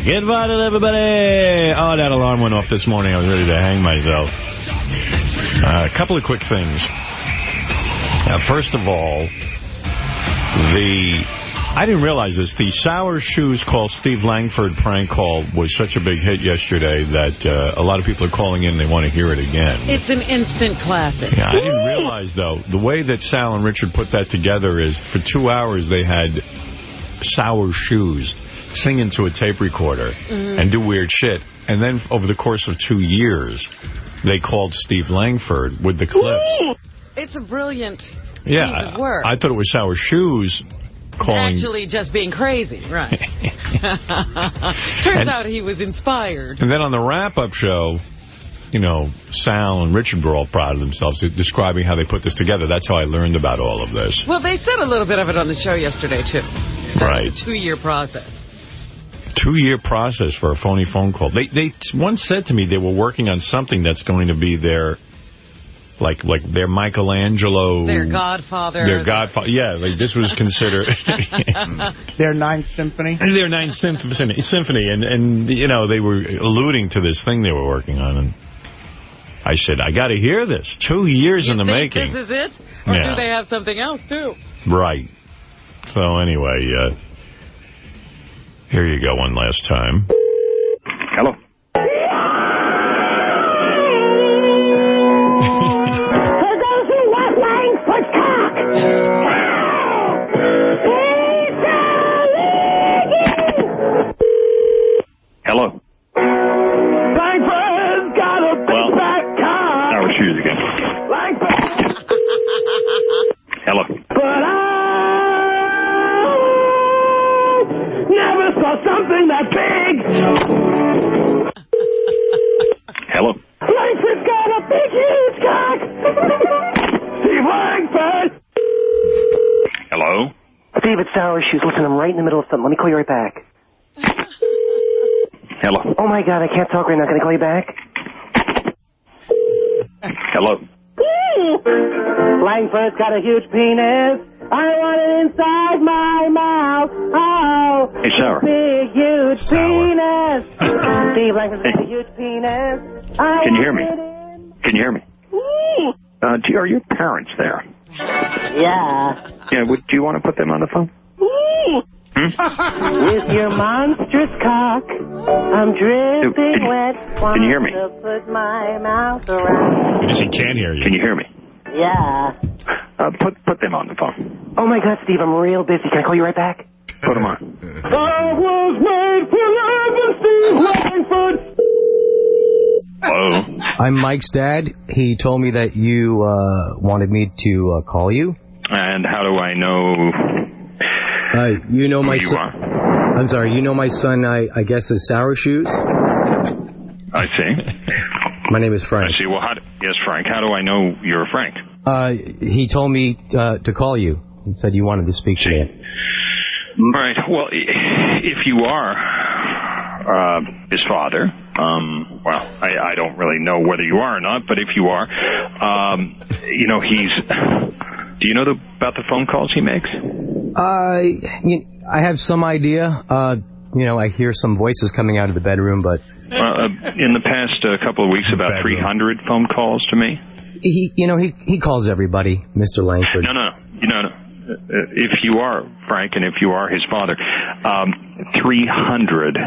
Good morning, everybody. Oh, that alarm went off this morning. I was ready to hang myself. Uh, a couple of quick things. Uh, first of all, the... I didn't realize this. The Sour Shoes Call Steve Langford prank call was such a big hit yesterday that uh, a lot of people are calling in. They want to hear it again. It's an instant classic. Yeah, I didn't realize, though, the way that Sal and Richard put that together is for two hours they had Sour Shoes sing into a tape recorder Mm-hmm. and do weird shit. And then over the course of two years, they called Steve Langford with the clips. It's a brilliant Yeah, piece of work. I thought it was Sour Shoes calling. Actually just being crazy, right. Turns And- out he was inspired. And then on the wrap-up show, you know, Sal and Richard were all proud of themselves, describing how they put this together. That's how I learned about all of this. Well, they said a little bit of it on the show yesterday, too. Right. Two-year process. Two-year process for a phony phone call. They they once said to me they were working on something that's going to be their, like like their Michelangelo. Their godfather. Their godfather. Yeah, like this was considered Their Ninth Symphony. their ninth symphony. Symphony, and and you know they were alluding to this thing they were working on, and I said I got to hear this. Two years You in the making. this is it? Or Yeah. do they have something else, too? Right. So anyway, uh, here you go one last time. Hello. Right in the middle of something. Let me call you right back. Hello. Oh, my God, I can't talk right now. Can I call you back? Hello. Langford's got a huge penis. I want it inside my mouth. Oh, Hey, Sour. big, huge Sour. penis. Steve Langford's got a huge penis. I Can you hear me? Can you hear me? in- Uh, are your parents there? Yeah. Yeah. Would, do you want to put them on the phone? Hmm? With your monstrous cock, I'm dripping Can wet. can you hear me? Want to put my mouth around. Because he can't hear you. Can you hear me? Yeah. Uh, put put them on the phone. Oh, my God, Steve, I'm real busy. Can I call you right back? Put them on. I was made for love and Steve Langford. Hello. I'm Mike's dad. He told me that you uh, wanted me to uh, call you. And how do I know Uh, you know my you son. are? I'm sorry. You know my son. I, I guess is Sour Shoes. I see. My name is Frank. I see. Well, how do, yes, Frank. How do I know you're Frank? Uh, he told me uh, to call you. He said you wanted to speak to me. Right. Well, if you are uh, his father, um, well, I, I don't really know whether you are or not, but if you are, um, you know, he's. Do you know the, about the phone calls he makes? Uh, you, I have some idea. Uh, you know, I hear some voices coming out of the bedroom, but Well, uh, in the past uh, couple of weeks, about 300 phone calls to me. he, you know, he he calls everybody Mr. Langford. No, no, no. You know, no. Uh, if you are Frank and if you are his father, um, 300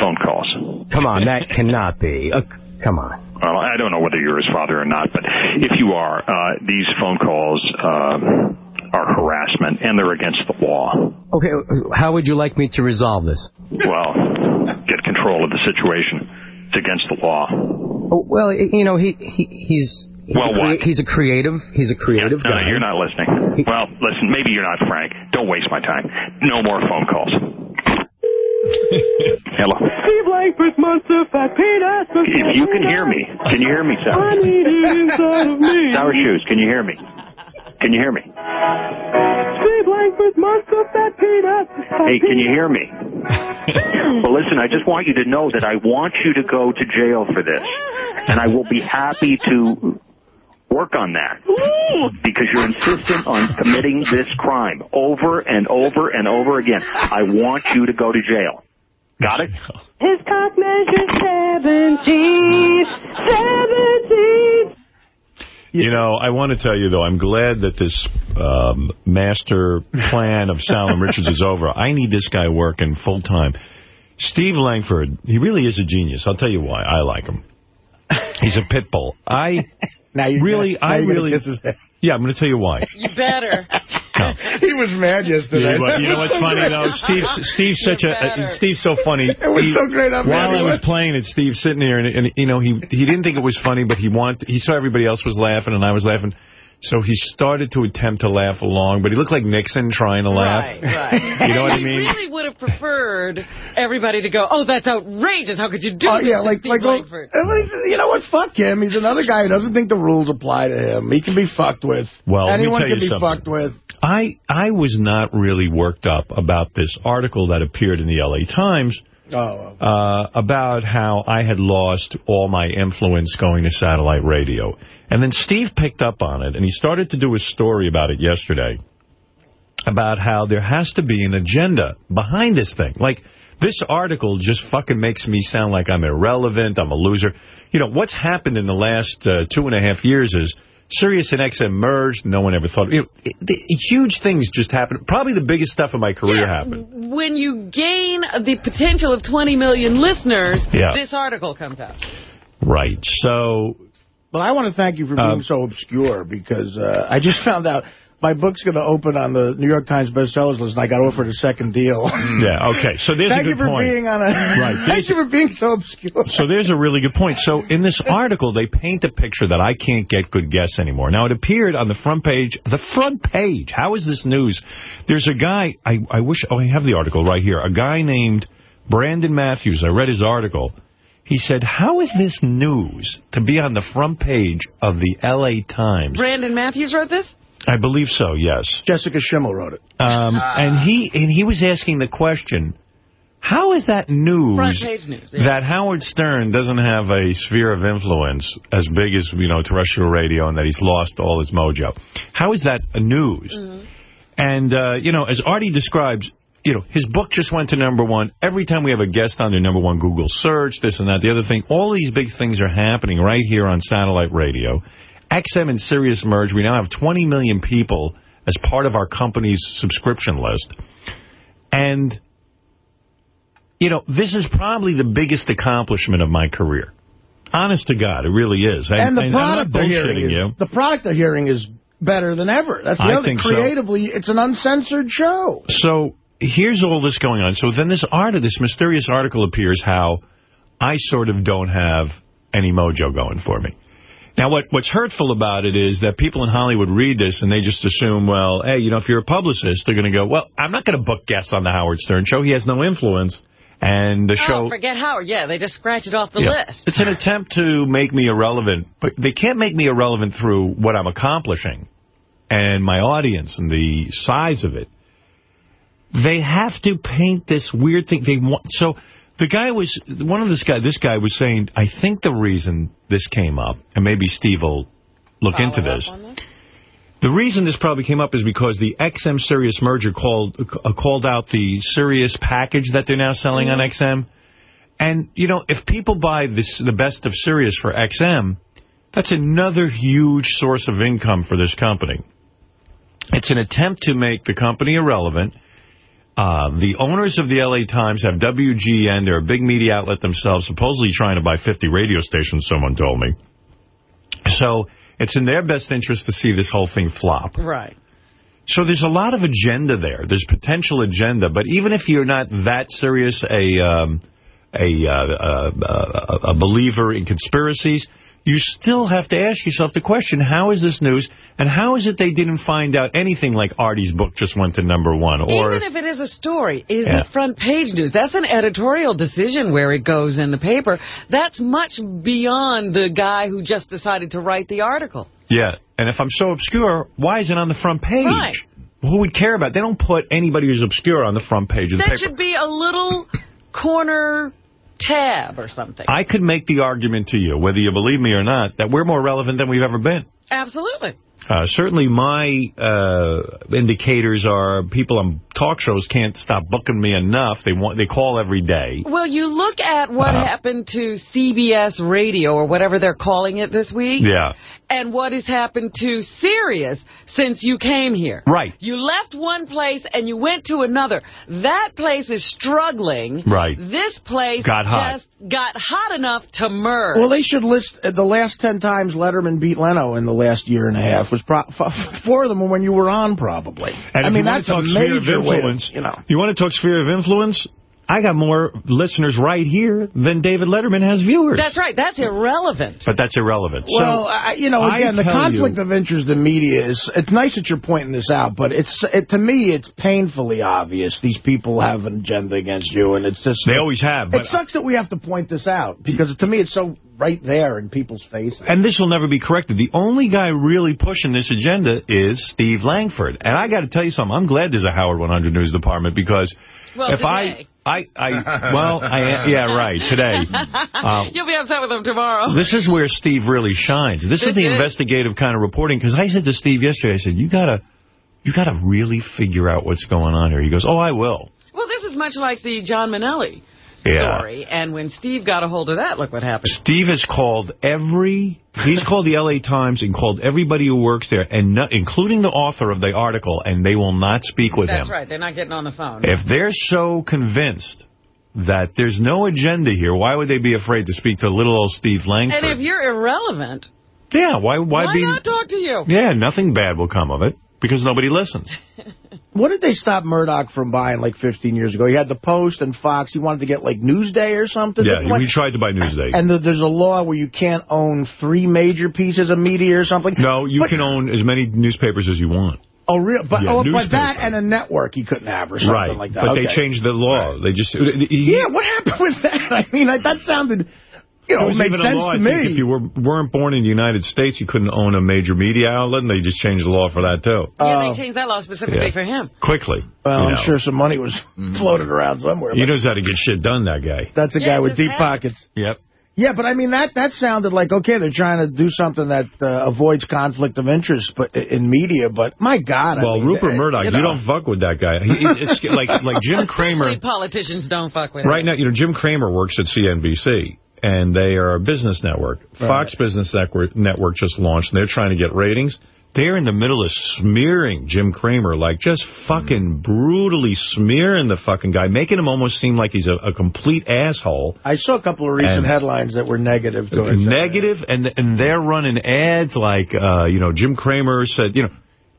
phone calls. Come on, that cannot be. Uh, come on. Well, I don't know whether you're his father or not, but if you are, uh, these phone calls um, are harassment and they're against the law. Okay, how would you like me to resolve this? Well, get control of the situation. It's against the law. Oh, well, you know, he, he he's he's, Well, a he's a creative. He's a creative No, no, guy. you're not listening. Well, listen, maybe you're not Frank. Don't waste my time. No more phone calls. Hello. Steve Langford's monster fat penis. If you can hear me, can you hear me, I Sour? need it inside of me. Sour Shoes, can you hear me? Can you hear me? Steve Langford's monster fat penis. Hey, can you hear me? well, listen, I just want you to know that I want you to go to jail for this. And I will be happy to work on that. Because you're insistent on committing this crime over and over and over again. I want you to go to jail. Got it? His cock measures 17, 17. You know, I want to tell you, though, I'm glad that this um, master plan of Sal and Richards is over. I need this guy working full-time. Steve Langford, he really is a genius. I'll tell you why. I like him. He's a pit bull. I Now you really, now I you're gonna really... kiss his head. Yeah, I'm going to tell you why. You better. No. He was mad yesterday. You, know you know what's so funny great. though? Steve's Steve's such a better. uh, Steve's so funny. It was so great how mad While I was was. playing it, Steve sitting there, and, and you know he he didn't think it was funny, but he wanted he saw everybody else was laughing, and I was laughing. So he started to attempt to laugh along, but he looked like Nixon trying to laugh. Right, right. You know what I He mean? really would have preferred everybody to go, oh, that's outrageous. How could you do Oh, this yeah, like, like, oh, Langford? at least, you know what? Fuck him. He's another guy who doesn't think the rules apply to him. He can be fucked with. Well, let me Anyone tell can you be something. fucked with. I I was not really worked up about this article that appeared in the L.A. Times Oh, uh, about how I had lost all my influence going to satellite radio. And then Steve picked up on it, and he started to do a story about it yesterday, about how there has to be an agenda behind this thing. Like, this article just fucking makes me sound like I'm irrelevant, I'm a loser. You know, what's happened in the last uh, two and a half years is Sirius and XM merged. No one ever thought. You know, it, the, huge things just happened. Probably the biggest stuff in my career Yeah, happened. When you gain the potential of 20 million listeners, Yeah. this article comes out. Right. So But I want to thank you for being Um, so obscure because uh, I just found out my book's going to open on the New York Times bestsellers list, and I got offered a second deal. Yeah, okay. So there's thank a you for point. being on a. Right, Thank you for being so obscure. So there's a really good point. So in this article, they paint a picture that I can't get good guess anymore. Now, it appeared on the front page. The front page. How is this news? There's a guy, I, I wish, oh, I have the article right here. A guy named Brandon Matthews. I read his article. He said, how is this news to be on the front page of the L.A. Times? Brandon Matthews wrote this? I believe so, yes. Jessica Schimmel wrote it. Um, and he and he was asking the question, how is that news Front page news. yeah. that Howard Stern doesn't have a sphere of influence as big as, you know, terrestrial radio and that he's lost all his mojo? How is that news? Mm-hmm. And, uh, you know, as Artie describes, you know, his book just went to number one. Every time we have a guest on their number one Google search, this and that, the other thing, all these big things are happening right here on satellite radio. XM and Sirius merge. We now have 20 million people as part of our company's subscription list. And, you know, this is probably the biggest accomplishment of my career. Honest to God, it really is. And the product they're hearing is, you. the product they're hearing is better than ever. That's the I other think so. Creatively, it's an uncensored show. So here's all this going on. So then this art, this mysterious article appears how I sort of don't have any mojo going for me. Now, what what's hurtful about it is that people in Hollywood read this and they just assume, well, hey, you know, if you're a publicist, they're going to go, well, I'm not going to book guests on the Howard Stern show. He has no influence. And the oh, show... Oh, forget Howard. Yeah, they just scratch it off the Yeah. list. It's an attempt to make me irrelevant, but they can't make me irrelevant through what I'm accomplishing and my audience and the size of it. They have to paint this weird thing. They want so the guy was one of this guy. This guy was saying, I think the reason this came up, and maybe Steve will look into Follow up this. this? The reason this probably came up is because the XM Sirius merger called uh, called out the Sirius package that they're now selling on XM. And, you know, if people buy this the best of Sirius for XM, that's another huge source of income for this company. It's an attempt to make the company irrelevant. Uh, the owners of the L.A. Times have WGN. They're a big media outlet themselves, supposedly trying to buy 50 radio stations, someone told me. So it's in their best interest to see this whole thing flop. Right. So there's a lot of agenda there. There's potential agenda. But even if you're not that serious a um, a, uh, uh, uh, a believer in conspiracies, you still have to ask yourself the question, how is this news? And how is it they didn't find out anything like Artie's book just went to number one? Or Even if it is a story, is Yeah. it front page news? That's an editorial decision where it goes in the paper. That's much beyond the guy who just decided to write the article. Yeah, and if I'm so obscure, why is it on the front page? Right. Who would care about it? They don't put anybody who's obscure on the front page of the That paper. should be a little corner tab or something. I could make the argument to you, whether you believe me or not, that we're more relevant than we've ever been. Absolutely. Uh, certainly my uh, indicators are people I'm talk shows can't stop booking me enough. They want they call every day. Well, you look at what Uh, happened to CBS Radio or whatever they're calling it this week. Yeah. And what has happened to Sirius since you came here. Right. You left one place and you went to another. That place is struggling. Right. This place Got hot. just got hot enough to merge. Well, they should list uh, the last ten times Letterman beat Leno in the last year and a half. Was pro f four of them were when you were on, probably. And I mean, that's a to talk sphere of major way to, you know. You want to talk sphere of influence? I got more listeners right here than David Letterman has viewers. That's right. That's irrelevant. but that's irrelevant. Well, so, I, you know, I again, the conflict you- of interest in media is, it's nice that you're pointing this out, but it's, it, to me, it's painfully obvious these people have an agenda against you, and it's just... They always have. It sucks that we have to point this out, because to me it's so right there in people's faces. And this will never be corrected. The only guy really pushing this agenda is Steve Langford. And I got to tell you something. I'm glad there's a Howard 100 News department because Well, if today. I, I, I, well, I, yeah, right, today. Um, You'll be upset with him tomorrow. this is where Steve really shines. This, is the is. investigative kind of reporting. Because I said to Steve yesterday, I said, you got to, you got to really figure out what's going on here. He goes, oh, I will. Well, this is much like the John Manelli Yeah. story. And when Steve got a hold of that, look what happened. Steve has called every, he's called the L.A. Times and called everybody who works there, and no, including the author of the article, and they will not speak with That's him. That's right. They're not getting on the phone. If they're so convinced that there's no agenda here, why would they be afraid to speak to little old Steve Langford? And if you're irrelevant, yeah, why, why, why be... not talk to you? Yeah, nothing bad will come of it, because nobody listens. What did they stop Murdoch from buying like 15 years ago? He had the Post and Fox. He wanted to get like Newsday or something. yeah, we tried to buy Newsday. And the, there's a law where you can't own three major pieces of media or something. no, you But- can own as many newspapers as you want. Oh, real? But, Yeah, oh, but that and a network he couldn't have or something Right, like that. but they changed the law. They just... Uh, he- Yeah, what happened with that? I mean, I, that sounded, you know, it was made even a sense law, to I me. if you were, weren't born in the United States, you couldn't own a major media outlet, and they just changed the law for that, too. Yeah, Oh. they changed that law specifically Yeah. for him. Quickly. well, I'm know. sure some money was floated around somewhere. He knows how to get shit done, that guy. That's a Yeah, guy with deep have- pockets. Yep. Yeah, but I mean, that that sounded like, okay, they're trying to do something that uh, avoids conflict of interest but in media, but my God. I Well, mean, Rupert uh, Murdoch, you, know. don't fuck with that guy. He, it's like like Jim Cramer. Especially politicians don't fuck with Right him. now, you know, Jim Cramer works at CNBC, and they are a business network. Fox Business Network, Network just launched, and they're trying to get ratings. They're in the middle of smearing Jim Cramer, like just fucking brutally smearing the fucking guy, making him almost seem like he's a, a complete asshole. I saw a couple of recent And- headlines that were negative towards. Negative, and and they're running ads like, uh, you know, Jim Cramer said, you know,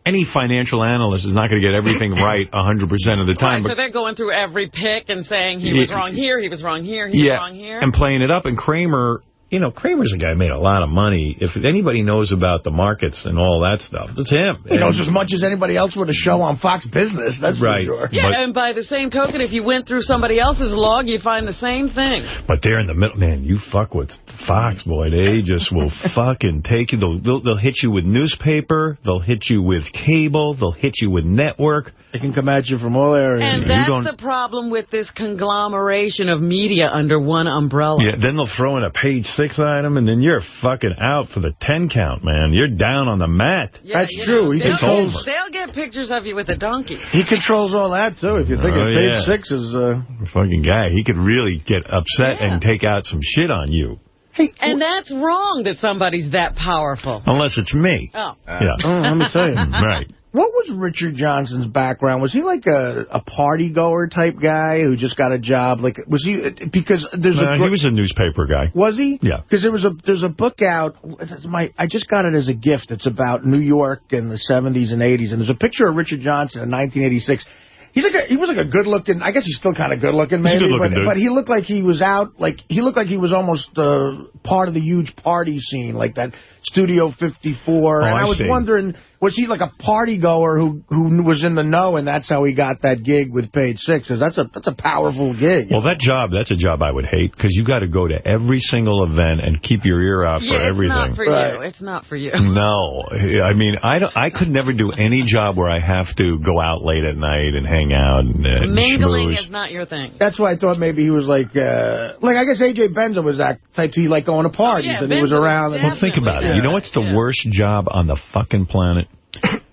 any financial analyst is not going to get everything right 100% of the time. Right, but so they're going through every pick and saying he was wrong here, he was wrong here, he was wrong here. and playing it up. And Cramer, you know, Cramer's a guy who made a lot of money. If anybody knows about the markets and all that stuff, it's him. He knows as much as anybody else with a show on Fox Business, that's Right. for sure. yeah, but- and by the same token, if you went through somebody else's log, you'd find the same thing. But they're in the middle. Man, you fuck with Fox, boy. They just will fucking take you. They'll, they'll, they'll hit you with newspaper. They'll hit you with cable. They'll hit you with network. They can come at you from all areas. And that's don't- the problem with this conglomeration of media under one umbrella. Yeah, then they'll throw in a page six item, and then you're fucking out for the 10 count, man. You're down on the mat. Yeah, That's true. know, He they'll, controls- they'll get pictures of you with a donkey. he controls all that, too. If you think Oh, of page yeah. six is... Uh, Fucking guy. He could really get upset Yeah. and take out some shit on you. hey, And that's wrong that somebody's that powerful. Unless it's me. Oh. Yeah. oh, let me tell you. right. What was Richard Johnson's background? Was he like a, a party goer type guy who just got a job? Like, was he, because there's Uh, a... he was a newspaper guy. Was he? Yeah. Because there was a there's a book out. My I just got it as a gift. It's about New York in the 70s and 80s, and there's a picture of Richard Johnson in 1986. He's like a, he was like a good looking. I guess he's still kind of good looking, maybe. good-looking but dude. but he looked like he was out. Like he looked like he was almost uh, part of the huge party scene, like that Studio 54. Oh, and I, I was see. wondering, was he like a party goer who who was in the know, and that's how he got that gig with Page Six? Because that's a that's a powerful gig. Well, that job, that's a job I would hate because you got to go to every single event and keep your ear out for Yeah, it's everything. not for Right. you. It's not for you. No. I mean, I, don't, I could never do any job where I have to go out late at night and hang out and, uh, and Mingling schmooze. is not your thing. That's why I thought maybe he was like, uh, like I guess A.J. Benza was that type. He like going to parties Oh, yeah, and he was Benza was around. Well, think about it. You know what's the Yeah. worst job on the fucking planet?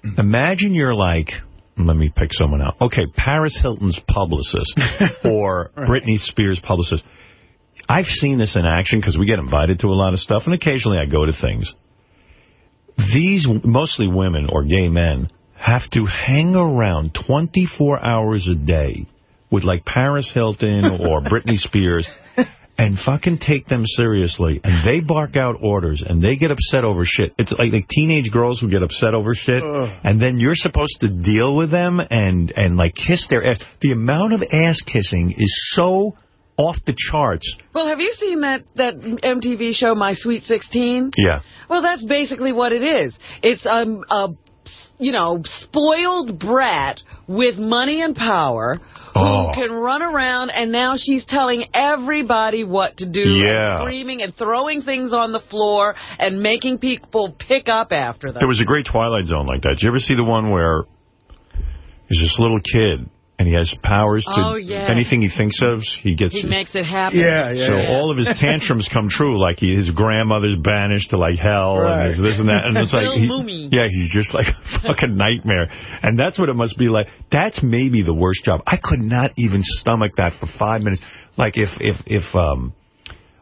Mm-hmm. Imagine you're like let me pick someone out. Okay, Paris Hilton's publicist or Britney Spears' publicist. I've seen this in action because we get invited to a lot of stuff, and occasionally I go to things. These, mostly women or gay men, have to hang around 24 hours a day with like Paris Hilton or Britney Spears and fucking take them seriously. And they bark out orders and they get upset over shit. It's like, like teenage girls who get upset over shit. And then you're supposed to deal with them and, and like kiss their ass. The amount of ass kissing is so off the charts. Well, have you seen that, that MTV show, My Sweet 16? Yeah. Well, that's basically what it is. It's um, a, you know, spoiled brat with money and power who Oh. can run around, and now she's telling everybody what to do, Yeah. and screaming and throwing things on the floor and making people pick up after them. There was a great Twilight Zone like that. Did you ever see the one where there's this little kid and he has powers to Oh, yeah. anything he thinks of, he gets he makes it happen. Yeah, yeah. So all of his tantrums come true, like he, his grandmother's banished to like hell Right. and his this and that, and it's like, he- yeah, he's just like a fucking nightmare, and that's what it must be like. That's maybe the worst job. I could not even stomach that for five minutes. Like if if if um,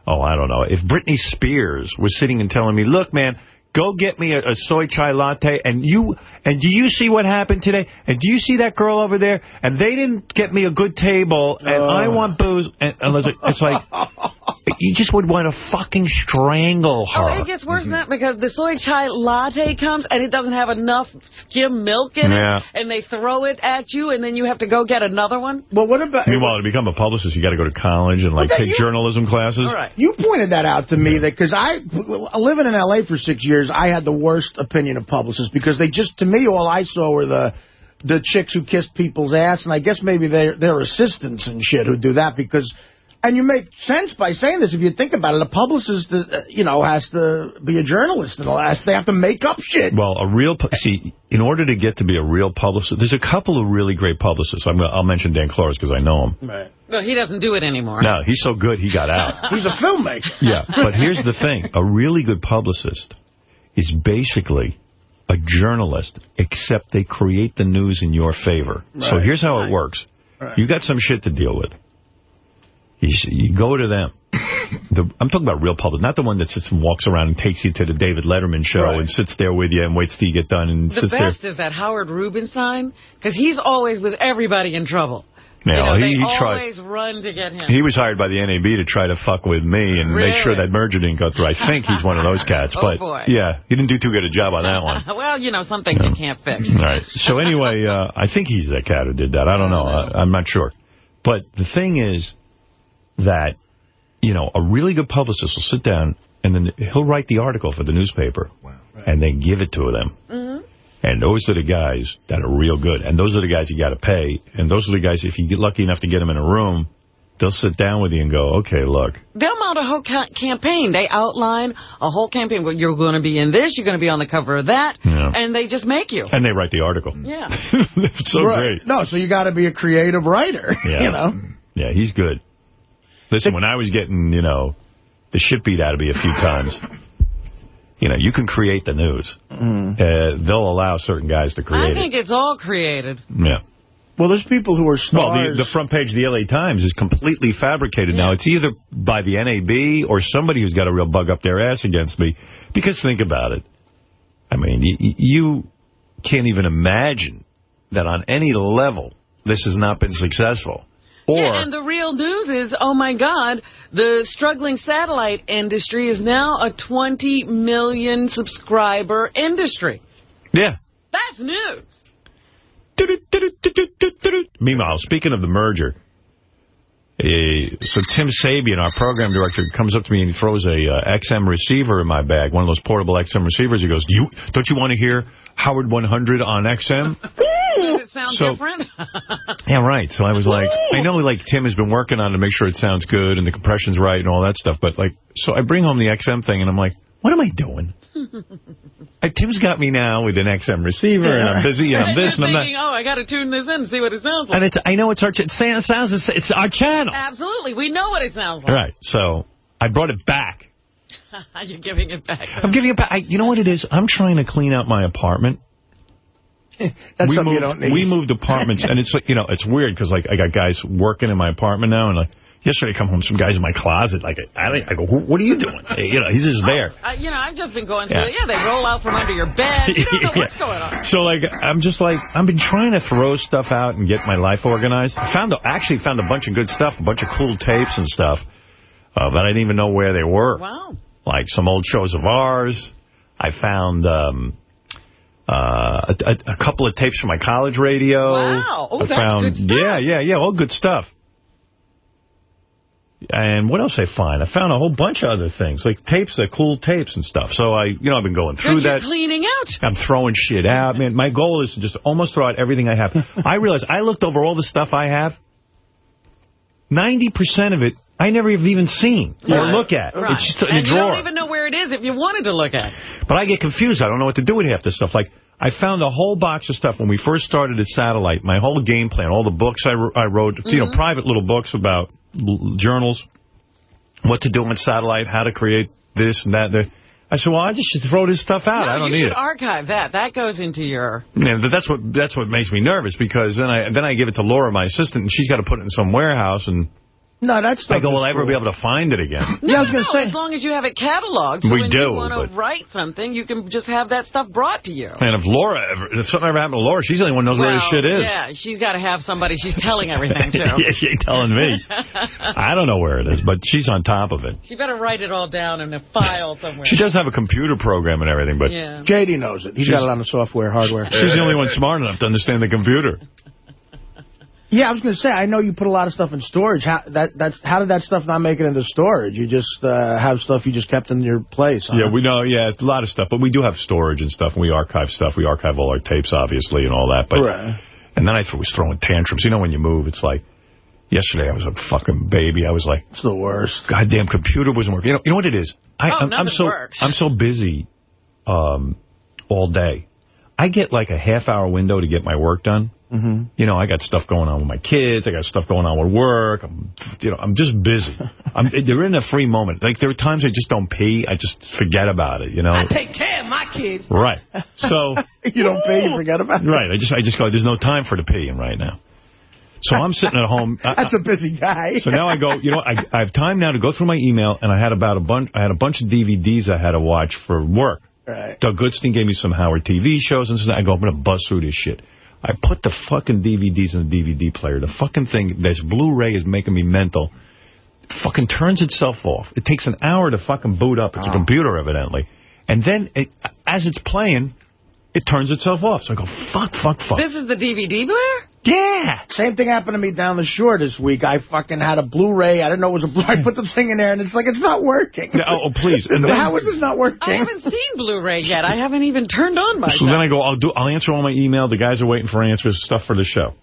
oh I don't know, if Britney Spears was sitting and telling me, look, man. Go get me a, a soy chai latte, and you and do you see what happened today? And do you see that girl over there? And they didn't get me a good table, and I want booze. And, and it's like you just would want to fucking strangle her. Oh, it gets worse than mm-hmm. that because the soy chai latte comes and it doesn't have enough skim milk in Yeah. it, and they throw it at you, and then you have to go get another one. Well, what about... Meanwhile, to become a publicist, you got to go to college and like take you- journalism classes. All right. You pointed that out to me that because I, living in L.A. for six years, I had the worst opinion of publicists because they just, to me, all I saw were the the chicks who kissed people's ass, and I guess maybe they're, they're assistants and shit who do that because... And you make sense by saying this if you think about it. A publicist, uh, you know, has to be a journalist and all that. They have to make up shit. Well, a real see, in order to get to be a real publicist, there's a couple of really great publicists. I'm gonna, I'll mention Dan Klores because I know him. Right. Well, he doesn't do it anymore. No, he's so good he got out. He's a filmmaker. yeah, but here's the thing: a really good publicist is basically a journalist, except they create the news in your favor. So here's how it works: you got some shit to deal with. You, you go to them. The, I'm talking about real public, not the one that sits and walks around and takes you to the David Letterman show Right. and sits there with you and waits till you get done and The sits best there. is that Howard Rubenstein, because he's always with everybody in trouble. Yeah, you know, he- they he tried- always run to get him. He was hired by the NAB to try to fuck with me and make sure that merger didn't go through. I think he's one of those cats. Oh, but boy. yeah, he didn't do too good a job on that one. well, you know, some things you can't fix. All right. So anyway, uh, I think he's the cat who did that. I don't know. I, I'm not sure. But the thing is that, you know, a really good publicist will sit down and then he'll write the article for the newspaper and then give it to them. Mm-hmm. And those are the guys that are real good. And those are the guys you got to pay. And those are the guys, if you get lucky enough to get them in a room, they'll sit down with you and go, okay, look, They'll mount a whole ca- campaign. They outline a whole campaign. Well, you're going to be in this. You're going to be on the cover of that. Yeah. And they just make you. and they write the article. Yeah. it's so Right. great. No, so you got to be a creative writer. Yeah. You know. Yeah, he's good. Listen, when I was getting, you know, the shit beat out of me a few times, you know, you can create the news. Uh, they'll allow certain guys to create. I think it. it's all created. Yeah. Well, there's people who are smart. Well, the, the front page of the L.A. Times is completely fabricated now. It's either by the NAB or somebody who's got a real bug up their ass against me. Because think about it. I mean, y- y- you can't even imagine that on any level this has not been successful. Or yeah, and the real news is, oh my God, the struggling satellite industry is now a 20 million subscriber industry. yeah. That's news. Meanwhile, speaking of the merger, eh, so Tim Sabean, our program director, comes up to me and he throws a uh, XM receiver in my bag, one of those portable XM receivers. He goes, "You don't you want to hear Howard 100 on XM?" Does it sound So- different? yeah, right. So I was like, I know like Tim has been working on it to make sure it sounds good and the compression's right and all that stuff, but like, so I bring home the XM thing and I'm like, what am I doing? Uh, Tim's got me now with an XM receiver and I'm busy and I'm this and You're I'm that. oh, I got to tune this in and see what it sounds like. And it's, I know it's our, ch- it sounds, sounds it's our channel. Absolutely. We know what it sounds like. All right, so I brought it back. You're giving it back. I'm giving it back. I, you know what it is? I'm trying to clean out my apartment. That's we something moved, you don't need. We moved apartments, and it's like, you know, it's weird because like I got guys working in my apartment now, and like yesterday I come home, some guys in my closet, like I, I go, what are you doing? You know, he's just there. Uh, you know, I've just been going through Yeah. Yeah, they roll out from under your bed. You don't know what's going on. So, like, I'm just like, I've been trying to throw stuff out and get my life organized. I found, I actually found a bunch of good stuff, a bunch of cool tapes and stuff uh, that I didn't even know where they were. Wow. Like some old shows of ours. I found um, uh, a, a, a couple of tapes from my college radio. Wow. Oh, I that's found, good stuff. Yeah, yeah, yeah, all good stuff. And what else I find? I found a whole bunch of other things, like tapes, the cool tapes and stuff. So I, you know, I've been going through that. cleaning out. I'm throwing shit out. Man, my goal is to just almost throw out everything I have. I realize I looked over all the stuff I have. 90% of it I never have even seen or look at. Right. It's just in and a you don't even know where it is if you wanted to look at it. But I get confused. I don't know what to do with half this stuff. Like, I found a whole box of stuff when we first started at Satellite, my whole game plan, all the books I, I wrote, you know, Mm-hmm. private little books about journals, what to do on Satellite, how to create this and that. There. I said, well, I just should throw this stuff out. No, I don't you need should it. archive that. That goes into your... Yeah, that's what that's what makes me nervous because then I then I give it to Laura, my assistant, and she's got to put it in some warehouse, and No, that stuff I go, is will I ever be able to find it again? Yeah, I was No, going to say. as long as you have it cataloged. So We when do, you want to write something, you can just have that stuff brought to you. And if Laura, ever, if something ever happened to Laura, she's the only one who knows where this shit is. Yeah, she's got to have somebody she's telling everything to. yeah, she ain't telling me. I don't know where it is, but she's on top of it. She better write it all down in a file somewhere. She does have a computer program and everything, but Yeah. JD knows it. He's She's- got it on the software, hardware. she's the only one smart enough to understand the computer. Yeah, I was going to say, I know you put a lot of stuff in storage. How that that's how did that stuff not make it into storage? You just uh, have stuff you just kept in your place. Huh? Yeah, we know. Yeah, it's a lot of stuff, but we do have storage and stuff, and we archive stuff. We archive all our tapes, obviously, and all that. But Right. and then I was throwing tantrums. You know, when you move, it's like yesterday I was a fucking baby. I was like, It's the worst. goddamn computer wasn't working. You know, you know what it is? I, Oh, I'm, I'm so works. I'm so busy um, all day. I get like a half hour window to get my work done. Mm-hmm. You know, I got stuff going on with my kids. I got stuff going on with work. I'm, you know, I'm just busy. I'm, they're in a free moment. Like there are times I just don't pee. I just forget about it. You know. I take care of my kids. Right. So. You don't pay, you forget about it. Right. I just I just go. There's no time for the peeing right now. So I'm sitting at home. That's a busy guy. so now I go, you know, I, I have time now to go through my email, and I had about a bunch. I had a bunch of DVDs I had to watch for work. Right. Doug Goodstein gave me some Howard TV shows and so I go, I'm going to buzz through this shit. I put the fucking DVDs in the DVD player. The fucking thing, this Blu-ray is making me mental. Fucking turns itself off. It takes an hour to fucking boot up. It's a ah. computer, evidently. And then, it, as it's playing, it turns itself off. So I go, fuck, fuck, fuck. This is the DVD player? yeah. Same thing happened to me down the shore this week. I fucking had a Blu-ray. I didn't know it was a Blu-ray. I put the thing in there, and it's like, it's not working. Yeah, oh, oh, please. And then- How is this not working? I haven't seen Blu-ray yet. I haven't even turned on my So then I go, I'll do. I'll answer all my email. The guys are waiting for answers, stuff for the show.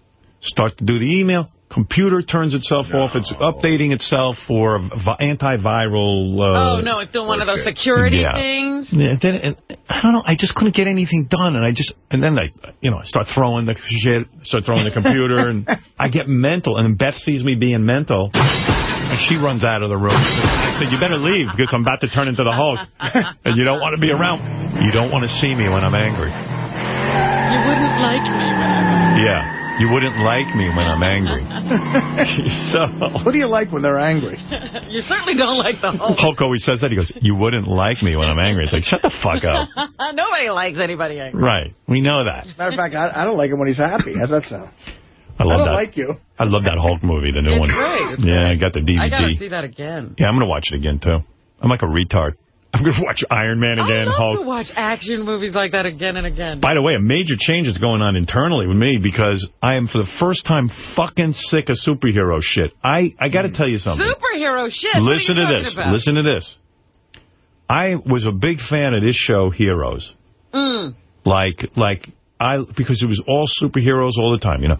Start to do the email. Computer turns itself off. It's updating itself for vi- antiviral. Uh, Oh, no, it's doing one of those security Yeah. things. Yeah, then, and, I don't know. I just couldn't get anything done, and I just and then I, you know, I start throwing the shit, start throwing the computer, and I get mental. And then Beth sees me being mental, and she runs out of the room. I said, "You better leave because I'm about to turn into the Hulk, and you don't want to be around. You don't want to see me when I'm angry." You wouldn't like me, man. Yeah. You wouldn't like me when I'm angry. so What do you like when they're angry? You certainly don't like the whole... Hulk always says that. He goes, you wouldn't like me when I'm angry. It's like, shut the fuck up. Nobody likes anybody angry. Right. We know that. Matter of fact, I, I don't like him when he's happy. How's that sound? I I love don't that. like you. I love that Hulk movie, the new It's one. great. It's yeah, I got the DVD. I gotta see that again. Yeah, I'm going to watch it again, too. I'm like a retard. I'm going to watch Iron Man again, I love Hulk. to watch action movies like that again and again. By the way, a major change is going on internally with me because I am, for the first time, fucking sick of superhero shit. I, I got to tell you something. Superhero shit. Listen to this. about? Listen to this. I was a big fan of this show, Heroes. Mm. Like, like I because it was all superheroes all the time, you know.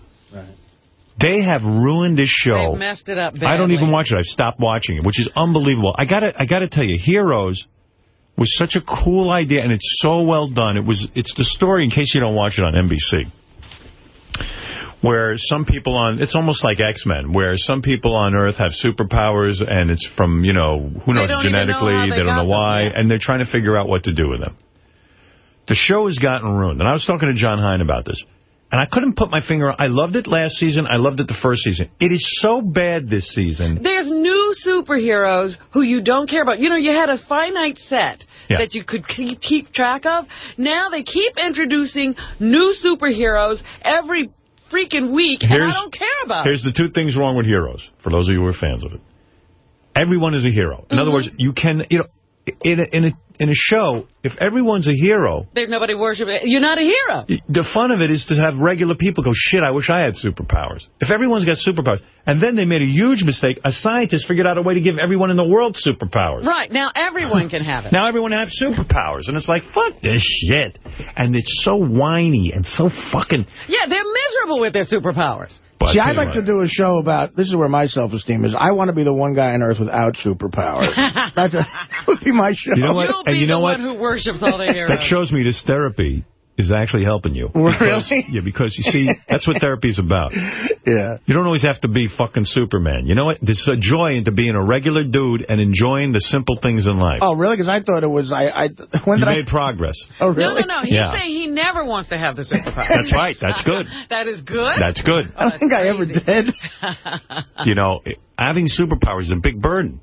They have ruined this show. They've messed it up badly. I don't even watch it. I've stopped watching it, which is unbelievable. I gotta, I gotta tell you, Heroes was such a cool idea, and it's so well done. It was, it's the story. In case you don't watch it on NBC, where some people on, it's almost like X-Men, where some people on Earth have superpowers, and it's from, you know, who knows don't even know genetically, they they don't know them, why, yeah. and they're trying to figure out what to do with them. The show has gotten ruined. And I was talking to John Hein about this. And I couldn't put my finger on I loved it last season. I loved it the first season. It is so bad this season. There's new superheroes who you don't care about. You know, you had a finite set Yeah. that you could keep, keep track of. Now they keep introducing new superheroes every freaking week, and I don't care about it. Here's the two things wrong with heroes, for those of you who are fans of it. Everyone is a hero. In other Mm-hmm. words, you can, you know, in a, in a, in a show, if everyone's a hero, There's nobody worshiping. You're not a hero. the fun of it is to have regular people go, shit, I wish I had superpowers. If everyone's got superpowers, and then they made a huge mistake, a scientist figured out a way to give everyone in the world superpowers. Right, now everyone can have it. Now everyone has superpowers, and it's like, fuck this shit. And it's so whiny and so fucking... Yeah, they're miserable with their superpowers. But See, I I'd like what. to do a show about, this is where my self-esteem is. I want to be the one guy on Earth without superpowers. That's a, that would be my show. You know what? You'll And be you know the what? one who worships all the heroes. That shows me this therapy is actually helping you. Because- Really? Yeah, because you see, that's what therapy is about. Yeah. You don't always have to be fucking Superman. You know what? There's a joy into being a regular dude and enjoying the simple things in life. Oh, really? Because I thought it was, I, I when you did I? made progress. Oh, really? no, no. no. He's Yeah. saying he never wants to have the superpower. That's right. That's good. that is good? That's good. I don't think I ever did. You know, having superpowers is a big burden.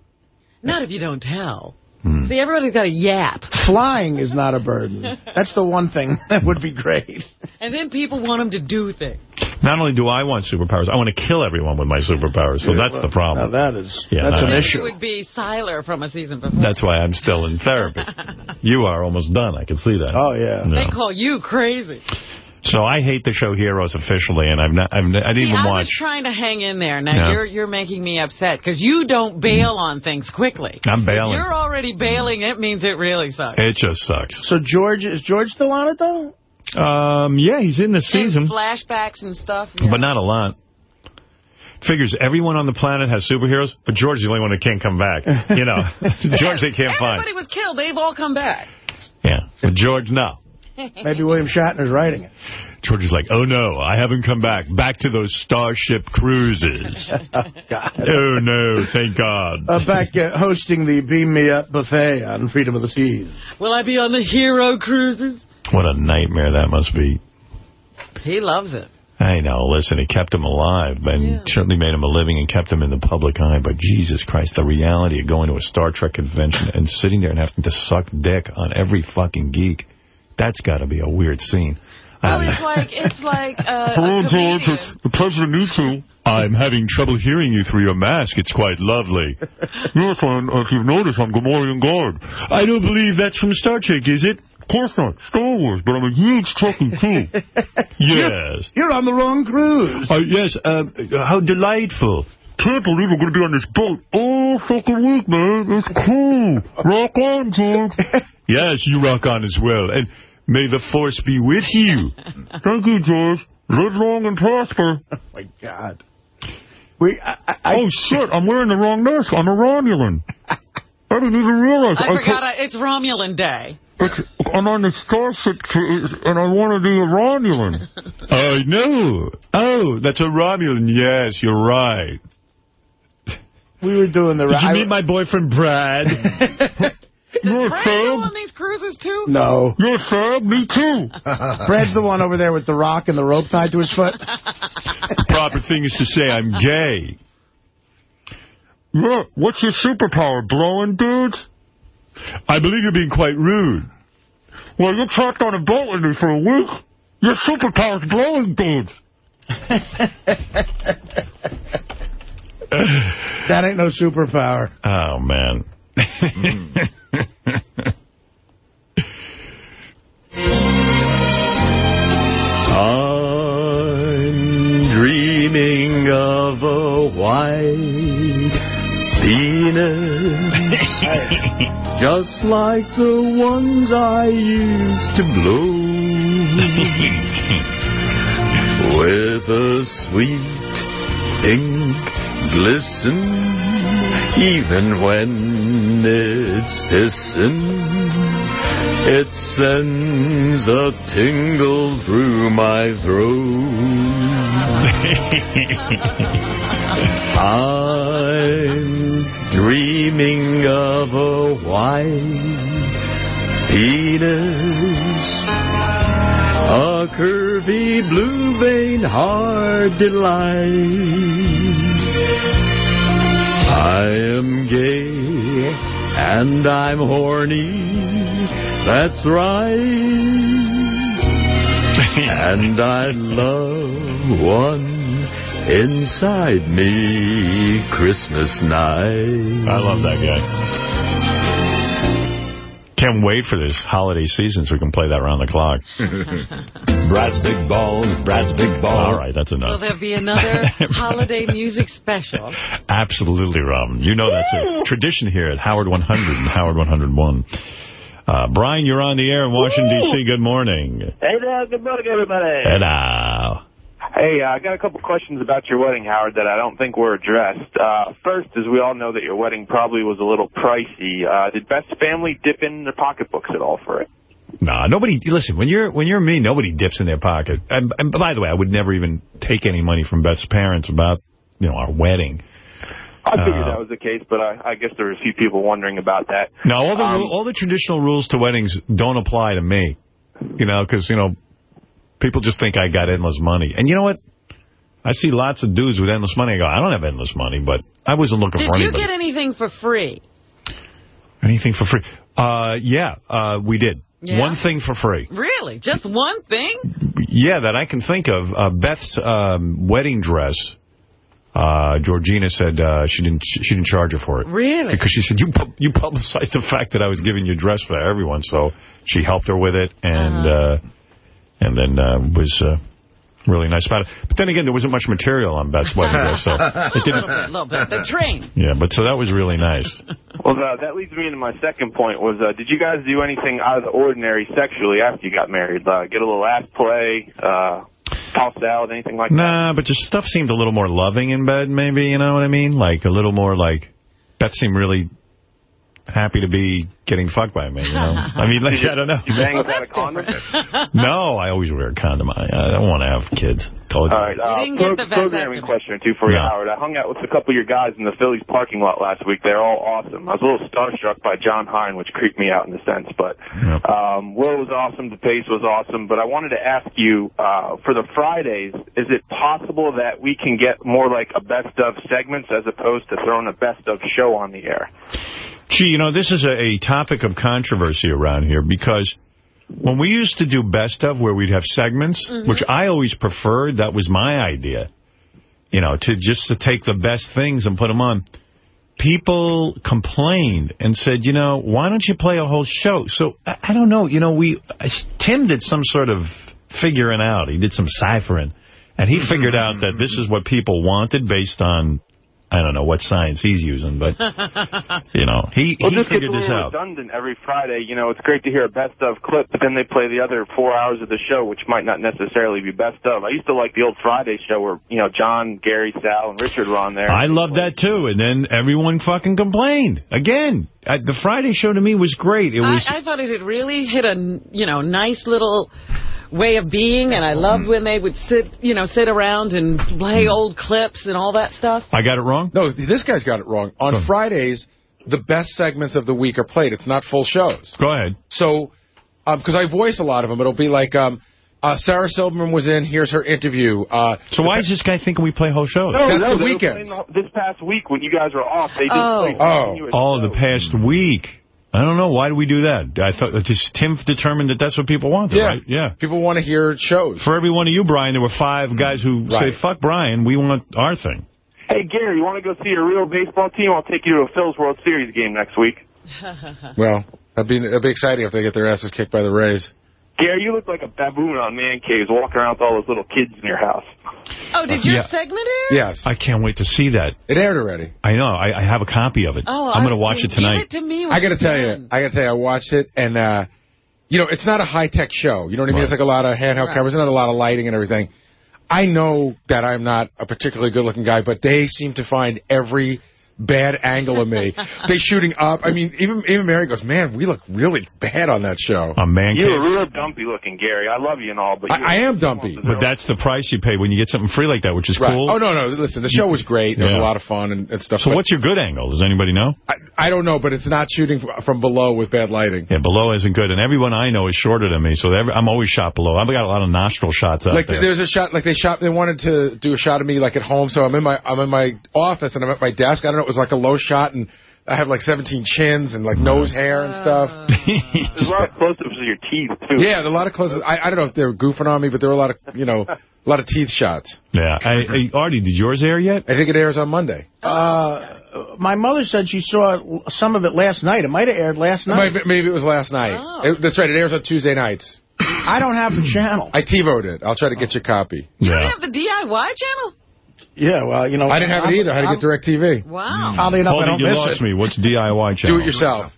Not if you don't tell. Hmm. See, everybody's got a yap. Flying is not a burden. That's the one thing that would be great. And then people want them to do things. Not only do I want superpowers, I want to kill everyone with my superpowers. So that's the problem. Now that is, Yeah, that's an is- issue. It would be Sylar from a season before. That's why I'm still in therapy. you are almost done. I can see that. Oh, yeah. No. They call you crazy. So I hate the show Heroes officially, and I've not, I've, n- I didn't See, even I watch. was trying to hang in there. Now Yeah. you're you're making me upset because you don't bail on things quickly. I'm bailing. If you're already bailing, it means it really sucks. It just sucks. So George, is George still on it, though? Um, yeah, he's in the And season, flashbacks and stuff. yeah. but not a lot. Figures everyone on the planet has superheroes, but George is the only one that can't come back. You know, George they can't find. Everybody was killed. They've all come back. Yeah, but George, no. Maybe William Shatner's writing it. George is like, oh no, I haven't come back. Back to those Starship cruises. Oh, God. oh no, thank God. Uh, back uh, hosting the Beam Me Up buffet on Freedom of the Seas. Will I be on the hero cruises? What a nightmare that must be. He loves it. I know. Listen, it kept him alive and Yeah. certainly made him a living and kept him in the public eye. But Jesus Christ, the reality of going to a Star Trek convention and sitting there and having to suck dick on every fucking geek, that's got to be a weird scene. Oh, Um, it's like it's like uh, Hello, a George. It's a pleasure to meet you. I'm having trouble hearing you through your mask. It's quite lovely. yes, I'm, if you've noticed, I'm Gamorrean Guard. I don't believe that's from Star Trek, is it? Of course not. Star Wars, but I'm a huge Trekkie, too. yes. You're on the wrong cruise. Oh, yes. Uh, how delightful. Can't believe we're going to be on this boat all fucking week, man. It's cool. Rock on, George. yes, you rock on as well. And may the force be with you. Thank you, George. Live long and prosper. Oh, my God. We, I, I, I- oh, shit. I'm wearing the wrong mask. I'm a Romulan. I didn't even realize. I forgot. I, it's Romulan Day. It's, I'm on the starship, and I want to be a Romulan. I know. Oh, that's a Romulan. Yes, you're right. we were doing the... Did you meet my boyfriend, Brad? Does Brad go on these cruises too? No. You're Sam? Me too. Brad's the one over there with the rock and the rope tied to his foot. The proper thing is to say I'm gay. Yeah, what's your superpower, blowing dudes? I believe you're being quite rude. Well, you're trapped on a boat with me for a week. Your superpower's blowing dudes. That ain't no superpower. Oh, man. Mm-hmm. I'm dreaming of a white penis, just like the ones I used to blow, with a sweet pink glisten, even when it's pissing. It sends a tingle through my throat. I'm dreaming of a white penis, a curvy blue vein hard delight. I am gay and I'm horny, that's right. and I love one inside me Christmas night. I love that guy. Can't wait for this holiday season so we can play that around the clock. Brad's Big Balls, Brad's Big Balls. All right, that's enough. Will there be another holiday music special? Absolutely, Robin. You know that's a tradition here at Howard 100 and Howard 101. Uh, Brian, you're on the air in Washington, D.C. Good morning. Hey there, good morning, everybody. Hello. Hey, uh, I got a couple questions about your wedding, Howard, that I don't think were addressed. Uh, first, as we all know that your wedding probably was a little pricey, uh, did Beth's family dip in their pocketbooks at all for it? Nah, nobody, listen, when you're when you're me, nobody dips in their pocket. And, and by the way, I would never even take any money from Beth's parents about, you know, our wedding. I figured Uh, that was the case, but I, I guess there were a few people wondering about that. No, all the Um, all the traditional rules to weddings don't apply to me. You know, because, you know, people just think I got endless money. And you know what? I see lots of dudes with endless money. I go, I don't have endless money, but I wasn't looking Did for anybody. Did you get anything for free? Anything for free? Uh, yeah, uh, we did. Yeah? One thing for free. Really? Just one thing? Yeah, that I can think of. Uh, Beth's um, wedding dress. Uh, Georgina said uh, she didn't she didn't charge her for it. Really? Because she said you pu you publicized the fact that I was giving you a dress for everyone, so she helped her with it, and Uh-huh. And then uh, was uh, really nice about it. But then again, there wasn't much material on Beth's wedding dress, so it A little didn't. A little bit. The train. Yeah, but so that was really nice. Well, uh, that leads me into my second point was, uh, did you guys do anything out of the ordinary sexually after you got married? Uh, get a little ass play, uh, toss salad, anything like that? Nah, but just stuff seemed a little more loving in bed, maybe, you know what I mean? Like, a little more like, Beth seemed really happy to be getting fucked by me, you know? I mean, like, I don't know. You bang without a condom? No, I always wear a condom. I, I don't want to have kids. Told you. All right, uh, didn't get pro- the programming question or two for you, No. Howard. I hung out with a couple of your guys in the Phillies parking lot last week. They're all awesome. I was a little starstruck by John Hein, which creeped me out in a sense. But Yep. um, Will was awesome. The pace was awesome. But I wanted to ask you, uh, for the Fridays, is it possible that we can get more like a best of segments as opposed to throwing a best of show on the air? Gee, you know, this is a, a topic of controversy around here because when we used to do best of where we'd have segments, mm-hmm. which I always preferred, that was my idea, you know, to just to take the best things and put them on. People complained and said, you know, why don't you play a whole show? So, I, I don't know, you know, we Tim did some sort of figuring out. He did some ciphering. And he figured out that this is what people wanted based on, I don't know what science he's using, but, you know, he, Well, he this gets figured a this little out. redundant every Friday. You know, it's great to hear a best of clip, but then they play the other four hours of the show, which might not necessarily be best of. I used to like the old Friday show where, you know, John, Gary, Sal, and Richard were on there. I loved that, too. And then everyone fucking complained. Again, uh, the Friday show to me was great. It was. I, I thought it had really hit a, you know, nice little way of being, and I loved when they would sit, you know, sit around and play old clips and all that stuff. I got it wrong? No, this guy's got it wrong. On Fridays, the best segments of the week are played. It's not full shows. Go ahead. So, because I voice a lot of them, it'll be like, um, uh, Sarah Silverman was in, here's her interview. Uh, So why is this guy thinking we play whole shows? No, That's no, the they were weekends. playing the- This past week when you guys were off, they just Oh. played Oh. Oh, the past week. I don't know. Why do we do that? I thought just Tim determined that that's what people wanted, yeah. right? Yeah. People want to hear shows. For every one of you, Brian, there were five guys who Right. say, fuck Brian, we want our thing. Hey, Gary, you want to go see a real baseball team? I'll take you to a Phil's World Series game next week. Well, that'd be, that'd be exciting if they get their asses kicked by the Rays. Gary, you look like a baboon on man caves walking around with all those little kids in your house. Oh, did your Yeah. segment air? Yes. I can't wait to see that. It aired already. I know. I, I have a copy of it. Oh, I'm going to watch it Give tonight. it to me. I got to tell you. I got to tell you, I watched it, and, uh, you know, it's not a high-tech show. You know what I mean? Right. It's like a lot of handheld Right. cameras, not a lot of lighting and everything. I know that I'm not a particularly good-looking guy, but they seem to find every bad angle of me. they shooting up. I mean, even even Mary goes, man, we look really bad on that show. A man You're were real dumpy looking, Gary. I love you and all, but I, I am dumpy. But that's the price you pay when you get something free like that, which is Right. cool. Oh, no, no. Listen, the show was great. It was a lot of fun and, and stuff. So what's your good angle? Does anybody know? I, I don't know, but it's not shooting from below with bad lighting. Yeah, below isn't good. And everyone I know is shorter than me, so every, I'm always shot below. I've got a lot of nostril shots out Like there. there's a shot, like they shot, they wanted to do a shot of me like at home. So I'm in my, I'm in my office and I'm at my desk. I don't know, it was like a low shot and I have like 17 chins and like nose hair and stuff. There's a lot of close-ups of your teeth, too. Yeah, a lot of close. I, I don't know if they were goofing on me, but there were a lot of, you know, a lot of teeth shots. Yeah. Hey, hey, Artie, did yours air yet? I think it airs on Monday. Uh, my mother said she saw some of it last night. It might have aired last night. Maybe, maybe it was last night. Oh. It- that's right. It airs on Tuesday nights. I don't have the channel. I TiVoed it. I'll try to get you a copy. You don't have the DIY channel? Yeah, well, you know. I didn't have it either. I had to get DirecTV. Wow. Oddly enough, I Hold don't it, you miss lost it. me. What's DIY channel? Do it yourself.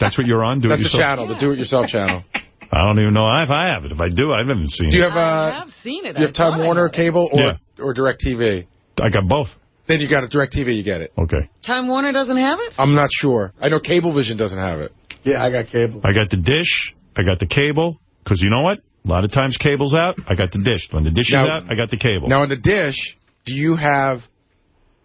That's what you're on? Do That's it yourself? That's the channel, the do-it-yourself channel. I don't even know if I have it. If I do, I haven't seen Do you it. have uh, have seen it. do you have Time Warner cable or Yeah. or DirecTV? I got both. Then you got a DirecTV. You get it. Okay. Time Warner doesn't have it? I'm not sure. I know Cablevision doesn't have it. Yeah, I got cable. I got the dish. I got the cable. Because you know what? A lot of times cable's out. I got the dish. When the dish is out, I got the cable. Now in the dish, do you have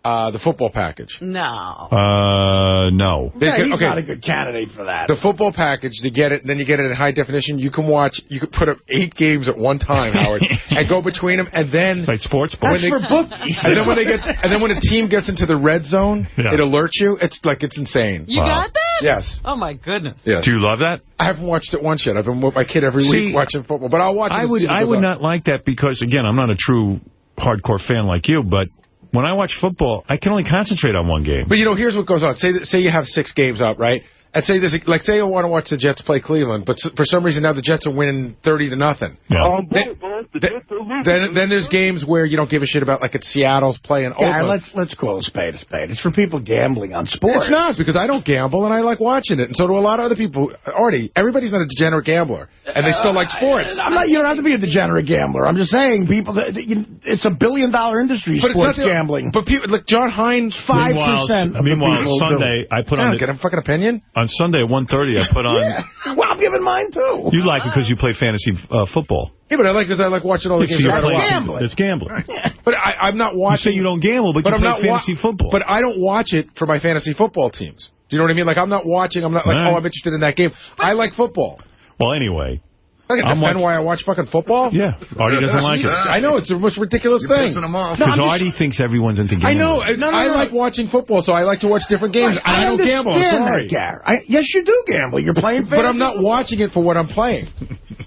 uh, the football package? No. Uh, no. They Yeah, can- he's okay. not a good candidate for that. The football package, to get it, and then you get it in high definition. You can watch. You can put up eight games at one time, Howard, and go between them, and then It's like sports That's books. for bookies. and then when they get, and then when a team gets into the red zone, Yeah. it alerts you. It's like it's insane. You Wow. got that? Yes, Oh, my goodness. yes. Do you love that? I haven't watched it once yet. I've been with my kid every See, week watching football, but I'll watch it. I would soon as it I would on. not like that because, again, I'm not a true hardcore fan like you, but when I watch football, I can only concentrate on one game. But you know, here's what goes on. Say say you have six games up, right? And say there's a, like say you want to watch the Jets play Cleveland, but for some reason now the Jets are winning thirty to nothing. Yeah. Oh, boy, Then- the then- Jets are losing. Then then there's games where you don't give a shit about, like it's Seattle's playing Yeah, Oakland. let's let's call a spade a spade. It's for people gambling on sports. It's not because I don't gamble and I like watching it, and so do a lot of other people. Artie, everybody's not a degenerate gambler, and they still like sports. I'm not. You don't have to be a degenerate gambler. I'm just saying, people. That, that you, it's a billion dollar industry. But it's not sports the- gambling. But people like John Heins. Five percent of the meanwhile people do. Sunday, I put I on don't the, get a fucking opinion. On Sunday at 1.30, I put on... Yeah. Well, I'm giving mine too. You like it because you play fantasy uh, football. Yeah, but I like because I like watching all the So games. I gotta gambling. It's gambling. But I, I'm not You watching. say you don't gamble, but, but you I'm play not fantasy football. But I don't watch it for my fantasy football teams. Do you know what I mean? Like I'm not watching. I'm not like, right. oh, I'm interested in that game. I like football. well, anyway, I can I'm defend watch- why I watch fucking football. yeah, Artie doesn't like it. I know it's the most ridiculous thing. Because I'm just- Artie thinks everyone's into gambling. I know. I, No, no, I no. like watching football, so I like to watch different games. and I, don't gamble. I'm understand sorry. that, Gar. I, yes, you do gamble. You're playing fantasy. But I'm not watching it for what I'm playing.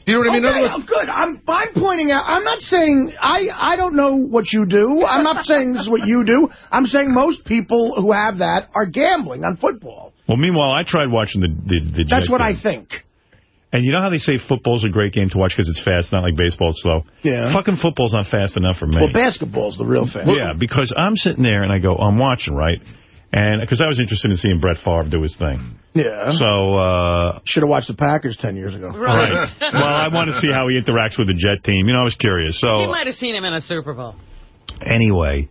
Do you know what I mean? In Okay, other oh, words, good. I'm I'm pointing out. I'm not saying I I don't know what you do. I'm not saying this is what you do. I'm saying most people who have that are gambling on football. Well, meanwhile, I tried watching the the, the That's Jet what I think. And you know how they say football's a great game to watch because it's fast, not like baseball, it's slow? Yeah. Fucking football's not fast enough for me. Well, basketball's the real fast. yeah, because I'm sitting there and I go, I'm watching, right? And because I was interested in seeing Brett Favre do his thing. Yeah. So, uh, Should have watched the Packers 10 years ago. right. well, I want to see how he interacts with the Jet team. You know, I was curious. So. You So, might have seen him in a Super Bowl. anyway,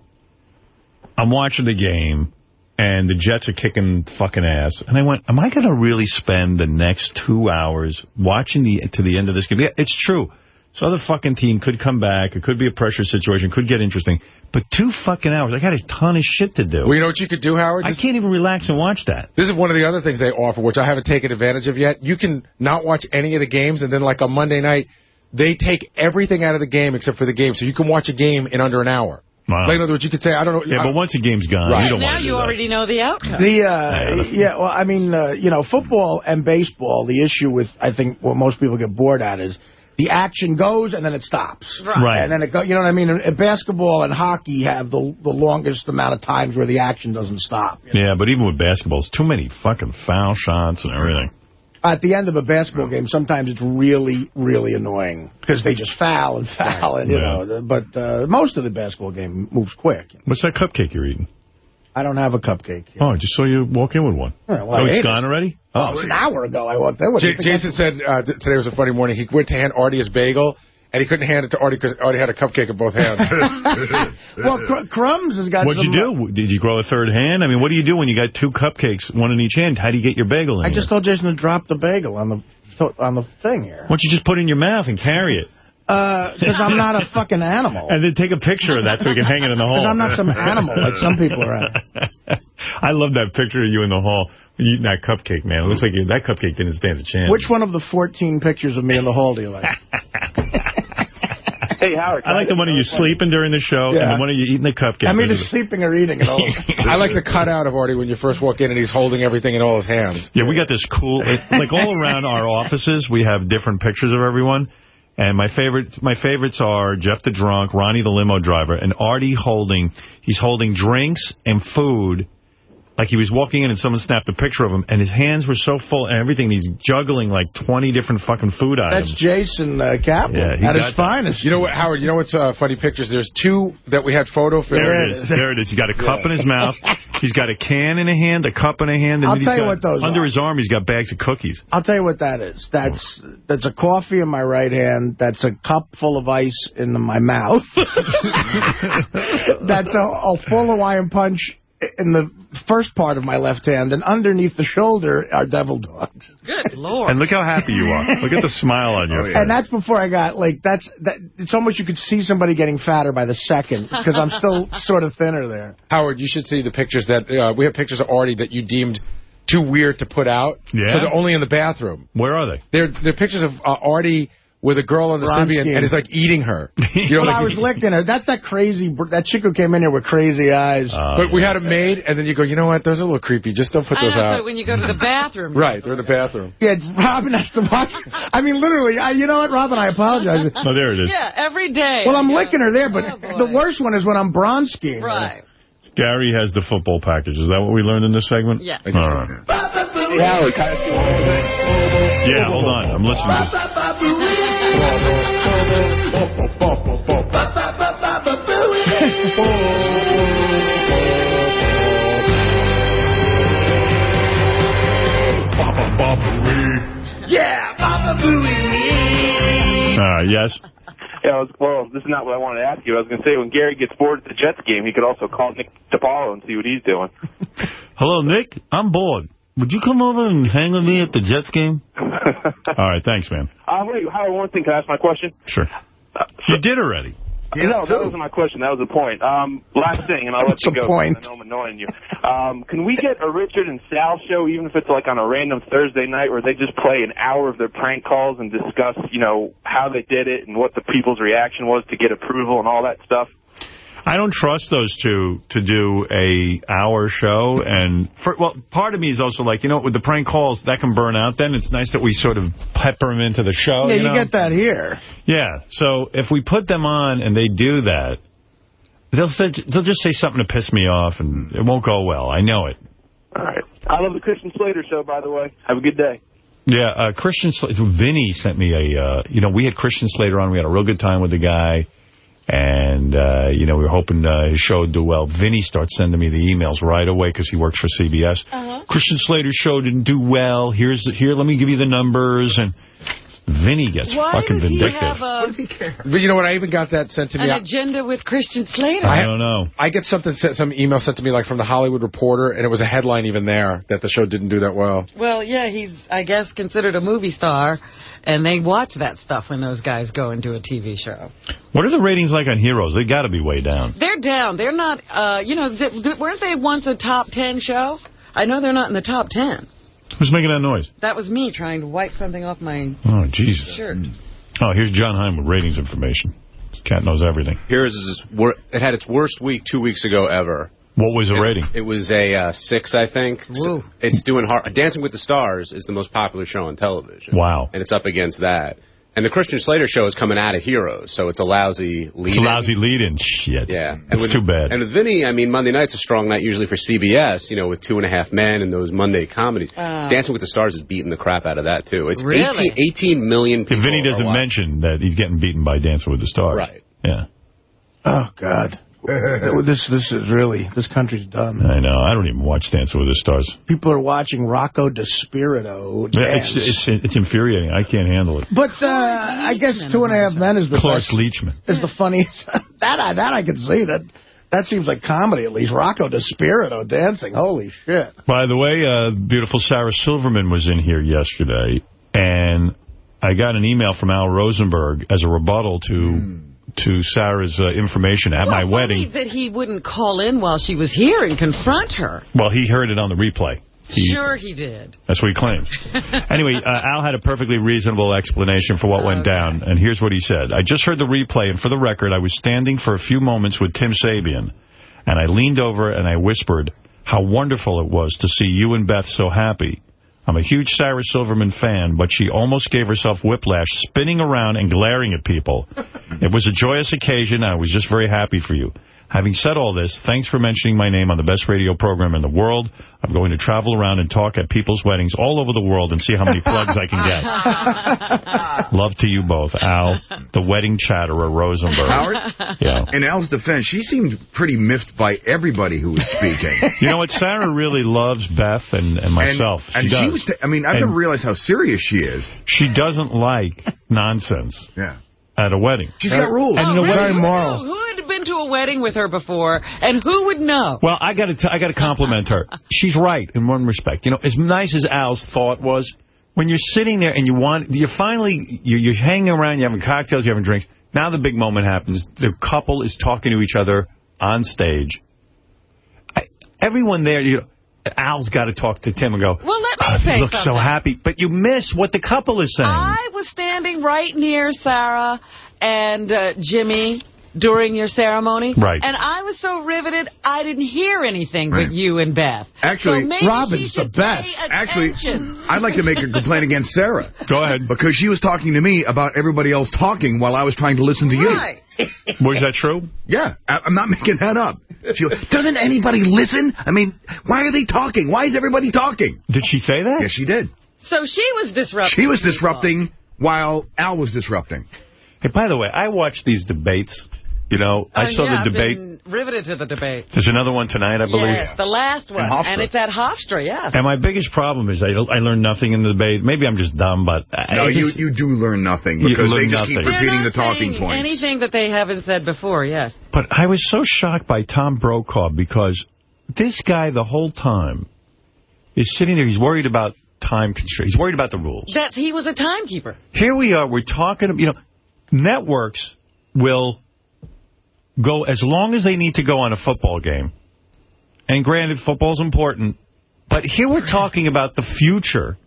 I'm watching the game, and the Jets are kicking fucking ass. And I went, am I going to really spend the next two hours watching the to the end of this game? Yeah, it's true. So the fucking team could come back. It could be a pressure situation. Could get interesting. But two fucking hours. I got a ton of shit to do. well, you know what you could do, Howard? I can't even relax and watch that. This is one of the other things they offer, which I haven't taken advantage of yet. You can not watch any of the games, and then like on Monday night, they take everything out of the game except for the game, so you can watch a game in under an hour. Wow. Like in other words, you could say, I don't know. Yeah, but once the game's gone, Right. you don't now want to do you that. already know the outcome. The Yeah, uh, the- yeah, well, I mean, uh, you know, football and baseball. The issue with I think what most people get bored at is the action goes and then it stops. Right. Right. And then it go, you know what I mean? And basketball and hockey have the the longest amount of times where the action doesn't stop. Yeah, but even with basketball, it's too many fucking foul shots and everything. At the end of a basketball game, sometimes it's really, really annoying because they just foul and foul, and you Yeah. know. But uh, most of the basketball game moves quick. What's that cupcake you're eating? I don't have a cupcake. Oh, I just saw you walk in with one. Yeah, well, oh, I it's ate gone it. already? Oh, it was an hour ago I walked there. What, do J- Jason said uh, th- today was a funny morning. He went to hand Artie his bagel, and he couldn't hand it to Artie because Artie had a cupcake in both hands. well, Cr Crumbs has got What'd some... you do? Did you grow a third hand? I mean, what do you do when you got two cupcakes, one in each hand? How do you get your bagel in I here? just told Jason to drop the bagel on the on the thing here. Why don't you just put it in your mouth and carry it? Uh, because I'm not a fucking animal. And then take a picture of that so we can hang it in the hall. Because I'm not some animal like some people are. I love that picture of you in the hall eating that cupcake, man. It looks like you, that cupcake didn't stand a chance. Which one of the 14 pictures of me in the hall do you like? Hey, Howard. I like the one of you sleeping during the show Yeah. and the one of you eating the cupcake. I'm either sleeping or eating it all. I like the cutout of Artie when you first walk in and he's holding everything in all his hands. Yeah, we got this cool, it, like all around our offices, we have different pictures of everyone. And my favorite, my favorites are Jeff the drunk, Ronnie the limo driver, and Artie holding, he's holding drinks and food. Like he was walking in and someone snapped a picture of him, and his hands were so full and everything. He's juggling like 20 different fucking food items. That's Jason uh, Kaplan Yeah, he at his that. finest. You know what, Howard, you know what's uh, funny pictures? There's two that we had photo filmed. There it is. There it is. He's got a cup in his mouth. He's got a can in a hand, a cup in a hand. And I'll tell you what those Under are. his arm, he's got bags of cookies. I'll tell you what that is. That's that's a coffee in my right hand. That's a cup full of ice in my mouth. that's a, a full Hawaiian punch in the first part of my left hand, and underneath the shoulder are devil dogs. Good Lord. And look how happy you are. Look at the smile on your face. And that's before I got, like, that's, that, it's almost you could see somebody getting fatter by the second, because I'm still sort of thinner there. Howard, you should see the pictures that, uh, we have pictures of Artie that you deemed too weird to put out. Yeah? So they're only in the bathroom. Where are they? They're, they're pictures of uh, Artie with a girl on the Bronski. Sybian and is like eating her. You know, When like I was licking her, that's that crazy, that chick who came in here with crazy eyes. Uh, But we had them made, and then you go, you know what? Those are a little creepy. Just don't put I those know, out. so when you go to the bathroom. Right, they're in the bathroom. Yeah, Robin has to watch. I mean, literally, I, you know what, Robin, I apologize. Oh, there it is. Yeah, every day. Well, I'm You go, licking her there, but oh, the worst one is when I'm bronze skiing. Right. Gary has the football package. Is that what we learned in this segment? Yeah. All right. Hey, Howard, can I ask you one more thing? Yeah, hold on. I'm listening. Yeah, Baba Booey. All right, yes. Yeah, I was, well, this is not what I wanted to ask you. I was going to say, when Gary gets bored at the Jets game, he could also call Nick DiPaolo and see what he's doing. Hello, Nick. I'm bored. Would you come over and hang with me at the Jets game? All right, thanks, man. Uh, wait, Howard, one thing. Can I ask my question? Sure. You did already. no, that wasn't my question. That was the point. Um, last thing, and I'll let you go. point? I know I'm annoying you. Um, can we get a Richard and Sal show, even if it's like on a random Thursday night, where they just play an hour of their prank calls and discuss, you know, how they did it and what the people's reaction was to get approval and all that stuff? I don't trust those two to do a hour show. And, for, well, part of me is also like, you know, with the prank calls, that can burn out then. It's nice that we sort of pepper them into the show. Yeah, you, know? get that here. Yeah, so if we put them on and they do that, they'll say, they'll just say something to piss me off, and it won't go well. I know it. All right. I love the Christian Slater show, by the way. Have a good day. Yeah, uh, Christian Slater, Vinny sent me a, uh, you know, we had Christian Slater on. We had a real good time with the guy. And, uh, you know, we were hoping uh, his show would do well. Vinny starts sending me the emails right away because he works for CBS. Uh-huh. Christian Slater's show didn't do well. Here's the, Here, let me give you the numbers. And Vinny gets Why fucking does he vindictive. have a, But you know what? I even got that sent to me. an I, agenda with Christian Slater? I don't know. I get something, sent- some email sent to me like from the Hollywood Reporter, and it was a headline even there that the show didn't do that well. Well, yeah, he's, I guess, considered a movie star, and they watch that stuff when those guys go and do a TV show. What are the ratings like on Heroes? They got to be way down. They're down. They're not, uh, you know, th th weren't they once a top 10 show? I know they're not in the top 10. Who's making that noise? That was me trying to wipe something off my Oh, Jesus. shirt. Oh, here's John Hein with ratings information. Cat knows everything. Here's is it had its worst week two weeks ago ever. What was the It's- rating? It was a uh, six, I think. Woo. It's doing hard. Dancing with the Stars is the most popular show on television. Wow. And it's up against that. And the Christian Slater show is coming out of Heroes, so it's a lousy lead. It's a lousy lead-in. Shit. Yeah. And It's with, too bad. And with Vinny, I mean, Monday night's a strong night usually for CBS, you know, with Two and a Half Men and those Monday comedies. Ah. Dancing with the Stars is beating the crap out of that, too. It's Really? 18, 18 million people. If Vinny doesn't mention that he's getting beaten by Dancing with the Stars. Right. Yeah. Oh, God. This this is really, this country's done. I know. I don't even watch Dancing with the Stars. People are watching Rocco DiSpirito Yeah, dance. It's, it's, it's infuriating. I can't handle it. but uh, I guess Two and a Half Men is the Cloris best, Leachman. is the funniest. that I that I can see that. That seems like comedy at least. Rocco DiSpirito dancing. Holy shit. By the way, uh, beautiful Sarah Silverman was in here yesterday, and I got an email from Al Rosenberg as a rebuttal to to Sarah's uh, information at my wedding. that he wouldn't call in while she was here and confront her. Well, he heard it on the replay. He, Sure he did. That's what he claimed. anyway, uh, Al had a perfectly reasonable explanation for what went down, and here's what he said. I just heard the replay, and for the record, I was standing for a few moments with Tim Sabean, and I leaned over and I whispered how wonderful it was to see you and Beth so happy. I'm a huge Sarah Silverman fan, but she almost gave herself whiplash, spinning around and glaring at people. It was a joyous occasion, I was just very happy for you. Having said all this, thanks for mentioning my name on the best radio program in the world. I'm going to travel around and talk at people's weddings all over the world and see how many plugs I can get. Love to you both, Al, the wedding chatterer, Rosenberg. Howard? Yeah. In Al's defense, she seemed pretty miffed by everybody who was speaking. You know what? Sarah really loves Beth and, and myself. And, and she she does. was, t- I mean, I've And never realized how serious she is. She doesn't like nonsense Yeah. at a wedding. She's got rules. And you know Oh, what? really? Who, who had been to a wedding with her before, and who would know? Well, I got to I got to compliment her. She's right in one respect. You know, as nice as Al's thought was, when you're sitting there and you want, you're finally, you're, you're hanging around, you're having cocktails, you're having drinks. Now the big moment happens. The couple is talking to each other on stage. I, everyone there, you know, Al's got to talk to Tim and go, Well, let me "Oh, say look so happy. But you miss what the couple is saying. I was standing right near Sarah and uh, Jimmy during your ceremony. Right. And I was so riveted, I didn't hear anything Right. but you and Beth. Actually, so maybe Robin's the best. Actually. I'd like to make a complaint against Sarah. Go ahead. Because she was talking to me about everybody else talking while I was trying to listen to you. Right. Was that true? Yeah, I, I'm not making that up. She goes, Doesn't anybody listen? I mean, why are they talking? Why is everybody talking? Did she say that? Yes, she did. So she was disrupting. She was people. disrupting while Al was disrupting. Hey, by the way, I watch these debates. You know, I Uh, saw yeah, the debate. been riveted to the debate. There's another one tonight, I believe. Yes, the last one. Hofstra. And it's at Hofstra, yeah. And my biggest problem is I, I learned nothing in the debate. Maybe I'm just dumb, but I No, I just, you, you do learn nothing because learn they just keep repeating the talking points. Anything that they haven't said before, yes. But I was so shocked by Tom Brokaw because this guy the whole time is sitting there. He's worried about time constraints. He's worried about the rules. That he was a timekeeper. Here we are. We're talking. You know, networks will go as long as they need to go on a football game. And granted, football's important. But here we're talking about the future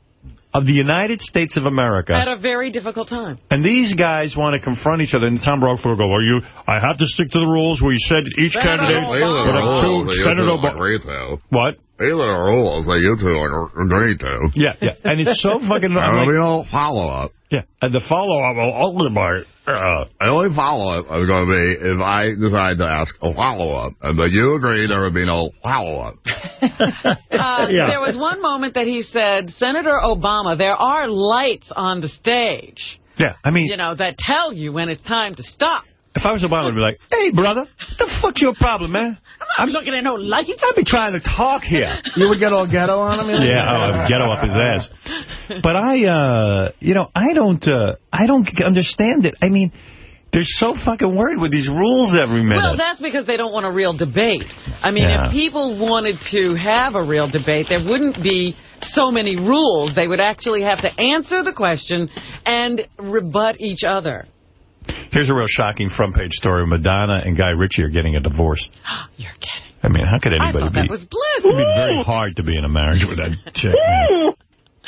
of the United States of America. At a very difficult time. And these guys want to confront each other. And Tom Brokaw will go, well, you, I have to stick to the rules where you said each Senator candidate Obama. would have two Senator Obama. What? These are the rules that you two are agreed to. Yeah, yeah. And it's so fucking... I'm There'll be no follow-up. yeah. And the follow-up will only by... Uh, The only follow-up is going to be if I decide to ask a follow-up. But you agree there would be no follow-up. Uh, Yeah. There was one moment that he said, Senator Obama, there are lights on the stage, yeah, I mean... you know, that tell you when it's time to stop. If I was Obama, I'd be like, hey, brother, what the fuck's your problem, man? I'm not looking at no lights. I'd be trying to talk here. You would get all ghetto on him? you know? Yeah, oh, I'd ghetto up his ass. But I, uh, you know, I don't, uh, I don't understand it. I mean, they're so fucking worried with these rules every minute. Well, that's because they don't want a real debate. I mean, Yeah. if people wanted to have a real debate, there wouldn't be so many rules. They would actually have to answer the question and rebut each other. Here's a real shocking front page story. Madonna and Guy Ritchie are getting a divorce. You're kidding. I mean, how could I anybody thought be? that was bliss. It'd be very hard to be in a marriage with that chick. man.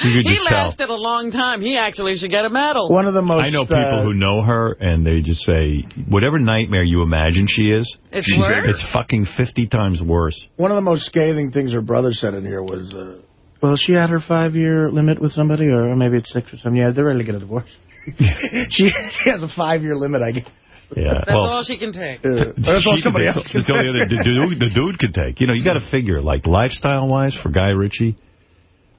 You could He just tell. lasted a long time. He actually should get a medal. One of the most... I know people uh, who know her, and they just say, whatever nightmare you imagine she is, It's she's- worse? it's fucking 50 times worse. One of the most scathing things her brother said in here was, uh, well, she had her five-year limit with somebody, or maybe it's six or something. Yeah, they're ready to get a divorce. she, she has a five-year limit, I guess. Yeah. That's well, all she can take. Uh, that's all somebody could- else can that's all the, other, the, dude, the dude could take. You know, you got to figure, like, lifestyle-wise for Guy Ritchie,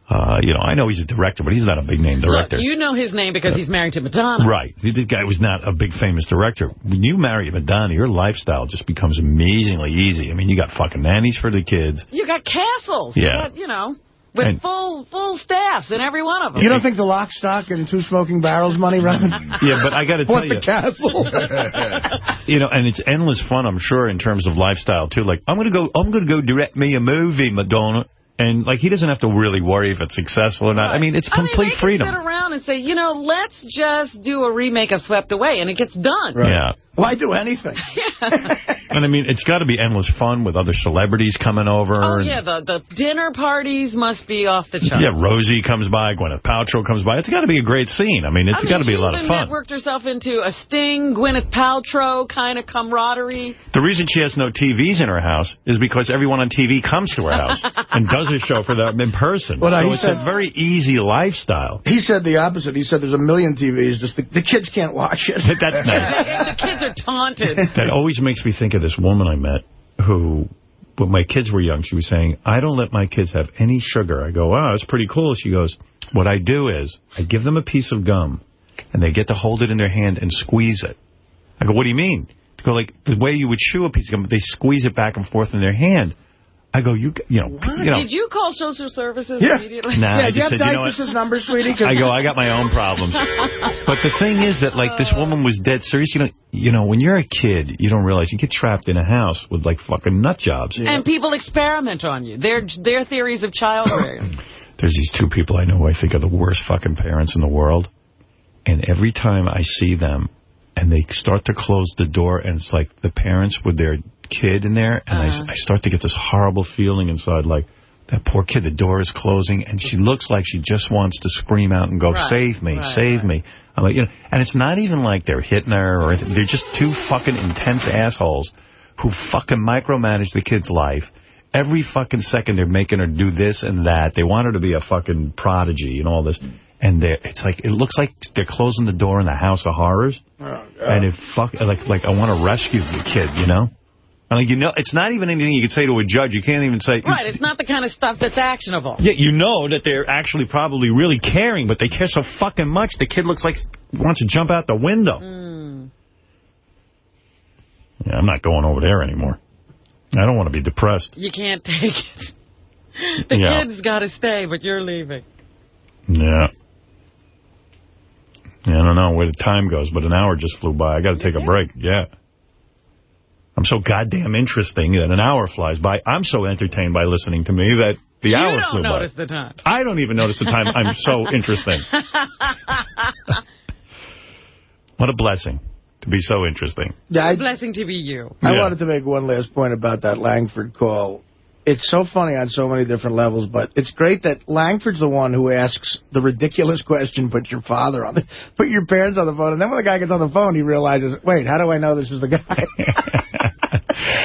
Uh, you know, I know he's a director, but he's not a big name director. Look, you know his name because he's married to Madonna. Right. This guy was not a big famous director. When you marry Madonna, your lifestyle just becomes amazingly easy. I mean, you got fucking nannies for the kids. You got castles. Yeah. You, got, you know, with And- full full staffs in every one of them. You don't think the lock, stock, and two smoking barrels money, Robin? Yeah, but I got to tell What, you. the castle? You know, and it's endless fun, I'm sure, in terms of lifestyle, too. Like, I'm going to go I'm going to go direct me a movie, Madonna. And, like, he doesn't have to really worry if it's successful or not. I mean, it's I mean, complete they freedom. sit around and say, you know, let's just do a remake of Swept Away, and it gets done. Right. Yeah. Why do anything? And, I mean, it's got to be endless fun with other celebrities coming over. Oh, and- yeah, the, the dinner parties must be off the charts. Yeah, Rosie comes by, Gwyneth Paltrow comes by. It's got to be a great scene. I mean, it's I mean, got to be a she lot of even fun. networked herself into a Sting, Gwyneth Paltrow kind of camaraderie. The reason she has no TVs in her house is because everyone on TV comes to her house and does a show for them in person. Well, so it's said- a very easy lifestyle. He said the opposite. He said there's a million TVs, just the, the kids can't watch it. That's nice. the kids are taunted. That always makes me think of this woman I met who, when my kids were young, she was saying, I don't let my kids have any sugar. I go, wow, that's pretty cool. She goes, what I do is I give them a piece of gum and they get to hold it in their hand and squeeze it. I go, what do you mean? They go, like, the way you would chew a piece of gum, but they squeeze it back and forth in their hand. I go, you, you know, you know. Did you call social services Yeah. immediately? Nah, yeah, I do you just have said, you know what? Number, sweetie? 'Cause- I go, I got my own problems. But the thing is that, like, this woman was dead serious. You know, you know, when you're a kid, you don't realize you get trapped in a house with, like, fucking nut jobs. And people experiment on you. Their their theories of child rearing. There's these two people I know who I think are the worst fucking parents in the world. And every time I see them, and they start to close the door, and it's like the parents with their kid in there, and I, uh-huh. I start to get this horrible feeling inside, like, that poor kid, the door is closing, and she looks like she just wants to scream out and go, Right, save me, right, save me. I'm like, you know, and it's not even like they're hitting her or anything. They're just two fucking intense assholes who fucking micromanage the kid's life. Every fucking second they're making her do this and that. They want her to be a fucking prodigy and all this. And it's like, it looks like they're closing the door in the house of horrors. And it fuck, like, like I want to rescue the kid, you know? And like, you know, it's not even anything you can say to a judge. You can't even say, right, it's not the kind of stuff that's actionable. yeah, you know that they're actually probably really caring, but they care so fucking much. The kid looks like he wants to jump out the window. Mm. Yeah, I'm not going over there anymore. I don't want to be depressed. You can't take it. The Yeah. kid's got to stay, but you're leaving. Yeah. Yeah, I don't know where the time goes, but an hour just flew by. I got to take a break. Yeah. I'm so goddamn interesting that an hour flies by. I'm so entertained by listening to me that the you hour don't notice the time. I don't even notice the time. I'm so interesting. What a blessing to be so interesting. Yeah, I, Blessing to be you. I Yeah. wanted to make one last point about that Langford call. It's so funny on so many different levels, but it's great that Langford's the one who asks the ridiculous question, put your father on the, put your parents on the phone. And then when the guy gets on the phone, he realizes, wait, how do I know this is the guy?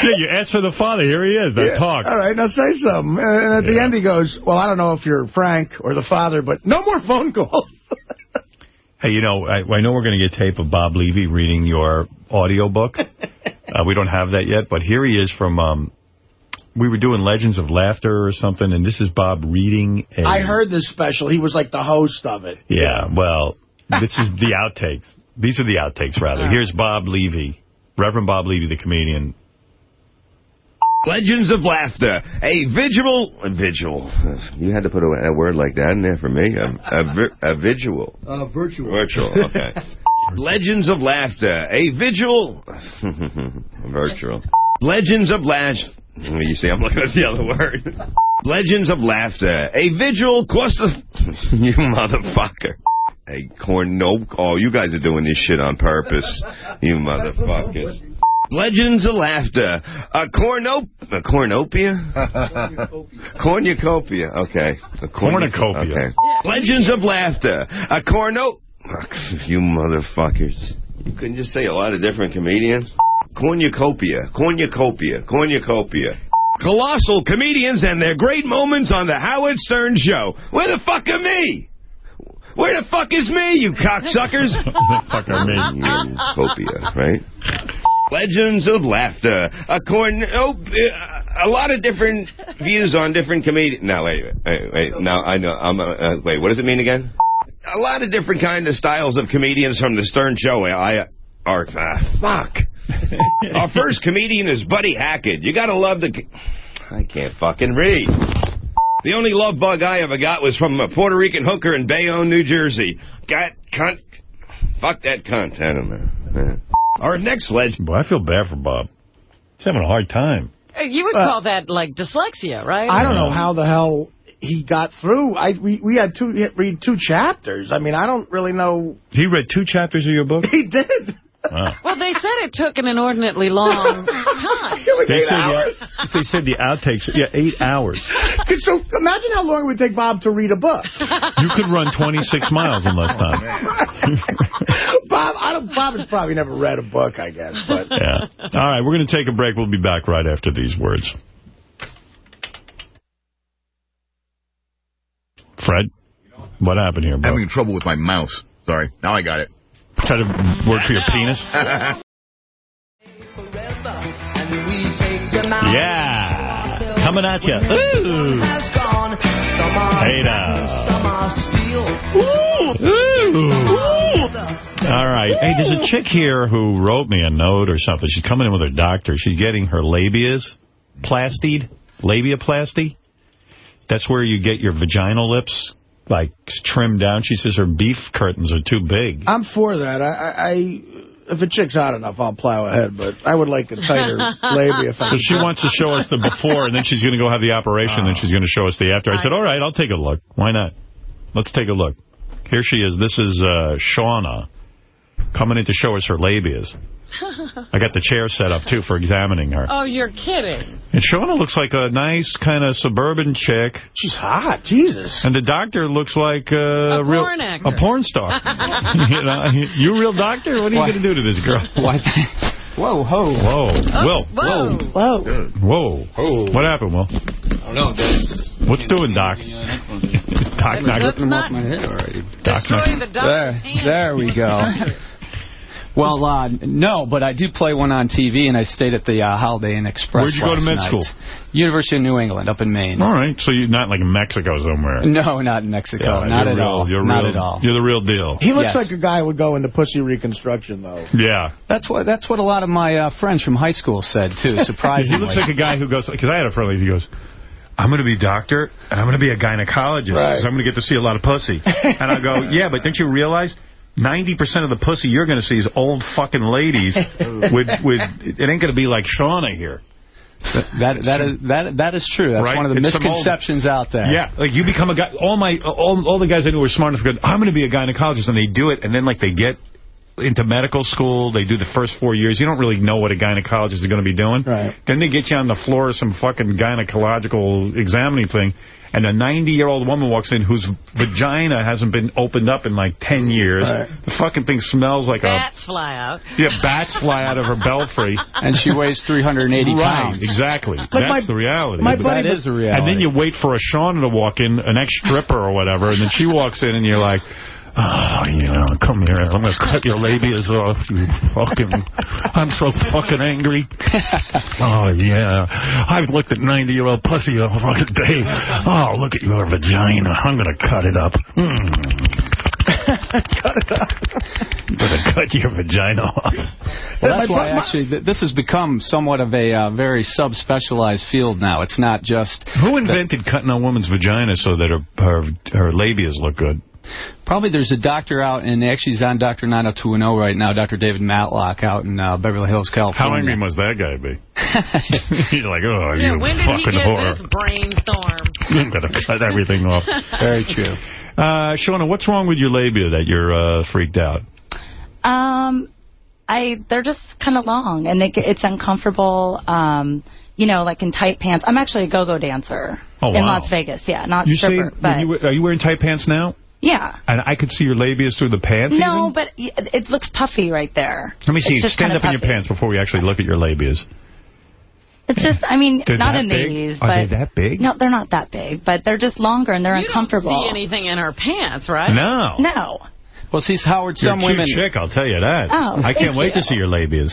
Yeah, you asked for the father. Here he is. Now Yeah, talk. All right, now say something. And at the end he goes, well, I don't know if you're Frank or the father, but no more phone calls. Hey, you know, I, I know we're going to get tape of Bob Levy reading your audio book. uh, we don't have that yet, but here he is from, um, we were doing Legends of Laughter or something, and this is Bob reading a... I heard this special. He was like the host of it. Yeah, well, this is the outtakes. These are the outtakes, rather. Here's Bob Levy, Reverend Bob Levy, the comedian. Legends of Laughter, a vigil, a vigil. You had to put a, a word like that in there for me. A, a, a visual. Uh, virtual. Virtual, okay. Legends of Laughter, a vigil. Virtual. Legends of Laughter. You see, I'm looking at the other word. Legends of Laughter, a vigil cluster. you motherfucker. A corno. Oh, you guys are doing this shit on purpose. You motherfuckers. Legends of Laughter, a corno. A cornopia? Cornucopia. Okay. A cornu- Cornucopia. Okay. Legends of Laughter, a corno. You motherfuckers. You couldn't just say a lot of different comedians? Cornucopia, cornucopia, cornucopia. Colossal comedians and their great moments on the Howard Stern Show. Where the fuck are me? Where the fuck is me, you cocksuckers? fuck are me? Cornucopia, right? Legends of Laughter, a corn... Oh, uh, a lot of different views on different comedians. No, wait, wait, wait. Now I know. I'm. Uh, uh, wait, what does it mean again? A lot of different kind of styles of comedians from the Stern Show. I are uh, fuck. Our first comedian is Buddy Hackett. You gotta love the. I can't fucking read. The only love bug I ever got was from a Puerto Rican hooker in Bayonne, New Jersey. Got cunt. Fuck that cunt. I don't know. Our next legend. Boy, I feel bad for Bob. He's having a hard time. Uh, You would Uh, call that, like, dyslexia, right? I don't know how the hell he got through. I we we had to read two chapters. I mean, I don't really know. He read two chapters of your book? He did. Wow. Well, they said it took an inordinately long time. They said, the, they said the outtakes, yeah, eight hours. So imagine how long it would take Bob to read a book. You could run 26 miles in less time. Bob, I don't. Bob has probably never read a book, I guess. But Yeah. All right, we're going to take a break. We'll be back right after these words. Fred, what happened here, bro? Having trouble with my mouse. Sorry. Now I got it. Try to work for your penis? Yeah. Coming at you. Ooh. Hey now. Uh, All right. Hey, there's a chick here who wrote me a note or something. She's coming in with her doctor. She's getting her labias plastied. Labiaplasty. That's where you get your vaginal lips, like, trimmed down. She says her beef curtains are too big. I'm for that. I, I, I if a chick's hot enough, I'll plow ahead. But I would like a tighter labia. So she wants to show us the before, and then she's going to go have the operation, and then she's going to show us the after. I said, all right, I'll take a look. Why not? Let's take a look. Here she is. This is uh, Shauna coming in to show us her labias. I got the chair set up, too, for examining her. Oh, you're kidding. And Shauna looks like a nice kind of suburban chick. She's hot, Jesus. And the doctor looks like uh, A real, porn actor. a porn star. you, know, you real doctor? What are you going to do to this girl? Whoa, ho. Whoa. Will. Whoa. Whoa. Whoa. Oh. What happened, Will? I don't know. What's doing, Doc? Doc Let's knock. ripping them off my head already. Doc knock. Destroy the There, hand. there we go. Well, uh, no, but I do play one on TV, and I stayed at the uh, Holiday Inn Express Where'd you go to med night. school? University of New England, up in Maine. All right, so you're not like in Mexico somewhere. No, not in Mexico. Yeah, not at real, all. You're not real, at all. You're the real deal. He looks Yes. like a guy who would go into pussy reconstruction, though. Yeah. That's what that's what a lot of my uh, friends from high school said too. Surprisingly, He looks like a guy who goes, because I had a friend, he goes, I'm going to be a doctor, and I'm going to be a gynecologist, Right. because I'm going to get to see a lot of pussy. and I go, yeah, but don't you realize 90% of the pussy you're going to see is old fucking ladies with, with, it ain't going to be like Shauna here. that that is that that is true. That's Right? one of the It's some old- misconceptions out there. Yeah, like you become a guy. All my all all the guys I knew were smart enough to go, I'm going to be a gynecologist, and they do it, and then like they get into medical school, they do the first four years. You don't really know what a gynecologist is going to be doing. Right. Then they get you on the floor of some fucking gynecological examining thing, and a 90-year-old woman walks in whose vagina hasn't been opened up in like 10 years. Right. The fucking thing smells like a Bats fly out. Yeah, bats fly out of her belfry. and she weighs 380 Right, pounds. exactly. Like That's my- the reality. my buddy- That is a reality. and then you wait for a Shauna to walk in, an ex-stripper or whatever, and then she walks in and you're like, oh, you know, come here. I'm going to cut your labias off, you fucking... I'm so fucking angry. oh, yeah. I've looked at 90-year-old pussy a fucking day. Oh, look at your vagina. I'm going to cut it up. Mm. cut it up. I'm going to cut your vagina off. Well, that's why actually th this has become somewhat of a uh, very subspecialized field now. It's not just Who invented cutting a woman's vagina so that her, her, her labias look good? Probably there's a doctor out, and actually he's on Dr. 90210 right now, Dr. David Matlock out in uh, Beverly Hills, California. How California. angry must that guy be? You're like, oh, Yeah, you when did he fucking get whore. this brainstorm? I'm going to cut everything off. Very true. Uh, Shauna, what's wrong with your labia that you're uh, freaked out? Um, I they're just kind of long and they, it's uncomfortable. Um, you know, like in tight pants. I'm actually a go-go dancer Oh, in. Las Vegas. Yeah, not You say, stripper, but you, are you wearing tight pants now? Yeah. And I could see your labias through the pants No, even? but it looks puffy right there. Let me see. It's Stand kinda up in your pants before we actually look at your labias. It's just, I mean, They're not that in big? these, Are but they that big? no, they're not that big, but they're just longer and they're You don't uncomfortable. see anything in her pants, right? No. No. Well, see, Howard, some You're some a cute women... chick, I'll tell you that. Oh, I can't thank wait to see your labias.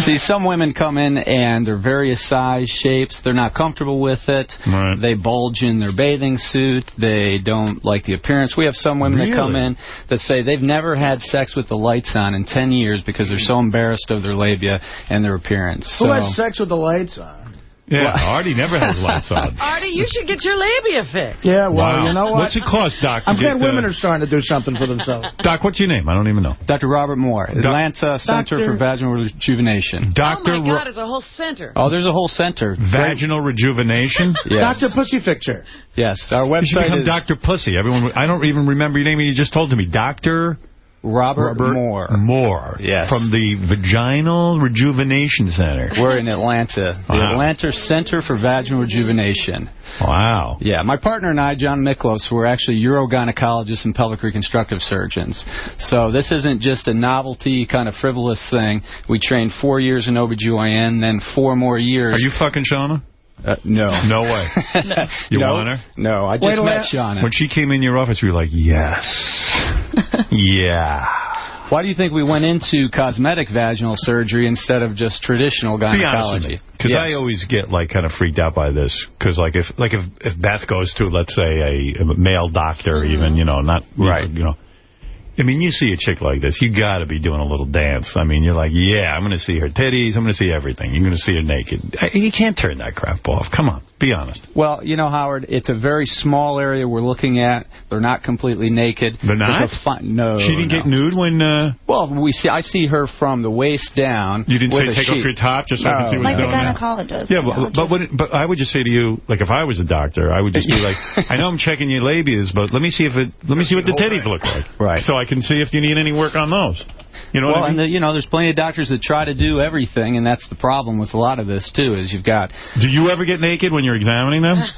See, some women come in and they're various size, shapes. They're not comfortable with it. Right. They bulge in their bathing suit. They don't like the appearance. We have some women that come in that say they've never had sex with the lights on in 10 years because they're so embarrassed of their labia and their appearance. Who So, has sex with the lights on? Yeah, Artie never has lights on. Artie, you should get your labia fixed. Yeah, well, Wow. you know what? What's it cost, Doc? I'm get, glad women uh, are starting to do something for themselves. Doc, what's your name? I don't even know. Dr. Robert Moore, Atlanta Center for Vaginal Rejuvenation. Doctor Oh, my God, it's a whole center. Oh, there's a whole center. Vaginal rejuvenation. Yes. Dr. Pussy Fixer. Yes, our You should website become is Dr. Pussy. Everyone, I don't even remember your name. You just told to me, Doctor Robert, Moore. Moore. Yes. From the Vaginal Rejuvenation Center. We're in Atlanta, the Wow. Atlanta Center for Vaginal Rejuvenation. Wow. Yeah, my partner and I, John Miklos, we're actually urogynecologists and pelvic reconstructive surgeons. So this isn't just a novelty kind of frivolous thing. We trained four years in OBGYN, then four more years. Are you fucking Shauna? Uh, no. No way. You no, want her? No, I Wait just till met I- Shauna. When she came in your office, we were like, yes. yeah. Why do you think we went into cosmetic vaginal surgery instead of just traditional Be gynecology? me. Because I always get like kind of freaked out by this. Because like if like if if Beth goes to let's say a, a male doctor, even you know not right, you know. I mean, you see a chick like this, you got to be doing a little dance. I mean, you're like, yeah, I'm going to see her titties, I'm going to see everything. You're going to see her naked. You can't turn that crap off. Come on, be honest. Well, you know, Howard, it's a very small area we're looking at. They're not completely naked. They're not? There's a fi- no. she didn't no. get nude when. Uh, Well, we see. I see her from the waist down. you didn't say a take off sheet. your top just so I can see what's Like the going on. gynecologist. Yeah, but but, what but I would just say to you, like if I was a doctor, I would just be like, I know I'm checking your labias, but let me see if it, let me see what the titties look like, Right. So I can see if you need any work on those. You know well, what I and the, you know, there's plenty of doctors that try to do everything, and that's the problem with a lot of this too. Is you've got Do you ever get naked when you're examining them?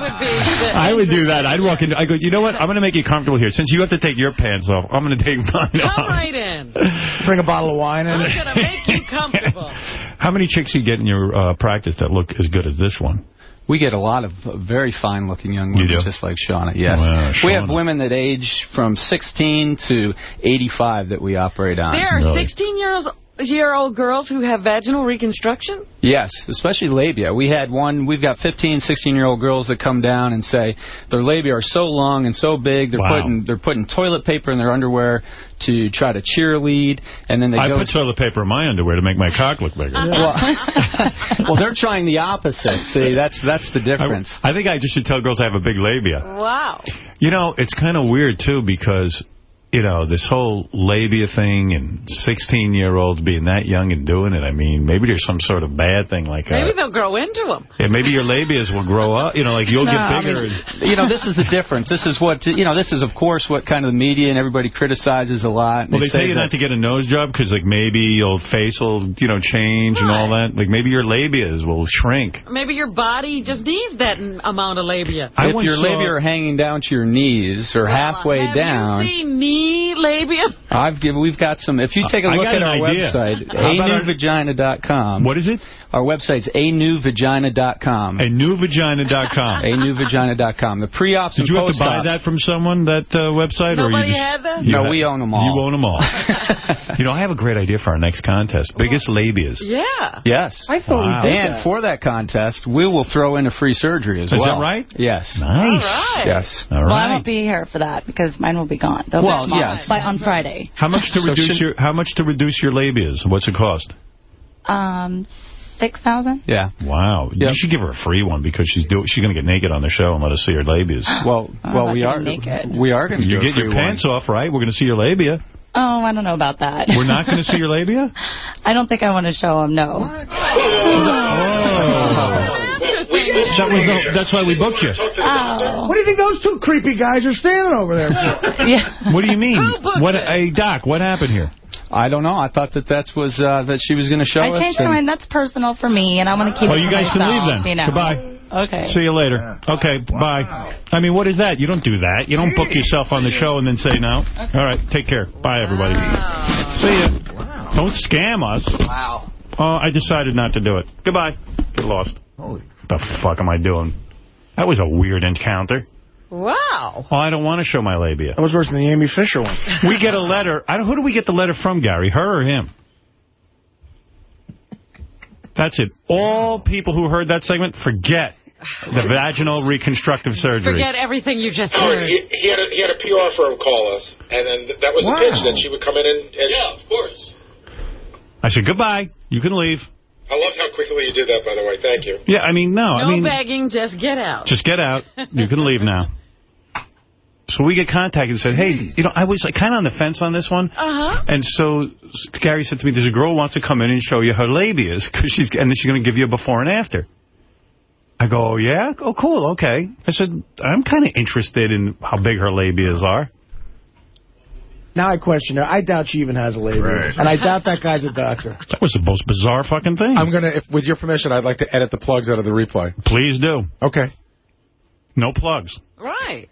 That would be I would do that. I'd walk in. I go, you know what? I'm going to make you comfortable here. Since you have to take your pants off, I'm going to take mine Come off. right in. Bring a bottle of wine in. I'm going to make you comfortable. How many chicks you get in your uh, practice that look as good as this one? We get a lot of very fine-looking young women, just like Shauna, yes. Wow, Shauna. We have women that age from 16 to 85 that we operate on. There are 16-year-olds year-old girls who have vaginal reconstruction? Yes, especially labia. We had one, we've got 15, 16-year-old girls that come down and say their labia are so long and so big, they're wow. putting they're putting toilet paper in their underwear to try to cheerlead, and then they I put toilet paper in my underwear to make my cock look bigger. well, well, they're trying the opposite. See, that's that's the difference. I, I think I just should tell girls I have a big labia. Wow. You know, it's kind of weird, too, because you know, this whole labia thing and 16-year-olds being that young and doing it, I mean, maybe there's some sort of bad thing like Maybe uh, they'll grow into them. yeah, maybe your labias will grow up, you know, like you'll No, get I bigger. mean, and- you know, this is the difference. This is what you know. This is, of course, what kind of the media and everybody criticizes a lot. well, they say tell you that- not to get a nose job because, like, maybe your face will, you know, change and all that. Like, maybe your labias will shrink. Maybe your body just needs that amount of labia. I if your labia are hanging down to your knees or halfway Have down, you labia? I've given. We've got some. If you take a I look at our idea. website, How about our- anewvagina.com. What is it? Our website's anewvagina.com. A newvagina.com. anewvagina.com. The pre-ops Did and you have to buy that from someone, that uh, website? or you just, had that? you No, ha- we own 'em all. You own them all. you know, I have a great idea for our next contest. Biggest labias. Yeah. Yes. I thought Wow. we did And that. for that contest, we will throw in a free surgery as Is well. that right? Yes. Nice. All right. Yes. All Well, I won't be here for that because mine will be gone. They'll Well, be yes. By on Friday. How much to So reduce should- your How much to reduce your labias? What's it cost? Um, six thousand. Yeah. Wow, Yeah. you should give her a free one because she's do she's going to get naked on the show and let us see her labias. Well, oh, well, we are naked. we are going to you get your pants off, right? We're going to see your labia. Oh, I don't know about that. We're not going to see your labia. I don't think I want to show them. No. That was the, that's why we booked you. Oh. What do you think those two creepy guys are standing over there for? Yeah. What do you mean? Who What? Hey, Doc, what happened here? I don't know. I thought that that was uh, that she was going to show I us. changed my mind. That's personal for me, and I want to keep Well, it you for guys can leave then. You know. Goodbye. Okay. See you later. Okay, bye. I mean, what is that? You don't do that. You don't book yourself on the show and then say no. All right, take care. Bye, everybody. See ya. Don't scam us. Wow. Oh, I decided not to do it. Goodbye. Get lost. Holy. The fuck am I doing? That was a weird encounter. Wow. Oh, I don't want to show my labia. That was worse than the Amy Fisher one. We get a letter. I don't, who do we get the letter from, Gary? Her or him? That's it. All people who heard that segment, forget the vaginal reconstructive surgery. Forget everything you just Oh, heard. he, he, had a, he had a PR firm call us, and then that was Wow. the pitch that she would come in and, and... Yeah, of course. I said, goodbye. You can leave. I loved how quickly you did that, by the way. Thank you. Yeah, I mean, no. no I mean, begging, just get out. just get out. You can leave now. So we get contacted and said, hey, you know, I was kind of on the fence on this one. Uh-huh. And so Gary said to me, there's a girl who wants to come in and show you her labias, cause she's, and then she's going to give you a before and after. I go, oh, yeah? Oh, cool, okay. I said, I'm kind of interested in how big her labias are. Now I question her. I doubt she even has a labia. Right. And I doubt that guy's a doctor. That was the most bizarre fucking thing. I'm going to, with your permission, I'd like to edit the plugs out of the replay. Please do. Okay. No plugs. Right.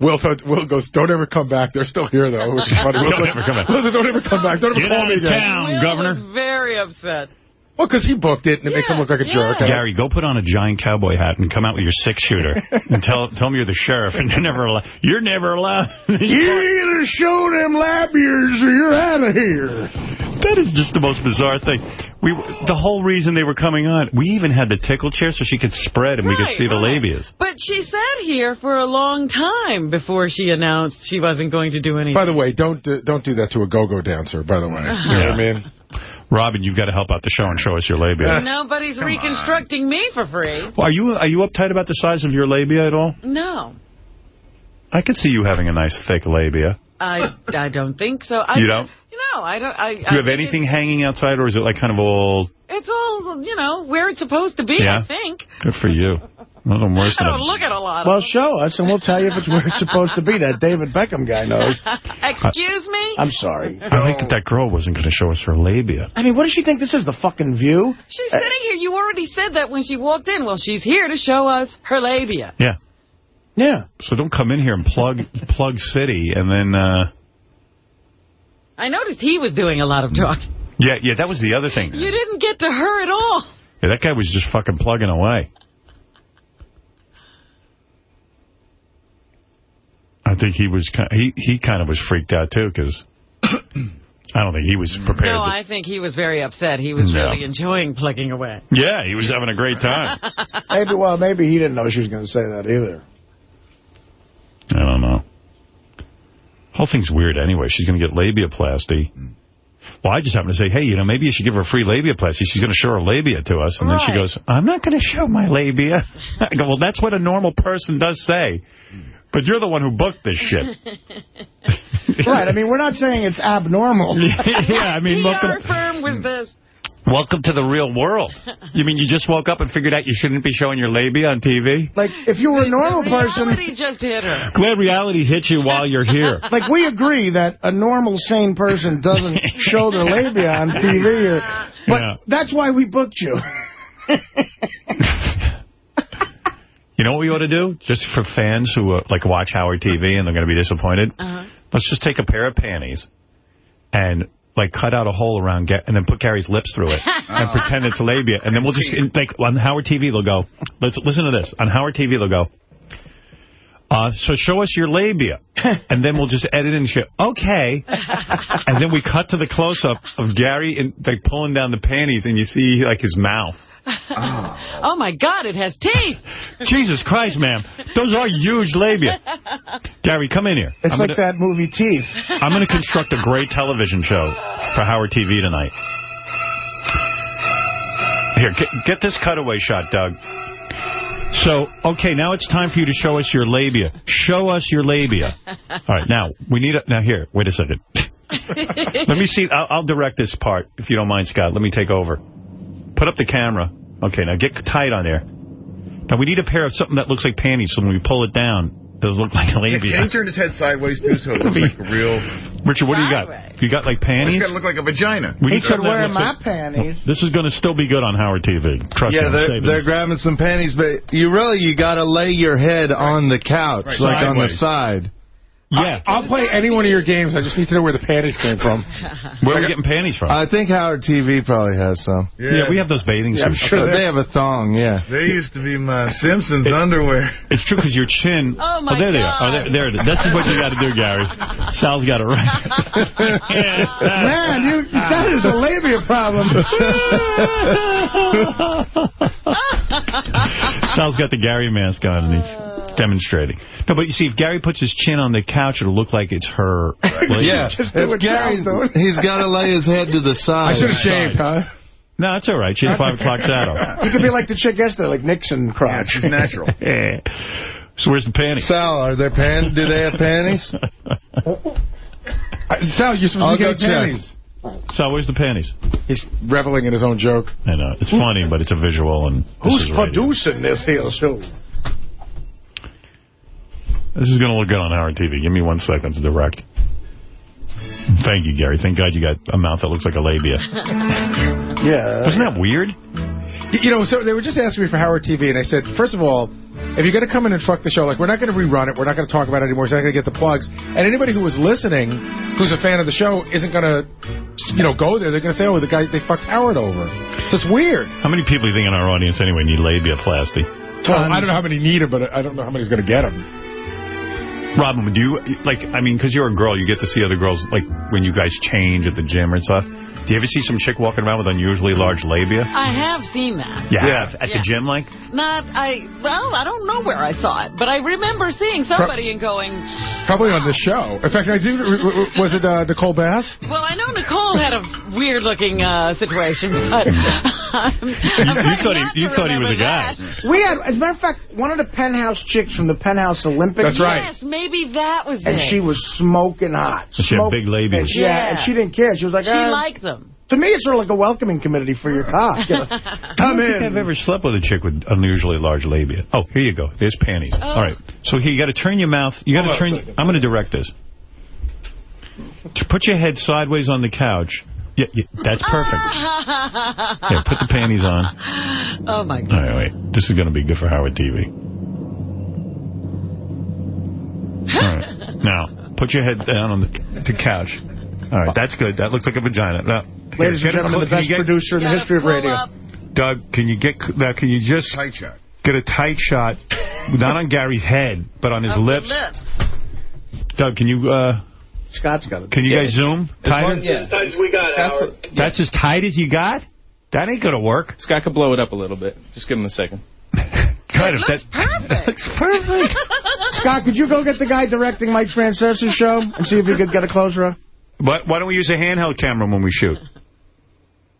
Will, t- Will goes, don't ever come back. They're still here, though. Which is funny. Will Don't goes, ever come back. Will says, don't ever come back. Don't ever Get call out me of again. town, Will Governor. was very upset. Well, because he booked it, and it makes him look like a jerk. Gary, go put on a giant cowboy hat and come out with your six-shooter and tell tell me you're the sheriff and you're never allowed. You're never allowed. You either show them labias or you're out of here. That is just the most bizarre thing. We The whole reason they were coming on, we even had the tickle chair so she could spread and we could Right, see the right. labias. But she sat here for a long time before she announced she wasn't going to do anything. By the way, don't do, don't do that to a go-go dancer, by the way. Uh-huh. You know what I mean? Robin, you've got to help out the show and show us your labia. Nobody's reconstructing me for free. Well, are you are you uptight about the size of your labia at all? No, I could see you having a nice thick labia. I I don't think so. I, You don't? No, I don't. I, Do you have anything hanging outside, or is it like kind of all It's all you know where it's supposed to be. Yeah. I think. good for you? Nothing worse I don't a look at a lot. Well, of show us, and we'll tell you if it's where it's supposed to be. That David Beckham guy knows. Excuse me. I'm sorry. I like that that girl wasn't going to show us her labia. I mean, what does she think this is, the fucking view? She's sitting here. You already said that when she walked in. Well, she's here to show us her labia. Yeah. Yeah. So don't come in here and plug plug city and then. uh I noticed he was doing a lot of talking. Yeah, yeah, that was the other thing. You didn't get to her at all. Yeah, that guy was just fucking plugging away. I think he was ki- he he kind of was freaked out too because I don't think he was prepared. No, to- I think he was very upset. He was No. really enjoying plugging away. yeah, he was having a great time. Maybe, well, maybe he didn't know she was going to say that either. I don't know. Whole thing's weird anyway. She's going to get labiaplasty. Well, I just happened to say, hey, you know, maybe you should give her a free labiaplasty. She's going to show her labia to us. And then she goes, I'm not going to show my labia. I go, well, that's what a normal person does say. But you're the one who booked this shit. right. I mean, we're not saying it's abnormal. yeah, I mean, PR welcome, firm was this. welcome to the real world. You mean you just woke up and figured out you shouldn't be showing your labia on TV? Like, if you were a normal person... Reality just hit her. Glad reality hit you while you're here. Like, we agree that a normal, sane person doesn't show their labia on TV. Or, but Yeah. that's why we booked you. You know what we ought to do? Just for fans who uh, like watch Howard TV and they're going to be disappointed. Uh-huh. Let's just take a pair of panties and like cut out a hole around Ga and then put Gary's lips through it and pretend it's labia. And then we'll just in- like on Howard TV they'll go. Let's listen to this. On Howard TV they'll go. Uh, so show us your labia, and then we'll just edit in shit. Okay, and then we cut to the close up of Gary and like pulling down the panties, and you see like his mouth. Oh, my God, it has teeth. Jesus Christ, ma'am. Those are huge labia. Gary, come in here. It's I'm like gonna, that movie Teeth. I'm going to construct a great television show for Howard TV tonight. Here, get, get this cutaway shot, Doug. So, okay, now it's time for you to show us your labia. Show us your labia. All right, now, we need a... Now, here, wait a second. Let me see. I'll, I'll direct this part, if you don't mind, Scott. Let me take over. Put up the camera. Okay, now get tight on there. Now, we need a pair of something that looks like panties, so when we pull it down, it does look like a Can, labia. can he turn his head sideways, too, so it looks like a real... Richard, what do you got? You got, like, It's panties? got to look like a vagina. We He need said, something that wear my like- panties. This is going to still be good on Howard TV. Trust me. Yeah, I'm they're, they're this. grabbing some panties, but you really, you got to lay your head on the couch, Right. like on the side. Yeah. I'll play any one of your games. I just need to know where the panties came from. Where are we getting panties from? I think Howard TV probably has some. Yeah, we have those bathing Yeah, I'm suits. sure they have a thong, yeah. They used to be my Simpsons underwear. It's true because your chin. Oh, my there they are. Oh, there, there it is. That's what you got to do, Gary. Sal's got it right. Man, you, you got a labia problem. Sal's got the Gary mask on and he's uh. demonstrating. No, but you see, if Gary puts his chin on the couch, it'll look like it's her. Yeah, if Gary, he's got to lay his head to the side. I should have shaved, huh? No, it's all right. She has 5 o'clock shadow. You could be like the chick yesterday, like Nixon crotch. She's natural. So where's the panties? Sal, are there pan? Do they have panties? Uh, Sal, you're supposed I'll to go get check. panties. So where's the panties? He's reveling in his own joke. I know. It's funny, but it's a visual. and Who's is radio. producing this here show? This is going to look good on Howard TV. Give me one second to direct. Thank you, Gary. Thank God you got a mouth that looks like a labia. Yeah. Wasn't that weird? You know, so they were just asking me for Howard TV, and I said, first of all, if you're going to come in and fuck the show, like, we're not going to rerun it. We're not going to talk about it anymore. We're not going to get the plugs. And anybody who was listening, who's a fan of the show, isn't going to, you know, go there. They're going to say, oh, the guy, they fucked Howard over. So it's weird. How many people do you think in our audience anyway need labiaplasty? Well, I don't know how many need him, but I don't know how many's going to get him. Robin, do you, like, I mean, because you're a girl, you get to see other girls, like, when you guys change at the gym and stuff. Do you ever see some chick walking around with unusually large labia? I have seen that. You have? At Yeah. the gym, like? Not, I, well, I don't know where I saw it, but I remember seeing somebody and going, Probably on this show. In fact, I do. Was it uh, Nicole Bass? well, I know Nicole had a weird-looking uh, situation, but I'm, You, you thought he, you thought he was a guy. We had, as a matter of fact, one of the penthouse chicks from the penthouse Olympics. That's right. Yes, maybe that was And it. And she was smoking hot. She had big labia. She, yeah. Yeah. and she didn't care. She was like, She "Ah." liked them. To me, it's sort of like a welcoming committee for your cock. You know, I Come don't think in. I've ever slept with a chick with unusually large labia. Oh, here you go. There's panties. Oh. All right. So here, you got to turn your mouth. You got to Hold on a turn. I'm going to direct this. To put your head sideways on the couch. Yeah, yeah that's perfect. Yeah, put the panties on. oh, my God. All right, wait. This is going to be good for Howard TV. All right. Now, put your head down on the, the couch. All right, that's good. That looks like a vagina. Now, Ladies get and gentlemen, the best get- producer in the history of radio. up. Doug, can you get now? Can you just Tight shot. get a tight shot, not on Gary's head, but on his Of the lips? lips. Doug, can you uh, Scott's got it. can you guys zoom tighter? Yeah. Scott's- That's as tight as you got. That ain't gonna work. Scott could blow it up a little bit. Just give him a second. Good. It if looks that- perfect. looks perfect. Scott, could you go get the guy directing Mike Francesa's show and see if you could get a closer up? But why don't we use a handheld camera when we shoot?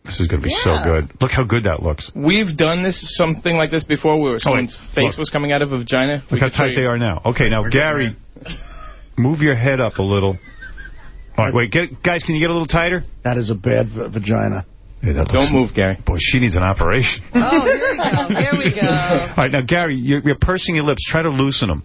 This is gonna be so good. Look how good that looks. We've done this something like this before where oh, someone's face look. was coming out of a vagina. We Look how tight they are now. Okay, now Gary, move your head up a little. All right, wait, get, guys, can you get a little tighter? That is a bad v- vagina. Yeah, Don't looks- move, Gary. Boy, she needs an operation. Oh, here we go. Here we go. All right, now, Gary, you're, you're pursing your lips. Try to loosen them.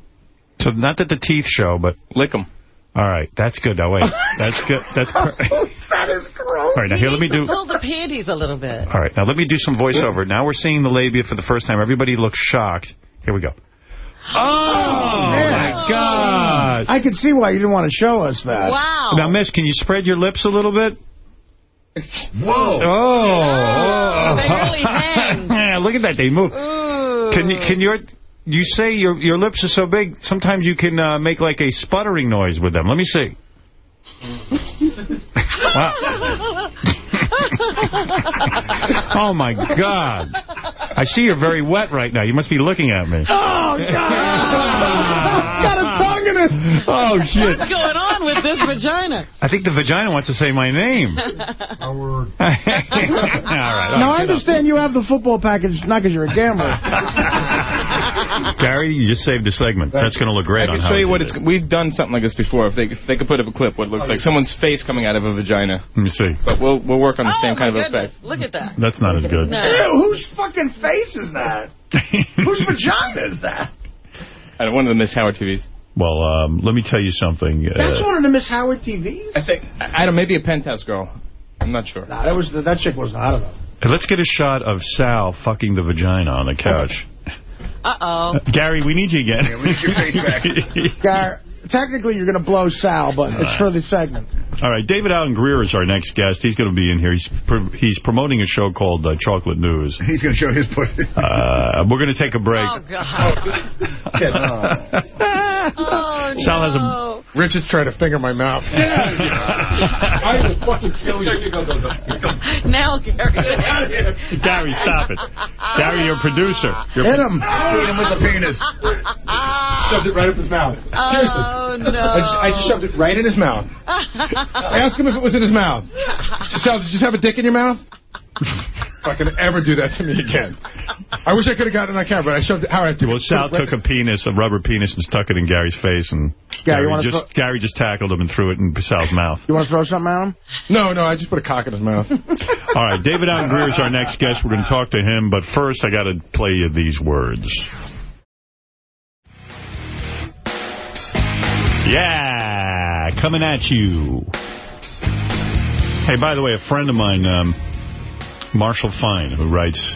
So not that the teeth show, but... Lick them. All right, that's good. Now, wait. That's good. That's per- that is gross. All right, now, here, let me do... Pull the panties a little bit. All right, now let me do some voiceover. Now we're seeing the labia for the first time. Everybody looks shocked. Here we go. Oh, oh my God. I could see why you didn't want to show us that. Wow. Now, Miss, can you spread your lips a little bit? Whoa. Oh. oh. oh they really hang. Look at that. They move. Ooh. Can you, can your, you say your, your lips are so big, sometimes you can uh, make like a sputtering noise with them. Let me see. Wow. oh, my God. I see you're very wet right now. You must be looking at me. Oh, God. Oh, shit. What's going on with this vagina? I think the vagina wants to say my name. All right. Now, I understand you have the football package, not because you're a gambler. Gary, you just saved the segment. That's going to look great I on can show you what TV. it's. We've done something like this before. If they if they could put up a clip, what it looks like someone's face coming out of a vagina. Let me see. But we'll we'll work on the oh, same my kind of effect. Look at that. That's not as good. No. Ew, whose fucking face is that? Whose vagina is that? I don't want to miss Howard TVs. Well, um, let me tell you something. That's Uh, one of the Miss Howard TVs? I think I I don't. Maybe a penthouse girl. I'm not sure. Nah, that was that chick was I don't know. let's get a shot of Sal fucking the vagina on the couch. Uh-oh. Gary, we need you again. Yeah, we need your face back. Gary, technically you're going to blow Sal, but it's for the segment. All right, David Alan Grier is our next guest. He's going to be in here. He's pr he's promoting a show called uh, Chocolate News. He's going to show his pussy. Uh, we're going to take a break. Oh, God. oh, Oh, Sal has a Richard's trying to finger my mouth. I will fucking kill you. Now, Gary. Gary, stop it. Gary, you're a producer. You're Hit him. Hit him with the penis. Shoved it right up his mouth. Seriously. Oh, no. I just, I just shoved it right in his mouth. I asked him if it was in his mouth. Sal, did you just have a dick in your mouth? Fucking ever do that to me again. I wish I could have gotten it on camera, but I shoved it. How I Well, Sal took a penis, a rubber penis, and stuck it in Gary's face, and Gary, Gary, just Gary just tackled him and threw it in Sal's mouth. You want to throw something at him? No, no, I just put a cock in his mouth. All right, David Alan Grier is our next guest. We're going to talk to him, but first I got to play you these words. Yeah, coming at you. Hey, by the way, a friend of mine, um, Marshall Fine, who writes,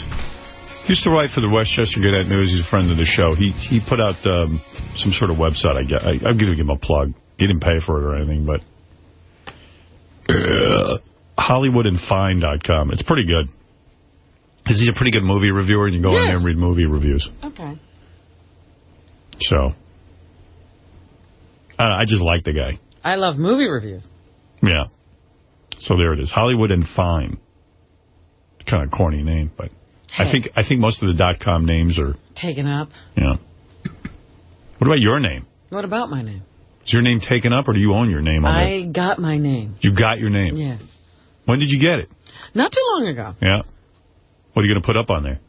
used to write for the Westchester Gazette News. He's a friend of the show. He he put out um, some sort of website. I guess I, I'm going to give him a plug. He didn't pay for it or anything, but uh, HollywoodandFine.com. It's pretty good. Because he's a pretty good movie reviewer, and you go on Yes. there and read movie reviews. Okay. So, I, I just like the guy. I love movie reviews. Yeah. So there it is. Hollywood and Fine. Kind of corny name, but I think I think most of the dot com names are, Taken up. yeah. What about your name? What about my name? Is your name taken up, or do you own your name on I got my name. You got your name. Yes. When did you get it? Not too long ago. Yeah. What are you going to put up on there?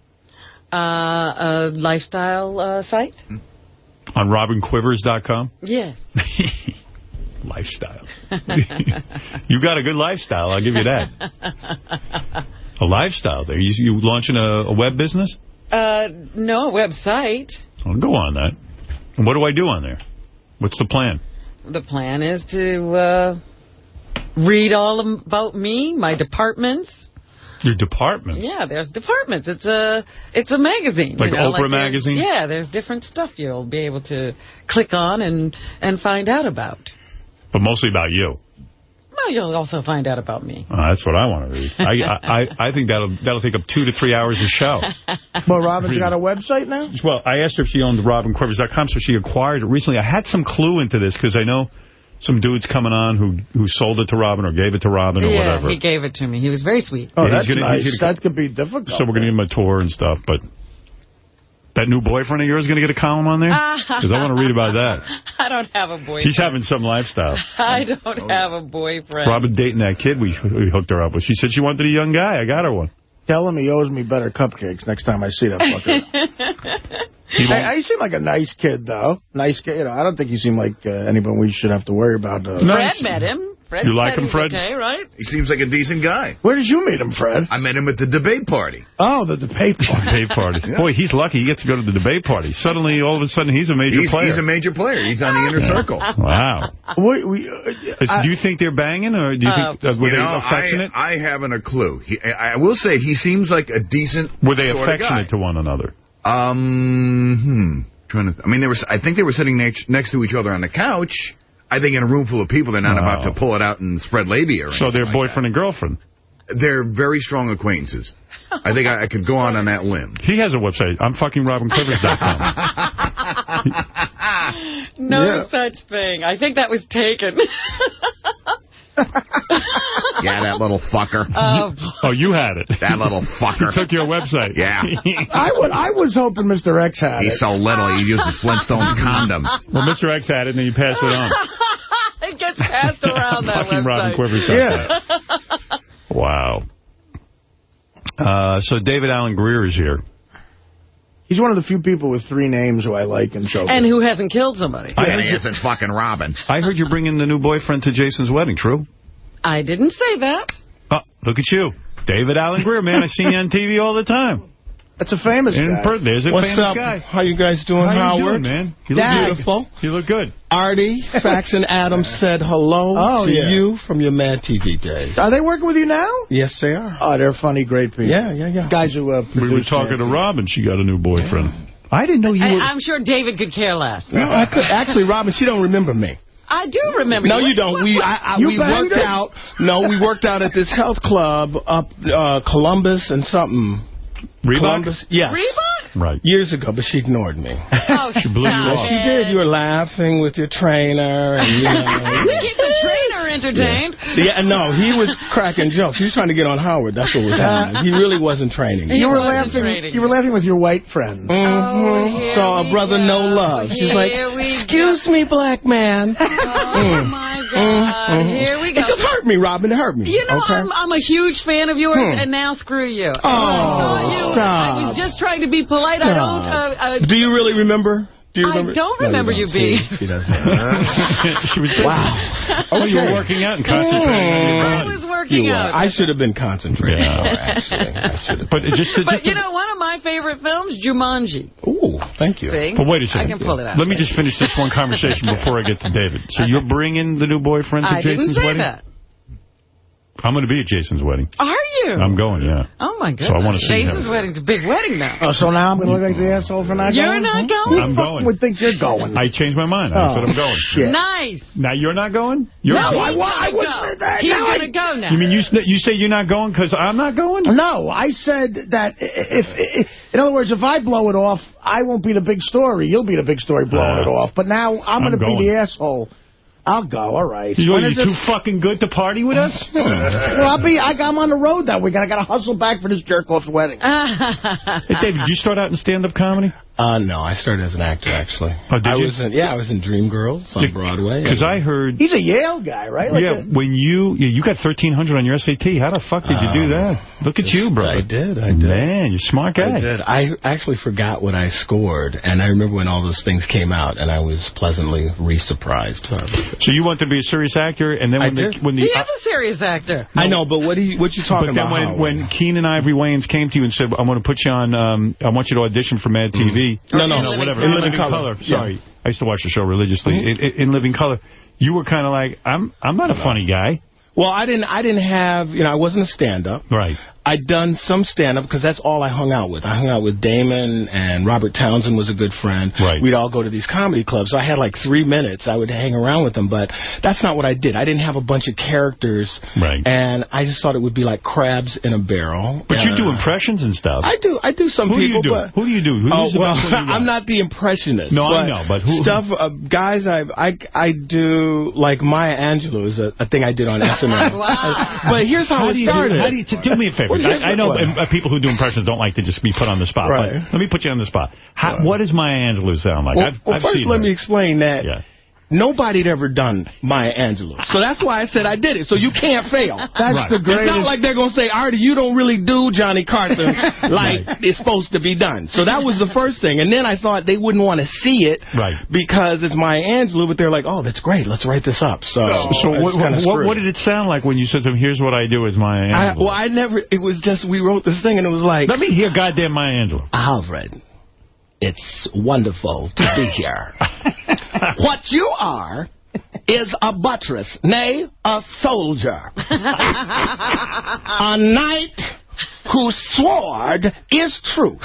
Uh, a lifestyle uh, site? On RobinQuivers.com? Yes. lifestyle. you got a good lifestyle, I'll give you that. A lifestyle there. You, you launching a, a web business? uh, no, a website. I'll go on that. And what do I do on there? What's the plan? The plan is to uh, read all about me, my departments. Your departments? Yeah, there's departments. It's a it's a magazine. Like you know, Oprah there's- magazine? Yeah, there's different stuff you'll be able to click on and and find out about. But mostly about you. Well, you'll also find out about me. Uh, that's what I want to read. I, I I think that'll that'll take up two to three hours a show. Well, Robin's got a website now? Well, I asked her if she owned RobinQuivers.com, so she acquired it recently. I had some clue into this because I know some dudes coming on who who sold it to Robin or gave it to Robin or yeah, whatever. he gave it to me. He was very sweet. Oh, Yeah, that's gonna- nice. gonna- that could be difficult. So we're going to give him a tour and stuff, but that new boyfriend of yours is going to get a column on there? Because I want to read about that. I don't have a boyfriend. He's having some lifestyle. I don't have a boyfriend. Robin dating that kid we, we hooked her up with. She said she wanted a young guy. I got her one. Tell him he owes me better cupcakes next time I see that fucker. He won't- I, I seem like a nice kid, though. Nice kid. You know, I don't think you seem like uh, anyone we should have to worry about. Uh, Fred met him. Fred You like him, Fred? Okay, right? He seems like a decent guy. Where did you meet him, Fred? I met him at the debate party. Oh, the debate party. debate party. Boy, he's lucky. He gets to go to the debate party. Suddenly, all of a sudden, he's a major He's, player. he's a major player. He's on the inner circle. wow. We, we, uh, I- do you think they're banging, or do you think uh, were You they know, affectionate? I, I haven't a clue. He, I, I will say he seems like a decent were they sort affectionate to one another? Um, hmm. Trying to. I mean, they were. I think they were sitting next next to each other on the couch. I think in a room full of people, they're not Wow. about to oh. pull it out and spread labia. Or So anything they're like boyfriend and girlfriend. They're very strong acquaintances. I think I, I could go on on that limb. He has a website. I'm fucking RobinQuivers.com. No Yeah. such thing. I think that was taken. Yeah, that little fucker. Oh, oh, you had it. That little fucker. He took your website. Yeah. I, would, I was hoping Mr. X had He's it. so little, he uses Flintstones condoms. Well, Mr. X had it, and then you passed it on. it gets passed around that Fucking Robin website. Quivers. Yeah. Wow. Uh, so David Alan Grier is here. He's one of the few people with three names who I like in show. And who hasn't killed somebody? I And heard, he isn't fucking Robin. I heard you're bringing the new boyfriend to Jason's wedding. True? I didn't say that. Oh, look at you. David Alan Grier, man. I see you on TV all the time. That's a famous In guy. per- there's a What's famous up? guy. How you guys doing, How you doing, man? You look Dag. Beautiful. You look good. Artie, Fax, and Adams said hello Oh, to yeah. you from your Mad TV days. Are they working with you now? Yes, they are. Oh, they're funny, great people. Yeah, yeah, yeah. Guys who uh, We were talking to Robin. She got a new boyfriend. I didn't know you I, were... I'm sure David could care less. No, I could, actually, Robin, she don't remember me. I do remember. No, What- you don't. what- we I, I, You we banged worked her? out. No, we worked out at this health club up uh, Columbus and something. Reebok? Columbus, yes. Reebok? Right. Years ago, but she ignored me. Oh, She blew you oh, off. She did. You were laughing with your trainer, and you know. We keep the trainer entertained. Yeah, no, he was cracking jokes. He was trying to get on Howard. That's what was happening. He really wasn't training. You were wasn't laughing. training. You were laughing with your white friend. Mm-hmm. here Saw a brother go. no love. She's like, Here we excuse me, black man. Oh, Mm. my God. Mhm. Here we go. It just hurt me, Robin. It hurt me. You know, okay? I'm, I'm a huge fan of yours, Hmm. and now screw you. Oh, I stop. was just trying to be polite. I don't. Uh, uh, Do you really remember? Do you I don't No, remember don't. you being- See, she doesn't. she was wow. Oh, you were working out and concentrating on I was working You were. out. I should have been concentrating Yeah. more, actually. I should have. But it just, just But you know, one of my favorite films, Jumanji. Ooh, thank you. See? But wait a second. I can pull it out. Let me just finish this one conversation before I get to David. So you're bringing the new boyfriend to I didn't Jason's say wedding? that. I'm going to be at Jason's wedding. Are you? I'm going, yeah. oh my goodness. So I wanna see Jason's him. wedding's a big wedding now. Oh, so now I'm going to look like the asshole for not You're going? not going? Who I'm the fuck going. would think you're going? I changed my mind. I Oh, said I'm going. shit. Nice. Now you're not going? You're No, going. I, wa- I was. gonna go. that- He's now going to go now. You mean you you say you're not going because I'm not going? No, I said that if, if, in other words, if I blow it off, I won't be the big story. You'll be the big story blowing Uh, it off. But now I'm, I'm going to be the asshole. I'll go. All right. You, When you is too fucking good to party with us? well, I'll be. I, I'm on the road that weekend. I got to hustle back for this jerk off's wedding. Hey, David, did you start out in stand-up comedy? Uh, no, I started as an actor, actually. Oh, did I you? was in, yeah, I was in Dreamgirls on Broadway. Because I heard... He's a Yale guy, right? Like yeah, a- when you you you got 1,300 on your SAT. How the fuck did you do that? Look at you, brother. I did, I did. Man, you're a smart guy. I did. I actually forgot what I scored, and I remember when all those things came out, and I was pleasantly re-surprised. So you want to be a serious actor, and then I when the, did. when the he is a serious actor. I know, but what do you what you talking but about? when Howard? when Keenen and Ivory Wayans came to you and said, "I want to put you on, um, I want you to audition for Mad TV," Mm-hmm. No, no, You In Living whatever, Color. In Living Color. Sorry, I used to watch the show religiously. Mhm. In, in Living Color, you were kind of like, "I'm I'm not a funny guy." Well, I didn't. I didn't have. You know, I wasn't a stand-up. Right. I'd done some stand-up because that's all I hung out with. I hung out with Damon and Robert Townsend was a good friend. Right. We'd all go to these comedy clubs. So I had like three minutes. I would hang around with them, but that's not what I did. I didn't have a bunch of characters. Right. And I just thought it would be like crabs in a barrel. But you do uh, impressions and stuff. I do. I do some Who do you people, do? but Who do you do? Who's oh well, best one you got? I'm not the impressionist. No, I but know, but who- stuff? Uh, guys, I I I do like Maya Angelou is a, a thing I did on SNL. Wow. But here's how, How it do you do, started. how do you, do me a favor. Well, I, I know well. uh, people who do impressions don't like to just be put on the spot. Right. But let me put you on the spot. How, What does Maya Angelou sound like? Well, I've, well I've first let me explain that Yeah. Nobody had ever done Maya Angelou. So that's why I said I did it. So you can't fail. That's Right. the It's not like they're going to say, Artie, you don't really do Johnny Carson like it's supposed to be done. So that was the first thing. And then I thought they wouldn't want to see it Right. because it's Maya Angelou, but they're like, oh, that's great. Let's write this up. So, So what, what, what did it sound like when you said to them, here's what I do as Maya I, Angelou? well, I never, it was just, we wrote this thing and it was like, Let me hear goddamn Maya Angelou. Alfred, it's wonderful to be here. what you are is a buttress, nay, a soldier. a knight whose sword is truth.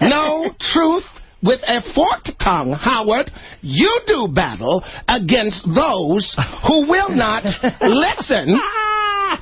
no truth with a forked tongue, Howard, you do battle against those who will not listen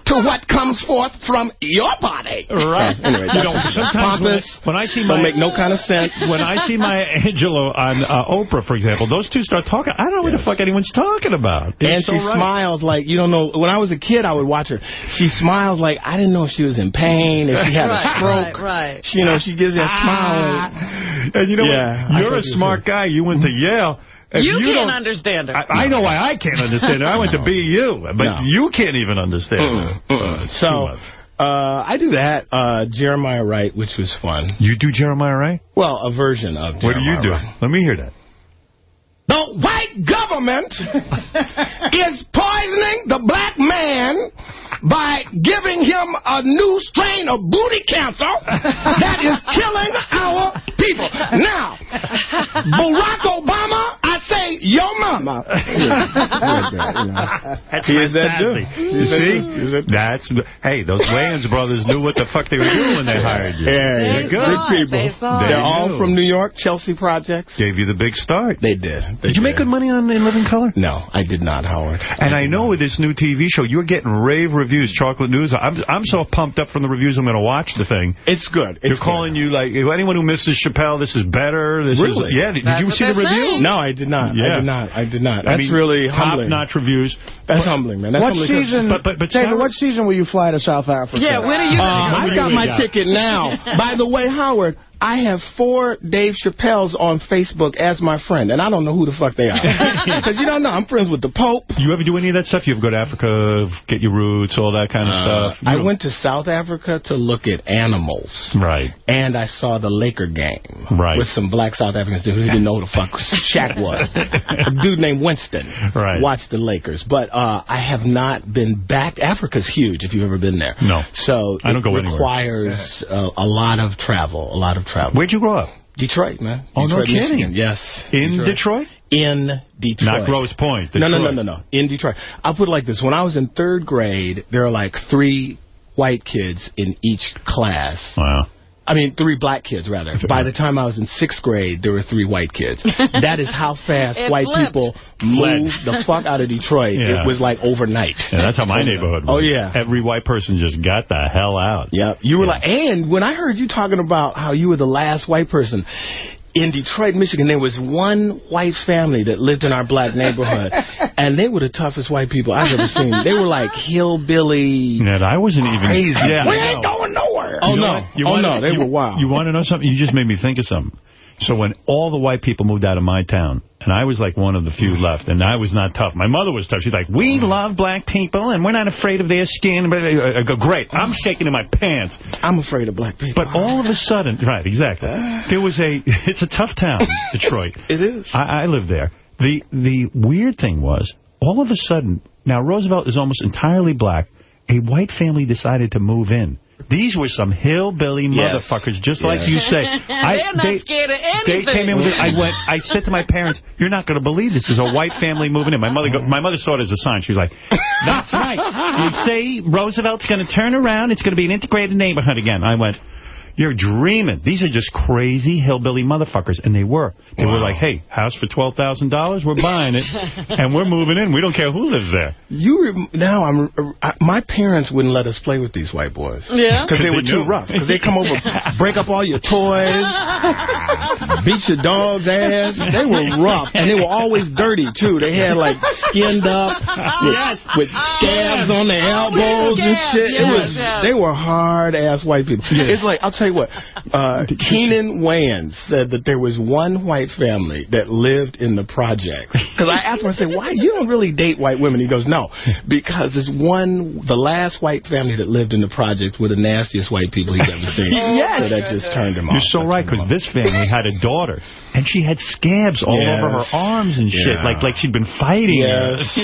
to what comes forth from your body. Right. Anyway, You know, that's sometimes when I- pompous. when I see don't my- make no kind of sense. When I see Maya Angelou on uh, Oprah, for example, those two start talking. I don't know what the fuck anyone's talking about. You're and so she right. smiles like, you don't know, when I was a kid, I would watch her. She smiles like, I didn't know if she was in pain, if she had a stroke. right, right. She, you know, she gives that smile. And you know Yeah, what? You're thought a you smart guy. You went to Yale. If You, can't understand her. I, I know why I can't understand it. I went to BU, but No. you can't even understand Mm, it. Uh, So, uh, I do that. Uh, Jeremiah Wright, which was fun. You do Jeremiah Wright? Well, a version of Jeremiah What do you do? Wright. Let me hear that. The white government is poisoning the black man by giving him a new strain of booty cancer that is killing our people. Now, Barack Obama, I say your mama. That's He is that dude. You see? dude. He's that- That's hey, those Wayans brothers knew what the fuck they were doing when they hired you. Yeah, They're good. Good people. They They're all from New York, Chelsea Projects. Gave you the big start. They did. They Did you make good money on In Living Color? No, I did not, Howard. And I know with this new TV show, you're getting rave reviews, Chocolate News. I'm I'm so pumped up from the reviews, I'm going to watch the thing. It's good. They're calling you like, if anyone who misses Chappelle, this is better. This Really? is yeah. Did, did you see the review? No, I did not. Yeah. I did not. I did not. I That's mean, really humbling. top-notch reviews. That's humbling, man. That's what humbling 'cause- season, but- but- but David, Sarah- what season will you fly to South Africa? Yeah, when are you Uh, gonna go? I got my ticket now. By the way, Howard, I have four Dave Chappelle's on Facebook as my friend, and I don't know who the fuck they are. Because you don't know, I'm friends with the Pope. You ever do any of that stuff? You ever go to Africa, get your roots, all that kind of stuff? Uh, I went to South Africa to look at animals. Right. And I saw the Laker game. Right. With some black South Africans who didn't know who the fuck Shaq was. A dude named Winston. Right. Watched the Lakers. But uh, I have not been back. Africa's huge if you've ever been there. No. So I don't it go anywhere. requires uh, a lot of travel. A lot of travel. Where'd you grow up? Detroit, man. Oh, no kidding. Michigan. Yes. In Detroit? In Detroit. Not Grosse Pointe. No, no, no, no, no. In Detroit. I'll put it like this. When I was in third grade, there are like three white kids in each class. Wow. I mean, three black kids, rather. By the time I was in sixth grade, there were three white kids. That is how fast It white flipped. people moved the fuck out of Detroit. Yeah. It was like overnight. Yeah, that's how my neighborhood was. Oh, yeah. Every white person just got the hell out. Yeah, you were like, and when I heard you talking about how you were the last white person in Detroit, Michigan, there was one white family that lived in our black neighborhood, and they were the toughest white people I've ever seen. They were like hillbilly. Yeah, I wasn't even Crazy. Yeah, we I ain't know. going nowhere. Oh You no, what? You oh wanna- no, they you- were wild. You want to know something? You just made me think of something. So when all the white people moved out of my town, and I was like one of the few left, and I was not tough. My mother was tough. She's like, we love black people, and we're not afraid of their skin. But uh, uh, I go, great. I'm shaking in my pants. I'm afraid of black people. But all of a sudden, right, exactly. Ah. There was a, it's a tough town, Detroit. It is. I, I lived there. The the weird thing was, all of a sudden, now Roosevelt is almost entirely black. A white family decided to move in. These were some hillbilly Yes. motherfuckers, just like you say. They're not scared of They came in with it. I went. I said to my parents, "You're not going to believe this. There's a white family moving in." My mother, go, my mother saw it as a sign. She was like, "That's right. You say Roosevelt's going to turn around. It's going to be an integrated neighborhood again." I went. You're dreaming. These are just crazy hillbilly motherfuckers. And they were. They were like, hey, house for $12,000, we're buying it, and we're moving in. We don't care who lives there. You rem now I'm I, my parents wouldn't let us play with these white boys. Yeah? Because they They were too knew. rough. Because they come over, break up all your toys, beat your dog's ass. They were rough, and they were always dirty too. They had like skinned up with, Yes. with scabs on their elbows and Scabs, shit. it was yes. they were hard ass white people. It's like I'll tell you what. Uh, Keenen Wayans said that there was one white family that lived in the project. Because I asked him, I said, why you don't really date white women? He goes, no, because there's one, the last white family that lived in the project were the nastiest white people he's ever seen. Yes. So that just turned him off. You're off. so right, because this family had a daughter, and she had scabs all Yes. over her arms and shit, Yeah. like like she'd been fighting. Yes.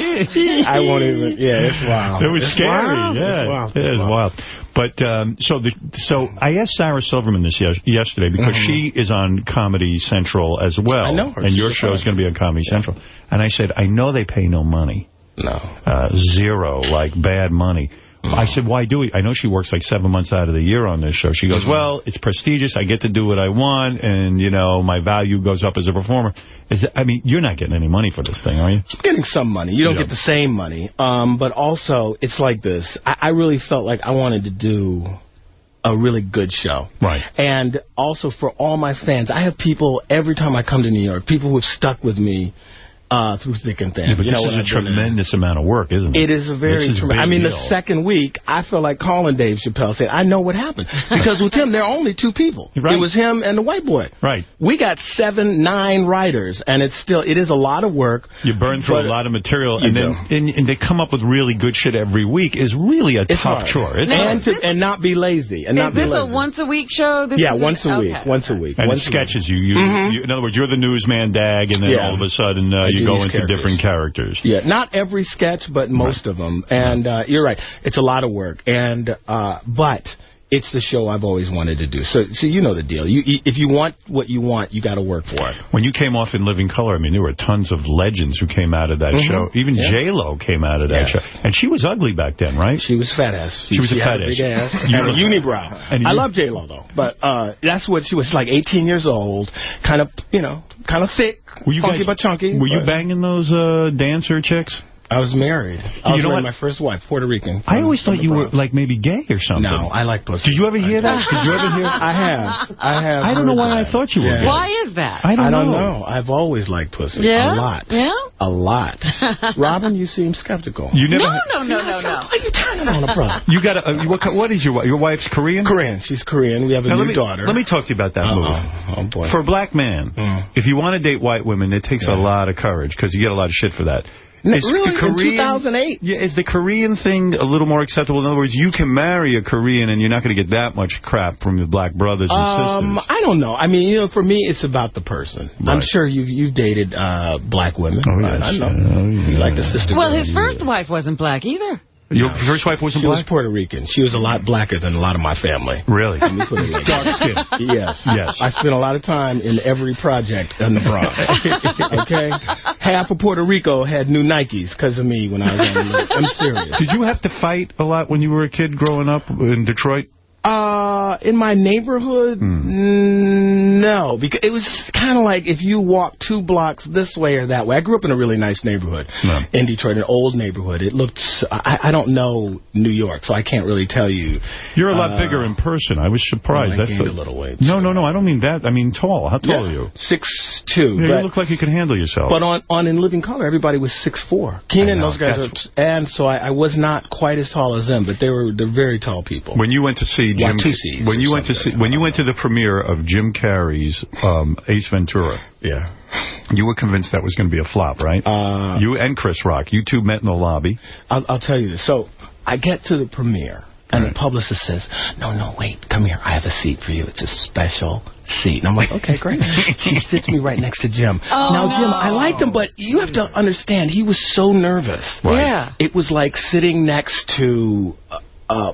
I won't even, yeah, it's wild. It was It's scary. wild. Yeah, It's wild. it It's was wild. wild. But um, so the so I asked Sarah Silverman this yes, yesterday because she is on Comedy Central as well. I know her. And She's your show is going to be on Comedy Central. And I said, I know they pay no money. No. Uh, zero, like bad money. Mm-hmm. I said, why do it? I know she works like seven months out of the year on this show. She goes, Mm-hmm. well, it's prestigious. I get to do what I want, and, you know, my value goes up as a performer. Is that, I mean, you're not getting any money for this thing, are you? I'm getting some money. You don't Yeah. get the same money. Um, but also, it's like this. I, I really felt like I wanted to do a really good show. Right. And also for all my fans, I have people every time I come to New York, people who have stuck with me uh, through thick and thin. Yeah, but You this when is a I've been there. tremendous amount of work, isn't it? It is a very This is tremendous. I big mean, the second week, I felt like calling Dave Chappelle. Said, I know what happened because with him, there are only two people. Right. It was him and the white boy. Right. We got seven, nine writers, and it's still it is a lot of work. You burn through a lot of material, and then and, and they come up with really good shit every week is really a It's tough hard. chore. It's and hard. to, and not be lazy. And Is not be this a once-a-week show? This yeah, once a week. okay. Once a week. And once the week. sketches, you, you, Mhm. you, in other words, you're the newsman Dag, and then Yeah. all of a sudden uh, I you go into characters. different characters. Yeah, not every sketch, but most of them. And uh, you're right, it's a lot of work. And uh, but it's the show I've always wanted to do. So, so you know the deal. You, if you want what you want, you got to work for it. When you came off in Living Color, I mean, there were tons of legends who came out of that Mhm. show. Even Yeah. J-Lo came out of that Yeah. show. And she was ugly back then, right? She was fat ass. She, was a fat ass. big ass. You and a unibrow. And I love J-Lo, though. But uh, that's what she was, like 18 years old, kind of, you know, kind of thick, Were you funky guys- but chunky. Were you banging those uh, dancer chicks? I was married. I You was know married what? my first wife, Puerto Rican. I always thought you the were like maybe gay or something. No, I like pussy. Did you ever hear that? Did you ever hear? I have. I have. I don't know heard why I thought you were Yeah. gay. Why is that? I don't, know. I've always liked pussy. Yeah? A lot. Yeah? A lot. Robin, you seem skeptical. You never. No, no, no, no, no. Why are you turning on a brother? You got a. Uh, what, what is your wi- your wife's Korean? Korean. She's Korean. We have a Now, new let me, daughter. Let me talk to you about that Uh-oh. move. Oh, boy. For a black man, Mm. if you want to date white women, it takes a lot of courage because you get a lot of shit for that. No, Is really? the In 2008? Yeah, is the Korean thing a little more acceptable? In other words, you can marry a Korean and you're not going to get that much crap from your black brothers and Um, sisters. I don't know. I mean, you know, for me, it's about the person. I'm sure you've you've dated uh, black women. Oh, I- yes. I know. Oh, You like the sister. Well, girl. his first wife wasn't black either. Your first wife wasn't She was? Puerto Rican. She was a lot blacker than a lot of my family. Really? Let me put it like Dark skin. Yes. Yes. I spent a lot of time in every project in the Bronx. okay? Half of Puerto Rico had new Nikes because of me when I was on the. I'm serious. Did you have to fight a lot when you were a kid growing up in Detroit? Uh, in my neighborhood, Hmm. mm, no, because it was kind of like if you walk two blocks this way or that way. I grew up in a really nice neighborhood in Detroit, an old neighborhood. It looked—I don't know New York, so I can't really tell you. You're a lot Uh, bigger in person. I was surprised. I That's gained a little weight. No, no, no. I don't mean that. I mean tall. How tall Yeah, are you? Six two. Yeah, but, you look like you can handle yourself. but on on in Living Color, everybody was six four. Keenen, those guys that's- are, and so I, I was not quite as tall as them, but they were they're very tall people. when you went to see Jim, Watusis when you went to see, when you went to the premiere of Jim Carrey's um, Ace Ventura, Yeah. you were convinced that was going to be a flop, right? Uh, you and Chris Rock, you two met in the lobby. I'll, I'll tell you this. So I get to the premiere, and the publicist says, no, no, wait, come here. I have a seat for you. It's a special seat. And I'm like, okay, great. she sits me right next to Jim. Oh, now, Jim, no. I liked him, but you have to understand, he was so nervous. Yeah. It was like sitting next to... Uh, uh,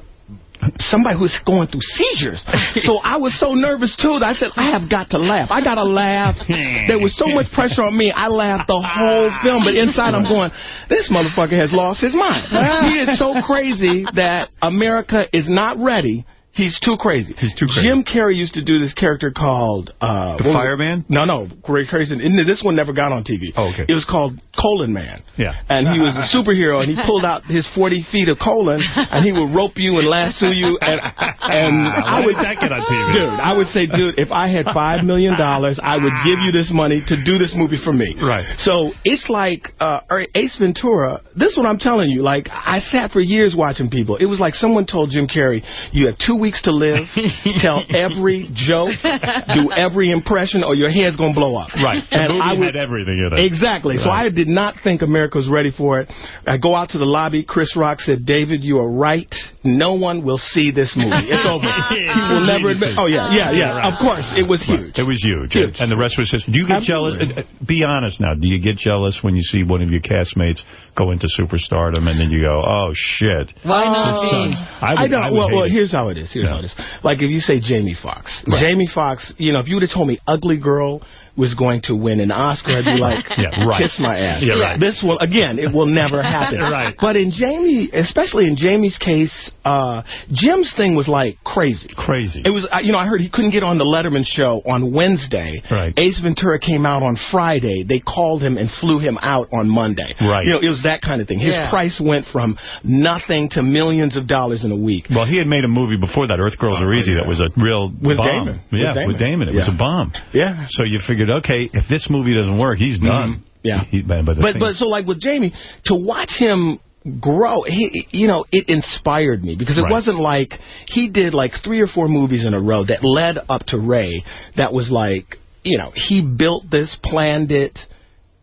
somebody who's going through seizures. So I was so nervous, too, that I said, I have got to laugh. I got to laugh. There was so much pressure on me. I laughed the whole ah. film, but inside I'm going, this motherfucker has lost his mind. Ah. He is so crazy that America is not ready. He's too crazy. He's too crazy. Jim Carrey used to do this character called... Uh, The what was it? Fireman? No, no. Great crazy. And this one never got on TV. Oh, okay. It was called Colon Man. Yeah. And he was a superhero, and he pulled out his 40 feet of colon, and he would rope you and lasso you. And, and I would that get on TV? Dude, I would say, dude, if I had $5 million, dollars, I would give you this money to do this movie for me. Right. So it's like uh, Ace Ventura. This is what I'm telling you. Like, I sat for years watching people. It was like someone told Jim Carrey, you have two weeks to live, tell every joke, do every impression, or your head's going to blow up. Right. And I would, had everything in it. Exactly. So I did not think America was ready for it. I go out to the lobby. Chris Rock said, David, you are right. No one will see this movie. It's over. he will never admit. Oh, yeah, yeah, yeah. Right. Of course. It was huge. It was huge. Huge. And the rest was just... Do you get Absolutely. jealous? uh, uh, Be honest now. Do you get jealous when you see one of your castmates go into superstardom and then you go, oh, shit. Why not me? I, would, I don't. I would well, well, here's how it is. Here's Yeah. how it is. Like if you say Jamie Foxx, Jamie Foxx. You know, if you would have told me Ugly Girl was going to win an Oscar, I'd be like, Yeah, right. kiss my ass. Yeah, right. This will again, it will never happen. Right. But in Jamie, especially in Jamie's case, uh, Jim's thing was like crazy. Crazy. It was, uh, you know, I heard he couldn't get on the Letterman show on Wednesday. Right. Ace Ventura came out on Friday. They called him and flew him out on Monday. Right. You know, it was that kind of thing. His Yeah. price went from nothing to millions of dollars in a week. Well, he had made a movie before that, Earth Girls Are Easy, that was a real With bomb. Damon. With Yeah, Damon. with Damon. It was a bomb. Yeah. So you figured, okay, if this movie doesn't work, he's done. Mhm. Yeah. He, but But but so like with Jamie, to watch him grow, he you know, it inspired me because it Right. wasn't like he did like three or four movies in a row that led up to Ray. That was like you know he built this, planned it,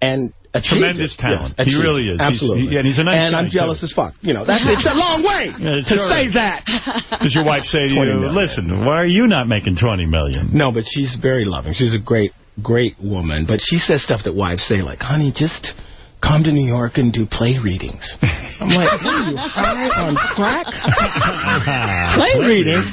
and. Tremendous it. talent. Yes, He really is. He's- Absolutely. he- and he's a nice And guy, I'm jealous too. as fuck. You know, that's it's a long way Yeah, to sure. say that. Does your wife say to you, million. listen, why are you not making $20 million? No, but she's very loving. She's a great, great woman. But she says stuff that wives say, like, honey, just come to New York and do play readings. I'm like, what are you high on crack? Play readings?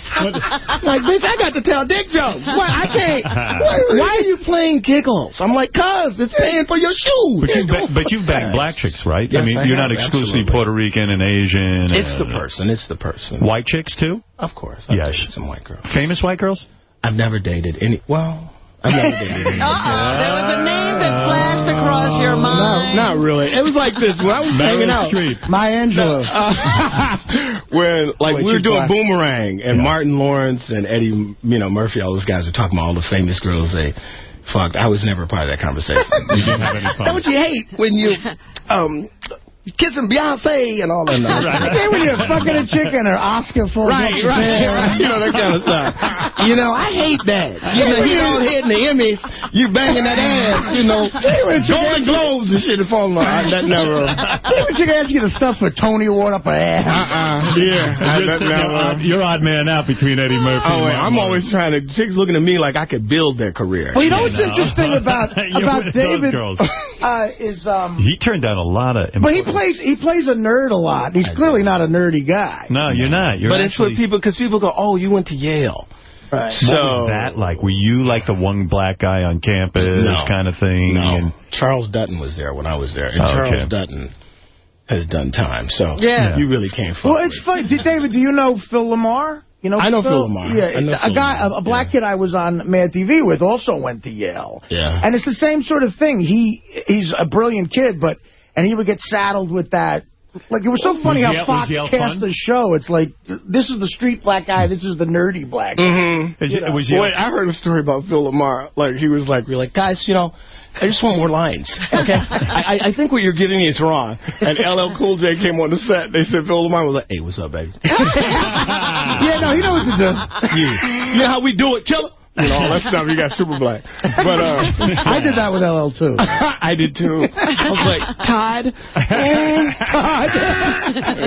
like, bitch, I got to tell dick jokes. What? I can't. Why, why are you playing giggles? I'm like, cuz, it's paying for your shoes. But you've, ba but you've bagged black chicks, right? I mean, I you're have, not exclusively absolutely. Puerto Rican and Asian. It's the uh, person. It's the person. White chicks, too? Of course. Yes. Some white girls. Famous white girls? I've never dated any. Well, I've never dated any. Uh-oh, there was a name that flashed across your mind. No, not really. It was like this. When I was hanging out. Maya Angelou. Uh, when, like, Wait, we were doing black. Boomerang, and Martin Lawrence and Eddie, you know, Murphy, all those guys were talking about all the famous girls they fucked. I was never part of that conversation. You didn't have any fun. That's what you hate when you, um, kissing Beyonce and all that. I think when you're fucking a chicken or Oscar for Right, right, right. You know, that kind of stuff. You know, I hate that. You know, you all hitting the Emmys, you banging that ass, you know, Golden Globes and shit is falling on. I- That never. David Chick ask you the stuff for Tony Award up her ass. Uh-uh. Yeah. I- You're, that just- you're never. odd, you're odd man out between Eddie Murphy Oh, and wait, I'm always trying to, chicks looking at me like I could build their career. Well, you know what's No. interesting about about with those David girls. uh, is um. He turned down a lot of... But he important- plays he plays a nerd a lot. He's clearly not a nerdy guy. No, you're not. You're but it's what people, because people go, oh, you went to Yale. Right. What So, was that like? Were you like the one black guy on campus No. kind of thing? No. And Charles Dutton was there when I was there. And Oh, okay. Charles Dutton has done time. So Yeah. you really can't fuck Well, with it's funny. Did, David, do you know Phil LaMarr? You know I know Phil LaMarr. Yeah, I know a Phil guy, a, LaMarr. a black kid I was on Mad TV with also went to Yale. Yeah. And it's the same sort of thing. He he's a brilliant kid, but and he would get saddled with that. Like, it was so funny Was how Yale- Fox cast fun? the show. It's like, this is the street black guy, this is the nerdy black guy. Mm-hmm. Is it- You know. was you... Wait, I heard a story about Phil LaMarr. Like, he was like, we're like, guys, you know, I just want more lines. Okay? I, I- I think what you're getting is wrong. And LL Cool J came on the set. They said Phil LaMarr was like, hey, what's up, baby? yeah, no, he knows what to do. You, you know how we do it, killer? You know, all that stuff. You got super black. But, uh... I did that with LL, too. I did, too. I was like, Todd? Todd?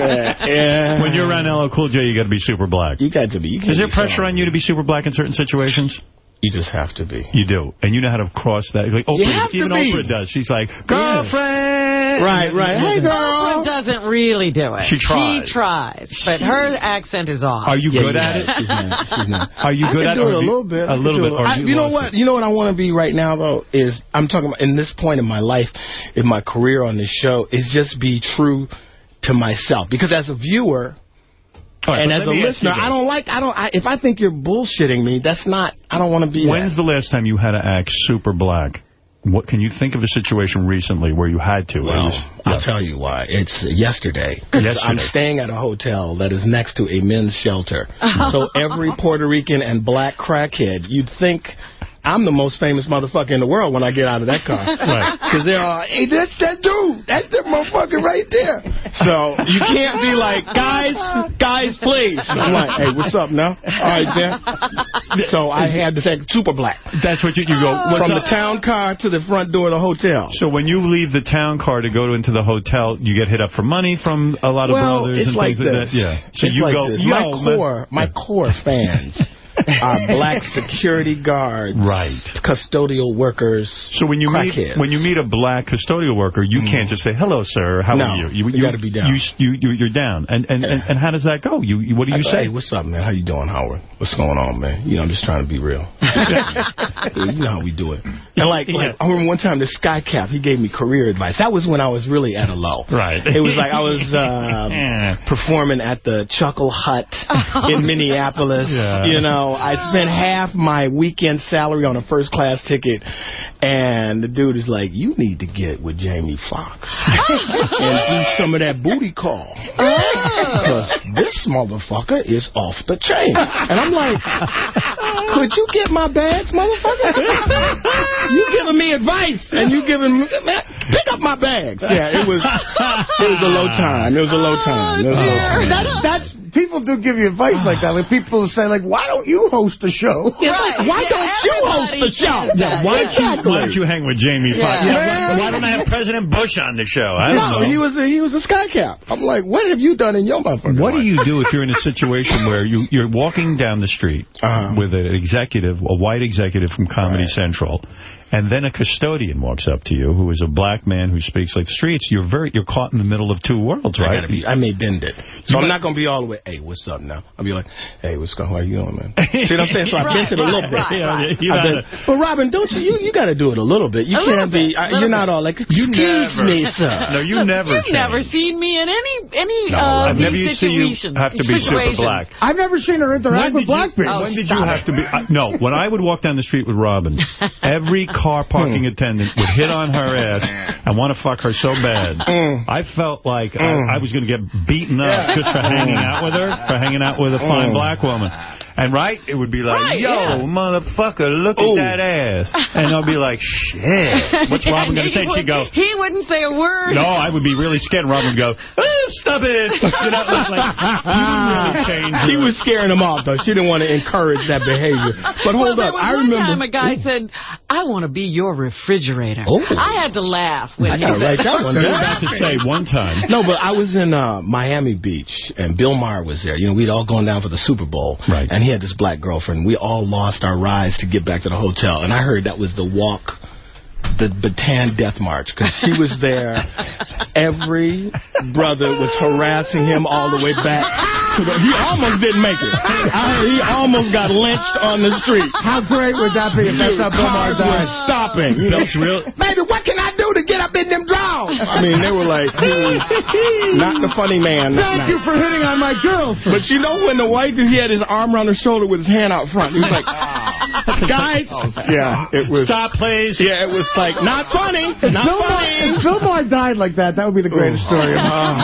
yeah, yeah. When you're around LL Cool J, you got to be super black. You got to be. Is there be pressure someone- on you to be super black in certain situations? You just have to be. You do. And you know how to cross that. Like Oprah, You have to even be. Oprah does. She's like, girlfriend! Right, right. Hey, girl. Oprah doesn't really do it. She tries. She tries, but her accent is off. Are you Yeah, good yeah, at it? she's not- she's not. Are you I good can at do it a little bit. A I can little bit. it. or I- you know what? You know what I want to be right now though is I'm talking about in this point in my life, in my career on this show, is just be true to myself because as a viewer. All right, and as a let me ask you listener, I don't like. I don't. I, if I think you're bullshitting me, that's not. I don't want to be. When's that. the last time you had to act super black? What Can you think of a situation recently where you had to? Well, was- I'll tell you why. It's yesterday. 'Cause Yesterday. I'm staying at a hotel that is next to a men's shelter. so every Puerto Rican and black crackhead, you'd think I'm the most famous motherfucker in the world when I get out of that car. Right. Because they're all, hey, that's that dude. That's that motherfucker right there. So you can't be like, guys, guys, please. I'm like, hey, what's up now? All right, then. So I had to say super black. That's what you, you go. What's From the town car to the front door of the hotel. So when you leave the town car to go into the hotel, you get hit up for money from a lot of well, brothers and like things like that. Yeah. So It's you like go, this. yo, my man. core, my core fans are black security guards, Right. Custodial workers. So when you meet crackheads. when you meet a black custodial worker, you can't just say hello, sir. How No, are you? you gotta be down. You, you, you you're down. And and, and and how does that go? You, you what do you I say? Hey, what's up, man? How you doing, Howard? What's going on, man? You know, I'm just trying to be real. you know how we do it. And like, like I remember one time the Sky Cap, he gave me career advice. That was when I was really at a low. Right. It was like I was uh, performing at the Chuckle Hut in Minneapolis. Yeah. You know, I spent half my weekend salary on a first class ticket. And the dude is like, you need to get with Jamie Foxx and do some of that booty call. Oh. Because this motherfucker is off the chain. And I'm like, could you get my bags, motherfucker? you giving me advice, and you giving me, man, pick up my bags. Yeah, it was, it was a low time. It was a low oh, time. It was a low time. That's that's people do give you advice like that. Like people say, like, why don't you host the show? Right. Why Yeah, don't you host the show? says that. Why don't, you, Exactly. why don't you hang with Jamie. Foxx? Yeah. why, why don't I have President Bush on the show? I No, know. he was a, he was a sky cap. I'm like, what have you done in your motherfucking What do you do if you're in a situation where you, you're walking down the street Uh-huh. with an executive, a white executive from Comedy Central, and then a custodian walks up to you who is a black man who speaks like the streets? You're very you're caught in the middle of two worlds, right? gotta be, I may bend it. So I'm not going to be all the way, hey, what's up now? I'll be like, hey, what's going on? How you doing, man? See what I'm saying? So I Right, bent it a right, little bit. right, right. You I gotta- bent- but Robin, don't you, you, you got to do it a little bit. You A can't be, bit, I, you're bit. not all like, You excuse never- me, sir. No, you never You've change. never seen me in any any No, uh, I've never these seen you situations. have to be super black. I've never seen her interact with black people. Oh, when did stop you have it. to be? Uh, no, when I would walk down the street with Robin, every car hmm. parking attendant would hit on her ass and want to fuck her so bad. Hmm. I felt like I, hmm. I was going to get beaten up just for hanging out with her, for hanging out with a fine black woman. And right, it would be like, Right, yo, yeah. motherfucker, look at that ass. And I'll be like, shit. What's Robin going to say? He She'd go, He wouldn't say a word. no, I would be really scared. Robin would go, oh, stop it. You know, like, like, you really change. She was scaring him off, though. She didn't want to encourage that behavior. But hold there up. was I one remember. time a guy said, I want to be your refrigerator. Oh. I had to laugh when I he gotta said write that one I was about to say one time. No, but I was in uh, Miami Beach, and Bill Maher was there. You know, we'd all gone down for the Super Bowl, Right. and he had this black girlfriend. We all lost our rides to get back to the hotel, and I heard that was the walk, the Bataan Death March, because she was there. Every brother was harassing him all the way back. To the, he almost didn't make it. I he almost got lynched on the street. How great would that be if that's how Bill Maher Cars were died? stopping. You know, That's real. Baby, what can I do to get up in them drawers? I mean, they were like, not the funny man. that Thank you for hitting on my girlfriend. But you know when the white dude, he had his arm around her shoulder with his hand out front. He was like, guys. Oh, yeah, it was. Stop, please. Yeah, it was like, not funny. If Not Bill, Maher, funny. if Bill Maher died like that, that would be the greatest story. of all.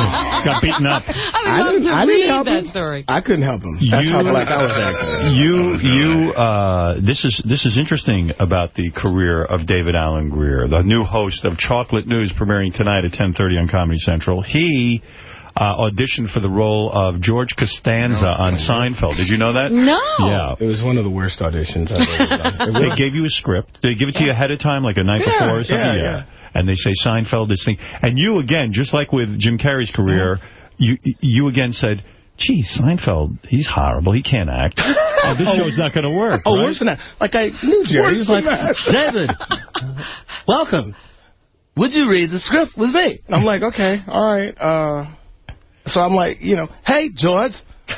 Got beaten up. I I didn't, to I didn't help that him. story. I couldn't help him. That's how black I was acting. You, you, uh, this is this is interesting about the career of David Alan Grier, the new host of Chocolate News, premiering tonight at 10:30 on Comedy Central. He uh, auditioned for the role of George Costanza on Seinfeld. Did you know that? No. Yeah. It was one of the worst auditions I've ever done. They gave you a script. They give it to you ahead of time, like a night Yeah, before or something. yeah, yeah. And they say Seinfeld this thing. And you again, just like with Jim Carrey's career, you you again said, "Gee, Seinfeld, he's horrible. He can't act. oh, this show's not going to work." Oh, right? worse than that. Like I knew Jerry. He was like, David, welcome. Would you read the script with me? I'm like, okay, all right. Uh, so I'm like, you know, hey George,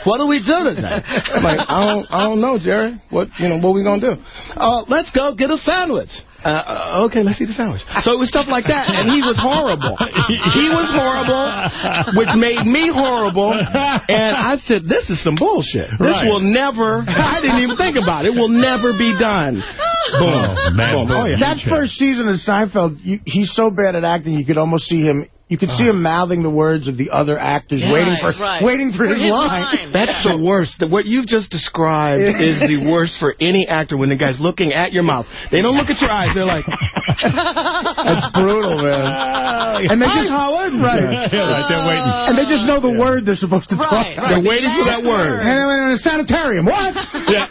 what do we do today? I'm like, I don't, I don't know, Jerry. What, you know, what we gonna do? Uh, let's go get a sandwich. Uh, uh, okay, let's eat a sandwich. So it was stuff like that, and he was horrible. He was horrible, which made me horrible. And I said, this is some bullshit. This Right. will never, I didn't even think about it. It will never be done. Boom. Oh, man. Boom. Oh, yeah. That first season of Seinfeld, you, he's so bad at acting, you could almost see him. You could see uh-huh. him mouthing the words of the other actors, Yeah, waiting for right. waiting for, his, line. That's the worst. The- What you've just described is the worst for any actor when the guy's looking at your mouth. They don't look at your eyes. They're like, That's brutal, man. Uh, and they just Howard, right? Yeah, right, they're waiting. Uh, and they just know the word they're supposed to Right, talk. right. they're waiting for that word. And they went in a sanitarium. What? Yeah.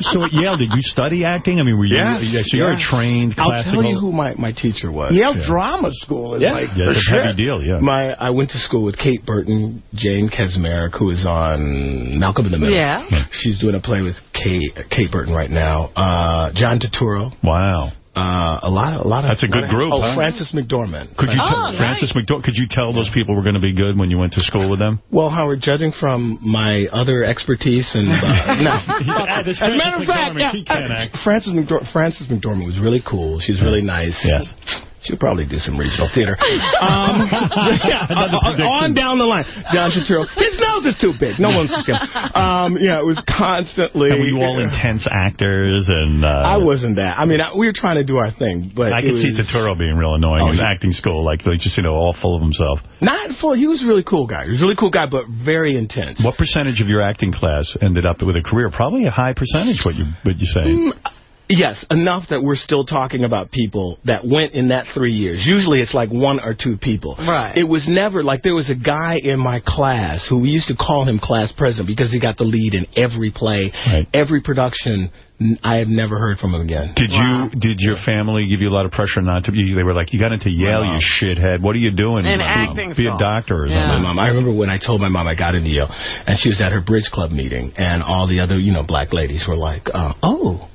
So at Yale, did you study acting? I mean, were you? Yes, yeah, so you're a yes. trained I'll tell you who my, my teacher was. Yale Drama School is Yeah. like Yeah, the it's heavy shit. Deal. Yeah. My I went to school with Kate Burton, Jane Kaczmarek, who is on Malcolm in the Middle. Yeah. She's doing a play with Kate, Kate Burton right now. Uh, John Turturro. wow. Uh, a lot of a lot of. That's a good lot of- group, Oh, huh? Frances McDormand. Could you, Oh, tell nice. Frances McDormand? Could you tell those people were going to be good when you went to school with them? Well, Howard, judging from my other expertise and uh, no. As a matter of fact, McDormand, yeah, uh. Francis McDor- Frances McDormand was really cool. She's really nice. Yes. She'll probably do some regional theater. Um, yeah, Another uh, uh, prediction. on down the line. John Turturro. His nose is too big. No one sees him. Um, yeah, it was constantly. And were you all intense actors? And uh, I wasn't that. I mean, I, we were trying to do our thing, but I it could see was Turturro being real annoying Oh, in yeah. acting school, like, like just you know, all full of himself. not full. He was a really cool guy. He was a really cool guy, but very intense. What percentage of your acting class ended up with a career? Probably a high percentage. What you what you say? Mm, Yes, enough that we're still talking about people that went in that three years. Usually it's like one or two people. Right. It was never, like there was a guy in my class who we used to call him class president because he got the lead in every play, every production. I have never heard from him again. Did you? Did your family give you a lot of pressure not to? They were like, "You got into Yale, you shithead. What are you doing? An Like, acting Be a doctor or My something." mom. I remember when I told my mom I got into Yale, and she was at her bridge club meeting, and all the other, you know, black ladies were like, uh, "Oh,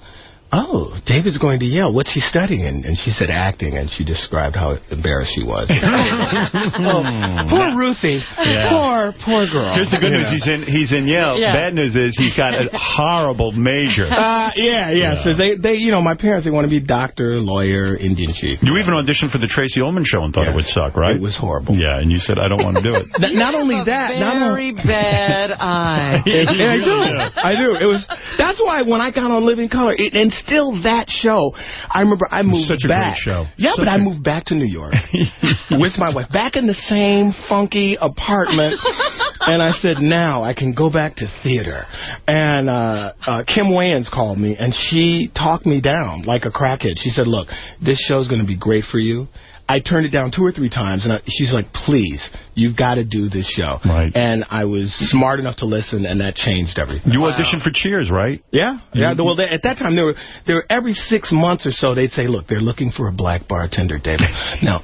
oh, David's going to Yale. What's he studying?" And, and she said acting, and she described how embarrassed she was. oh, poor Ruthie. Yeah. Poor, poor girl. Here's the good news: he's in he's in Yale. Yeah. Bad news is he's got a horrible major. Uh, yeah, yeah. So they, they, you know, my parents, they want to be doctor, lawyer, Indian chief. You even auditioned for the Tracey Ullman show and thought it would suck, right? It was horrible. Yeah, and you said, "I don't want to do it." Th- not only that, not only... bad eye. yeah, I do. I do. It was. That's why when I got on Living Color, it, and still that show, I remember I moved Such a back. great show. Yeah, Such but I moved back to New York with my wife, back in the same funky apartment. and I said, now I can go back to theater. And uh, uh, Kim Wayans called me, and she talked me down like a crackhead. She said, look, this show's going to be great for you. I turned it down two or three times, and I, she's like, please, you've got to do this show. Right. And I was smart enough to listen, and that changed everything. You auditioned for Cheers, right? Yeah, yeah. Well, they, at that time, there were there were every six months or so they'd say, "Look, they're looking for a black bartender, David." Now,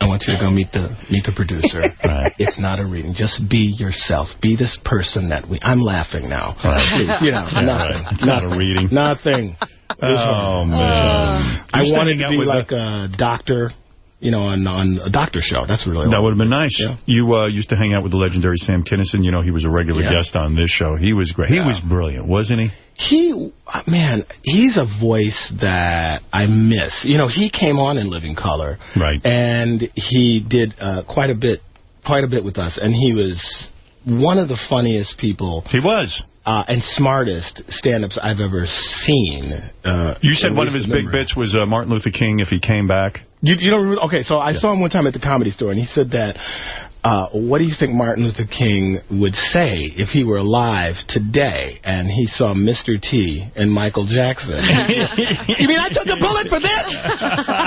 I want you to go meet the meet the producer. It's not a reading. Just be yourself. Be this person that we. I'm laughing now. Right. You know, Yeah, nothing. right. It's not a reading. Nothing. It was Oh, horrible. man. I wanted to be like a doctor. You know, on on a doctor show. That's really That would have been nice. You uh, used to hang out with the legendary Sam Kinison. You know, he was a regular Yeah. guest on this show. He was great. He Yeah. was brilliant, wasn't he? he uh, man he's a voice that i miss you know he came on in living color right and he did uh, quite a bit quite a bit with us and he was one of the funniest people he was uh, and smartest stand-ups I've ever seen. Uh, You said one of his recent big bits was uh, Martin Luther King if he came back. You, you don't remember? Okay, so I saw him one time at the Comedy Store, and he said that, uh, what do you think Martin Luther King would say if he were alive today and he saw Mr. T and Michael Jackson? you mean I took a bullet for this?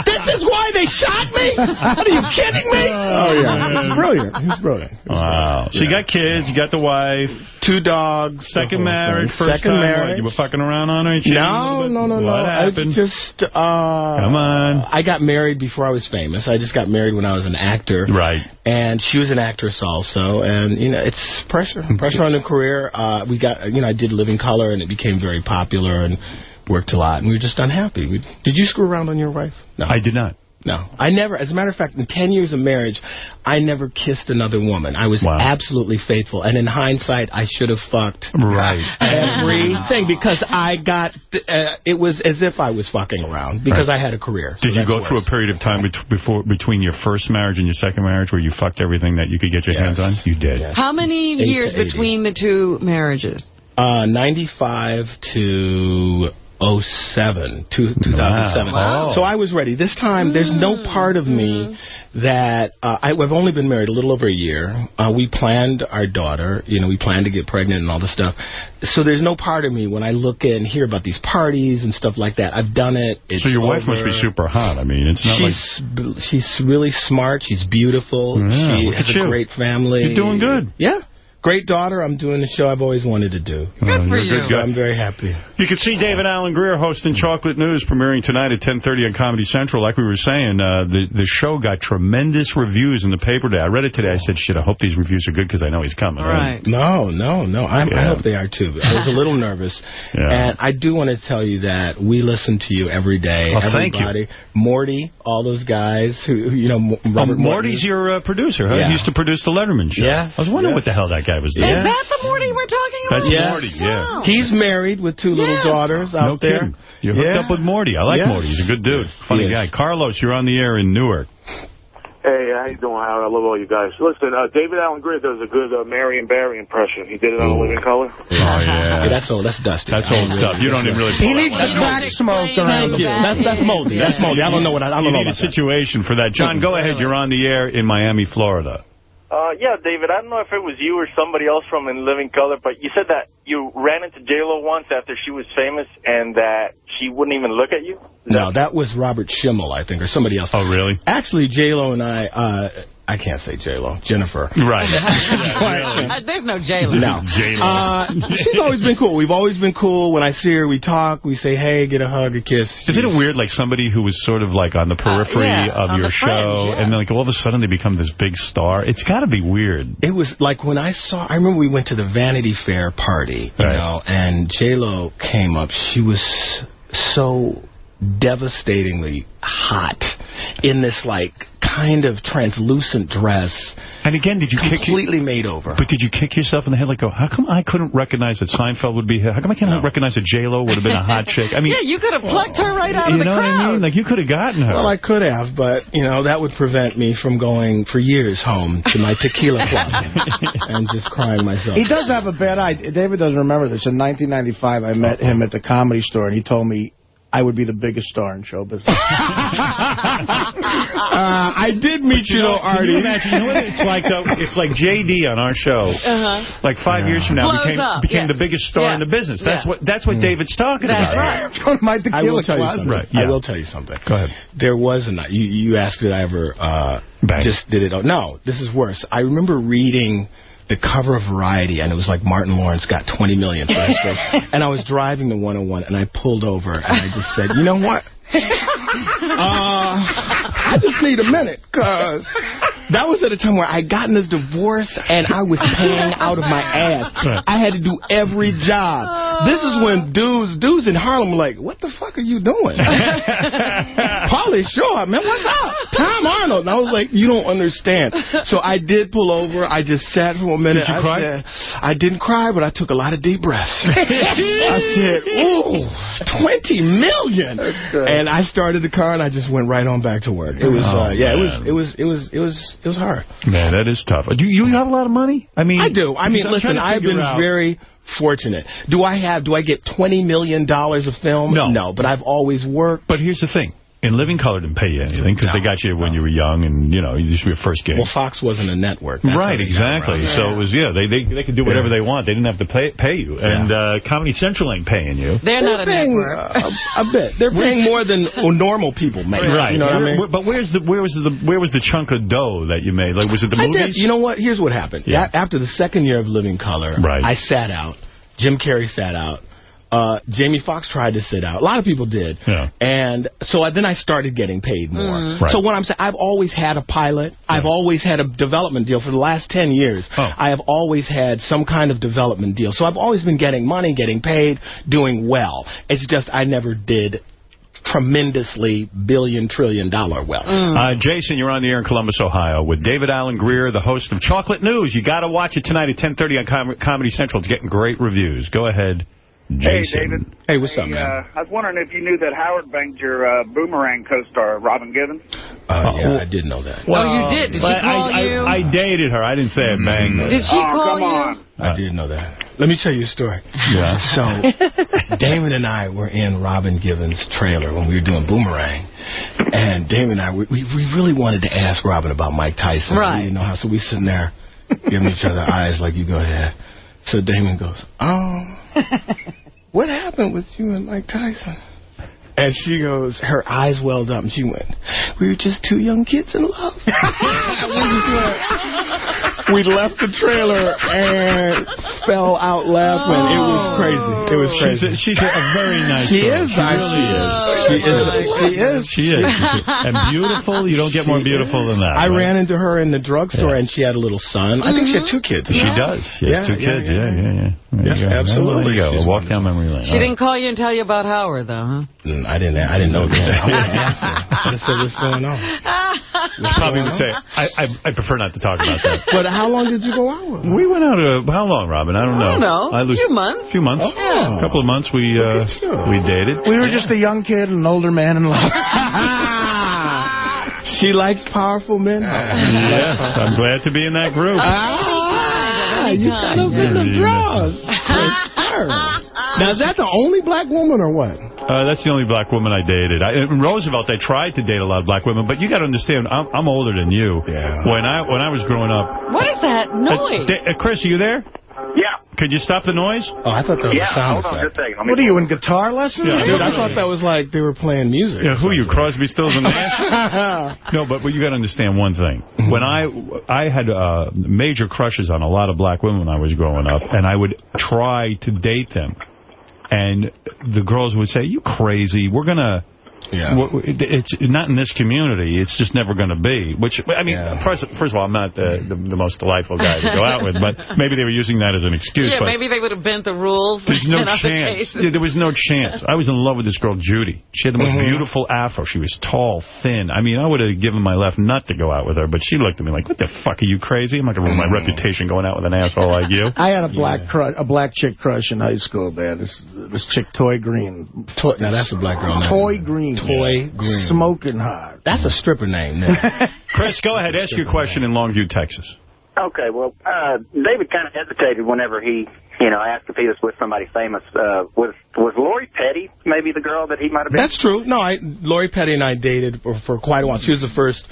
this is why they shot me? Are you kidding me? Oh, yeah. He's brilliant. He's brilliant. Wow. So you got kids, you got the wife. Two dogs. Second marriage, thing. first Second time. marriage. What, you were fucking around on her? and cheating No, no, no, no. What happened? It's just, uh... Come on. I got married before I was famous. I just got married when I was an actor. Right. And she was an actress also. And, you know, it's pressure. Pressure on the career. Uh, we got, you know, I did Living Color, and it became very popular and worked a lot. And we were just unhappy. We, did you screw around on your wife? No. I did not. No. I never, as a matter of fact, in 10 years of marriage, I never kissed another woman. I was absolutely faithful. And in hindsight, I should have fucked Right. everything because I got, uh, it was as if I was fucking around because Right. I had a career. Did you that's go through a period of time bet before between your first marriage and your second marriage where you fucked everything that you could get your hands on? You did. How many Eight years between the two marriages? Uh, 95 to 07, two, 2007. Wow. So I was ready. This time, there's no part of me that uh, I, I've only been married a little over a year. Uh, we planned our daughter. You know, we planned to get pregnant and all this stuff. So there's no part of me when I look and hear about these parties and stuff like that. I've done it. It's so your wife must be super hot. I mean, it's not like... she's b- she's really smart. She's beautiful. Yeah, she has a you. great family. You're doing good. Yeah. Great daughter. I'm doing the show I've always wanted to do. Good for you're good So. I'm very happy. You can see David Alan Grier hosting Chocolate News premiering tonight at 10.30 on Comedy Central. Like we were saying, uh, the, the show got tremendous reviews in the paper today. I read it today. I said, shit, I hope these reviews are good because I know he's coming. Right? No, no, no. I'm, I hope they are too. I was a little nervous. Yeah. And I do want to tell you that we listen to you every day. Oh, thank you. Everybody. Morty, all those guys who, who you know, Mo- Oh, Robert Morty's Morton. your uh, producer, huh? Yeah. He used to produce the Letterman show. Yes, I was wondering yes. what the hell that guy was doing. Is that the Morty we're talking about? That's Yes. Morty, yeah. He's married with two little daughters out No there. kidding. You hooked Yeah. up with Morty. I like Yes. Morty. He's a good dude. Funny He guy. Carlos, you're on the air in Newark. Hey, how you doing, Howard? I love all you guys. Listen, uh, David Alan Grier does a good uh, Marion Barry impression. He did it on Living Color. Oh, yeah. that's old. That's dusty. That's old stuff. You don't even really pull He needs one the out. crack smoked around you. That's that's moldy. That's moldy. I don't know what I, I don't you know need about a situation for that. John, go ahead. You're on the air in Miami, Florida. Uh, yeah, David, I don't know if it was you or somebody else from In Living Color, but you said that you ran into J-Lo once after she was famous and that she wouldn't even look at you. No, that was Robert Schimmel, I think, or somebody else. Oh, really? Actually, J-Lo and I, uh, I can't say J-Lo, Jennifer. Right. There's no J-Lo. No. Uh, she's always been cool. We've always been cool. When I see her, we talk, we say, hey, get a hug, a kiss. Isn't it weird, like somebody who was sort of like on the periphery Uh, yeah, of your show, fringe, yeah. and then like all of a sudden they become this big star? It's got to be weird. It was like when I saw, I remember we went to the Vanity Fair party, you know, and J-Lo came up. She was so devastatingly hot in this, like, kind of translucent dress. And again, did you kick completely made over? But did you kick yourself in the head like, go, how come I couldn't recognize that Seinfeld would be here? How come I can't recognize that J-Lo would have been a hot chick? I mean, yeah, you could have plucked her right out of the crowd. you know what I mean? Like, you could have gotten her. Well, I could have, but, you know, that would prevent me from going for years home to my tequila closet and just crying myself. He does have a bad eye. David doesn't remember this. In 1995, I met him at the Comedy Store, and he told me I would be the biggest star in show business. Uh, I did meet you, though, Can Artie. you imagine, you know what it's like, though? It's like J.D. on our show. Uh-huh. Like five years from now, Blows became up, became yeah. the biggest star Yeah. in the business. That's Yeah. what that's what David's talking That's about. right. my I will tell you something. Right, I will tell you something. Go ahead. There was a night. You, you asked did I ever uh, just did it. Oh, no, this is worse. I remember reading the cover of Variety, and it was like Martin Lawrence got 20 million for his first. and I was driving the 101, and I pulled over, and I just said, you know what? Uh, I just need a minute, because that was at a time where I gotten this divorce, and I was paying out of my ass. I had to do every job. This is when dudes dudes in Harlem were like, what the fuck are you doing? Pauly Shore, man, what's up? Tom Arnold. And I was like, you don't understand. So I did pull over. I just sat for a minute. Did you I cry? Said, I didn't cry, but I took a lot of deep breaths. I said, ooh, 20 million. And I started the car and I just went right on back to work. It was, Oh, uh, yeah, it was, it was, it was, it was, it was hard. Man, that is tough. Do you have a lot of money? I mean, I do. I mean, listen, I've been out- very fortunate. Do I have, do I get $20 million of film? No. No, but I've always worked. But here's the thing. In Living Color didn't pay you anything because they got you when you were young and, you know, this was your first gig. Well, Fox wasn't a network. That's right, exactly. around it. So it was, yeah, they they, they could do whatever they want. They didn't have to pay pay you. And uh, Comedy Central ain't paying you. They're not a paying, network. uh, a, a bit. They're paying more than normal people make. Right. You know what I mean? But where's the where was the where was the chunk of dough that you made? Like was it the I movies? did. You know what? Here's what happened. Yeah. After the second year of Living Color, Right. I sat out. Jim Carrey sat out. Uh, Jamie Foxx tried to sit out. A lot of people did. Yeah. And so I, then I started getting paid more. Mhm. Right. So what I'm saying, I've always had a pilot. I've always had a development deal for the last 10 years. Oh. I have always had some kind of development deal. So I've always been getting money, getting paid, doing well. It's just I never did tremendously billion, trillion dollar well. Uh, Jason, you're on the air in Columbus, Ohio, with David Alan Grier, the host of Chocolate News. You got to watch it tonight at 10:30 on Com Comedy Central. It's getting great reviews. Go ahead, Jason. Hey, David. Hey, what's up, man? Uh, I was wondering if you knew that Howard banged your uh, Boomerang co-star, Robin Givens. Uh, yeah, I did know that. Oh, you did? Did she But call I, you? I, I dated her. I didn't say I banged her. Did she Oh, call come you? on. I did know that. Let me tell you a story. Yeah. So, Damon and I were in Robin Givens' trailer when we were doing Boomerang. And Damon and I, we, we we really wanted to ask Robin about Mike Tyson. Right. We didn't know how, so we sitting there giving each other eyes like, you go ahead. So Damon goes, oh, what happened with you and Mike Tyson? And she goes, her eyes welled up, and she went, we were just two young kids in love. we just went, we left the trailer and fell out laughing. It was oh. crazy. It was She's crazy. a, she's a, a very nice She girl. is She nice. really is. She is. She is. She is. And beautiful. You don't get more beautiful than that. I right? ran into her in the drugstore, Yeah. and she had a little son. I think she had two mm-hmm. kids. She does. She has Yeah, two yeah, kids. yeah, Yeah, yeah, yeah. There Yes, you go. absolutely. There you go. Walk down memory lane. She didn't call you and tell you about Howard, though, huh? I didn't. I didn't know that. I would have asked her. I would have said, "What's going on?" She probably would say, I, I, I prefer not to talk about that. But how long did you go out with? her? We went out, uh, how long, Robin? I don't know. I don't know. I lose, few months. A few months. Oh. A couple of months we uh, at you. we dated. We were just a young kid and an older man in love. She likes powerful men. Yes, I'm glad to be in that group. Ah, you got those Yeah, good yeah. draws. Now, is that the only black woman or what? Uh, that's the only black woman I dated. I, in Roosevelt, I tried to date a lot of black women, but you got to understand, I'm, I'm older than you. Yeah. When I when I was growing up, What is that noise? uh, uh, Chris, are you there? Yeah. Could you stop the noise? Oh, I thought that was Yeah, a sound hold on effect. just a second. What are you, in guitar lessons? Yeah. Dude, I thought that was like they were playing music. Yeah, who are you, Crosby, Stills, and Nash? no, but, but you got to understand one thing. When I I had uh, major crushes on a lot of black women when I was growing up, and I would try to date them, and the girls would say, "You crazy? We're gonna." Yeah. It's not in this community. It's just never going to be. Which I mean, first, first of all, I'm not the, the, the most delightful guy to go out with, but maybe they were using that as an excuse. Yeah, maybe they would have bent the rules. there's no chance. cases. Yeah, there was no chance. I was in love with this girl, Judy. She had the most mm-hmm. beautiful afro. She was tall, thin. I mean, I would have given my left nut to go out with her, but she looked at me like, what the fuck, are you crazy? I'm not going to ruin my mm-hmm. reputation going out with an asshole like you. I had a black crush, a black chick crush in high school, man. This this chick, Toy Green. Toy, now that's a black girl. Toy Green. Toy Green. Smoking hot. That's a stripper name. Now. Chris, go ahead. Ask your question in Longview, Texas. Okay, well, uh, David kind of hesitated whenever he, you know, asked if he was with somebody famous. Uh, was was Lori Petty maybe the girl that he might have been? That's true. No, I Lori Petty and I dated for, for quite a while. She was the first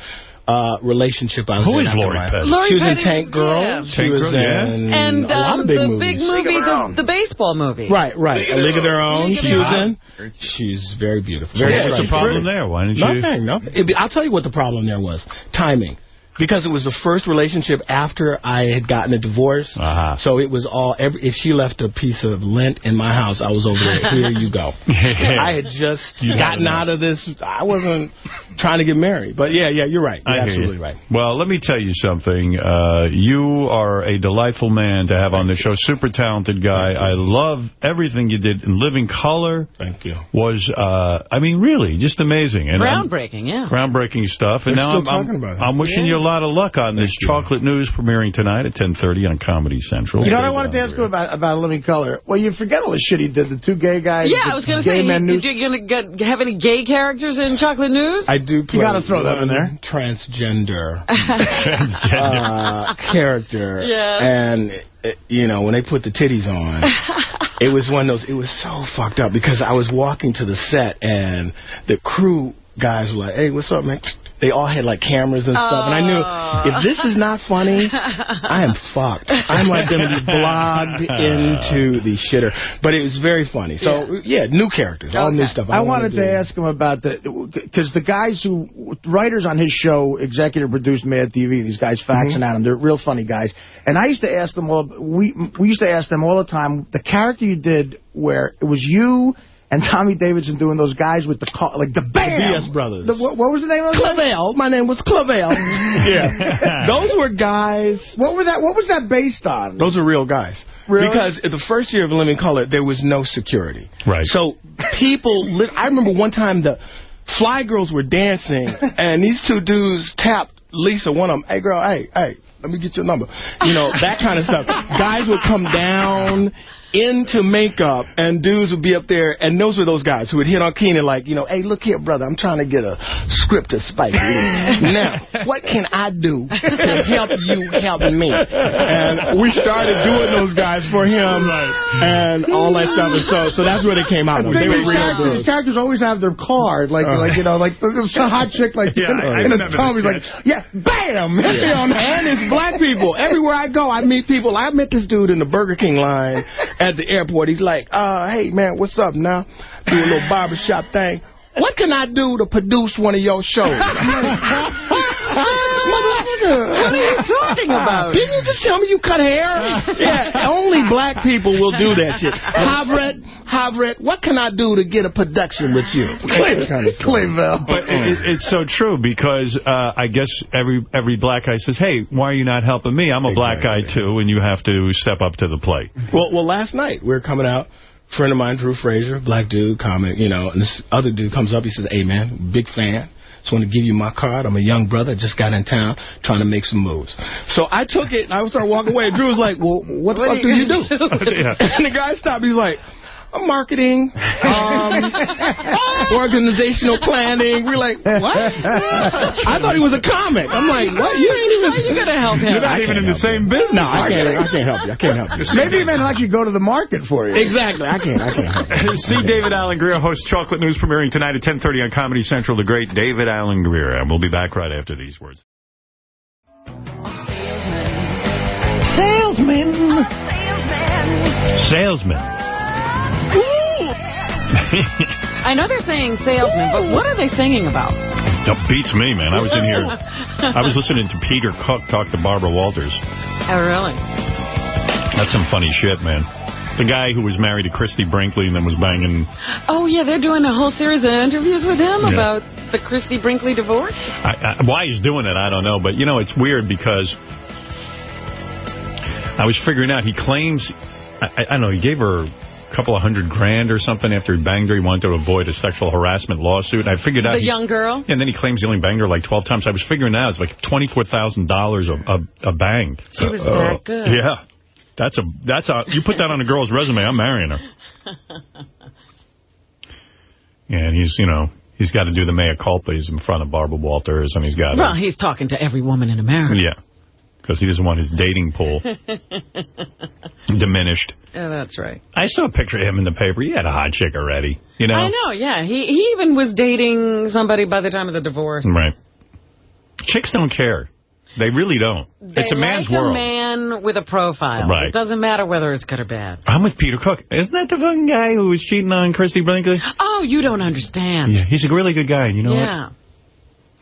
uh, relationship I was Who in. is after Lori Petty? Lori she was in Petty, Tank Girl. yeah. She Tank was Girl, yeah. in And a lot um, of big the movies. big movie, the, the baseball movie. Right, right. A League of Their Own. League She was in. She's very beautiful. So Very what's the problem there? Why didn't you? Nothing, nothing. Be- I'll tell you what the problem there was. Timing. Because it was the first relationship after I had gotten a divorce. Uh-huh. So it was all, every, if she left a piece of lint in my house, I was over there, here you go. I had just You gotten out of this. I wasn't trying to get married. But yeah, yeah, you're right. You're I hear absolutely you. right. Well, let me tell you something. Uh, you are a delightful man to have on the show. Super talented guy. I love everything you did. in Living Color Thank you. was, uh, I mean, really, just amazing. And I'm- Groundbreaking, yeah. groundbreaking stuff. And We're now still I'm, talking I'm, about it. I'm wishing you a lot of luck on this Chocolate News premiering tonight at 10:30 on Comedy Central. You know what I wanted to ask you about about Living Color? Well, you forget all the shit he did. The two gay guys. Yeah, I was going to say, men you, news. you going to get have any gay characters in Chocolate News? I do play gotta throw them in there. transgender Transgender. uh, character. Yeah. And, uh, you know, when they put the titties on, it was one of those, it was so fucked up because I was walking to the set and the crew guys were like, hey, what's up, man? They all had like cameras and stuff, and I knew if this is not funny, I am fucked. I'm like going to be blogged into the shitter. But it was very funny. So yeah, new characters, all new stuff. I, don't wanna wanted to ask him about the because the guys who writers on his show executive produced Mad TV. These guys faxing Mm-hmm. at him. They're real funny guys. And I used to ask them all. We we used to ask them all the time. The character you did where it was you. And Tommy Davidson doing those guys with the car, like the bam. BS Brothers. The, what, what was the name of those guys? Clavel. My name was Clavel. yeah. Those were guys. What were that? What was that based on? Those are real guys. Really? Because the first year of Living Color, there was no security. Right. So people, lit- I remember one time the Fly Girls were dancing, and these two dudes tapped Lisa, one of them, hey girl, hey, hey, let me get your number. You know, that kind of stuff. Guys would come down into makeup, and dudes would be up there, and those were those guys who would hit on Keenen like, you know, hey, look here, brother, I'm trying to get a script to Spike Lee. now, what can I do to help you help me? And we started doing those guys for him, and all that stuff, and so, so that's where they came out. The. They were real good. these characters always have their card, like, Uh. like you know, like there's a hot chick, like Yeah, in, I- I in a remember tub, he's like, yeah, bam, you know, and it's black people. Everywhere I go, I meet people. I met this dude in the Burger King line at the airport. He's like, uh, hey, man, what's up now? Do a little barbershop thing. What can I do to produce one of your shows? I'm like, Motherfucker. What are you talking about? Didn't you just tell me you cut hair? yeah, only black people will do that shit. Havret, Havret, what can I do to get a production with you? Kind of. Clayville. But it, it- it's so true because uh, I guess every every black guy says, hey, why are you not helping me? I'm a black guy, too, and you have to step up to the plate. Well, well, last night we were coming out. Friend of mine, Drew Fraser, black dude, comic, you know, and this other dude comes up. He says, "Hey, man, big fan. Just want to give you my card. I'm a young brother, just got in town, trying to make some moves." So I took it and I started walking away. Drew was like, "Well, what the What fuck do you you do?" do? Yeah. And the guy stopped. He's like. Marketing, um, organizational planning. We're like, what? I thought he was a comic. I'm like, what? You ain't even. How you gonna help him? You're not even in the same business. No, I can't. I can't help you. I can't help you. Maybe even actually go to the market for you. Exactly. I can't. I can't help you. See David Alan Grier hosts Chocolate News premiering tonight at 10.30 on Comedy Central. The great David Alan Grier. And we'll be back right after these words. Salesman. Salesman. Salesman. I know they're saying salesman, but what are they singing about? That beats me, man. I was in here. I was listening to Peter Cook talk to Barbara Walters. Oh, really? That's some funny shit, man. The guy who was married to Christie Brinkley and then was banging... Oh, yeah, they're doing a whole series of interviews with him Yeah. about the Christie Brinkley divorce? I, I, why he's doing it, I don't know. But, you know, it's weird because I was figuring out he claims... I, I don't know, he gave her couple of hundred grand or something after he banged her. He wanted to avoid a sexual harassment lawsuit. I figured out... The young girl? And then he claims he only banged her like 12 times. I was figuring out it's like $24,000 a, a, a bang. She was Uh, that good. Yeah. That's a, that's a, you put that on a girl's resume, I'm marrying her. And he's, you know, he's got to do the mea culpa. He's in front of Barbara Walters and he's got Well, he's talking to every woman in America. yeah. Because he doesn't want his dating pool diminished. Yeah, that's right. I saw a picture of him in the paper. He had a hot chick already, you know? I know, yeah. He he even was dating somebody by the time of the divorce. Right. Chicks don't care. They really don't. They it's a man's like world. a man with a profile. Right. It doesn't matter whether it's good or bad. I'm with Peter Cook. Isn't that the fucking guy who was cheating on Christie Brinkley? Oh, you don't understand. Yeah, he's a really good guy. You know yeah. what?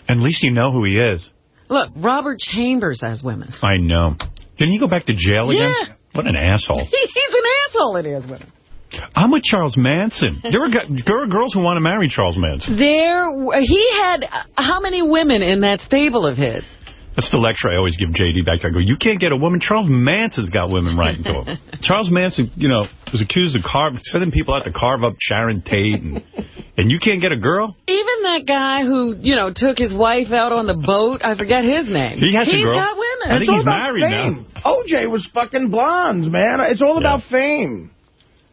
At least you know who he is. Look, Robert Chambers has women. I know. Didn't he go back to jail again? Yeah. What an asshole. He's an asshole he has women. I'm with Charles Manson. There are, there are girls who want to marry Charles Manson. There, he had uh, how many women in that stable of his? That's the lecture I always give J.D. back. there. I go, you can't get a woman. Charles Manson's got women writing to him. Charles Manson, you know, was accused of carve, sending people out to carve up Sharon Tate, and, and you can't get a girl? Even that guy who, you know, took his wife out on the boat, I forget his name. He has a He's girl. got women. I think it's all he's about married now. fame. OJ was fucking blonde, man. It's all about fame.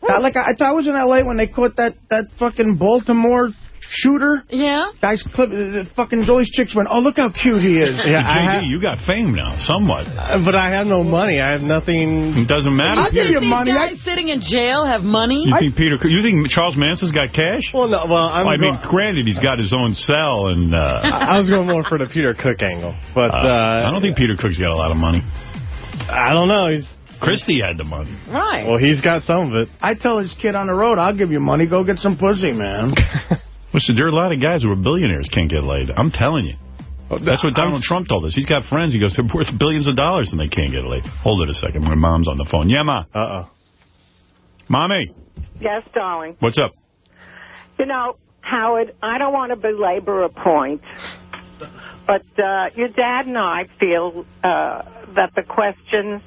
I, like I, I was in L.A. when they caught that that fucking Baltimore shooter. Yeah. Guys, clip, uh, fucking all these chicks went, oh look how cute he is. Yeah, J.D., you got fame now, somewhat. Uh, but I have no money. I have nothing. It doesn't matter. I'll give you These money. guys sitting in jail have money? You think Peter? You think Charles Manson's got cash? Well, no. Well, I'm I mean, granted, he's got his own cell, and uh, I I was going more for the Peter Cook angle, but uh, uh, I don't think Peter Cook's got a lot of money. I don't know. He's Christie had the money. Right. well, he's got some of it. I tell this kid on the road, I'll give you money. Go get some pussy, man. Listen, there are a lot of guys who are billionaires can't get laid. I'm telling you. That's what Donald Trump told us. He's got friends. He goes, they're worth billions of dollars and they can't get laid. Hold it a second. My mom's on the phone. Yeah, Ma. Uh-oh. Mommy, Yes, darling. what's up? You know, Howard, I don't want to belabor a point, but uh, your dad and I feel uh, that the questions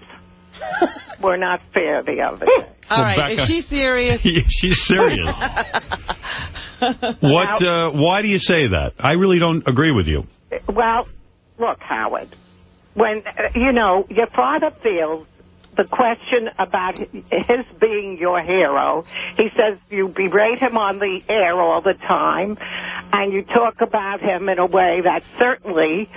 were not fair the other day. All right, Rebecca. is she serious? She's serious. what? Uh, why do you say that? I really don't agree with you. Well, look, Howard, when, uh, you know, your father feels the question about his being your hero, he says you berate him on the air all the time, and you talk about him in a way that certainly,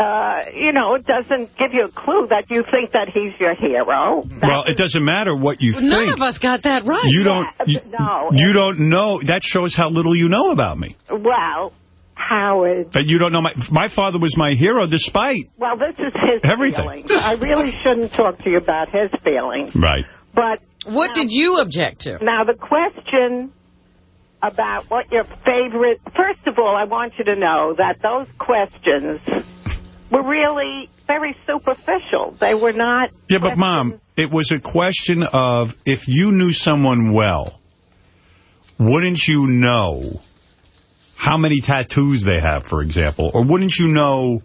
uh, you know, it doesn't give you a clue that you think that he's your hero. Well, it doesn't matter what you None think. None of us got that right. You don't. You, no. you don't know. That shows how little you know about me. Well, Howard, But you don't know my. My father was my hero, despite. well, this is his Everything. feelings. I really shouldn't talk to you about his feelings. Right. But What did you object to? Now, the question about what your favorite... First of all, I want you to know that those questions were really very superficial. They were not... Yeah, but mom, it was a question of if you knew someone well, wouldn't you know how many tattoos they have, for example, or wouldn't you know,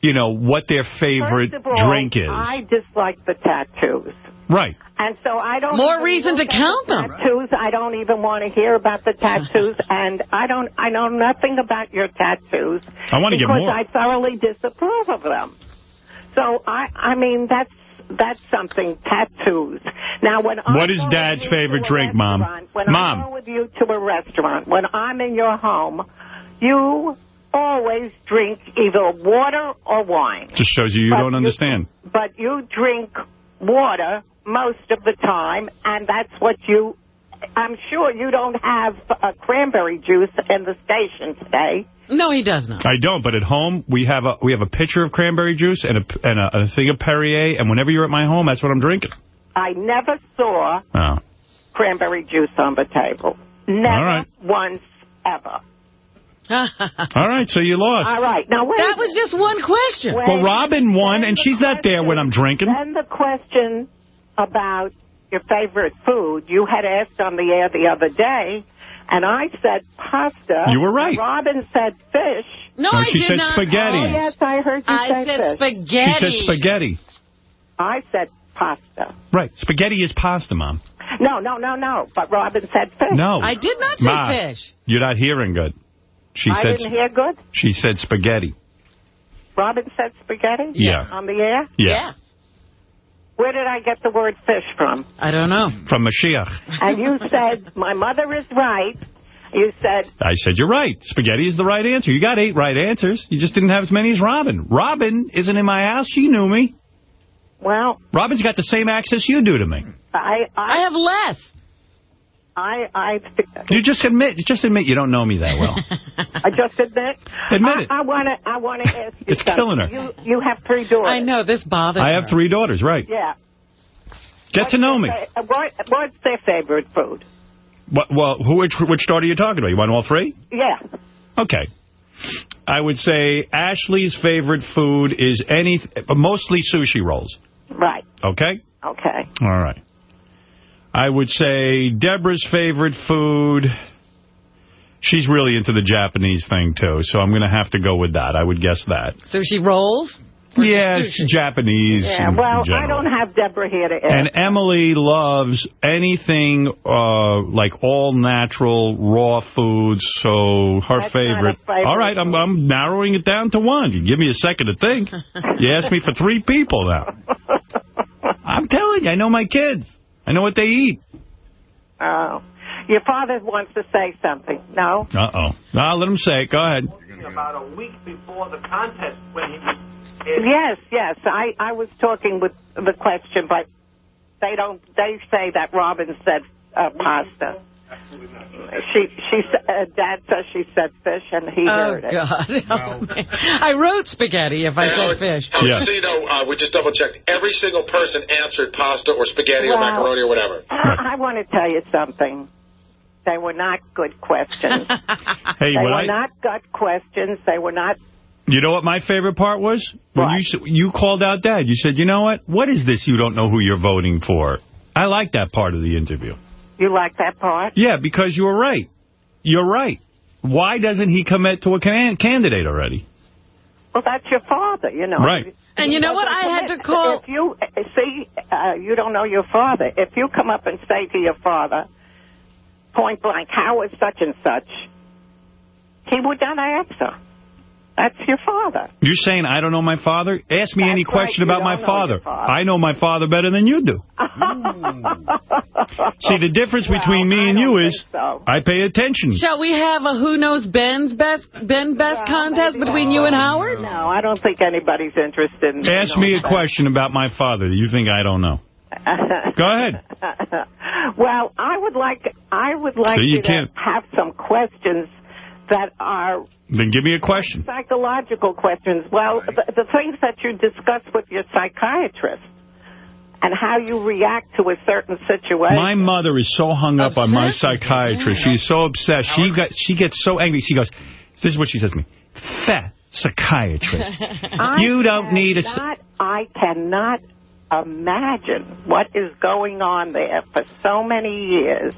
you know, what their favorite all, drink is? I dislike the tattoos. Right. And so I don't More reason to count the them. Tattoos. I don't even want to hear about the tattoos, and I don't. I know nothing about your tattoos. I wanna get more. because. I thoroughly disapprove of them. So I. I mean, that's that's something. Tattoos. Now, when I What is go Dad's favorite drink, Mom? restaurant, When Mom. I go with you to a restaurant, when I'm in your home, you always drink either water or wine. Just shows you you But don't understand. But you drink water most of the time, and that's what you... I'm sure you don't have uh, cranberry juice in the station today. No, he does not. I don't, but at home we have a we have a pitcher of cranberry juice and a and a, a thing of Perrier, and whenever you're at my home, that's what I'm drinking. I never saw Oh. cranberry juice on the table. Never All right. once ever. All right, so you lost. All right. Now, wait. That was just one question. Well, Robin won, and she's not there when I'm drinking. And the question about your favorite food, you had asked on the air the other day, and I said pasta. You were right. Robin said fish. No, No, I she did said not. spaghetti. Oh, yes, I heard you I say said fish. spaghetti. She said spaghetti. I said pasta. Right, spaghetti is pasta, Mom. No, no, no, no. But Robin said fish. No. I did not say Ma, fish. You're not hearing good. She I said didn't hear good. she said spaghetti. Robin said spaghetti? Yeah. On the air? Yeah. Where did I get the word fish from? I don't know. From Mashiach. And you said, my mother is right. You said, I said, you're right. Spaghetti is the right answer. You got eight right answers. You just didn't have as many as Robin. Robin isn't in my house. She knew me. well, Robin's got the same access you do to me. I... I, I have less. I, I, You just admit, just admit you don't know me that well. I just admit. Admit I, it. I want to. I want to ask you It's something. killing her. You, you have three daughters. I know, this bothers I have her. three daughters, right. Yeah. Get to know me. Uh, What, what's their favorite food? What, well, who, which, which daughter are you talking about? You want all three? Yeah. Okay. I would say Ashley's favorite food is any, mostly sushi rolls. Right. Okay? Okay. All right. I would say Deborah's favorite food, she's really into the Japanese thing, too, so I'm going to have to go with that. I would guess that. Sushi rolls? Yeah, it's Japanese Yeah. in, Well, in. I don't have Deborah here to ask. And Emily loves anything uh, like all natural raw foods. So her That's favorite. favorite All right, I'm I'm narrowing it down to one. You give me a second to think. you asked me for three people now. I'm telling you, I know my kids. I know what they eat. Oh. Your father wants to say something. No? Uh oh. No, let him say it. Go ahead. About a week before the contest, when he was Yes, yes. I, I was talking with the question, but they don't. They say that Robin said uh, pasta. She she uh, Dad says she said fish, and he Oh, heard it. God. I wrote spaghetti if I said fish. Howard, just so you know, uh, we just double-checked. Every single person answered pasta or spaghetti or macaroni or whatever. I, I want to tell you something. They were not good questions. Hey, they were I- not good questions. They were not. You know what my favorite part was? When you you called out Dad. You said, you know what? What is this you don't know who you're voting for? I like that part of the interview. You like that part? Yeah, because you were right. You're right. Why doesn't he commit to a can candidate already? Well, that's your father, you know. Right. And you know what? I had to call... If you uh, see, uh, you don't know your father. If you come up and say to your father, point blank, how is such and such, he would not answer. That's your father. You're saying I don't know my father? Ask me any question right, about my father. father. I know my father better than you do. Hmm. See, the difference between me and you is I pay attention. Shall we have a Who Knows Ben's Best Ben Best contest between you and Howard? No, I don't think anybody's interested in Ask me a question about my father that you think I don't know. Go ahead. well, I would like I would like So you you to can't- have some questions that are Then give me a question. psychological questions. Well, the, the things that you discuss with your psychiatrist and how you react to a certain situation. My mother is so hung up on my psychiatrist. She's so obsessed. She got she gets so angry. She goes, this is what she says to me. Fat psychiatrist. You don't need a... cannot- I cannot imagine what is going on there for so many years.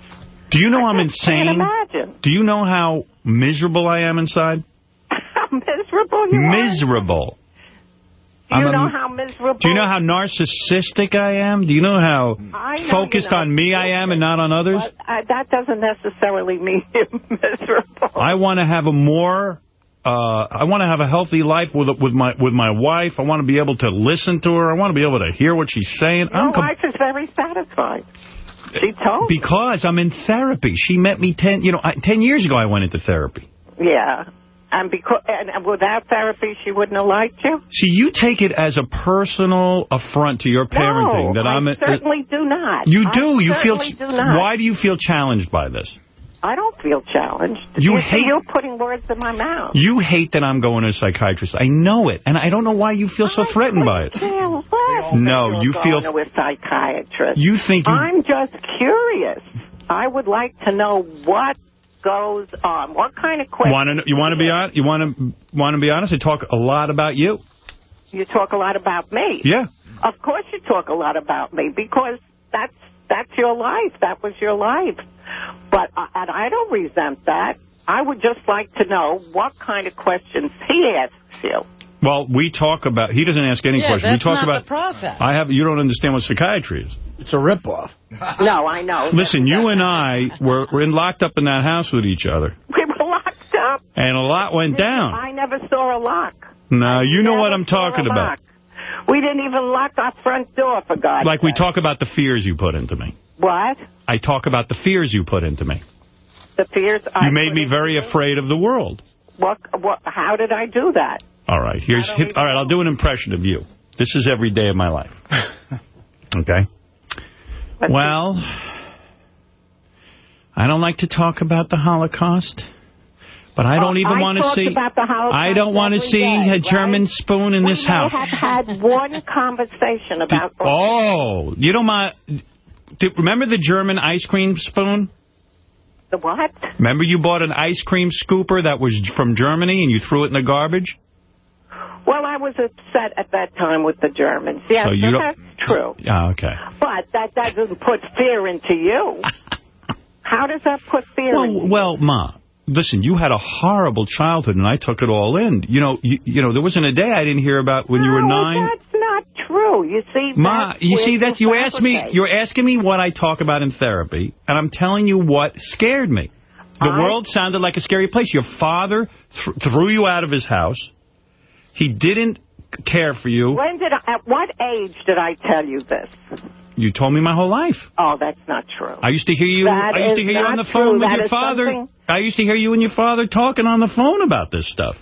Do you know I'm Can't insane? imagine. Do you know how miserable I am inside? How miserable you are. Miserable. Do I'm you a- know how miserable? Do you know how narcissistic I am? Do you know how know focused you're on me I am and not on others? Uh, that doesn't necessarily mean you're miserable. I want to have a more uh, I want to have a healthy life with with my with my wife. I want to be able to listen to her. I want to be able to hear what she's saying. Your I'm wife is very satisfied. She told because I'm in therapy. She met me 10, you know, I- 10 years ago I went into therapy. Yeah. And because and without therapy, she wouldn't have liked you. See, you take it as a personal affront to your parenting no, that I'm I a- certainly do not. You I do. You feel. do not. Why do you feel challenged by this? I don't feel challenged. You You're- hate- You're putting words in my mouth. You hate that I'm going to a psychiatrist. I know it, and I don't know why you feel so threatened by it. Yeah, what? No, You're you going feel. to a psychiatrist. You think you- I'm just curious. I would like to know what goes on. What kind of questions? Want to? You want to be on? You want to want to be honest? I talk a lot about you. You talk a lot about me. Yeah. Of course you talk a lot about me because that's that's your life. That was your life. But I, and I don't resent that. I would just like to know what kind of questions he asks you. Well, we talk about. He doesn't ask any Yeah, questions. We talk not about the process. I have. You don't understand what psychiatry is. It's a ripoff. No, I know. Listen, you and I were, were in, locked up in that house with each other, We were locked up. and a lot went down. I never saw a lock. Now you know what I'm talking about. We didn't even lock our front door, for God's Like we sake. talk about the fears you put into me. What? I talk about the fears you put into me. The fears I You made me very you? afraid of the world. What, what, how did I do that? All right, here's hit, all right. I'll do an impression of you. This is every day of my life. Okay. Well, I don't like to talk about the Holocaust, but I don't Oh, even want to see. about the I don't want to see day, a German spoon in this house. may have had one conversation about... Oh, you don't mind? Do- Remember the German ice cream spoon? The what? Remember you bought an ice cream scooper that was from Germany and you threw it in the garbage? Well, I was upset at that time with the Germans. Yes, So you that's true. Yeah, okay. But that doesn't put fear into you. How does that put fear into Well, well, Ma, listen, you had a horrible childhood, and I took it all in. You know, you, you know, there wasn't a day I didn't hear about when you were No, nine. that's not true. You see, Ma, you see that you asked me, you're asking me what I talk about in therapy, and I'm telling you what scared me. The I- world sounded like a scary place. Your father th threw you out of his house. He didn't care for you. When did I, at what age did I tell you this? You told me my whole life. Oh, that's not true. I used to hear you. That I used to hear you on the phone true. with That your father. something- I used to hear you and your father talking on the phone about this stuff.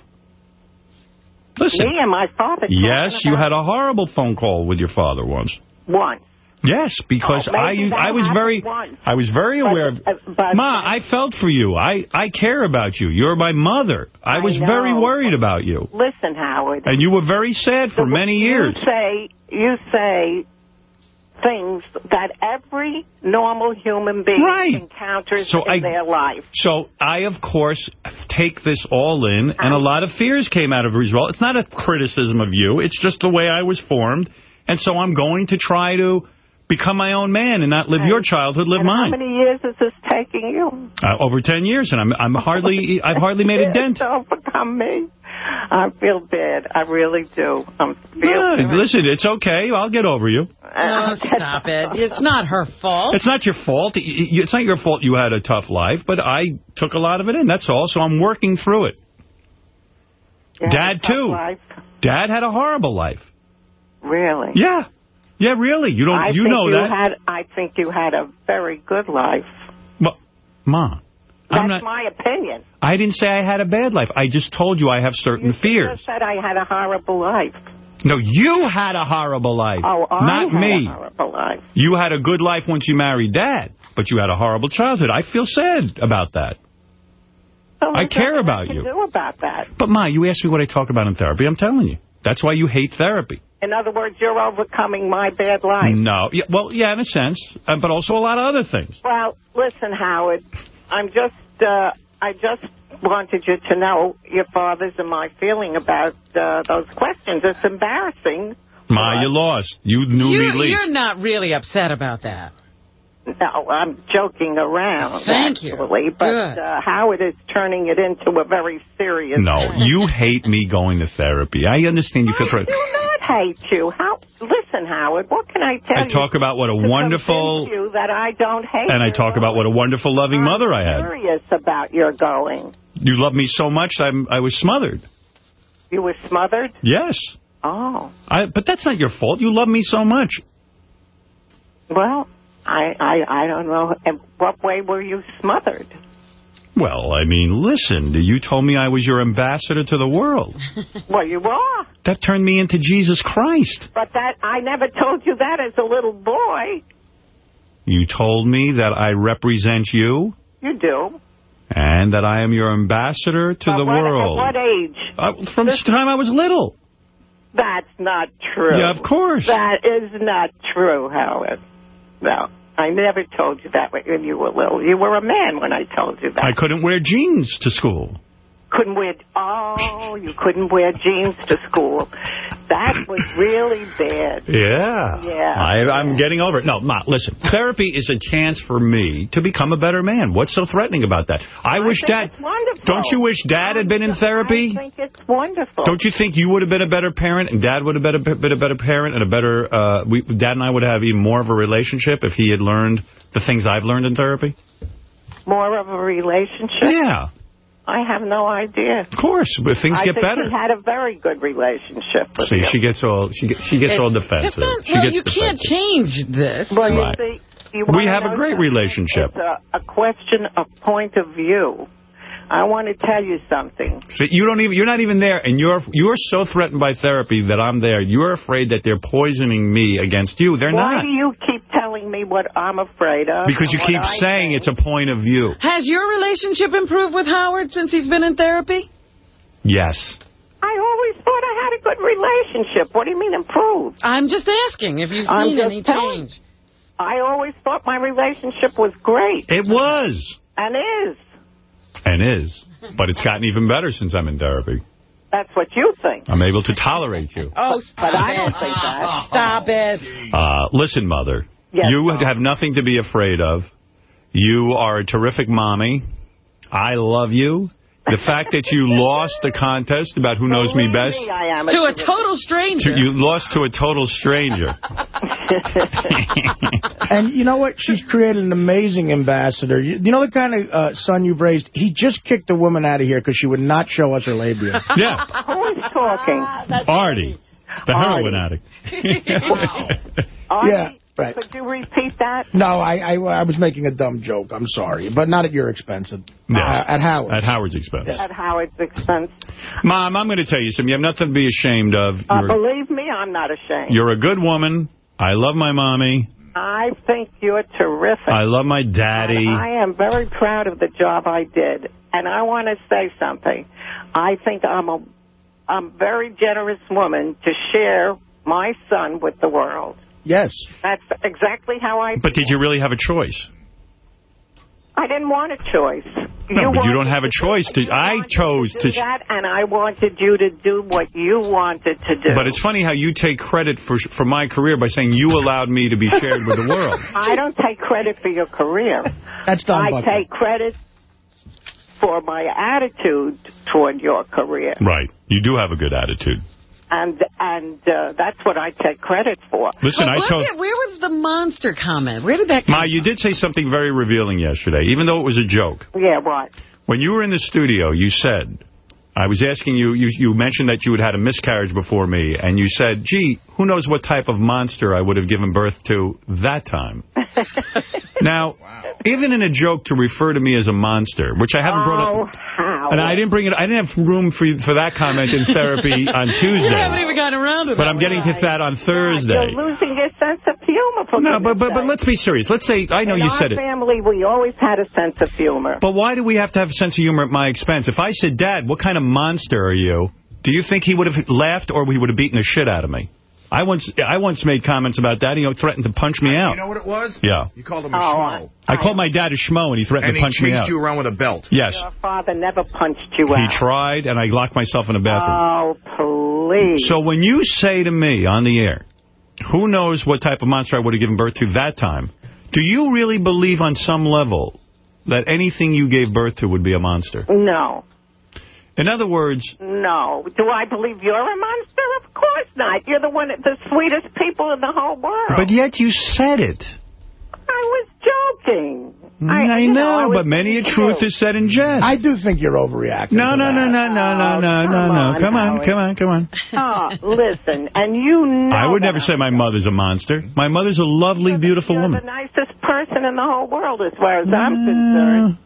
Listen. Me and my father. Yes, you had a horrible phone call with your father once. one. Yes, because Oh, I maybe used, that I was very once. I was very But- aware of uh, but- Ma, I felt for you. I I care about you. You're my mother. I I was very worried about you. Listen, Howard. And you were very sad for many years. You say you say things that every normal human being Right. encounters So in I- their life. So I, of course, take this all in, and a lot of fears came out of as well. It's not a criticism of you. It's just the way I was formed. And so I'm going to try to become my own man and not live your childhood, live and mine. How many years is this taking you? Uh, over 10 years, and I'm I'm hardly I've hardly made a dent. Don't become me. I feel bad. I really do. I'm Yeah, feeling. listen, it's okay. I'll get over you. Oh, stop it. It's not her fault. It's not your fault. Y- y- It's not your fault you had a tough life, but I took a lot of it in. That's all. So I'm working through it. Dad, too. Life. Dad had a horrible life. Really? Yeah. Yeah, really. You don't. I you think know you that. Had, I think you had a very good life. Ma, That's I'm not. my opinion. I didn't say I had a bad life. I just told you I have certain You fears. just said I had a horrible life. No, you had a horrible life. Oh, I not me. a horrible life. You had a good life once you married Dad, but you had a horrible childhood. I feel sad about that. So I care about you. do about that. But, Ma, you asked me what I talk about in therapy. I'm telling you. That's why you hate therapy. In other words, you're overcoming my bad life. No. Yeah, well, yeah, in a sense, uh, but also a lot of other things. Well, listen, Howard. I'm just, uh, I just wanted you to know your father's and my feeling about uh, those questions. It's embarrassing. Ma, you lost. You knew You, me least. you're not really upset about that. No, I'm joking around. Thank you. actually, But Good. uh, Howard is turning it into a very serious. No, you hate me going to therapy. I understand you feel I do not hate you. How? Listen, Howard. What can I tell I you? I talk about what a to wonderful, convince you that I don't hate and I talk about what a wonderful, loving mother I had. Curious about your going. You love me so much, I'm, I was smothered. You were smothered? Yes. Oh. I, but that's not your fault. You love me so much. Well, I, I, I don't know. In what way were you smothered? Well, I mean, listen, you told me I was your ambassador to the world. well, you are. That turned me into Jesus Christ. But that I never told you that as a little boy. You told me that I represent you You do. and that I am your ambassador to But the what, world. At what age? Uh, from the time I was little. That's not true. Yeah, of course. That is not true, Howard. No, I never told you that when you were little. You were a man when I told you that. I couldn't wear jeans to school. couldn't wear. Oh, you couldn't wear jeans to school. That was really bad. Yeah. Yeah. I, I'm getting over it. No, Ma, listen. Therapy is a chance for me to become a better man. What's so threatening about that? I, wish think Dad... wonderful. Don't you wish Dad had been in therapy? I think it's wonderful. Don't you think you would have been a better parent and Dad would have been a, been a better parent and a better... Uh, we, Dad and I would have even more of a relationship if he had learned the things I've learned in therapy? More of a relationship? Yeah. I have no idea. Of course, but things I get think better. we had a very good relationship with See, you. she gets all she gets, she gets all defensive. Well, she gets you can't change this. Well, you see, you We have a great something? relationship. It's a, a question of point of view. I want to tell you something. See, you don't even you're not even there, and you're you're so threatened by therapy that I'm there. You're afraid that they're poisoning me against you. They're Why not do you keep telling me what I'm afraid of? because you keep I saying it's a point of view. Has your relationship improved with Howard since he's been in therapy? Yes. I always thought I had a good relationship. What do you mean improved? I'm just asking if you've I'm seen any telling- change. I always thought my relationship was great. It was And is. And is, but it's gotten even better since I'm in therapy. That's what you think. I'm able to tolerate you. Oh, But I don't think that. Stop it. Uh, listen, Mother, Yes, you Mom. have nothing to be afraid of. You are a terrific mommy. I love you. The fact that you lost the contest about who knows me best, Me, I am To a total stranger. to- you lost to a total stranger. And you know what? She's created an amazing ambassador. You, you know the kind of uh, son you've raised? He just kicked a woman out of here because she would not show us her labia. Yeah, Who is talking? Artie, the heroin addict. Artie, Yeah, right. Could you repeat that? No, I, I I was making a dumb joke. I'm sorry. But not at your expense. At, Yes. uh, at Howard. At Howard's expense. At Howard's expense. Mom, I'm going to tell you something. You have nothing to be ashamed of. Uh, believe me, I'm not ashamed. you're a good woman. I love my mommy. I think you're terrific. I love my daddy. And I am very proud of the job I did. And I want to say something. I think I'm a I'm a very generous woman to share my son with the world. Yes. That's exactly how I But did you really have a choice? I didn't want a choice. No, but you don't have a choice. To, I chose to to... do that, and I wanted you to do what you wanted to do. But it's funny how you take credit for for my career by saying you allowed me to be shared with the world. I don't take credit for your career. That's Don I Buchwald. take credit for my attitude toward your career. Right. You do have a good attitude. And and uh, that's what I take credit for. Listen, But I told... at- where was the monster comment? Where did that come Ma, you did say something very revealing yesterday, even though it was a joke. Yeah, what? When you were in the studio, you said... I was asking you, you, you mentioned that you had had a miscarriage before me, and you said, gee, who knows what type of monster I would have given birth to that time. now, even in a joke to refer to me as a monster, which I haven't brought Oh, up... how? And I didn't bring it. I didn't have room for for that comment in therapy on Tuesday. You haven't even gotten around to it. But. I'm getting to that on Thursday. You're losing your sense of humor. For No, but but but let's be serious. Let's say I know In you our said it. family, we always had a sense of humor. But why do we have to have a sense of humor at my expense? If I said, Dad, what kind of monster are you? Do you think he would have laughed or he would have beaten the shit out of me? I once I once made comments about that. He threatened to punch me out. You know what it was? Yeah. You called him a Oh, schmo. I called my dad a schmo and he threatened And to punch me out. And he chased out. you around with a belt. Yes. Your father never punched you out. He tried and I locked myself in a bathroom. Oh, please. So when you say to me on the air, who knows what type of monster I would have given birth to that time, do you really believe on some level that anything you gave birth to would be a monster? No. In other words, No. Do I believe you're a monster? Of course not. You're the one, of the sweetest people in the whole world. but yet you said it. I was joking. Mm, I, you know, know, was but many a truth is said in jest. I do think you're overreacting. no, to no, no, no, no, no, no, no, come no. on, Come on, Howard. come on, come on. Oh, listen, and you know I would that never say my mother's a monster. My mother's a lovely, beautiful you're woman. the nicest person in the whole world as far as I'm concerned.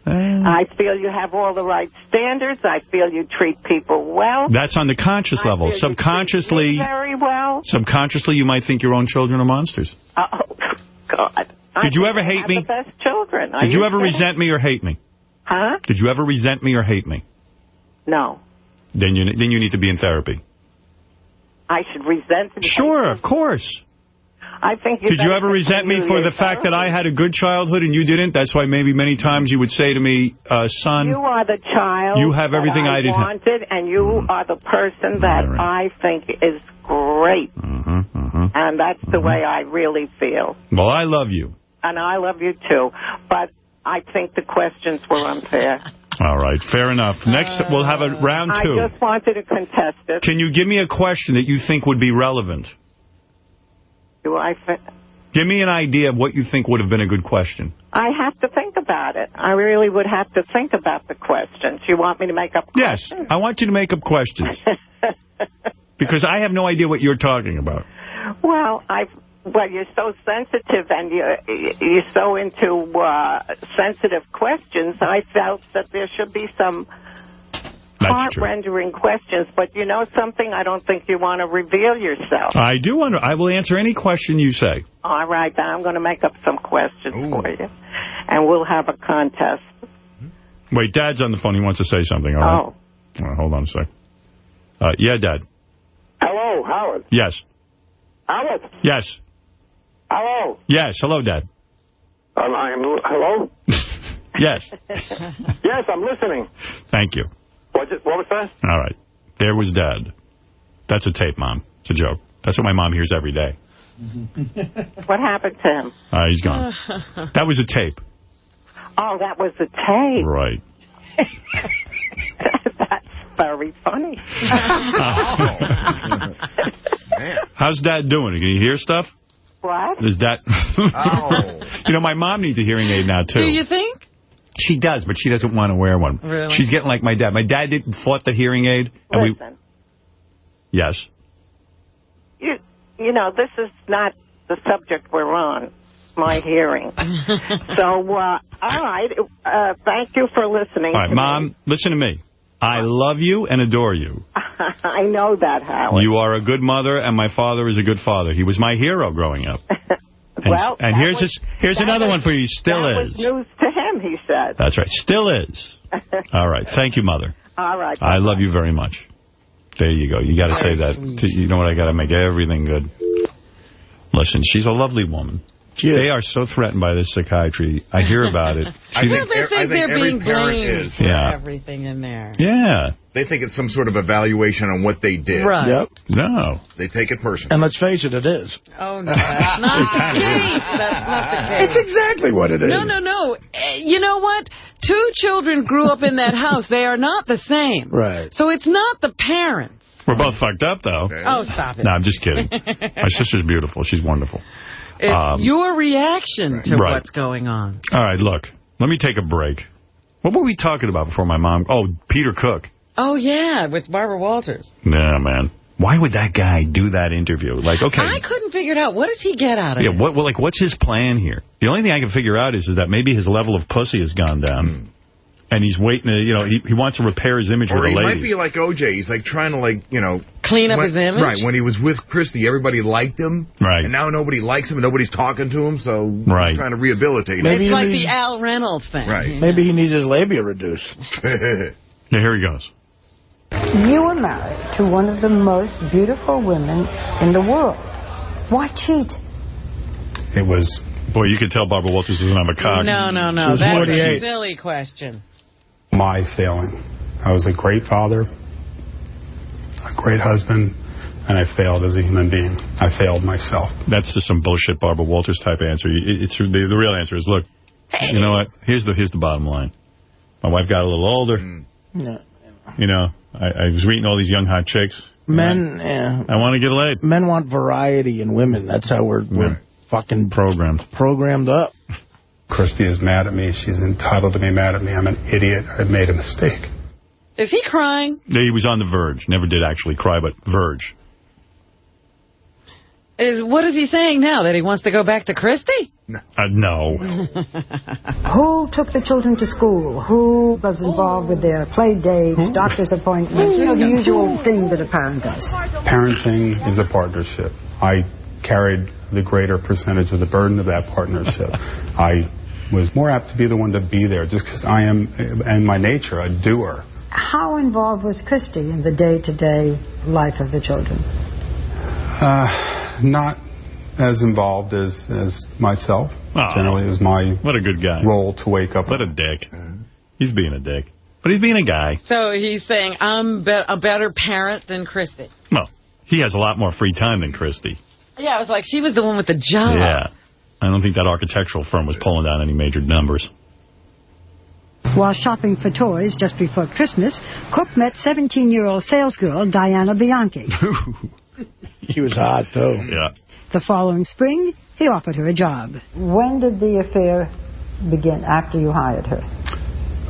I feel you have all the right standards. I feel you treat people well. That's on the conscious level. feel you treat Subconsciously, me very well. subconsciously, you might think your own children are monsters. Oh, God. I Did you ever hate me? the best children. Are Did you ever kidding? resent me or hate me? Huh? Did you ever resent me or hate me? No. Then you then you need to be in therapy. I should resent. Sure, of course. I think you Did you ever resent me for the your fact that I had a good childhood and you didn't? That's why maybe many times you would say to me, uh, son, You are the child You have everything that I didn't have. Mm-hmm. wanted, and you are the person that I think is great. Mm-hmm, And that's the way I really feel. well, I love you. And I love you, too. But I think the questions were unfair. All right, fair enough. Next, uh, we'll have a round two. I just wanted to contest it. Can you give me a question that you think would be relevant? Do I, Give me an idea of what you think would have been a good question. I have to think about it. I really would have to think about the questions. You want me to make up questions? Yes, I want you to make up questions. because I have no idea what you're talking about. Well, I well, you're so sensitive and you're you're so into uh, sensitive questions. I felt that there should be some That's true. heart-rendering questions. But you know something? I don't think you want to reveal yourself. I do wonder. I will answer any question you say. All right, then I'm going to make up some questions for you, and we'll have a contest. Wait, Dad's on the phone. He wants to say something. All right. Oh. All right, hold on a sec. Uh, yeah, Dad. Hello, Howard. Yes. Howard. Yes. Hello. Yes. Hello, Dad. Um, I'm hello. Yes. yes, I'm listening. Thank you. What, what was that? All right. There was Dad. That's a tape, Mom. It's a joke. That's what my mom hears every day. what happened to him? Uh, he's gone. That was a tape. Oh, that was a tape. Right. That's very funny. How's Dad doing? Can you hear stuff? What? Is that... oh. you know, my mom needs a hearing aid now, too. Do you think? She does, but she doesn't want to wear one. Really? She's getting like my dad. My dad didn't fought the hearing aid. And we, Listen, yes. you you know this is not the subject we're on. My hearing. so, uh, all right. Uh, thank you for listening. All right, to Mom, listen to me. I love you and adore you. I know that, Howard. You are a good mother, and my father is a good father. He was my hero growing up. And, Well, and here's was- here's another was- one for you. Still is. was news to him. He said. That's right. Still is. All right. Thank you, Mother. all right. I love you very much. There you go. You got to say that. You know what? I got to make everything good. Listen, she's a lovely woman. They are so threatened by this psychiatry. I hear about it. She well, they think they're being blamed for Yeah. everything in there. Yeah. They think it's some sort of evaluation on what they did. Right. Yep. No. They take it personally. And let's face it, it is. Oh, no, that's not the case. That's not the case. It's exactly what it is. No, no, no. Eh, You know what? Two children grew up in that house. They are not the same. Right. So it's not the parents. We're both fucked up, though. Oh, stop it. No, I'm just kidding. My sister's beautiful. She's wonderful. It's Um, your reaction to Right. what's going on. All right, look. Let me take a break. What were we talking about before my mom? Oh, Peter Cook. Oh, yeah, with Barbara Walters. Nah, man. Why would that guy do that interview? Like, okay. I couldn't figure it out. What does he get out of Yeah, it? what, well, like, what's his plan here? The only thing I can figure out is, is that maybe his level of pussy has gone down. And he's waiting to, you know, he, he wants to repair his image Or with he might be like OJ. He's like trying to like, you know... Clean up when- his image? Right. When he was with Christie, everybody liked him. Right. And now nobody likes him and nobody's talking to him, so Right. he's trying to rehabilitate him. it's like the Al Reynolds thing. Right. Maybe he needs his labia reduced. Yeah, here he goes. You were married to one of the most beautiful women in the world. Why cheat? It was... Boy, you could tell Barbara Walters doesn't have a cock. No, no, She no. was That's 48. a silly question. My failing. I was a great father, a great husband, and I failed as a human being. I failed myself. That's just some bullshit Barbara Walters type answer. It's the, the real answer is, look, you know what? Here's the here's the bottom line. My wife got a little older. Hmm. Yeah. You know, I, I was meeting all these young hot chicks. Men, yeah. I want to get laid. Men want variety in women. That's how we're, we're fucking programmed. Programmed up. Christie is mad at me. She's entitled to be mad at me. I'm an idiot. I made a mistake. Is he crying? No, he was on the verge. Never did actually cry, but verge. Is What is he saying now? That he wants to go back to Christie? Uh, no. Who took the children to school? Who was involved with their play dates, doctor's appointments? You know, the usual thing that a parent does. Parenting is a partnership. I carried the greater percentage of the burden of that partnership. I was more apt to be the one to be there just because I am, and my nature, a doer. How involved was Christie in the day-to-day life of the children? Uh, not as involved as, as myself. Aw. Generally, it was my What a good guy. role to wake up. What a dick. He's being a dick. But he's being a guy. So he's saying, I'm be a better parent than Christie. Well, he has a lot more free time than Christie. Yeah, it was like she was the one with the job. Yeah. I don't think that architectural firm was pulling down any major numbers. While shopping for toys just before Christmas, Cook met 17-year-old salesgirl Diana Bianchi. She was hot, too. Yeah. The following spring, he offered her a job. When did the affair begin after you hired her?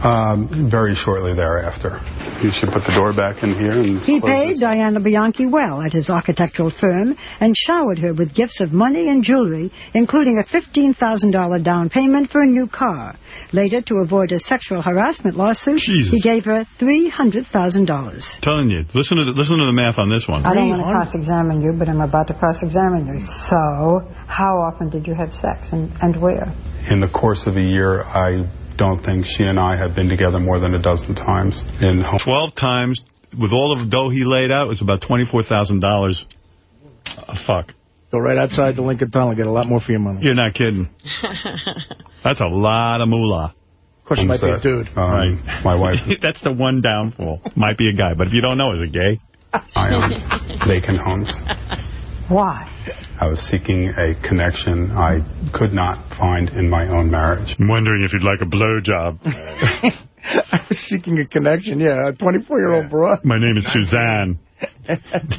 Um, very shortly thereafter. You should put the door back in here and He paid this. Diana Bianchi well at his architectural firm and showered her with gifts of money and jewelry, including a $15,000 down payment for a new car. Later, to avoid a sexual harassment lawsuit, he gave her $300,000. Telling you, listen to the, listen to the math on this one. I don't want to cross-examine you, but I'm about to cross-examine you. So, how often did you have sex and, and where? In the course of a year, I don't think she and I have been together more than a dozen times. In home. 12 times, with all of the dough he laid out, it was about $24,000 a fuck. Go right outside the Lincoln Tunnel and get a lot more for your money. You're not kidding. That's a lot of moolah. Of course, you might be a dude. Um, right. My wife. That's the one downfall. Might be a guy, but if you don't know, is it gay? I own vacant homes. Why? I was seeking a connection I could not find in my own marriage. I'm wondering if you'd like a blowjob. I was seeking a connection, yeah. A 24-year-old broad. My name is Suzanne.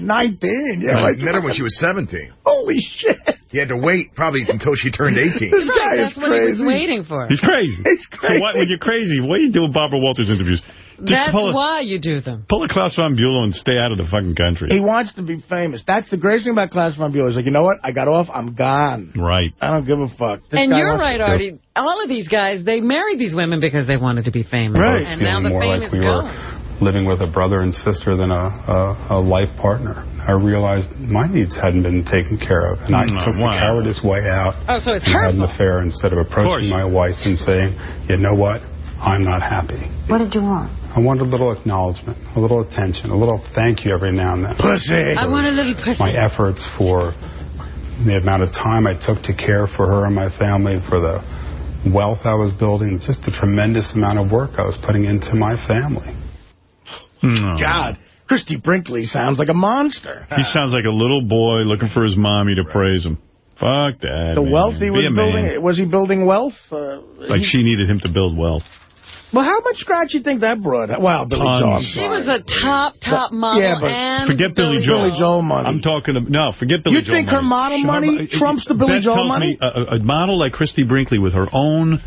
19, yeah. I Like, met her when she was 17. holy shit. He had to wait probably until she turned 18. This guy That's is what he was crazy. waiting for. He's crazy. He's crazy. So what, when you're crazy, what do you do with Barbara Walters interviews? Just That's a, why you do them. pull a Klaus von Bülow and stay out of the fucking country. He wants to be famous. That's the greatest thing about Klaus von Bülow. He's like, you know what? I got off. I'm gone. Right. I don't give a fuck. This and guy you're wants to right. Artie. All of these guys, they married these women because they wanted to be famous. I was And now the more fame like is we gone. were living with a brother and sister than a, a, a life partner. I realized my needs hadn't been taken care of, and I No, took wow. the cowardice way out Oh, so it's and had an affair instead of course. approaching my wife and saying, you know what, I'm not happy. What did you want? I wanted a little acknowledgement, a little attention, a little thank you every now and then. Pussy. I want a little pussy. My efforts for the amount of time I took to care for her and my family, for the wealth I was building, just the tremendous amount of work I was putting into my family. No. God. Christie Brinkley sounds like a monster. He sounds like a little boy looking for his mommy to praise him. Fuck that, The man. wealth he Be was building, man. was he building wealth? Uh, Like he- she needed him to build wealth. Well, how much scratch do you think that brought? Wow, Billy Tons. Joel. I'm She was a top, top model. yeah, but and Forget Billy Joel. Billy Joel money. I'm talking of, no, forget Billy You Joel think her model She- money her- trumps the Billy Beth Joel tells money? Me, a, a model like Christie Brinkley with her own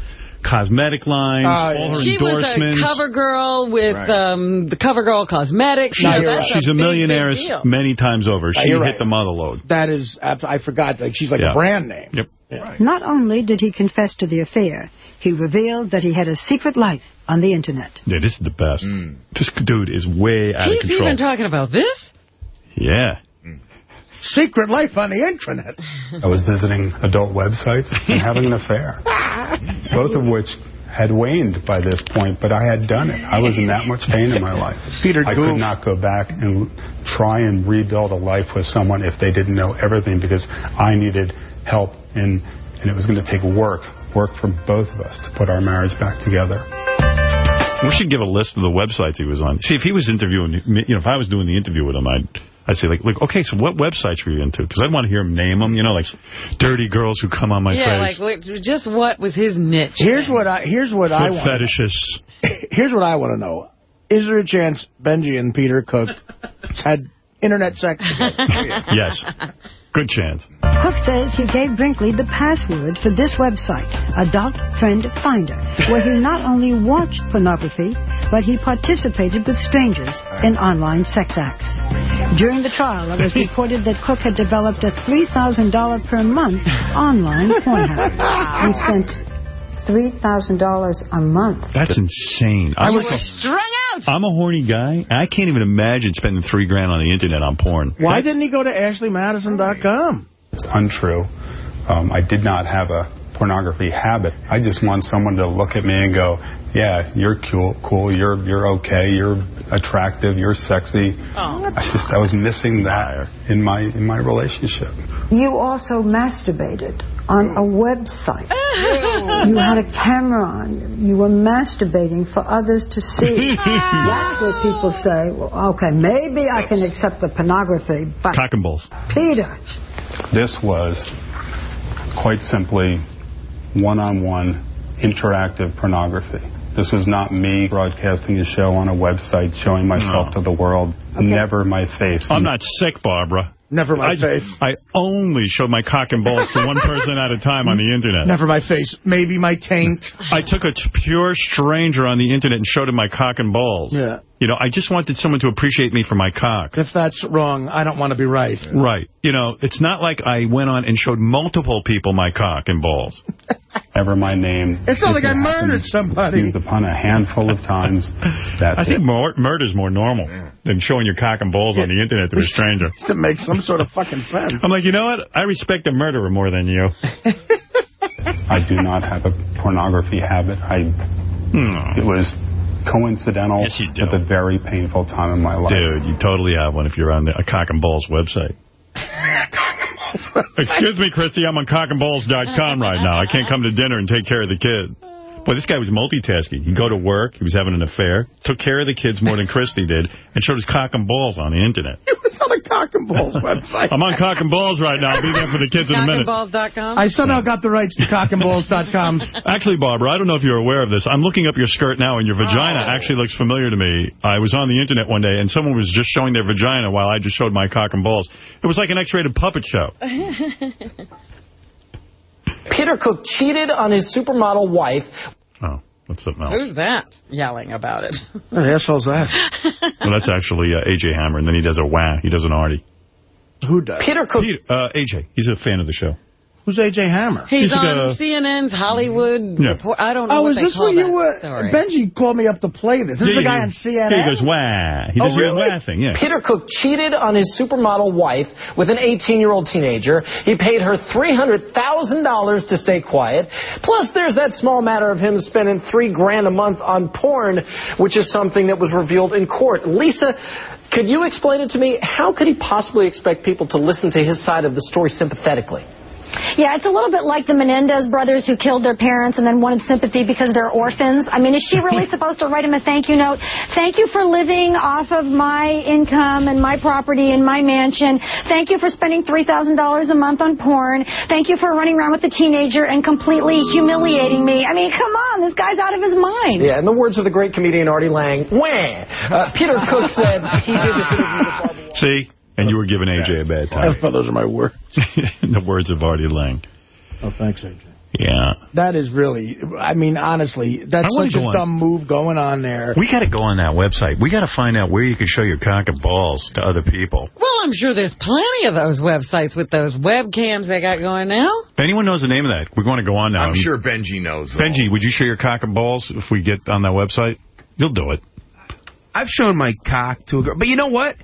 cosmetic lines, Oh, all yeah. her She was endorsements. a cover girl with Right. um, the CoverGirl Cosmetics. No, You know, you're right. She's a big, big millionaire deal. many times over. She you're hit right. the mother load. That is, I forgot. Like she's like Yeah. a brand name. Yep. Not only did he confess to the affair, he revealed that he had a secret life on the Internet. Yeah, this is the best. Mm. This dude is way out of control. He's control. even talking about this? yeah. Secret life on the internet. I was visiting adult websites and having an affair, both of which had waned by this point, but I had done it. I was in that much pain in my life. Peter I Goof. could not go back and try and rebuild a life with someone if they didn't know everything because I needed help in, and it was going to take work, work from both of us to put our marriage back together. We should give a list of the websites he was on. See, if he was interviewing, me- you know, if I was doing the interview with him, I'd, I'd say, like, like, okay, so what websites were you into? Because I'd want to hear him name them, you know, like, dirty girls who come on my yeah, face. like wait, just what was his niche? Here's what I. Here's what I foot want. fetishes. Here's what I want to know. Is there a chance Benji and Peter Cook had internet sex? Yes. Good chance. Cook says he gave Brinkley the password for this website, Adult Friend Finder, where he not only watched pornography, but he participated with strangers in online sex acts. During the trial, it was reported that Cook had developed a $3,000 per month online porn habit. He spent $3,000 a month. That's insane. I was a- strung out. I'm a horny guy. I can't even imagine spending three grand on the internet on porn. Why didn't he go to AshleyMadison.com? It's untrue. Um, I did not have a pornography habit. I just want someone to look at me and go, yeah, you're cool, cool, you're you're okay, you're attractive, you're sexy. Oh. I just I was missing that in my in my relationship. You also masturbated on a website. you had a camera on you. You were masturbating for others to see. That's where people say, well, okay, maybe I can accept the pornography, but Cock and balls. Peter, This was quite simply one-on-one interactive pornography. This was not me broadcasting a show on a website, showing myself to the world. Never my face. I'm not sick, Barbara. Never my I, face. I only show my cock and balls to one person at a time on the internet. Never my face. Maybe my taint. I took a pure stranger on the internet and showed him my cock and balls. Yeah. You know, I just wanted someone to appreciate me for my cock. If that's wrong, I don't want to be right. Right. You know, it's not like I went on and showed multiple people my cock and balls. Ever my name. It's not like I murdered happens somebody. Used upon a handful of times. That's I think it. mur murder's more normal than showing your cock and balls on the internet to a stranger. to make some sort of fucking sense. I'm like, you know what? I respect a murderer more than you. I do not have a pornography habit. I. Hmm. It was coincidental Yes, you do. at a very painful time in my life. Dude, you totally have one if you're on the, a cock and balls website. Excuse me, Christie, I'm on cockandballs.com right now. I can't come to dinner and take care of the kid. Boy, this guy was multitasking. He'd go to work, he was having an affair, took care of the kids more than Christie did, and showed his cock and balls on the internet. It was on the Cock and Balls website. I'm on cock and balls right now. I'll be there for the kids in a minute. Cockandballs.com? I somehow got the rights to cockandballs.com. Actually, Barbara, I don't know if you're aware of this. I'm looking up your skirt now, and your vagina oh. actually looks familiar to me. I was on the internet one day, and someone was just showing their vagina while I just showed my cock and balls. It was like an X-rated puppet show. Peter Cook cheated on his supermodel wife. Oh, that's something else. Who's that yelling about it? What the asshole's that? Well, that's actually uh, A.J. Hammer, and then he does a wah. He does an arty. Who does? Peter Cook. Peter, uh, A.J., he's a fan of the show. Who's A.J. Hammer? He's, He's like on a- CNN's Hollywood Yeah. report. I don't know Oh, what is they this call what you were? story. Benji called me up to play this. This is Yeah, the guy he- on CNN? Yeah, he goes wah. He Oh, does your really? wah thing, yeah. Peter Cook cheated on his supermodel wife with an 18-year-old teenager. He paid her $300,000 to stay quiet. Plus, there's that small matter of him spending three grand a month on porn, which is something that was revealed in court. Lisa, could you explain it to me? How could he possibly expect people to listen to his side of the story sympathetically? Yeah, it's a little bit like the Menendez brothers who killed their parents and then wanted sympathy because they're orphans. I mean, is she really supposed to write him a thank you note? Thank you for living off of my income and my property and my mansion. Thank you for spending $3,000 a month on porn. Thank you for running around with a teenager and completely humiliating me. I mean, come on, this guy's out of his mind. Yeah, in the words of the great comedian Artie Lange, wah! Uh, Peter Cook said he did this interview with Barbara See? And you were giving A.J. a bad time. Oh, those are my words. the words of Artie Lange. Oh, thanks, AJ. Yeah. That is really, I mean, honestly, that's such a go on- dumb move going on there. We got to go on that website. We got to find out where you can show your cock and balls to other people. Well, I'm sure there's plenty of those websites with those webcams they got going now. If anyone knows the name of that, we're going to go on now. I'm sure Benji knows. Benji, would you show your cock and balls if we get on that website? You'll do it. I've shown my cock to a girl, but you know what?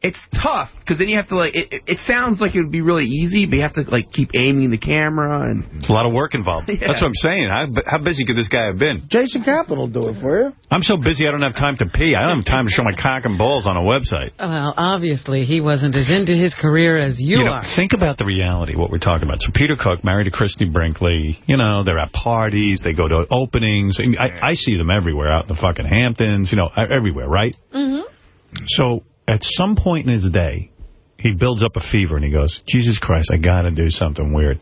It's tough because then you have to like. It, it- it sounds like it would be really easy, but you have to like keep aiming the camera and. It's a lot of work involved. Yeah. That's what I'm saying. How, how busy could this guy have been? Jason Capital do it for you. I'm so busy I don't have time to pee. I don't have time to show my cock and balls on a website. Well, obviously, he wasn't as into his career as you, know, are. think about the reality, what we're talking about. So Peter Cook married to Christie Brinkley. You know, they're at parties. They go to openings. I, I see them everywhere, out in the fucking Hamptons, you know, everywhere, right? Mm-hmm. So at some point in his day, he builds up a fever and he goes, Jesus Christ, I got to do something weird.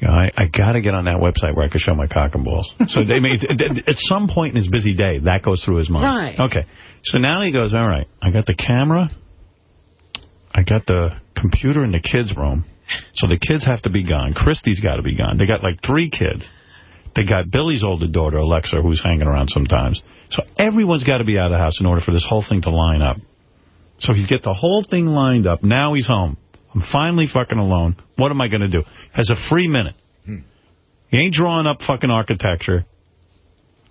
You know, I, I got to get on that website where I can show my cock and balls. So they made, at some point in his busy day, that goes through his mind. Right. Okay. So now he goes, all right, I got the camera. I got the computer in the kids' room. So the kids have to be gone. Christie's got to be gone. They got like three kids. They got Billy's older daughter, Alexa, who's hanging around sometimes. So everyone's got to be out of the house in order for this whole thing to line up. So he's get the whole thing lined up. Now he's home. I'm finally fucking alone. What am I going to do? Has a free minute. Hmm. He ain't drawing up fucking architecture.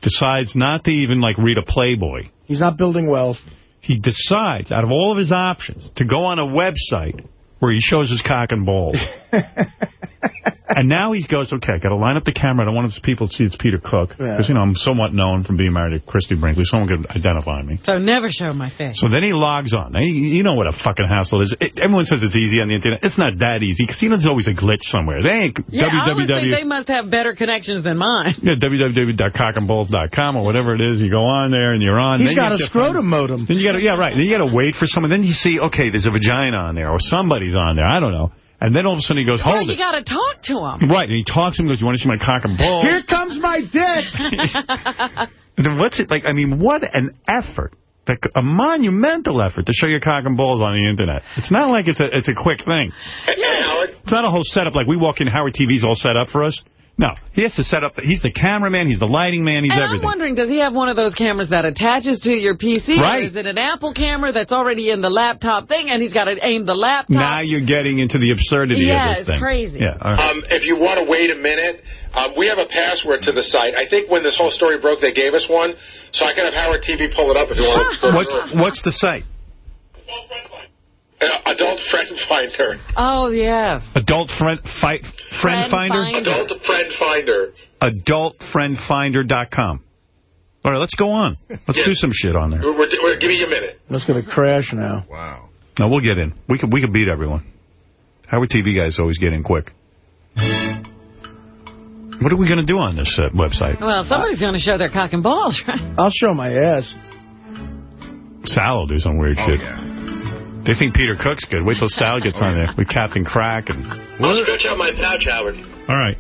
Decides not to even, like, read a Playboy. He's not building wealth. He decides, out of all of his options, to go on a website where he shows his cock and balls. and now he goes, okay, I got to line up the camera. I don't want people to see it's Peter Cook. Because, you know, I'm somewhat known from being married to Christie Brinkley. Someone could identify me. So never show my face. So then he logs on. Now, you you know what a fucking hassle is. It, everyone says it's easy on the internet. It's not that easy. Because you know there's always a glitch somewhere. They ain't Yeah, I would think www. they must have better connections than mine. Yeah, www.cockandballs.com or whatever it is. You go on there and you're on. He's Then got you a have to scrotum modem. Then you got to, yeah, right. Then you got to wait for someone. Then you see, okay, there's a vagina on there or somebody's on there. I don't know. And then all of a sudden he goes, Yeah, hold you it. got to talk to him. Right. And he talks to him and goes, you want to see my cock and balls? Here comes my dick. And then what's it like? I mean, what an effort. Like a monumental effort to show your cock and balls on the internet. It's not like it's a it's a quick thing. Yeah. It's not a whole setup like we walk in, Howard TV's all set up for us. No, he has to set up. He's the cameraman, he's the lighting man, he's and everything. I'm wondering, does he have one of those cameras that attaches to your PC? Right. Or is it an Apple camera that's already in the laptop thing, and he's got to aim the laptop? Now you're getting into the absurdity Yeah, of this it's thing. crazy. Yeah, all right. Um, if you want to wait a minute, um, we have a password to the site. I think when this whole story broke, they gave us one, so I can have Howard TV pull it up if you want to. What's, what's the site? Adult Friend Finder. Oh, yes. Adult Friend, fight, friend, Friend Finder? Finder. Adult Friend Finder. Adultfriendfinder.com. All right, let's go on. Let's do some shit on there. We're, we're, we're, give me a minute. That's going to crash now. Wow. No, we'll get in. We could we could beat everyone. Howard TV guys always get in quick. What are we going to do on this uh, website? Well, somebody's going to show their cock and balls, right? I'll show my ass. Sal will do some weird shit. They think Peter Cook's good. Wait till Sal gets on there with Captain Crack. and. I'll stretch out my pouch, Howard. All right.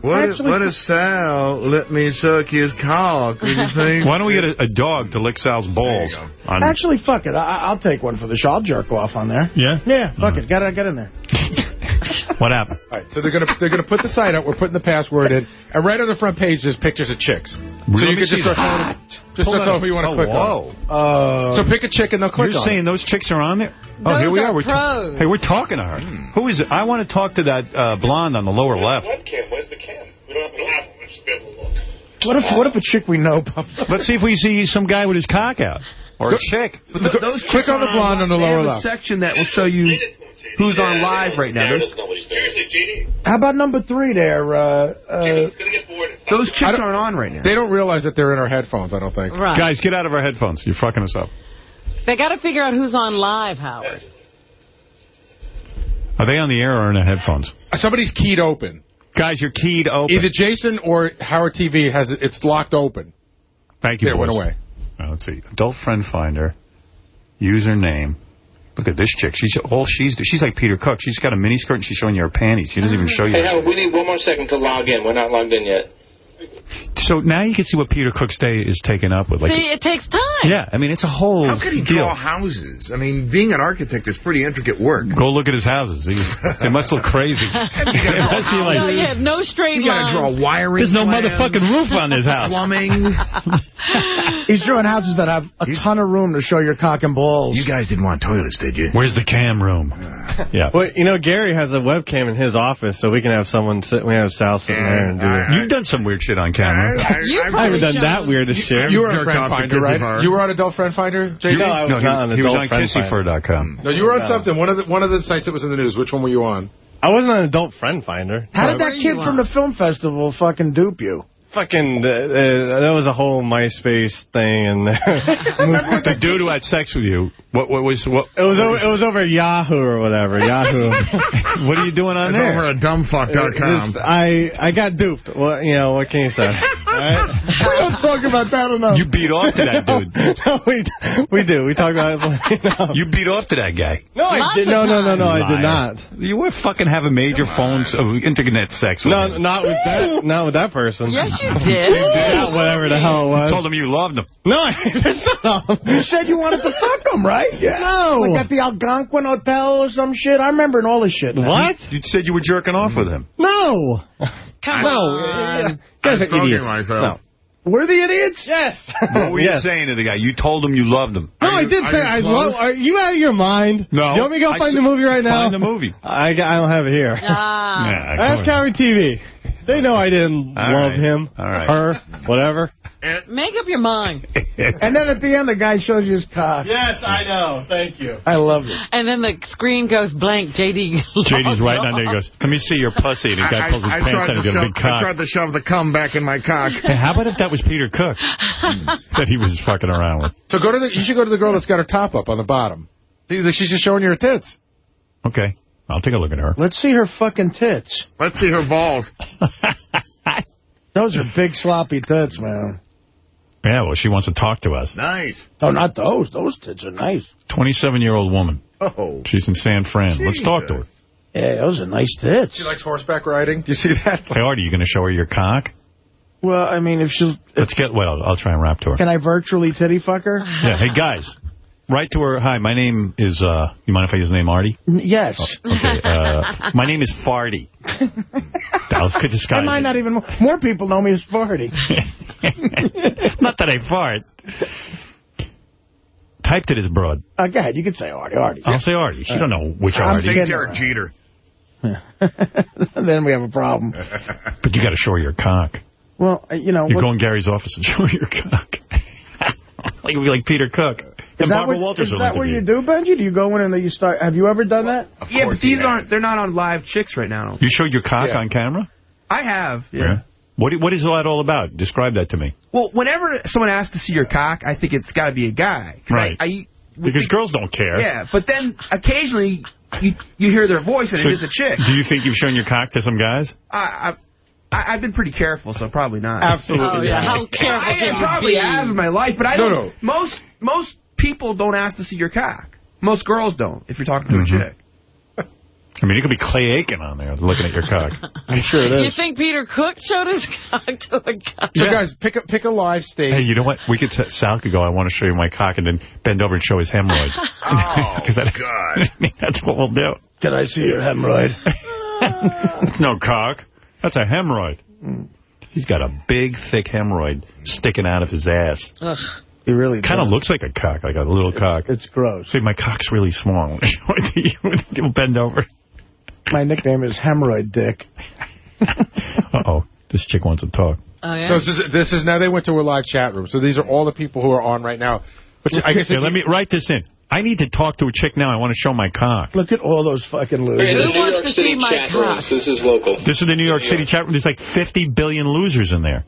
What, if, Actually- what if Sal let me suck his cock? What do you think? Why don't we get a, a dog to lick Sal's balls? On, Actually, fuck it. I, I'll take one for the show. I'll jerk off on there. yeah? Yeah, fuck it. Get, it. get in there. What happened? All right, so they're gonna they're gonna put the site up. We're putting the password in, and right on the front page there's pictures of chicks. So you can just start that. throwing, just start throwing who you want to Oh, click whoa. on. Uh, So pick a chick and they'll click You're on. saying those chicks are on there? Oh, Those here we are are. We're pros. hey, we're talking to her. Who is it? I want to talk to that uh, blonde on the lower left. Webcam. Where's the cam? We don't have to have one. Let's just be able to look. what if what if a chick we know? Let's see if we see some guy with his cock out. Or a chick. But th- those Click chicks on the blonde on the lower left. section that will show you who's on live right now. Yeah, There's, doesn't know what he's doing. Seriously, JD? How about number three there? Uh, uh, He's going to get bored. It's not- those chicks aren't on right now. They don't realize that they're in our headphones. I don't think. Right. Guys, get out of our headphones. You're fucking us up. They got to figure out who's on live, Howard. Are they on the air or in the headphones? Somebody's keyed open. Guys, you're keyed open. Either Jason or Howard TV has it. It's locked open. Thank you, There, it went away. Let's see. Adult friend finder. Username. Look at this chick. She's all she's she's like Peter Cook. She's got a mini skirt and she's showing you her panties. She doesn't even mm-hmm. show you. Hey, Howard, we need one more second to log in. We're not logged in yet. So now you can see what Peter Cook's day is taken up with. Like, See, it takes time. yeah, I mean it's a whole How could he deal. draw houses? I mean, being an architect is pretty intricate work. Go look at his houses. He, they must look crazy. They must be like- No, you have no straight You got to lines. draw wiring. There's no plans, motherfucking roof on this house. Plumbing. he's drawing houses that have a ton of room to show your cock and balls. you guys didn't want toilets, did you? Where's the cam room? Uh. Yeah. Well, you know, Gary has a webcam in his office, so we can have someone sit. We have Sal sitting there and do it. You've done some weird shit on camera. You I haven't done should. that weirdest shit. You were on jerked Friend Finder, right? Fur. You were on Adult Friend Finder, JD? No, I was No, not on he was Adult on Friend Finder. kissyfur.com. No, you were on something. One of the one of the sites that was in the news. Which one were you on? I wasn't on Adult Friend Finder. How did that kid from the film festival fucking dupe you? Fucking, uh, uh, that was a whole MySpace thing, and the dude who had sex with you, what, what was what? it was over, it was over Yahoo or whatever. Yahoo. What are you doing on It's there? over at dumbfuck.com. Just- I I got duped. Well, you know what can you say? All right? we don't talk about that enough. You beat off to that dude. no, we we do. We talk about it. No, You beat off to that guy. no I Lots did. of No, no, no, no. I did not. You were fucking having major phones, uh, internet sex with No, him. not with that. Not with that person. Yes, you did. Yeah, whatever the hell it was. You told him you loved him. No, no. You said you wanted to fuck him, right? Yeah. No. Like at the Algonquin Hotel or some shit. I remember all this shit. man. What? You said you were jerking off with him. No. Come no. on. You guys are idiots. myself. No. We're the idiots? Yes. What were you Yes. saying to the guy? You told him you loved him. No, I did are say I close? love. Are you out of your mind? No. You want me to go I find the movie right now? Find the movie. I, I don't have it here. Ah. Yeah, Ask Harry TV. They know I didn't All love right. him, All right. her, whatever. Make up your mind. And then at the end, the guy shows you his cock. Yes, I know. Thank you. I love it. And then the screen goes blank. JD. JD's right on there. He goes, "Let me see your pussy." And the guy pulls his pants down. He's got a big cock. I tried to shove the cum back in my cock. Hey, how about if that was Peter Cook that he was fucking around with? So go to the. You should go to the girl that's got her top up on the bottom. See, like she's just showing you her tits. Okay, I'll take a look at her. Let's see her fucking tits. Let's see her balls. Those are big sloppy tits, man. Yeah, well, she wants to talk to us. Nice. Oh, not those. Those tits are nice. 27-year-old woman. Oh. She's in San Fran. Let's talk to her. Yeah, those are nice tits. She likes horseback riding. Do you see that? Hey, Artie, you going to show her your cock? Well, I mean, if she'll... Let's get, well, I'll try and rap to her. Can I virtually titty fuck her? Yeah, hey, guys, write to her. Hi, my name is, uh, you mind if I use the name Artie? N- Yes. Okay, uh, my name is Farty. I was could I disguise might it. not even... More people know me as Farty. Not that I fart. Typed it as broad. Uh, go ahead. You can say Artie. Artie. I'll say Artie. She don't know which I'm Artie. kidding. Say Derek Jeter. then we have a problem. But you got to show your cock. Well, uh, you know... You what- go in Gary's office and show your cock. like you'll be like Peter Cook. Is And that, Barbara what, Walters is that what you do, Benji? Do you go in and then you start... Have you ever done that? Yeah, but these aren't, they're not on live chicks right now. You showed your cock Yeah. on camera? I have, yeah. What What is that all about? Describe that to me. Well, whenever someone asks to see your cock, I think it's got to be a guy. 'Cause Right. I, I, Because girls don't care. yeah, but then occasionally you you hear their voice and So it is a chick. Do you think you've shown your cock to some guys? I, I, I- I've been pretty careful, so probably not. Absolutely. Oh, yeah. How careful I, I probably be? have in my life, but I No, don't. no. Most most people don't ask to see your cock. Most girls don't. If you're talking to Mhm. a chick. I mean, it could be Clay Aiken on there looking at your cock. I'm sure it is. You think Peter Cook showed his cock to a guy? So Yeah. guys, pick a pick a live stage. Hey, you know what? We could t- Sal could go. I want to show you my cock, and then bend over and show his hemorrhoid. Oh, 'Cause that- God. I mean, that's what we'll do. Can I see your hemorrhoid? That's no cock. That's a hemorrhoid. He's got a big, thick hemorrhoid sticking out of his ass. Ugh. He really Kind of looks like a cock, like a little cock. It's gross. See, my cock's really small. You'll bend over. My nickname is Hemorrhoid Dick. Uh-oh. This chick wants to talk. Oh, yeah? No, this is this is now they went to a live chat room. So these are all the people who are on right now. But I guess Here, let me write this in. I need to talk to a chick now. I want to show my cock. Look at all those fucking losers. Who wants to see my cock? This is local. This is the New York City chat room. There's like 50 billion losers in there.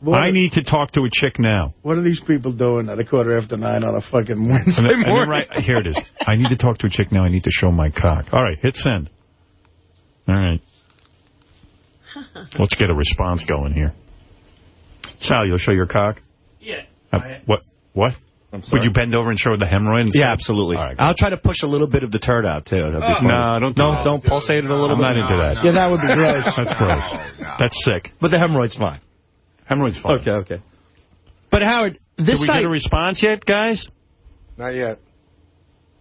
What, I need to talk to a chick now. what are these people doing at a quarter after nine on a fucking And Wednesday then, and then morning? right, here it is. I need to talk to a chick now. I need to show my cock. All right, hit send. All right. Let's get a response going here. Sal, you'll show your cock? Yeah. Uh, what? What? Would you bend over and show the hemorrhoid? and Yeah, absolutely. All right, I'll try to push a little bit of the turd out, too. Oh. No, don't do No, that. don't pulsate it a little I'm bit. not into that. Yeah, that would be gross. That's gross. That's sick. But the hemorrhoid's fine. Hemorrhoid's fine. Okay, okay. But, Howard, this Did this we site... get a response yet, guys? Not yet.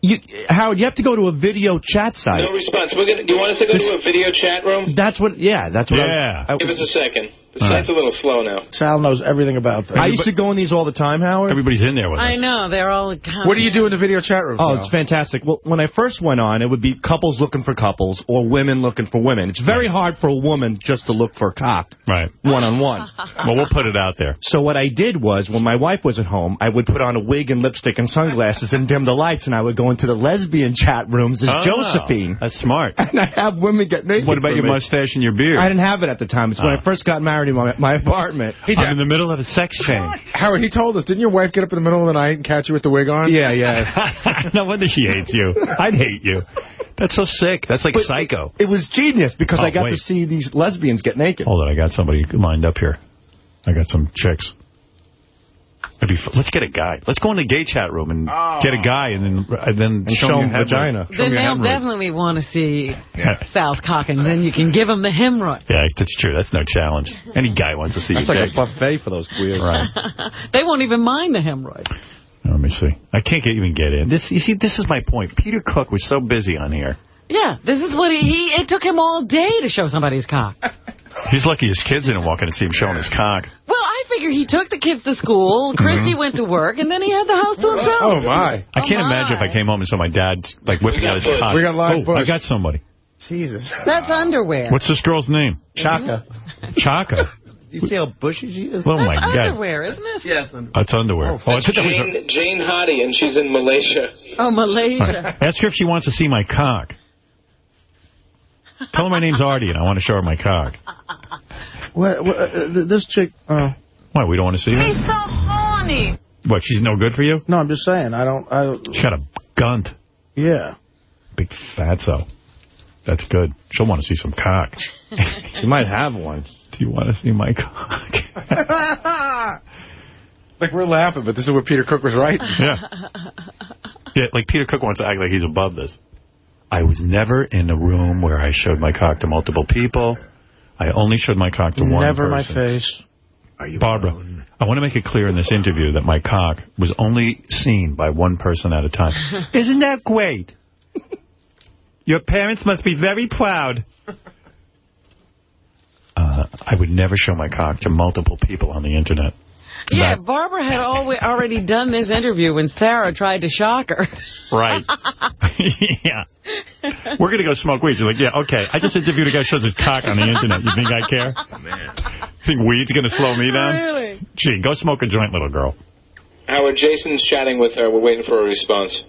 You, Howard, you have to go to a video chat site. No response. We're gonna, do you want us to go to a video chat room? That's what, yeah, that's what Yeah. I, I, Give us a second. The All site's right. a little slow now. Sal knows everything about that. I used to go in these all the time, Howard. Everybody's in there with us. I know. They're all kind What do you do in the video chat room? Oh, Sal? it's fantastic. Well, when I first went on, it would be couples looking for couples or women looking for women. It's very hard for a woman just to look for a cock Right. one-on-one. Well, we'll put it out there. So what I did was, when my wife was at home, I would put on a wig and lipstick and sunglasses and dim the lights, and I would go into the lesbian chat rooms as Oh, Josephine. That's smart. And I have women get naked What about your me. mustache and your beard? I didn't have it at the time. It's when Oh. I first got married my, my apartment. I'm in the middle of a sex change. Howard, he told us, didn't your wife get up in the middle of the night and catch you with the wig on? Yeah, yeah. no wonder she hates you. I'd hate you. That's so sick. That's like But psycho. It was genius because Oh, I got wait. to see these lesbians get naked. Hold on, I got somebody lined up here. I got some chicks. It'd be, let's get a guy. Let's go in the gay chat room and oh. get a guy and then and then show, show him him vagina. vagina. Show Then they'll hemorrhoid. definitely want to see South Cock, and then you can give them the hemorrhoid. Yeah, that's true. That's no challenge. Any guy wants to see That's you like gay. a buffet for those queers. Right. they won't even mind the hemorrhoid. Oh, let me see. I can't get, even get in. This, you see, this is my point. Peter Cook was so busy on here. Yeah, this is what he, he, it took him all day to show somebody's cock. He's lucky his kids didn't walk in and see him showing his cock. Well, I figure he took the kids to school, Christie Mhm. went to work, and then he had the house to himself. Oh, my. I can't Oh, imagine if I came home and saw my dad like whipping out his cock. We got live oh, I got somebody. Jesus. That's underwear. What's this girl's name? Chaka. Chaka. You see how bushy she is? Oh, my That's God. underwear, isn't it? Yes. That's underwear. Oh, I That's thought that was Jane, Jane Hottie, and she's in Malaysia. Oh, Malaysia. Ask her if she wants to see my cock. Tell her my name's Artie and I want to show her my cock. What, what, uh, this chick... Uh, Why, we don't want to see her? She's so horny. What, she's no good for you? no, I'm just saying. I don't... I don't She's got a gunt. yeah. Big fatso. That's good. She'll want to see some cock. She might have one. Do you want to see my cock? Like, we're laughing, but this is where Peter Cook was right. Yeah. Yeah, like Peter Cook wants to act like he's above this. I was never in a room where I showed my cock to multiple people. I only showed my cock to one Never my face. Barbara, I want to make it clear in this interview that my cock was only seen by one person at a time. Isn't that great? Your parents must be very proud. Uh, I would never show my cock to multiple people on the Internet. Yeah, That- Barbara had already done this interview when Sarah tried to shock her. Right. yeah. We're going to go smoke weed. You're like, yeah, okay. I just interviewed a guy who shows his cock on the Internet. You think I care? Think weed's going to slow me down? Really? Gee, go smoke a joint, little girl. Howard, Jason's chatting with her. We're waiting for a response.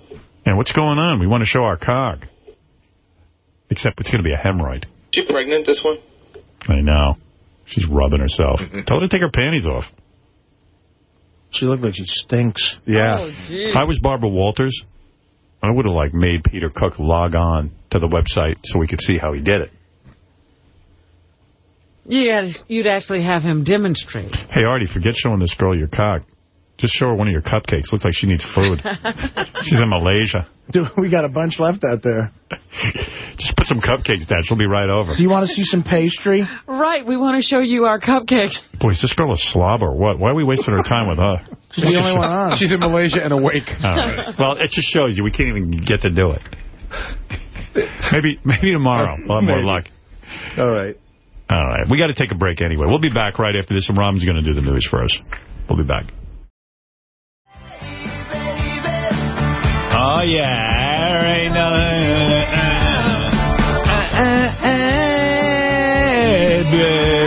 And what's going on? We want to show our cock. Except it's going to be a hemorrhoid. She pregnant, this one? I know. She's rubbing herself. Tell her to take her panties off. She looked like she stinks. Yeah. Oh, if I was Barbara Walters, I would have like made Peter Cook log on to the website so we could see how he did it. Yeah, you'd actually have him demonstrate. Hey, Artie, forget showing this girl your cock. Just show her one of your cupcakes. Looks like she needs food. She's in Malaysia. Dude, we got a bunch left out there. Just put some cupcakes down. She'll be right over. Do you want to see some pastry? Right, we want to show you our cupcakes. Boy, is this girl a slob or what? Why are we wasting our time with her? She's the only one on. She's in Malaysia and awake. All right. Well, it just shows you we can't even get to do it. Maybe maybe tomorrow we'll have more luck. All right. All right. We got to take a break anyway. We'll be back right after this, and Robin's going to do the news for us. We'll be back. Oh, yeah.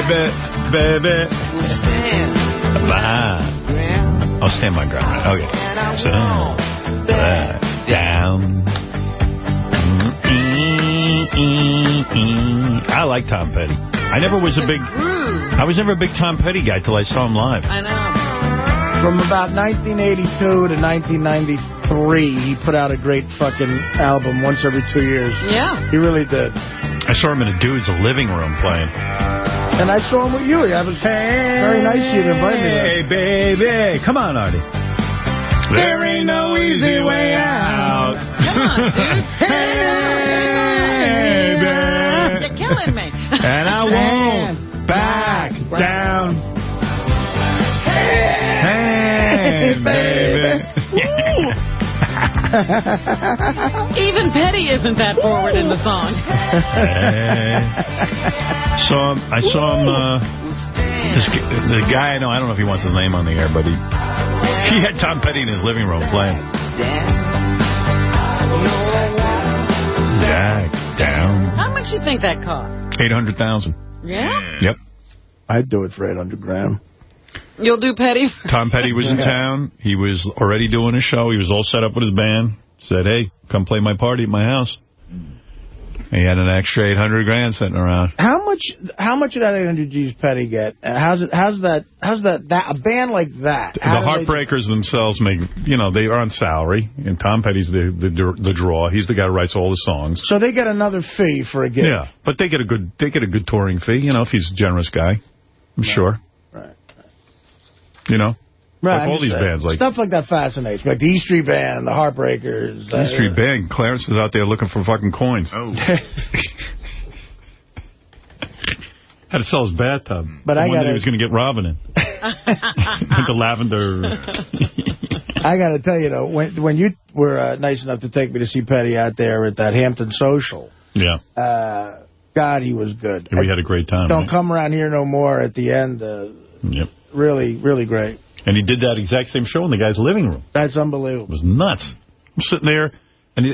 Baby, baby. I'll stand my ground. Okay. So, uh, down. Mm-hmm. I like Tom Petty. I never was a big... I was never a big Tom Petty guy till I saw him live. I know. From about 1982 to 1993, he put out a great fucking album once every two years. Yeah. He really did. I saw him in a dude's living room playing. And I saw him with you. That was very nice of you to invite me Hey, baby. Come on, Artie. There ain't no easy way out. Come on, dude. Hey, baby. You're killing me. And I won't back down. Hey, baby. Even Petty isn't that forward in the song. Hey. Saw him, I saw him, uh, this, the guy I know, I don't know if he wants his name on the air, but he, he had Tom Petty in his living room playing. Jack down. How much you think that cost? 800,000. Yeah? Yep. I'd do it for 800 grand. You'll do Petty? Tom Petty was in Yeah. town. He was already doing a show. He was all set up with his band. Said, hey, come play my party at my house. He had an extra 800 grand sitting around. How much? How much of that 800 G's Petty get? How's it? How's that? How's that? That a band like that? The do they- Heartbreakers themselves make, you know, they are on salary. And Tom Petty's the, the the draw. He's the guy who writes all the songs. So they get another fee for a gig. Yeah, but they get a good they get a good touring fee. You know, if he's a generous guy, I'm sure. Right. You know, Right, like all these bands, like Stuff like that fascinates me. Like the E Street Band, the Heartbreakers. E Street Band. Clarence is out there looking for fucking coins. Oh. Had to sell his bathtub. But The I one that gotta- he was going to get Robin in. The lavender. I got to tell you, though, when when you were uh, nice enough to take me to see Petty out there at that Hampton Social, Yeah. uh, God, he was good. We had a great time. Don't right? come around here no more at the end. Uh, Yep. really, really great. And he did that exact same show in the guy's living room. That's unbelievable. It was nuts. I'm sitting there, and he,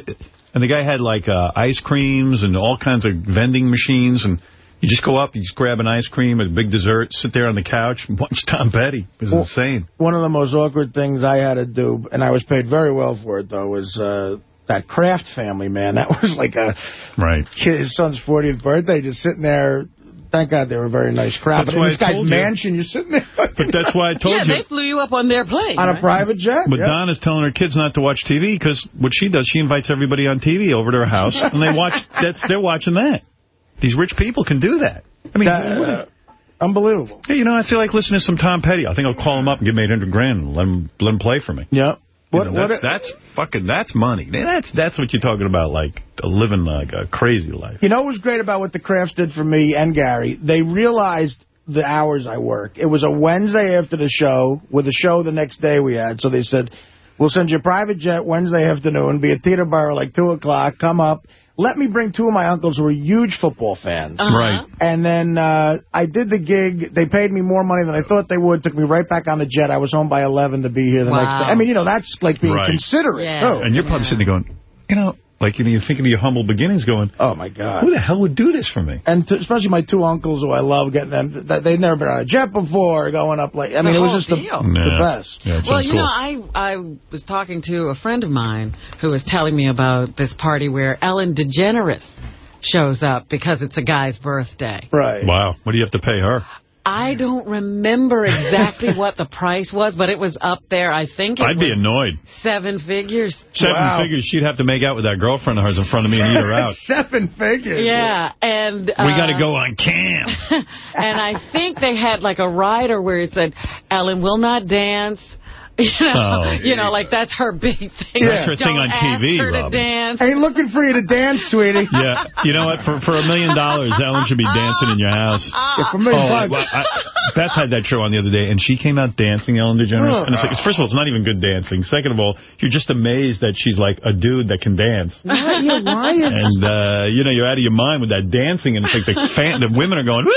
and the guy had like uh, ice creams and all kinds of vending machines, and you just go up, you just grab an ice cream, a big dessert, sit there on the couch, and watch Tom Petty. It was Well- insane. One of the most awkward things I had to do, and I was paid very well for it, though, was uh, that Kraft family, man. That was like a right. kid, his son's 40th birthday, just sitting there. Thank God they were a very nice crowd. That's but in this I guy's told you. mansion, you're sitting there. But that's why I told yeah, you. they flew you up on their plane. On a private jet? But yeah. Donna's telling her kids not to watch TV because what she does, she invites everybody on TV over to her house, and they watch. That's they're watching that. These rich people can do that. I mean, That- uh, unbelievable. hey, you know, I feel like listening to some Tom Petty. I think I'll call him up and give him 800 grand and let him let him play for me. Yep. What, know, what, that's, that's fucking that's money. That's that's what you're talking about, like living like a crazy life. You know what was great about what the Krafts did for me and Gary? They realized the hours I work. It was a Wednesday after the show with a show the next day we had. So they said, we'll send you a private jet Wednesday afternoon, be at Teterboro like 2 o'clock, come up. Let me bring two of my uncles who are huge football fans. Uh-huh. Right. And then uh, I did the gig. They paid me more money than I thought they would. Took me right back on the jet. I was home by 11 to be here the Wow. next day. I mean, you know, that's like being Right. considerate, Yeah. too. And you're probably sitting there going, you know, like you know, you're thinking of your humble beginnings, going, Oh, my God. who the hell would do this for me? And to, especially my two uncles who I love getting them. That they'd never been on a jet before, going up like. I mean, The it was just the, deal. the best. Yeah, Well, you cool. know, I I was talking to a friend of mine who was telling me about this party where Ellen DeGeneres shows up because it's a guy's birthday. Right. Wow. What do you have to pay her? I don't remember exactly what the price was, but it was up there. I think it I'd be annoyed. seven figures. Seven Wow. figures. She'd have to make out with that girlfriend of hers in front of me and eat her out. Seven figures. Yeah, and uh, We got to go on camp. and I think they had like a rider where it said Ellen will not dance. You know, Oh. you know, like that's her big thing. That's her thing Don't on ask TV, her to Robin. dance. Ain't looking for you to dance, sweetie. Yeah. You know what? For for a million dollars, Ellen should be dancing in your house. Yeah, for a million Oh, bucks. well, I, Beth had that show on the other day, and she came out dancing, Ellen DeGeneres. Oh. And it's like, first of all, it's not even good dancing. Second of all, you're just amazed that she's like a dude that can dance. Why- yeah, why is... And, uh, you know, you're out of your mind with that dancing, and it's like the, fan, the women are going, woo!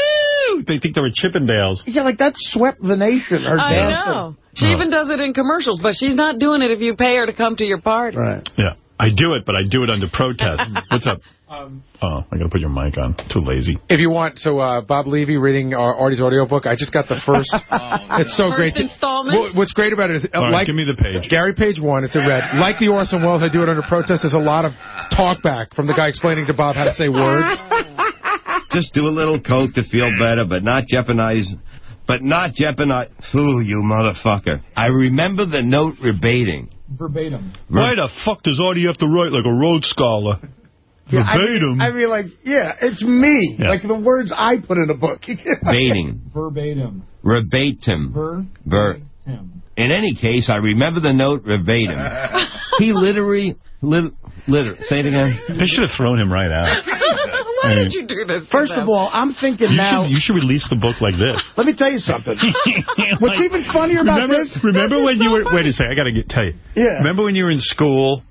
They think they're a Chippendales. Yeah, like that swept the nation. Her I dancing. know. She Oh. even does it in commercials, but she's not doing it if you pay her to come to your party. Right. Yeah. I do it, but I do it under protest. What's up? Um, Oh, I got to put your mic on. Too lazy. If you want, so uh, Bob Levy reading our Artie's audiobook. I just got the first. It's so First great. to- installment? What- what's great about it is, uh, All right, like give me the page. Gary page one, it's in red. Like the Orson Welles, I do it under protest. There's a lot of talk back from the guy explaining to Bob how to say words. Just do a little coke to feel better, but not jeopardize. But not jeopardize. Fool, you motherfucker. I remember the note rebating. Verbatim. Why the fuck does Artie have to write like a Rhodes Scholar? Yeah, I Verbatim. mean, I mean, like, yeah, it's me. Yeah. Like the words I put in a book. Baiting. Verbatim. Verbatim. Ver. Ver. In any case, I remember the note verbatim. he literally, lit, liter, say it again. They should have thrown him right out. Why did you do this? to First them? of all, I'm thinking You now. should, you should release the book like this. Let me tell you something. What's even funnier about remember, this? Remember when you were... Wait a second, I got to tell you. Yeah. Remember when you were in school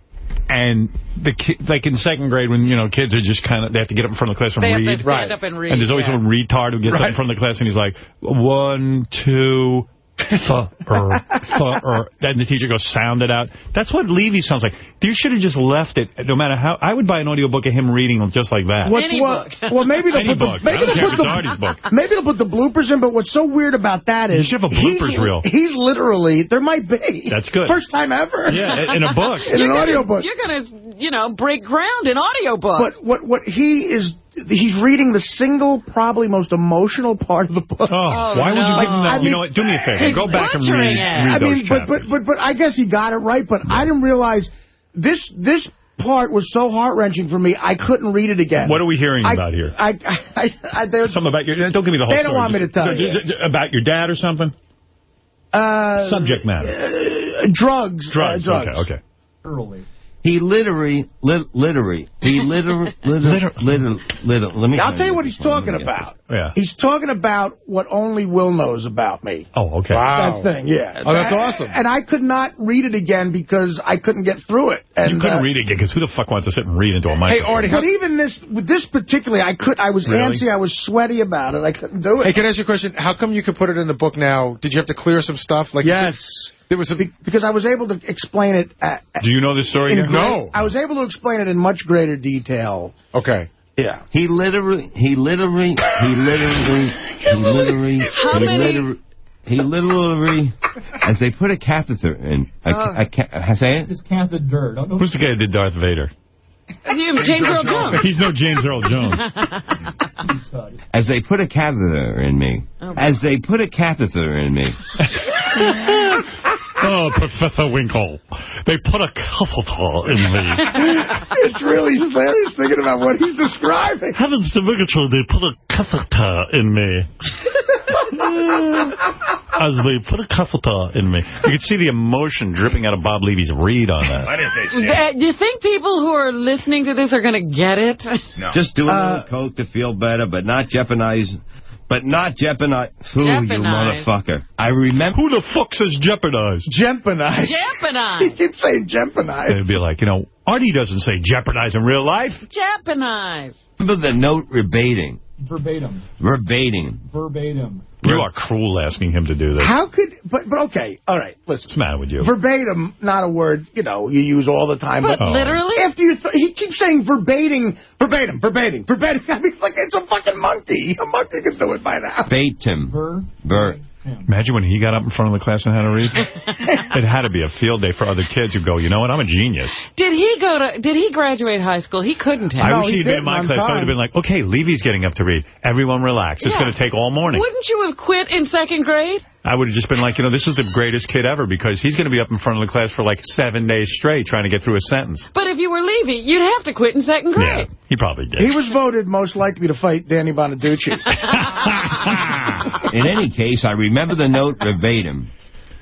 and the ki like in second grade when, you know, kids are just kind of... They have to get up in front of the class and They have read. to stand up and read. And there's always yeah. some retard who gets up in front of the class and he's like, one, two, th er, th er. Then the teacher goes, sound it out. That's what Levy sounds like. You should have just left it, no matter how... I would buy an audiobook of him reading just like that. What's Any what? book. Well, maybe they'll Any put the book. I maybe don't they'll put the Artie's book. maybe they'll put the bloopers in. But what's so weird about that is You should have a he's- bloopers reel. He's literally there might be. That's good. First time ever. Yeah, in a book. in an You're gonna- audiobook. You're going to, you know, break ground in audiobook. But what what he is he's reading the single probably most emotional part of the book. Oh, why would you give him that? I you know what? Do me a favor. Go back and butchering read, read I those mean, but, but but but I guess he got it right. But I didn't realize this this part was so heart wrenching for me. I couldn't read it again. What are we hearing I- about here? I, I, I, there's Something about your... Don't give me the whole They don't story. want me to Just- tell just- you. just- About your dad or something? Uh, Subject matter. Uh, drugs. Drugs. Uh, drugs. Okay, okay. Early. He literally, lit, literally, he literally, literally, literally, literally, let me. I'll tell you what he's talking about. Yeah. He's talking about what only Will knows about me. Oh, okay. That thing, yeah. Oh, that's And- awesome. And I could not read it again because I couldn't get through it. And, you couldn't uh, read it again because who the fuck wants to sit and read into a microphone? Hey, Artie. But even this, with this particularly, I could, I was Really? antsy, I was sweaty about it. I couldn't do it. Hey, can I ask you a question? How come you could put it in the book now? Did you have to clear some stuff? Like Yes. There was a because I was able to explain it. At, Do you know this story? no. I was able to explain it in much greater detail. Okay. Yeah. He literally, he literally, he literally, he literally, How he many- literally, he literally, as they put a catheter in, a, Oh. a, ca- say it? This catheter. Don't know. Who's the guy that did Darth Vader? You, James Earl Jones. He's no James Earl Jones. As they put a catheter in me, Oh, as they put a catheter in me, oh, Professor Winkle. They put a catheter in me. it's really hilarious thinking about what he's describing. Heavens to Murgatroyd, they put a catheter in me. As they put a catheter in me. You can see the emotion dripping out of Bob Levy's read on that. What is Uh, Do you think people who are listening to this are going to get it? just do a Uh, little coke to feel better, but not jeopardize, but not jeopardize. Who, you motherfucker. I remember. Who the fuck says jeopardize? Jeopardize. Jeopardize. He keeps saying jeopardize. It'd be like, you know, Artie doesn't say jeopardize in real life. Jeopardize. Remember the note verbatim. Verbatim. Verbatim. Verbatim. You are cruel asking him to do this. How could, but, but okay, all right, listen. What's the matter with you? Verbatim, not a word, you know, you use all the time. But literally? Oh. After you, th he keeps saying verbatim, verbatim, verbatim, verbatim. I mean, like, it's a fucking monkey. A monkey can do it by now. Verbatim. Ver. Ver. Imagine when he got up in front of the class and had to read. it had to be a field day for other kids who go, you know what, I'm a genius. Did he go to? Did he graduate high school? He couldn't have. I wish he'd been in my class. I would have been like, okay, Levy's getting up to read. Everyone relax. It's going to take all morning. Wouldn't you have quit in second grade? I would have just been like, you know, this is the greatest kid ever because he's going to be up in front of the class for like seven days straight trying to get through a sentence. But if you were Levy, you'd have to quit in second grade. Yeah, He probably did. He was voted most likely to fight Danny Bonaduce. In any case, I remember the note verbatim.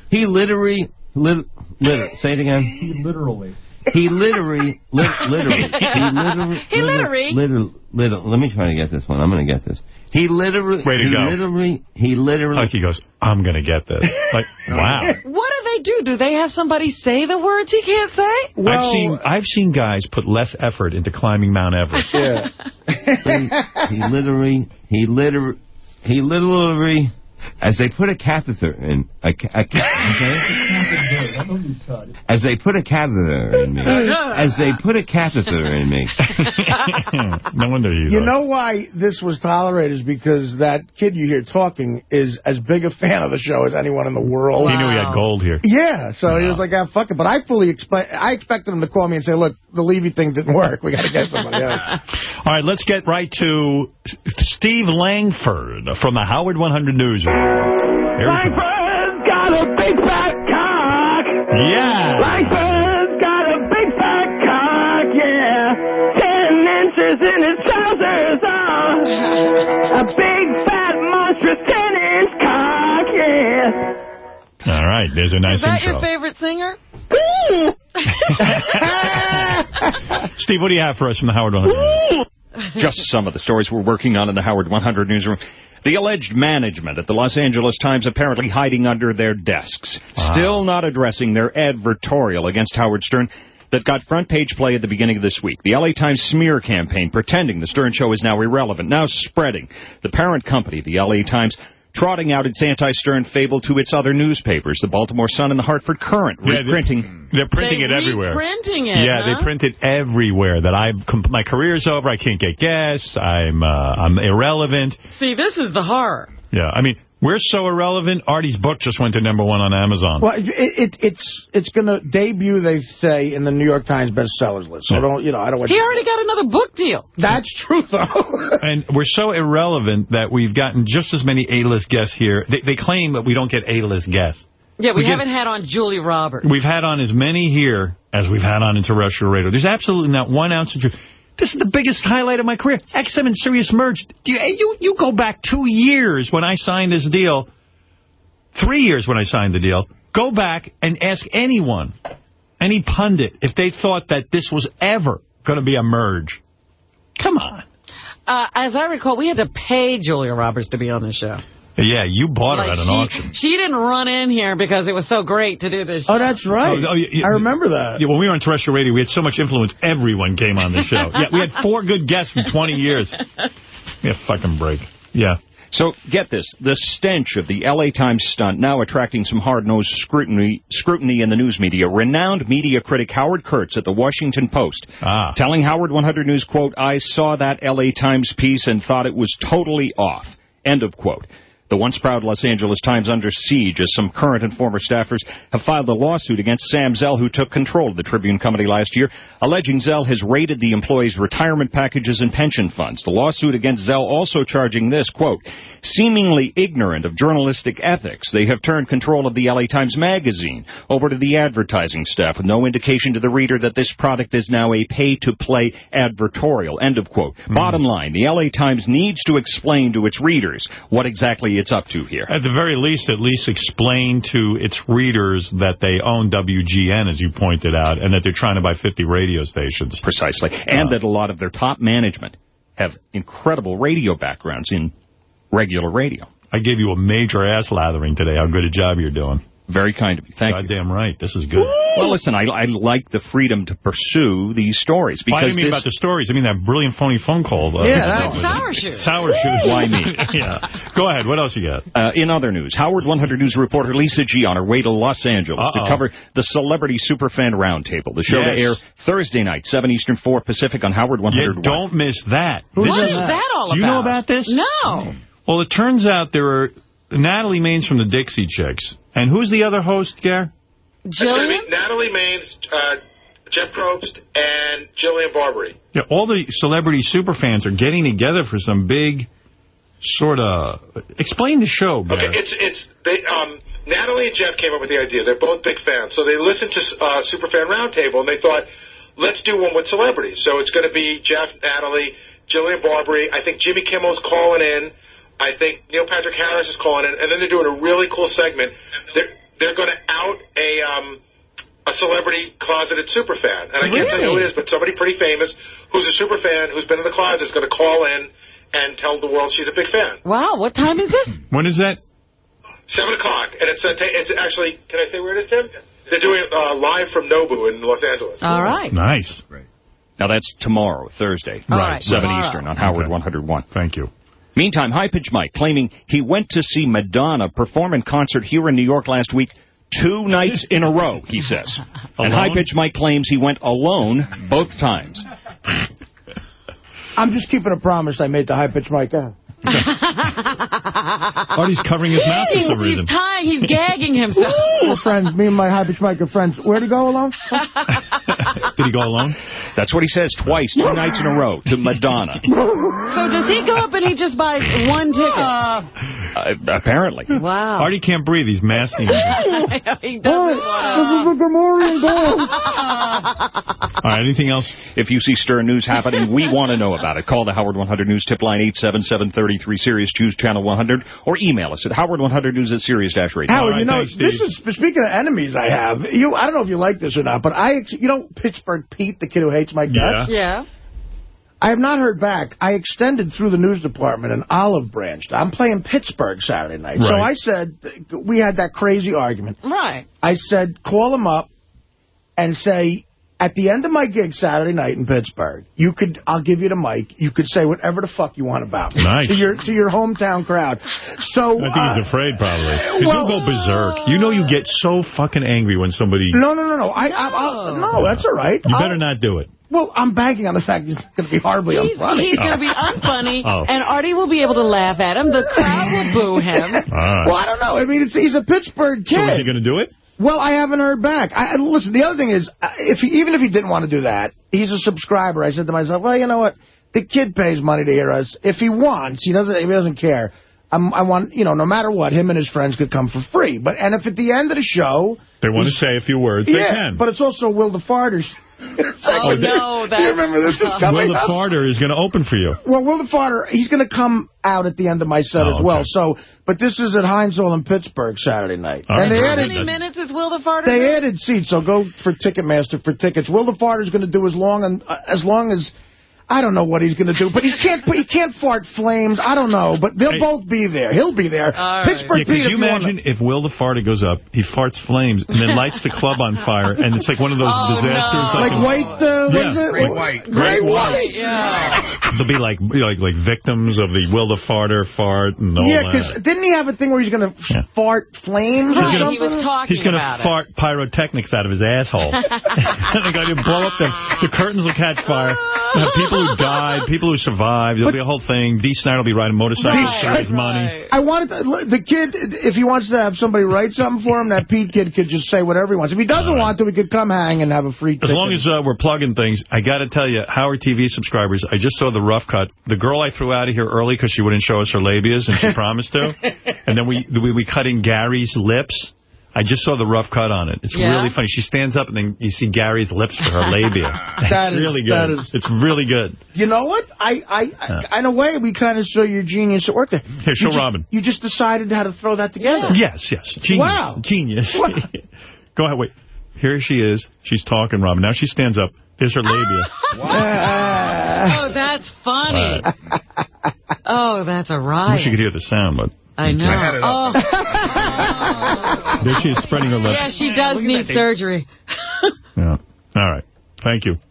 He literally, lit, lit, say it again. He literally. He literally, lit, literally, he literally, He literally. literally, literally, let me try to get this one. I'm going to get this. He literally, Way to he go. literally, he literally. Like he goes, I'm going to get this. Like, wow. What do they do? Do they have somebody say the words he can't say? Well, I've seen I've seen guys put less effort into climbing Mount Everest. Yeah. he literally, he literally, he literally, as they put a catheter in, a, ca- a, okay? Don't know you, Todd. as they put a catheter in me, as they put a catheter in me, no wonder he's You like- know why this was tolerated is because that kid you hear talking is as big a fan of the show as anyone in the world. He knew he had gold here. Yeah, so he was like, ah, fuck it. But I fully expect, I expected him to call me and say, look, the Levy thing didn't work. We got to get somebody else. All right, let's get right to Steve Langford from the Howard 100 Newsroom. Here. Langford's got a big fat cock. Yeah. Langford's got a big fat cock, yeah. Ten inches in his trousers, oh. A big fat monstrous ten inch cock, yeah. All right, there's a nice Is that intro. your favorite singer? Steve, what do you have for us from the Howard 100 Newsroom? Just some of the stories we're working on in the Howard 100 newsroom. The alleged management at the Los Angeles Times apparently hiding under their desks, still not addressing their advertorial against Howard Stern that got front page play at the beginning of this week. The LA Times smear campaign pretending the Stern show is now irrelevant, now spreading. The parent company, the LA Times, trotting out its anti-Stern fable to its other newspapers, the Baltimore Sun and the Hartford Courant, Yeah, they- reprinting. They're printing They it everywhere. reprinting it, Yeah, huh? they print it everywhere. That I've my career's over. I can't get guests. I'm uh, I'm irrelevant. See, this is the horror. Yeah, I mean we're so irrelevant. Artie's book just went to number one on Amazon. Well, it, it, it's it's going to debut, they say, in the New York Times bestsellers list. So don't, you know, I don't want He already got another book deal. That's true, though. And we're so irrelevant that we've gotten just as many A-list guests here. They, they claim that we don't get A-list guests. Yeah, we, We haven't had on Julie Roberts. We've had on as many here as we've had on in terrestrial radio. There's absolutely not one ounce of truth. This is the biggest highlight of my career. XM and Sirius merged. You, you, you go back two years when I signed this deal. three years when I signed the deal. Go back and ask anyone, any pundit, if they thought that this was ever going to be a merge. Come on. Uh, as I recall, we had to pay Julia Roberts to be on the show. Yeah, you bought her Like, at an she, auction. She didn't run in here because it was so great to do this show. Oh, that's right. Oh, oh, yeah, yeah. I remember that. Yeah, when we were on terrestrial radio, we had so much influence, everyone came on the show. yeah, we had four good guests in 20 years. Yeah, fucking break. Yeah. So, get this. The stench of the L.A. Times stunt now attracting some hard-nosed scrutiny scrutiny in the news media. Renowned media critic Howard Kurtz at the Washington Post Ah. telling Howard 100 News, quote, I saw that L.A. Times piece and thought it was totally off. End of quote. The once proud Los Angeles Times under siege as some current and former staffers have filed a lawsuit against Sam Zell, who took control of the Tribune Company last year, alleging Zell has raided the employees' retirement packages and pension funds. The lawsuit against Zell also charging this, quote, seemingly ignorant of journalistic ethics. They have turned control of the LA Times magazine over to the advertising staff with no indication to the reader that this product is now a pay-to-play advertorial. End of quote. Mm-hmm. Bottom line, the LA Times needs to explain to its readers what exactly it's up to here. At the very least, at least explain to its readers that they own WGN, as you pointed out, and that they're trying to buy 50 radio stations. Precisely. And uh. that a lot of their top management have incredible radio backgrounds in regular radio. I gave you a major ass lathering today. How good a job you're doing. Very kind of you. Thank you. Goddamn right. This is good. Well, listen, I, I like the freedom to pursue these stories. Well, I because didn't mean about the stories. I mean that brilliant phony phone call. Uh, Yeah, that- with- Sour shoes. Sour shoes. Why me? yeah. Go ahead. What else you got? Uh, in other news, Howard 100 News reporter Lisa G. on her way to Los Angeles Uh-oh. to cover the Celebrity Superfan Roundtable. The show Yes. to air Thursday night, 7 Eastern, 4 Pacific on Howard 100. Yeah, don't miss that. What This is that all Do you know about? about this? No. Well, it turns out there are Natalie Maines from the Dixie Chicks. And who's the other host, Gare? It's going to be Natalie Maines, uh, Jeff Probst, and Jillian Barberie. Yeah, all the celebrity superfans are getting together for some big sort of... Explain the show, Gare. Okay, it's it's they um Natalie and Jeff came up with the idea. They're both big fans, so they listened to uh, Superfan Roundtable and they thought, let's do one with celebrities. So it's going to be Jeff, Natalie, Jillian Barberie. I think Jimmy Kimmel's calling in. I think Neil Patrick Harris is calling in, and then they're doing a really cool segment. They're they're going to out a um a celebrity closeted superfan, and I can't tell you who it is, but somebody pretty famous who's a superfan who's been in the closet is going to call in and tell the world she's a big fan. Wow, what time is this? When is that? Seven o'clock, and it's uh, ta it's actually. Can I say where it is, Tim? They're doing it uh, live from Nobu in Los Angeles. All right. Nice. Now, that's tomorrow, Thursday, right, 7 tomorrow. Eastern on Howard 101. Thank you. Meantime, High Pitch Mike claiming he went to see Madonna perform in concert here in New York last week two nights in a row, he says. And High Pitch Mike claims he went alone both times. I'm just keeping a promise I made to high pitch Mike. Uh, Artie's covering his mouth for some reason. he's tying, he's gagging himself. We're friends. Me and my high pitch Mike are friends. Where'd he go alone? Did he go alone? That's what he says twice, two nights in a row, to Madonna. So does he go up and he just buys one ticket? Uh, apparently. Wow. Artie can't breathe. He's masking. he doesn't want All right, anything else? If you see Stern News happening, we want to know about it. Call the Howard 100 News tip line 877-33 Sirius, choose channel 100, or email us at howard100news at sirius-radio. Howard, you know, this is speaking of enemies I have. You, I don't know if you like this or not, but I, ex- you know, Pittsburgh Pete, the kid who hates my guts. Yeah. I have not heard back. I extended through the news department and olive branched. I'm playing Pittsburgh Saturday night. So I said, we had that crazy argument. Right. I said, call him up and say, at the end of my gig Saturday night in Pittsburgh, you could, I'll give you the mic. You could say whatever the fuck you want about me. Nice. To your, to your hometown crowd. So, I think uh, he's afraid, probably. 'Cause well- you'll go berserk. You know you get so fucking angry when somebody... no, no, no, no. I, I, I'll, no, that's all right. You I'll- better not do it. Well, I'm banking on the fact he's going to be horribly He's, unfunny. he's going to be unfunny, Oh. and Artie will be able to laugh at him. The crowd will boo him. All right. Well, I don't know. I mean, it's, he's a Pittsburgh kid. So is he going to do it? Well, I haven't heard back. I, listen, the other thing is, uh, if he, even if he didn't want to do that, he's a subscriber. I said to myself, well, you know what? The kid pays money to hear us. If he wants, he doesn't. He doesn't care. I'm, I want, you know, no matter what, him and his friends could come for free. But and if at the end of the show, They want to say a few words. They yeah, can. but it's also Will the Farter. Sh- Oh, no, that's... You remember this is coming Will the up? Farter is going to open for you. Well, Will the Farter, he's going to come out at the end of my set Oh, as well. okay. So, but this is at Heinz Hall in Pittsburgh Saturday night. All and right. they How added, many minutes is Will the Farter? they there? added seats, so go for Ticketmaster for tickets. Will the Farter is going to do as long and uh, as long as I don't know what he's going to do, but he can't he can't fart flames. I don't know, but they'll Hey. both be there. He'll be there. right. Pittsburgh Yeah, could Pete, if you you wanna- imagine if Will the Farter goes up, he farts flames, and then lights the club on fire, and it's like one of those Oh, disasters. no. like in- white, uh, what Yeah. is it? Great White. Great White. Yeah. They'll be like, like like victims of the Will the Farter fart and all Yeah, that. because didn't he have a thing where he's going to Yeah. fart flames or something? he was talking He's going to about fart pyrotechnics out of his asshole. and they're going to blow up the, the curtains will catch fire. We'll have people who died, people who survived. There'll be a whole thing. Dee Snider will be riding motorcycles Right, to raise money. I wanted to, the kid, if he wants to have somebody write something for him, that Pete kid could just say whatever he wants. If he doesn't All right. want to, we could come hang and have a free As ticket. long as uh, we're plugging things, I got to tell you, Howard TV subscribers, I just saw the rough cut. The girl I threw out of here early because she wouldn't show us her labias, and she promised to. And then we, we we cut in Gary's lips. I just saw the rough cut on it. It's Yeah? really funny. She stands up, and then you see Gary's lips for her labia. That it's is- really good. that is- It's really good. You know what? I, I, I in a way, we kind of saw your genius at work there. Here, show you ju- Robin. You just decided how to throw that together. Yes, yes. Genius. Wow. Genius. Go ahead, wait. Here she is. She's talking, Robin. Now she stands up. There's her labia. Oh, that's funny. Oh, that's a I riot. I wish you could hear the sound, but I know. I had it oh. there she is spreading her lips. yeah, she does need surgery. Yeah. All right. Thank you.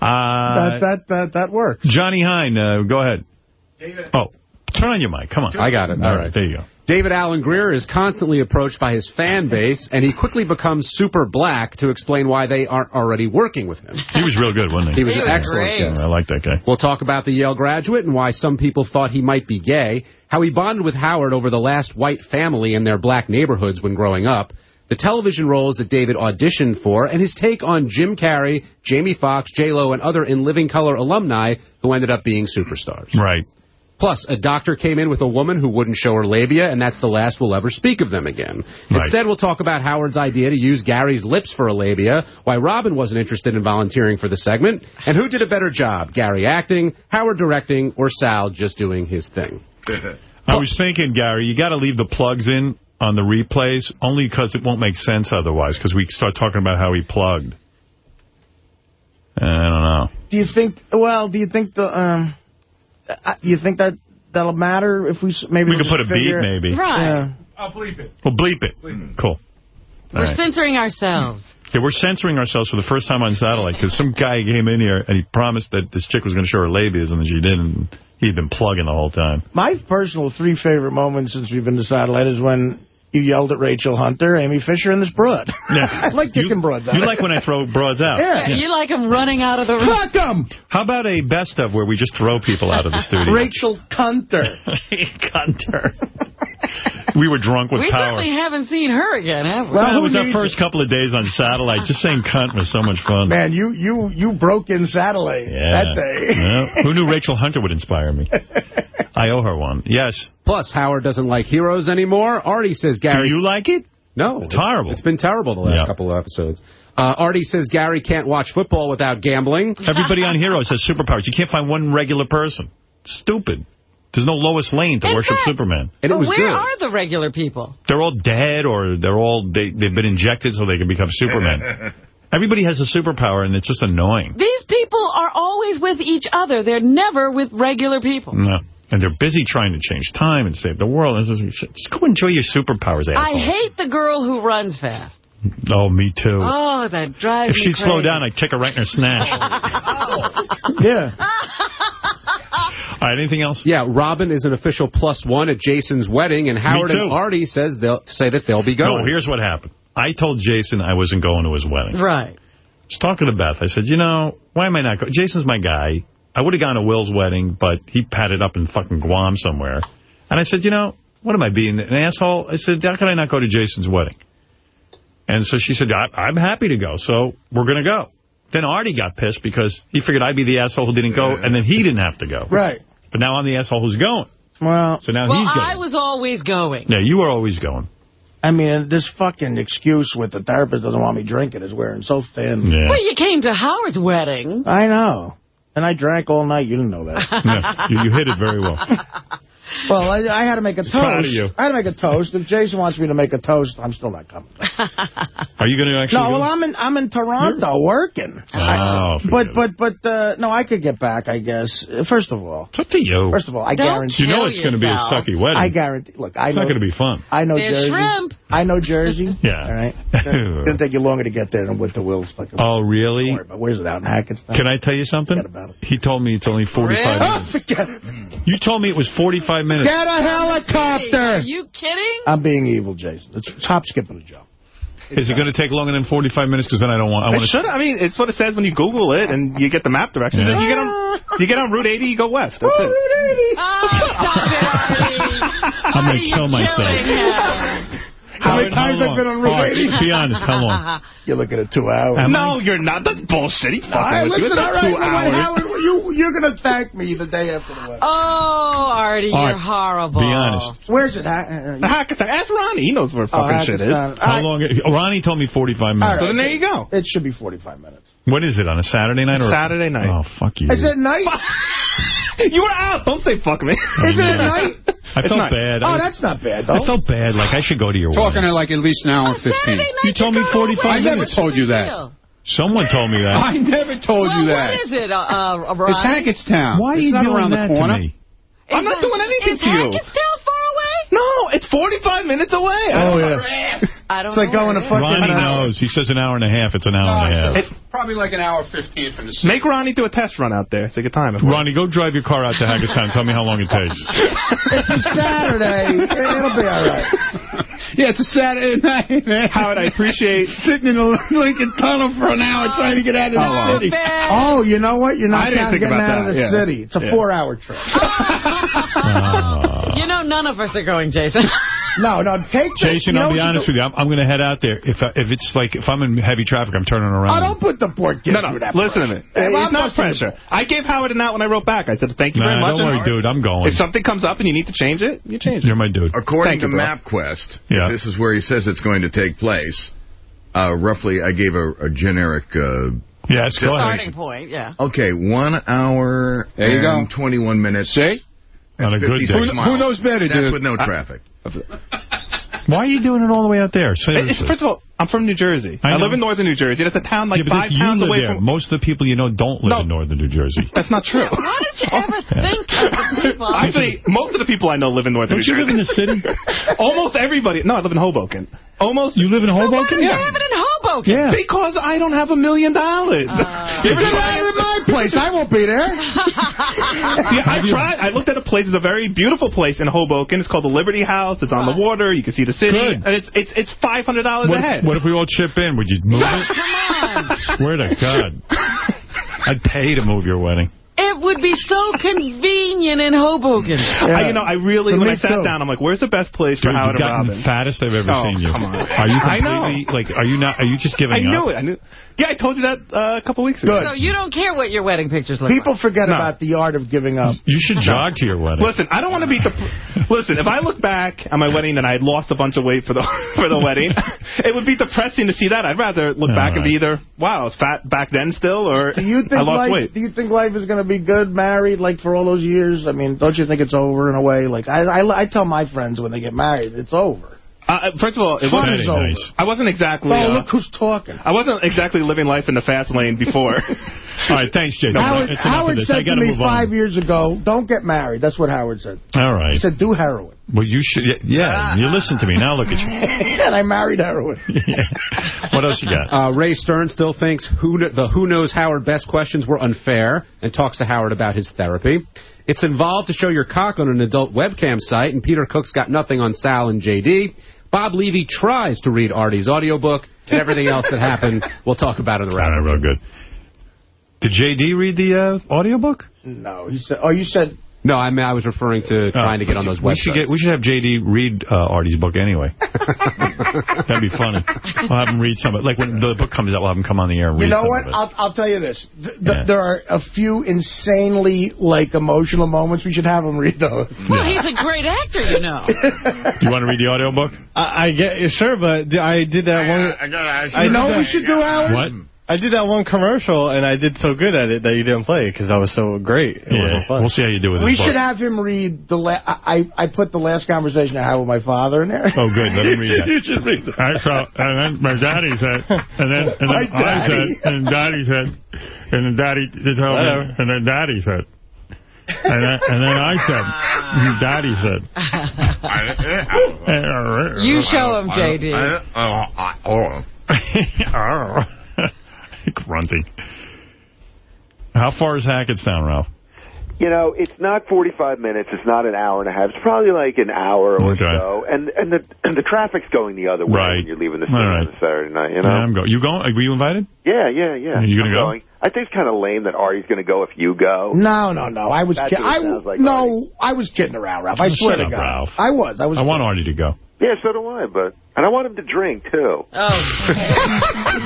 Uh, that, that, that, that worked. Johnny Hein, uh, go ahead. Oh, turn on your mic. Come on. I got it. All right. There you go. David Alan Grier is constantly approached by his fan base, and he quickly becomes super black to explain why they aren't already working with him. He was real good, wasn't he? He was He an was excellent great. guest. I like that guy. We'll talk about the Yale graduate and why some people thought he might be gay, how he bonded with Howard over the last white family in their black neighborhoods when growing up, the television roles that David auditioned for, and his take on Jim Carrey, Jamie Foxx, J-Lo, and other In Living Color alumni who ended up being superstars. Right. Plus, a doctor came in with a woman who wouldn't show her labia, and that's the last we'll ever speak of them again. Right. Instead, we'll talk about Howard's idea to use Gary's lips for a labia, why Robin wasn't interested in volunteering for the segment, and who did a better job, Gary acting, Howard directing, or Sal just doing his thing. I was thinking, Gary, you got to leave the plugs in on the replays, only because it won't make sense otherwise, because we start talking about how he plugged. I don't know. Do you think, well, do you think the, um, uh, you think that that'll matter if we maybe We we'll could put a just beat, maybe. Right. Yeah. I'll bleep it. Well, bleep it. Cool. All We're right. censoring ourselves. Yeah, we're censoring ourselves for the first time on satellite because some guy came in here and he promised that this chick was going to show her labias and then she didn't. He'd been plugging the whole time. My personal three favorite moments since we've been to satellite is when you yelled at Rachel Hunter, Amy Fisher, and this broad. Yeah. I like kicking broads out. You like when I throw broads out. Yeah. You like them running out of the room. Fuck 'em! How about a best of where we just throw people out of the studio? Rachel Hunter. Cunter. we were drunk with We power. certainly haven't seen her again, have we? Well, Well, it was our needs first couple of days on satellite. Just saying cunt was so much fun. Man, you you you broke in satellite Yeah. that day. Yeah. Who knew Rachel Hunter would inspire me? I owe her one. Yes. Plus, Howard doesn't like heroes anymore. Artie says Do Gary... you like it? No. It's horrible. It's been terrible the last Yeah. couple of episodes. Uh, Artie says Gary can't watch football without gambling. Everybody on Heroes has superpowers. You can't find one regular person. Stupid. There's no Lois Lane to In worship fact- Superman. And it But was where good. are the regular people? They're all dead or they're all they, they've been injected so they can become Superman. Everybody has a superpower and it's just annoying. These people are always with each other. They're never with regular people. No. And they're busy trying to change time and save the world. And it's just, just go enjoy your superpowers, asshole. I hate the girl who runs fast. Oh, me too. Oh, that drives if me she'd crazy. slow down, I'd kick her right in her snatch. Yeah. All right, anything else? Yeah, Robin is an official plus one at Jason's wedding, and Howard too. and Artie says they'll say that they'll be going. No, here's what happened. I told Jason I wasn't going to his wedding. Right. I was talking to Beth. I said, you know, why am I not going? Jason's my guy. I would have gone to Will's wedding, but he padded up in fucking Guam somewhere. And I said, you know, what am I being, an asshole? I said, how can I not go to Jason's wedding? And so she said, I, I'm happy to go, so we're going to go. Then Artie got pissed because he figured I'd be the asshole who didn't go, and then he didn't have to go. Right. But now I'm the asshole who's going. Well, So now Well, he's going. I was always going. Yeah, you were always going. I mean, this fucking excuse with the therapist doesn't want me drinking is wearing so thin. Well, you came to Howard's wedding. I know. And I drank all night. You didn't know that. Yeah, you, you hit it very well. Well, I, I had to make a toast. Proud of you. I had to make a toast. If Jason wants me to make a toast, I'm still not coming. Are you going to actually No, go? well, I'm in I'm in Toronto working. Oh, but but but uh, no, I could get back. I guess. Uh, First of all, it's up to you. First of all, I Don't guarantee You know it's going to be a sucky wedding. I guarantee. Look, I It's know not going to be fun. I know There's Jersey. shrimp. I know Jersey. Yeah. All right. It's gonna take you longer to get there than with the Wills. Fucking Oh, really? But where's it out in Hackettstown? Can I tell you something? He told me it's only 45 minutes. Oh, forget it. You told me it was 45 minutes. Get a helicopter. Are you kidding? I'm being evil, Jason. It's, it's hop, skip, and a jump. Is it going to take longer than 45 minutes? Because then I don't want... I It want should. I mean, it's what it says when you Google it and you get the map directions. Yeah. And you get on, you get on Route 80, you go west. That's it. Oh, I'm going to kill myself. How many times how I've been on Route All right, 80? Be honest, how long? You're looking at two hours. Am no, you're not. That's bullshit. He All fucking right, with you. listen, It's all not right, two wait, hours. Howard, you, you're going to thank me the day after the wedding. Oh, Artie, All you're horrible. Be honest. Where's it? Ha- uh, The Hackettstown. Ask Ronnie. He knows where Oh, fucking shit is. How I- long? Ronnie told me 45 minutes. All right. So then there you go. It should be 45 minutes. When is it? On a Saturday night? or Saturday night. Oh, fuck you. Is it night? You were out. Don't say fuck me. Is it at night? I It's felt not. bad. Oh, I, that's not bad, though. I felt bad. Like, I should go to your Talking wedding. at like at least an hour and 15. You told me 45 I never told you that. Someone told me that. I never told well, you that. what is it, uh, uh, It's Ronnie? Hackettstown. Why are it's you not doing around that the corner. to me? I'm not doing anything to you. Hackettstown far away? No, it's 45 minutes away. Oh, yeah. I don't It's like know going to it is. fucking... Ronnie uh, knows. He says an hour and a half. It's an hour and a half. It's probably like an hour 15 from the city. Make Ronnie do a test run out there. Take a good time. Ronnie, go drive your car out to Hackettstown. Tell me how long it takes. It's a Saturday. It- It'll be all right. Yeah, it's a Saturday night, man. Howard, I appreciate... Sitting in the Lincoln Tunnel for an hour trying to get out of the Oh, city. Bad. Oh, you know what? You're not I didn't getting about out of the yeah. city. It's a Yeah. four-hour trip. You know, none of us are going, Jason. No, no, take the... Jason, I'll be honest with you. I'm, I'm going to head out there. If I, if it's like, if I'm in heavy traffic, I'm turning around. I don't put the board No, no, that listen to me. Hey, It's I'm not busting the- pressure. I gave Howard a note when I wrote back. I said, thank you very much. don't worry, dude. I'm going. If something comes up and you need to change it, you change it. You're my dude. According Thank to bro. MapQuest, Yeah. this is where he says it's going to take place. Uh, roughly, I gave a, a generic. Uh, Yes, go ahead. Starting point, yeah. okay, one hour There you and go. 21 minutes. See? On a good day. Who- who knows better, That's dude? with no traffic. Why are you doing it all the way out there? Seriously. first of all, I'm from New Jersey. I I, live in northern New Jersey. That's a town like yeah, five you towns live away there. from... Most of the people you know don't live No. in northern New Jersey. That's not true. How did you ever think of the people? Actually, most of the people I know live in northern Don't New you live in the city? Almost everybody. No, I live in Hoboken. Almost. You live in Hoboken? Why do you have it in Hoboken? Yeah. Because I don't have a million dollars. Get out of my place. I won't be there. Yeah, I tried. I looked at a place. It's a very beautiful place in Hoboken. It's called the Liberty House. It's on the water. You can see the city. Good. And it's it's it's five hundred dollars What a head. What if we all chip in? Would you move it? Come on. Swear to God. I'd pay to move your wedding. It would be so convenient in Hoboken. I, you know, I really, For when I sat too. down, I'm like, where's the best place for Dude, Howard you've and gotten Robin? fattest I've ever Oh, seen you. come on. Are you I know. completely, like, are you not, are you just giving I up? I knew it. I knew. Yeah, I told you that uh, a couple weeks ago. Good. So you don't care what your wedding pictures look People like. forget No. about the art of giving up. You should jog to your wedding. Listen, I don't want to beat the. Listen, if I look back at my wedding and I had lost a bunch of weight for the for the wedding, it would be depressing to see that. I'd rather look All back and be either, wow, I was fat back then still, or Do you think I lost life? weight. Do you think life is going to be good married like for all those years? I mean, don't you think it's over in a way? Like I, I, I tell my friends when they get married, it's over. Uh, first of all, it Fun wasn't, nice. I wasn't exactly. Oh, uh, look who's talking. I wasn't exactly living life in the fast lane before. All right, thanks, Jason. Howard, It's Howard said to me move on. five years ago, don't get married. That's what Howard said. All right. He said, do heroin. Well, you should. Yeah, yeah, you listen to me. Now look at you. and I married heroin. What else you got? Uh, Ray Stern still thinks who the Who Knows Howard Best questions were unfair and talks to Howard about his therapy. It's involved to show your cock on an adult webcam site, and Peter Cook's got nothing on Sal and J.D. Bob Levy tries to read Artie's audiobook, and everything else that happened we'll talk about it in the All wrap. right, real good. Did J.D. read the uh, audiobook? No, he said. Oh, you said. No, I mean I was referring to trying to get on those we websites. should get we should have JD read uh, Artie's book anyway. That'd be funny. We'll have him read some of it. Like when the book comes out, we'll have him come on the air and You read know some what? of it. I'll, I'll tell you this. Th th Yeah. There are a few insanely, like, emotional moments. We should have him read those. Well, he's a great actor, you know. Do you want to read the audio book? I, I get sure, but I did that one. I gotta ask I know did we that- should do, Howard? What? I did that one commercial, and I did so good at it that you didn't play it because I was so great. It was so fun. We'll see how you do with We this book. should have him read the la I, I I put the last conversation I had with my father in there. Oh, good. Let him read that. you should read that. I saw, and then my daddy said, and then, and My then I daddy. said, and daddy said, and then daddy just told me, and then daddy said. And then, and then I said, daddy said. You show him, J.D. Grunting. How far is Hackettstown, Ralph? You know, it's not 45 minutes. It's not an hour and a half. It's probably like an hour or Okay. so. And and the and the traffic's going the other way Right. when you're leaving the city right. on a Saturday night. You Yeah, know. I'm going. You going? Were you invited? Yeah, yeah, yeah. Are you gonna I'm go? Going. I think it's kind of lame that Artie's going to go if you go. No, no, no. I was That's kid- I sounds like, no, I was kidding around, Ralph. I Shut swear to up, God. Ralph. I was. I was. I want Artie to go. Yeah, so do I. But and I want him to drink too. Oh.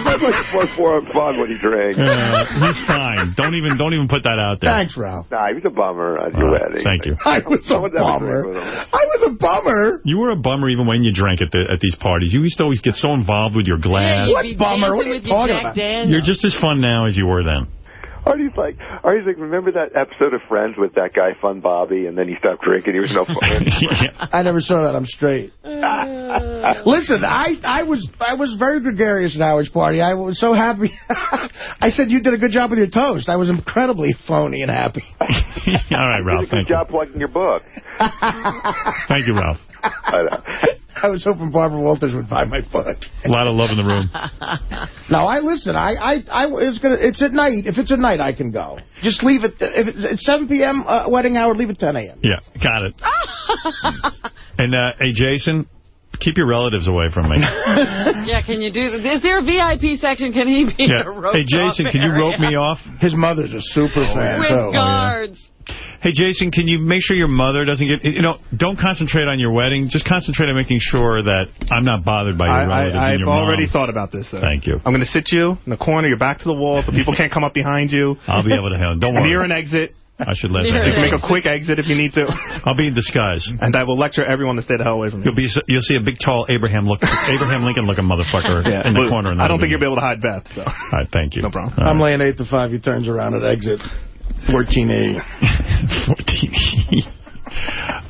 That's like more for him fun when he drinks. Uh, he's fine. Don't even don't even put that out there. Thanks, Ralph. Nah, he was a bummer at your All right, wedding. Thank you. I was a I would never drink bummer. I was a bummer. You were a bummer even when you drank at the at these parties. You used to always get so involved with your glass. Yeah, What bummer? What are you talking about? Daniels. You're just as fun now as you were then. Artie's like, Artie's like, remember that episode of Friends with that guy Fun Bobby, and then he stopped drinking. He was no fun. anymore? I never saw that. I'm straight. Listen, I I was I was very gregarious at Howard's party. I was so happy. I said you did a good job with your toast. I was incredibly phony and happy. All right, Ralph. You Ralph. did a good Thank you. job plugging your book. Thank you, Ralph. I know. I was hoping Barbara Walters would buy my book. A lot of love in the room. No, I listen. I, I, I, it's gonna. It's at night. If it's at night, I can go. Just leave it. If it's, it's 7 p.m. Uh, wedding hour, leave it 10 a.m. Yeah, got it. and uh, hey, Jason, keep your relatives away from me. yeah, can you do Is there a VIP section? Can he be Yeah. in Hey, Jason, can you rope me off? His mother's a super oh, fan. With oh, too. guards. Hey, Jason, can you make sure your mother doesn't get, you know, don't concentrate on your wedding. Just concentrate on making sure that I'm not bothered by your I, relatives I, and I've your already mom. thought about this. Sir. Thank you. I'm going to sit you in the corner, your back to the wall, so people can't come up behind you. I'll be able to handle it. Don't worry. Near an exit. I should let You that. can make a quick exit if you need to. I'll be in disguise. And I will lecture everyone to stay the hell away from me. You'll be you'll see a big tall Abraham look Abraham Lincoln looking motherfucker Yeah, in the but corner. in I don't think you'll be able to hide Beth. So. room. All right, thank you. No problem. I'm laying 8 to 5. He turns around at exit 1480. 14.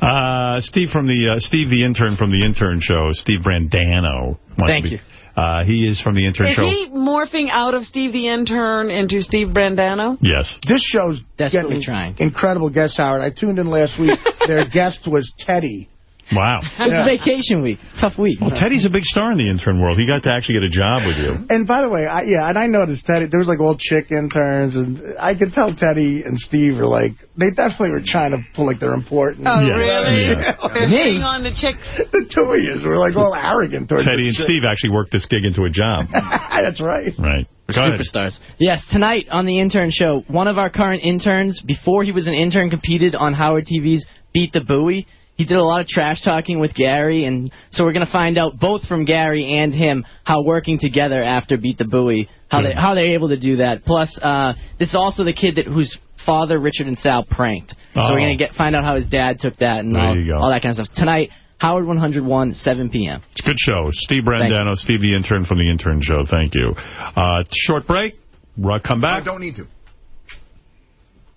Uh, Steve from the uh, Steve the intern from the intern show. Steve Brandano. wants Thank to be, you. Uh, he is from the intern Is show. Is he morphing out of Steve the Intern into Steve Brandano? Yes. This show's Desperately getting trying. incredible guests, Howard. I tuned in last week. Their guest was Teddy. Wow. Yeah. vacation week. It's a tough week. Well, Teddy's a big star in the intern world. He got to actually get a job with you. And by the way, I, yeah, and I noticed Teddy, there was like all chick interns, and I could tell Teddy and Steve were like, they definitely were trying to pull like they're important. Oh, really? Yeah. They're hitting on the chicks. The two of you were like all arrogant towards Teddy and chick. Steve actually worked this gig into a job. That's right. Right. Go ahead. Superstars. Yes, tonight on the intern show, one of our current interns, before he was an intern, competed on Howard TV's Beat the Booey. He did a lot of trash talking with Gary, and so we're going to find out both from Gary and him how working together after Beat the Booey, how they how they're able to do that. Plus, uh, this is also the kid that whose father Richard and Sal pranked. So Oh. we're going to get find out how his dad took that and all, all that kind of stuff. Tonight, Howard 101, 7 p.m. It's a good show. Steve Brandano, Steve the intern from the intern show. Thank you. Uh, short break. We'll come back I don't need to.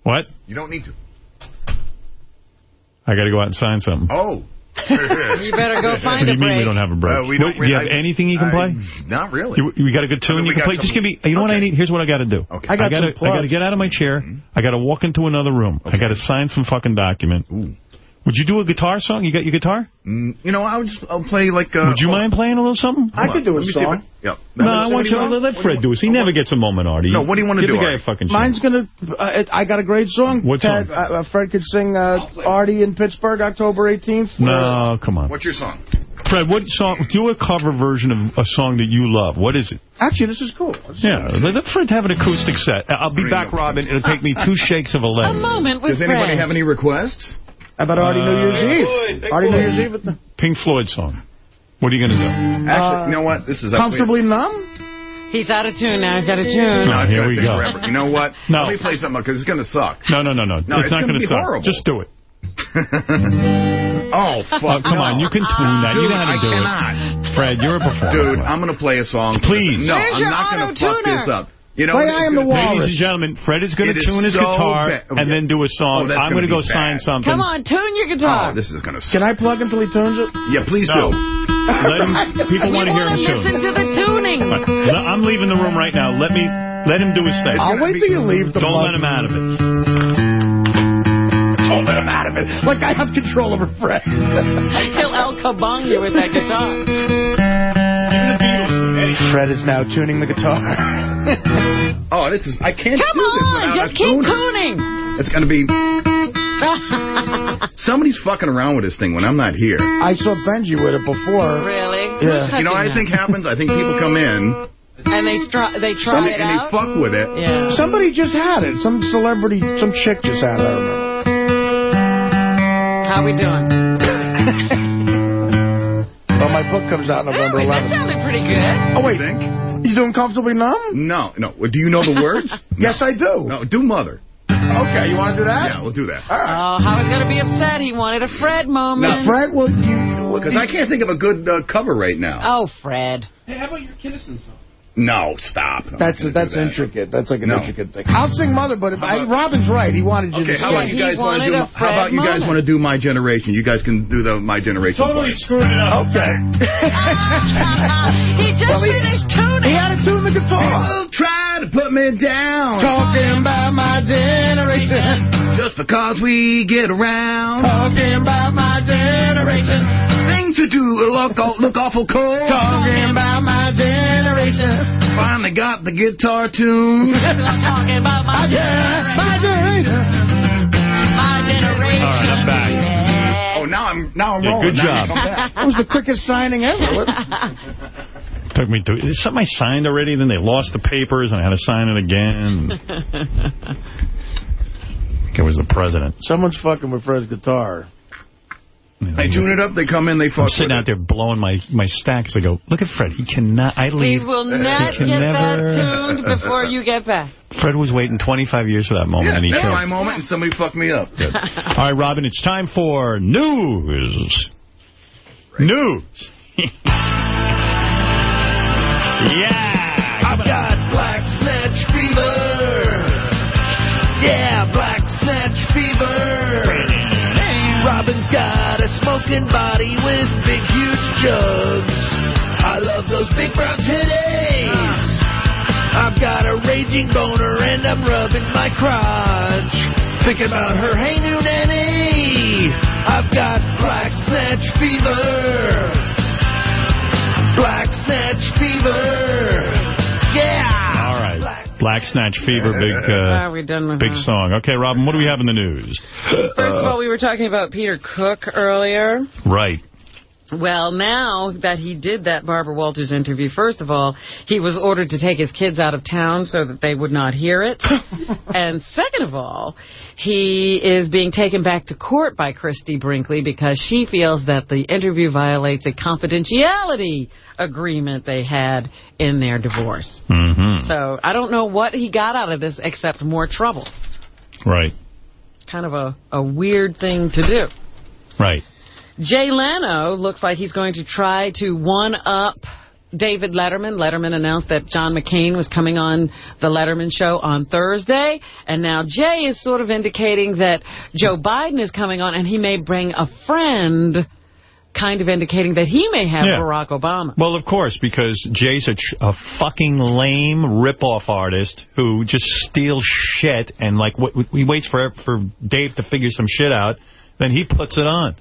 What? You don't need to. I got to go out and sign something. Oh. You better go What find do a you mean break. we don't have a break? Uh, we What- don't do you really- have anything you can I- play? Not really. You, you got a good I tune mean, you can got play? Just some- give me. You know what I need? Here's what I got to do. Okay. I got gotta, I got to get out of my chair. I got to walk into another room. I got to sign some fucking document. Would you do a guitar song? You got your guitar? Mm, you know, I would just I'll play like. Uh, Would you mind playing a little something? I could do a Let me see if song. I- Yeah. No, I want you to let Fred do it. He never gets a moment, Artie. No, what do you wanna Give do, the guy Artie? a fucking Mine's gonna. Uh, I got a great song. What Ted, song? Uh, uh, Fred could sing uh, "Artie in Pittsburgh" October 18th. No, come on. What's your song? Fred, what song? Do a cover version of a song that you love. What is it? Actually, this is cool. Yeah, let Fred have an acoustic set. I'll be back, Robin. It'll take me two shakes of a leg. A moment with Does anybody Fred. have any requests? How about Artie New Year's Uh, Eve? Artie New Year's Eve at the... Pink Floyd song. What are you going to do? Actually, you know what? This is Comfortably numb? He's out of tune now. He's got a tune. No, it's here gonna we take go. forever. You know what? No. Let me play something because it's going to suck. No, no, no, no. No, it's, it's not gonna going to be suck. horrible. Just do it. Oh, fuck. Oh, come no. on. You can tune that. you know how to I do cannot. it. Fred, you're a performer. Dude, I'm going to play a song. Please. No, Where's I'm not going to fuck this up. You know, Play I Am the Walrus. Ladies and gentlemen, Fred is going to tune his so guitar bad. and then do a oh, song. Oh, I'm gonna go be sign something. Come on, tune your guitar. Oh, this is going to suck. Can I plug him until he tunes it? Yeah, please No. do. Let him, people want to hear want him to listen to the tuning. No, I'm leaving the room right now. Let me let him do his thing. I'll wait till you leave the room. Don't plug. let him out of it. Don't let him out of it. Like I have control over Fred. He'll El Kabong you with that guitar. Fred is now tuning the guitar. Oh, this is... I can't Come do this on, just keep tuner. tuning. It's going to be... Somebody's fucking around with this thing when I'm not here. I saw Benji with it before. really? Yeah. You know what I think happens? I think people come in And they, stri- they try some- it and out? they fuck with it. Yeah. Somebody just had it. Some celebrity, some chick just had it, I remember. How we doing? Well, my book comes out November Hey, that 11th. sounded pretty good. Oh, wait. Think? You doing comfortably numb? No, no. Do you know the words? Yes, I do. No, do Mother. Okay, you want to do that? Yeah, we'll do that. All right. Oh, Howard's going to be upset. He wanted a Fred moment. Fred, well, you... Because I can't think of a good uh, cover right now. Oh, Fred. Hey, how about your Kinison song? No, stop. No, That's I'm not gonna that's that. intricate. That's like an No. intricate thing. I'll sing Mother, but if I, Robin's right. He wanted you Okay, to how sing. about you guys want to do? How about you guys want to do My Generation? You guys can do the My Generation. Totally part. screwed it up. Okay. he just Well, he- finished tuning. he had to tune the guitar. People try to put me down Talking about my generation. just because we get around. Talking about my generation. Things to do look look awful cold. Talking about my generation. Finally got the guitar tuned. talking about my generation. My generation. My generation. All right, I'm back. Oh, now I'm now I'm Yeah, rolling. good Now job. I'm. That was the quickest signing ever. What- Took me to. Is something I signed already? Then they lost the papers, and I had to sign it again. it was the president. Someone's fucking with Fred's guitar. They tune it up. They come in. They I'm fuck sitting with out there blowing my my stacks. I go, look at Fred. He cannot. I He leave. will not He get never- that tuned before you get back. Fred was waiting 25 years for that moment, Yeah, and he that's showed. my moment, and somebody fucked me up. Good. All right, Robin, it's time for news. News. yeah. Raging boner and I'm rubbing my crotch. Thinking about her, hey new nanny. I've got black snatch fever. Black snatch fever. Yeah. All right. Black Snatch Fever, big uh, we done big that? song. Okay, Robin, what do we have in the news? First of all, we were talking about Peter Cook earlier. Right. Well, now that he did that Barbara Walters interview, first of all, he was ordered to take his kids out of town so that they would not hear it. and second of all, he is being taken back to court by Christie Brinkley because she feels that the interview violates a confidentiality agreement they had in their divorce. Mm-hmm. So I don't know what he got out of this except more trouble. Right. Kind of a, a weird thing to do. Right. Jay Leno looks like he's going to try to one-up David Letterman. Letterman announced that John McCain was coming on the Letterman show on Thursday. And now Jay is sort of indicating that Joe Biden is coming on and he may bring a friend, kind of indicating that he may have Yeah. Barack Obama. Well, of course, because Jay's a, a fucking lame rip-off artist who just steals shit and, like, w he waits for for Dave to figure some shit out, then he puts it on.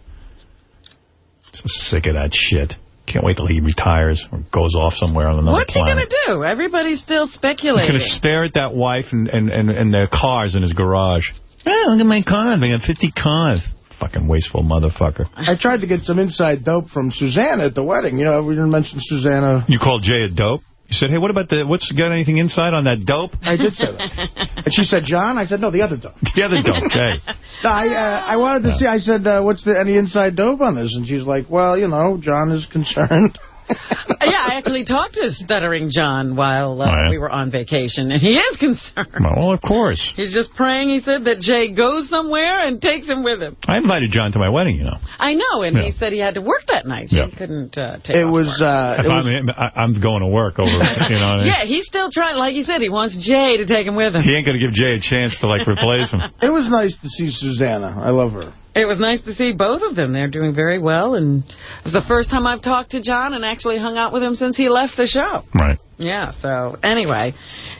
So sick of that shit. Can't wait till he retires or goes off somewhere on another What's he going to do? Everybody's still speculating. He's going to stare at that wife and, and, and, and their cars in his garage. Oh, look at my cars. I got 50 cars. Fucking wasteful motherfucker. I tried to get some inside dope from Susanna at the wedding. You know, we didn't mention Susanna. You called Jay a dope? You said, hey, what about the, what's, got anything inside on that dope? I did say that. And she said, John? I said, no, the other dope. The other dope. No, I, uh, I wanted to see, I said, uh, what's the any inside dope on this? And she's like, well, you know, John is concerned. yeah, I actually talked to Stuttering John while uh, Oh, yeah? we were on vacation, and he is concerned. Well, of course. He's just praying, he said, that Jay goes somewhere and takes him with him. I invited John to my wedding, you know. I know, and Yeah. he said he had to work that night. Yeah. He couldn't uh, take It was, uh, it was, I'm, I- I'm going to work over, you know I mean? Yeah, he's still trying, like he said, he wants Jay to take him with him. He ain't going to give Jay a chance to, like, replace him. it was nice to see Susanna. I love her. It was nice to see both of them. They're doing very well, and it was the first time I've talked to John and actually hung out with him since he left the show. Right. Yeah, so anyway,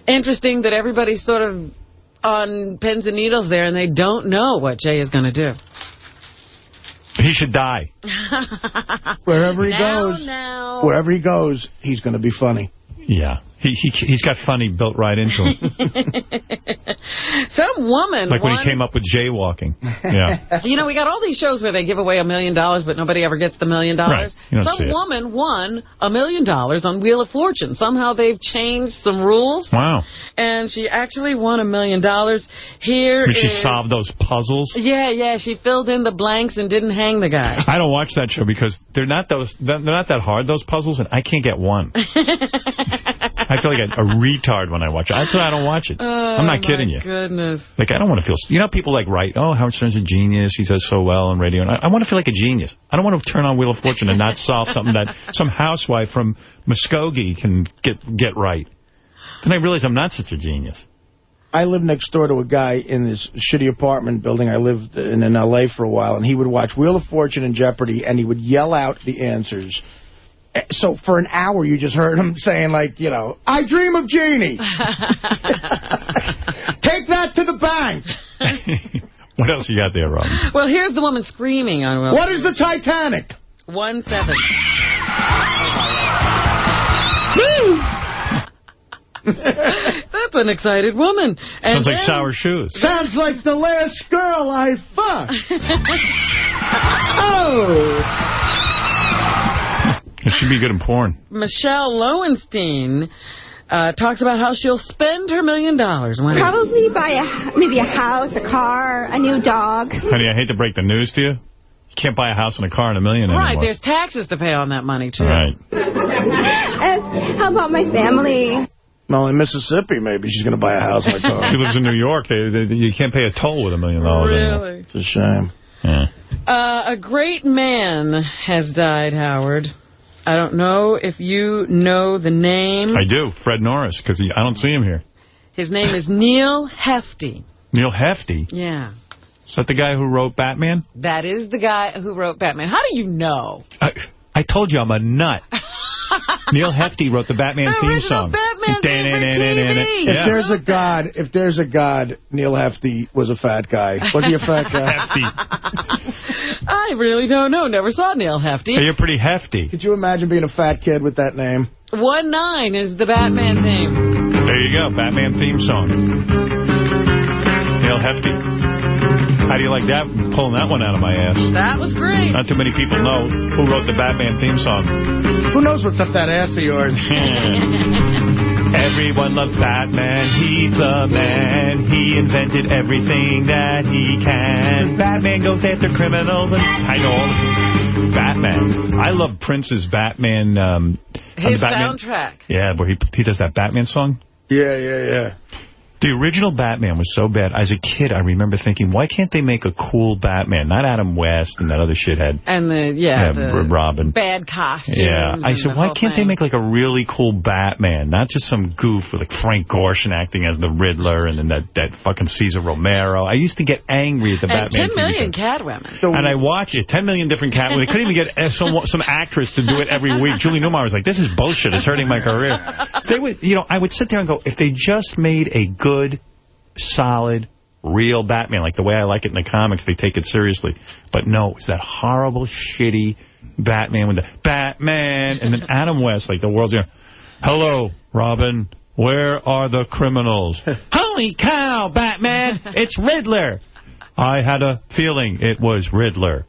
interesting that everybody's sort of on pins and needles there, and they don't know what Jay is going to do. He should die. Wherever he Now, goes, now. wherever he goes, he's going to be funny. Yeah. He, he, he's got funny built right into him. Some woman like when he came up with jaywalking. Yeah. You know, we got all these shows where they give away a million dollars, but nobody ever gets the million dollars. Right. Some woman won a million dollars on Wheel of Fortune. Somehow they've changed some rules, Wow. and she actually won a million dollars. Here Did she is- solve those puzzles? Yeah, yeah, she filled in the blanks and didn't hang the guy. I don't watch that show because they're not those they're not that hard those puzzles and I can't get one. I feel like a, a retard when I watch it. That's why I don't watch it. Oh, I'm not kidding you. Oh, Goodness. Like I don't want to feel you know people like write oh Howard Stern's a genius he does so well on radio and I, I want to feel like a genius. I don't want to turn on Wheel of Fortune and not solve something that some housewife from Muskogee can get get right. Then I realize I'm not such a genius. I lived next door to a guy in this shitty apartment building. I lived in, in L.A. for a while, and he would watch Wheel of Fortune and Jeopardy, and he would yell out the answers. So for an hour, you just heard him saying, like, you know, I dream of Jeannie. Take that to the bank. What else you got there, Rob? Well, here's the woman screaming on Will. What is the Titanic? One seven. That's an excited woman. And Sounds like then- sour shoes. Sounds like the last girl I fucked. oh. It should be good in porn. Michelle Lowenstein uh, talks about how she'll spend her million dollars. when- Probably buy a maybe a house, a car, a new dog. Honey, I hate to break the news to you. You can't buy a house and a car and a million Right, anymore. there's taxes to pay on that money, too. Right. As- how about my family? Well, in Mississippi, maybe she's going to buy a house and a car. She lives in New York. They, they, you can't pay a toll with a million dollars. anymore. Really? It's a shame. Yeah. Uh, a great man has died, Howard. I don't know if you know the name. I do. Fred Norris, because I don't see him here. His name is Neal Hefti. Neal Hefti? Yeah. Is that the guy who wrote Batman? That is the guy who wrote Batman. How do you know? I, I told you I'm a nut. Neal Hefti wrote the Batman The theme song. Batman theme for TV. If Yeah. there's a God, if there's a God, Neal Hefti was a fat guy. Was he a fat guy? hefty. I really don't know. Never saw Neal Hefti. Hey, you're pretty hefty. Could you imagine being a fat kid with that name? One nine is the Batman name. There you go. Batman theme song. Neal Hefti. How do you like that? Pulling that one out of my ass. That was great. Not too many people know who wrote the Batman theme song. Who knows what's up that ass of yours? Everyone loves Batman. He's the man. He invented everything that he can. Batman goes after criminals. And I know all Batman. I love Prince's Batman. Um, on the His Batman. soundtrack. Yeah, where he he does that Batman song. Yeah, yeah, yeah. The original Batman was so bad. As a kid, I remember thinking, why can't they make a cool Batman? Not Adam West and that other shithead. And the, yeah, Yeah, the Robin. bad costumes. Yeah, I said, why can't they make like a really cool Batman, not just some goof with like Frank Gorshin acting as the Riddler and then that, that fucking Cesar Romero. I used to get angry at the And Batman 10 TV million show. cat. And I watch it, 10 million different cat. They couldn't even get uh, some some actress to do it every week. Julie Newmar was like, this is bullshit. It's hurting my career. They would, you know, I would sit there and go, if they just made a good, solid, real Batman, like the way I like it in the comics, they take it seriously. But no, it's that horrible, shitty Batman with the Batman and then Adam West, like the world's, you know, hello, Robin, where are the criminals? Holy cow, Batman, it's Riddler. I had a feeling it was Riddler.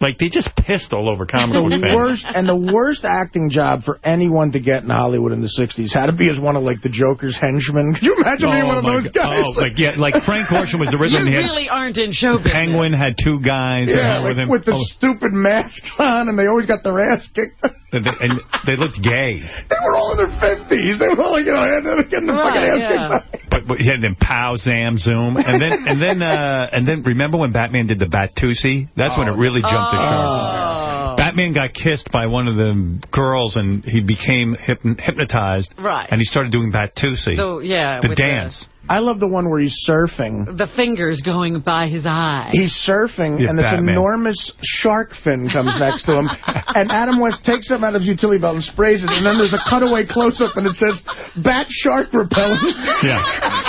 Like, they just pissed all over comic book The fans. worst and the worst acting job for anyone to get in Hollywood in the 60s had to be as one of like the Joker's henchmen. Could you imagine being oh one of those God. Oh, guys? Oh, like, yeah, like Frank Gorshin was the Riddler. You and he had really aren't in show business. Penguin had two guys yeah, like with him. with the Oh, stupid masks on, and they always got their ass kicked. And they- and they looked gay. They were all in their 50s. They were all, you know, getting their fucking ass kicked. But, but yeah, then pow, zam, zoom, and then and then uh, and then remember when Batman did the Batusi? That's when it really jumped the shark. Batman got kissed by one of the girls, and he became hypn hypnotized. Right. And he started doing Batusi. So, yeah, the with the- dance. I love the one where he's surfing. The fingers going by his eye. He's surfing, Yeah, and this Batman. enormous shark fin comes next to him. and Adam West takes him out of his utility belt and sprays it, and then there's a cutaway close-up, and it says, Bat Shark Repellent. Yeah.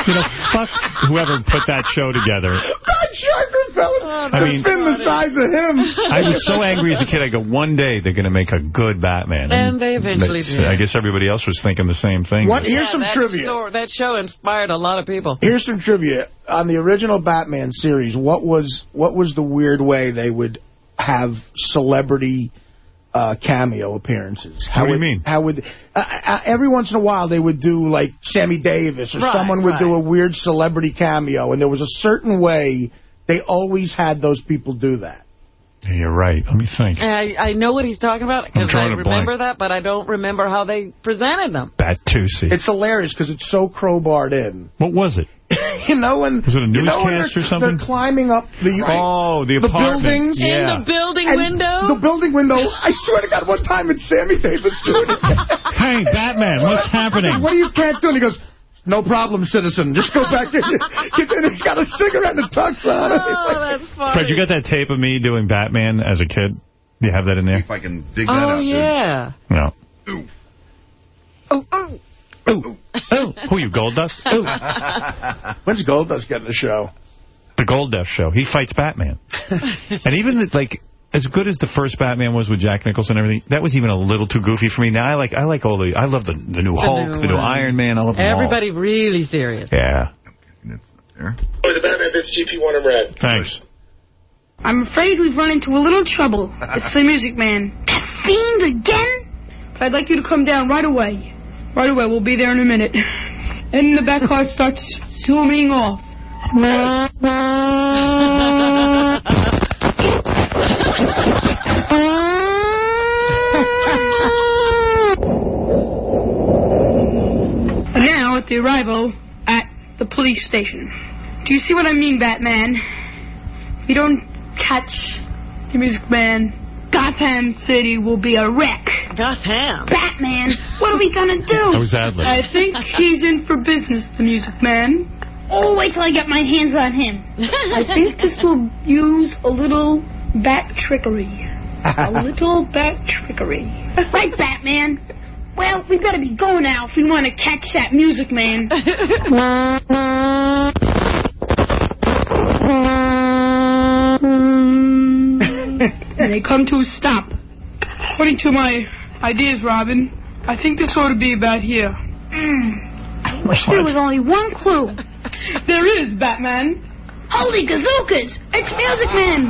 You know, fuck whoever put that show together. Bat Shark Repellent. I mean- fin the size of him. I was so angry as a kid. I go, one day they're going to make a good Batman. And they eventually But did. I guess everybody else was thinking the same thing. What? Here's Yeah, some that trivia. Show, that show inspired a lot of people. Here's some trivia. On the original Batman series, what was what was the weird way they would have celebrity uh, cameo appearances? How What do you mean? How would uh, uh, every once in a while they would do like Sammy Davis or Right, someone would do a weird celebrity cameo, and there was a certain way they always had those people do that. Yeah, You're right. Let me think. I, I know what he's talking about because I drawing a blank. remember that, but I don't remember how they presented them. Batusi. It's hilarious because it's so crowbarred in. What was it? you know when Was it a you know newscast or something? They're climbing up the Oh, the apartment. buildings Yeah. In the building And window? The building window. I swear to God, one time it's Sammy Davis doing it. Hey, Batman, what's happening? What are you can't do? And he goes, no problem, citizen. Just go back in. Get in. He's got a cigarette and a tux on. Oh, that's funny. Fred, you got that tape of me doing Batman as a kid? Do you have that in there? If I can dig that Oh, out. dude. yeah. No. Oh, oh. Ooh. Oh. Ooh. Who you, Goldust? Ooh. When's Goldust getting the show? The Gold Dust Show. He fights Batman. and even, the, like, as good as the first Batman was with Jack Nicholson and everything, that was even a little too goofy for me. Now I like I like all the, I love the, the new Hulk, new the new one. Iron Man. I love them all. Everybody really serious. Yeah. Oh, the Batman Vince GP one in red. Thanks. I'm afraid we've run into a little trouble. It's the Music Man. That fiend again? But I'd like you to come down right away. Right away, we'll be there in a minute. And the back car starts zooming off. And now at the arrival at the police station. Do you see what I mean, Batman? If you don't catch the Music Man, Gotham City will be a wreck. Gotham? Batman, what are we gonna do? That was Adler. I think he's in for business, the Music Man. Oh, wait till I get my hands on him. I think this will use a little bat trickery. A little bat trickery. Right, Batman? Well, we better be going now if we want to catch that Music Man. and they come to a stop. According to my ideas, Robin, I think this ought to be about here. Hmm. I wish there was only one clue. there is, Batman. Holy gazookas! It's Music Man!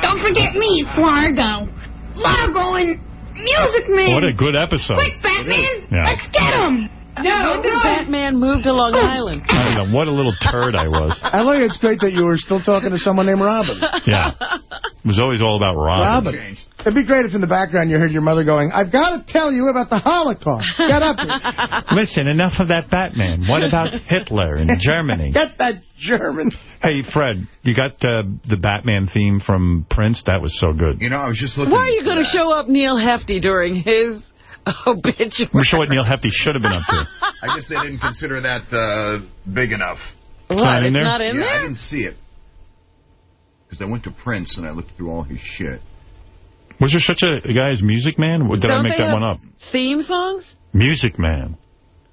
Don't forget me, Largo. Largo and Music Man! What a good episode. Quick, Batman! Yeah. Let's get him! When did Batman move to Long Island? I don't know. What a little turd I was. I like it's great that you were still talking to someone named Robin. Yeah. It was always all about Robin. Robin. It'd be great if in the background you heard your mother going, I've got to tell you about the Holocaust. Get up here. Listen, enough of that Batman. What about Hitler and Germany? Get that German. Hey, Fred, you got uh, the Batman theme from Prince? That was so good. You know, I was just looking. Why are you going to show up Neal Hefti during his obituary? I'm sure what Neal Hefti should have been up to. I guess they didn't consider that uh, big enough. What? not in It's there? not in yeah, there? I didn't see it. Because I went to Prince and I looked through all his shit. Was there such a, a guy as Music Man? Or did I Don't make they that one up? Theme songs? Music Man.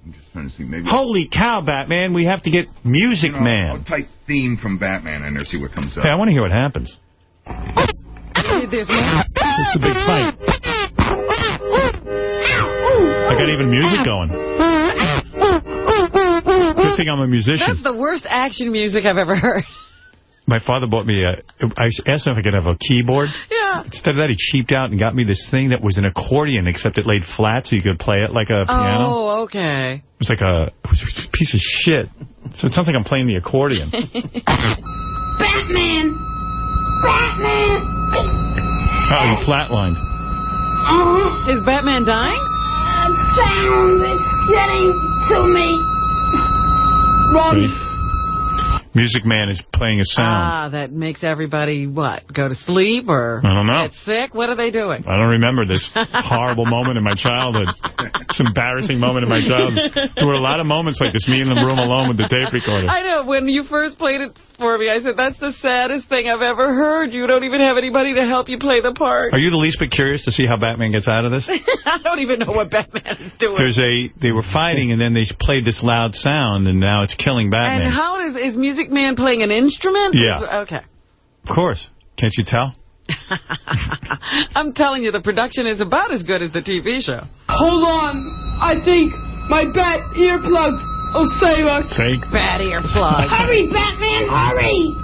I'm just trying to see. Maybe Holy cow, Batman, we have to get Music you know, Man. I'll type theme from Batman and there see what comes up. Hey, I want to hear what happens. There's more. It's a big fight. I got even music going. Good thing I'm a musician. That's the worst action music I've ever heard. my father bought me a, I asked him if I could have a keyboard. Yeah. Instead of that, he cheaped out and got me this thing that was an accordion, except it laid flat so you could play it like a piano. Oh, okay. It was like a, was a piece of shit. So it sounds like I'm playing the accordion. Batman! Batman! Oh, he flatlined. Oh, Is Batman dying? That sound, it's getting to me. Robbie, Music Man is playing a sound. Ah, that makes everybody, what, go to sleep or I don't know. get sick? What are they doing? I don't remember this horrible moment in my childhood. This embarrassing moment in my childhood. There were a lot of moments like this, me in the room alone with the tape recorder. I know, when you first played it for me, I said, that's the saddest thing I've ever heard. You don't even have anybody to help you play the part. Are you the least bit curious to see how Batman gets out of this? I don't even know what Batman is doing. There's a, they were fighting and then they played this loud sound and now it's killing Batman. and how is, is Music Man playing an instrument? Yeah. Okay. Of course. Can't you tell? I'm telling you, the production is about as good as the TV show. hold on. I think my bat earplugs will save us. Fake. Bad earplug. Hurry, Batman, hurry!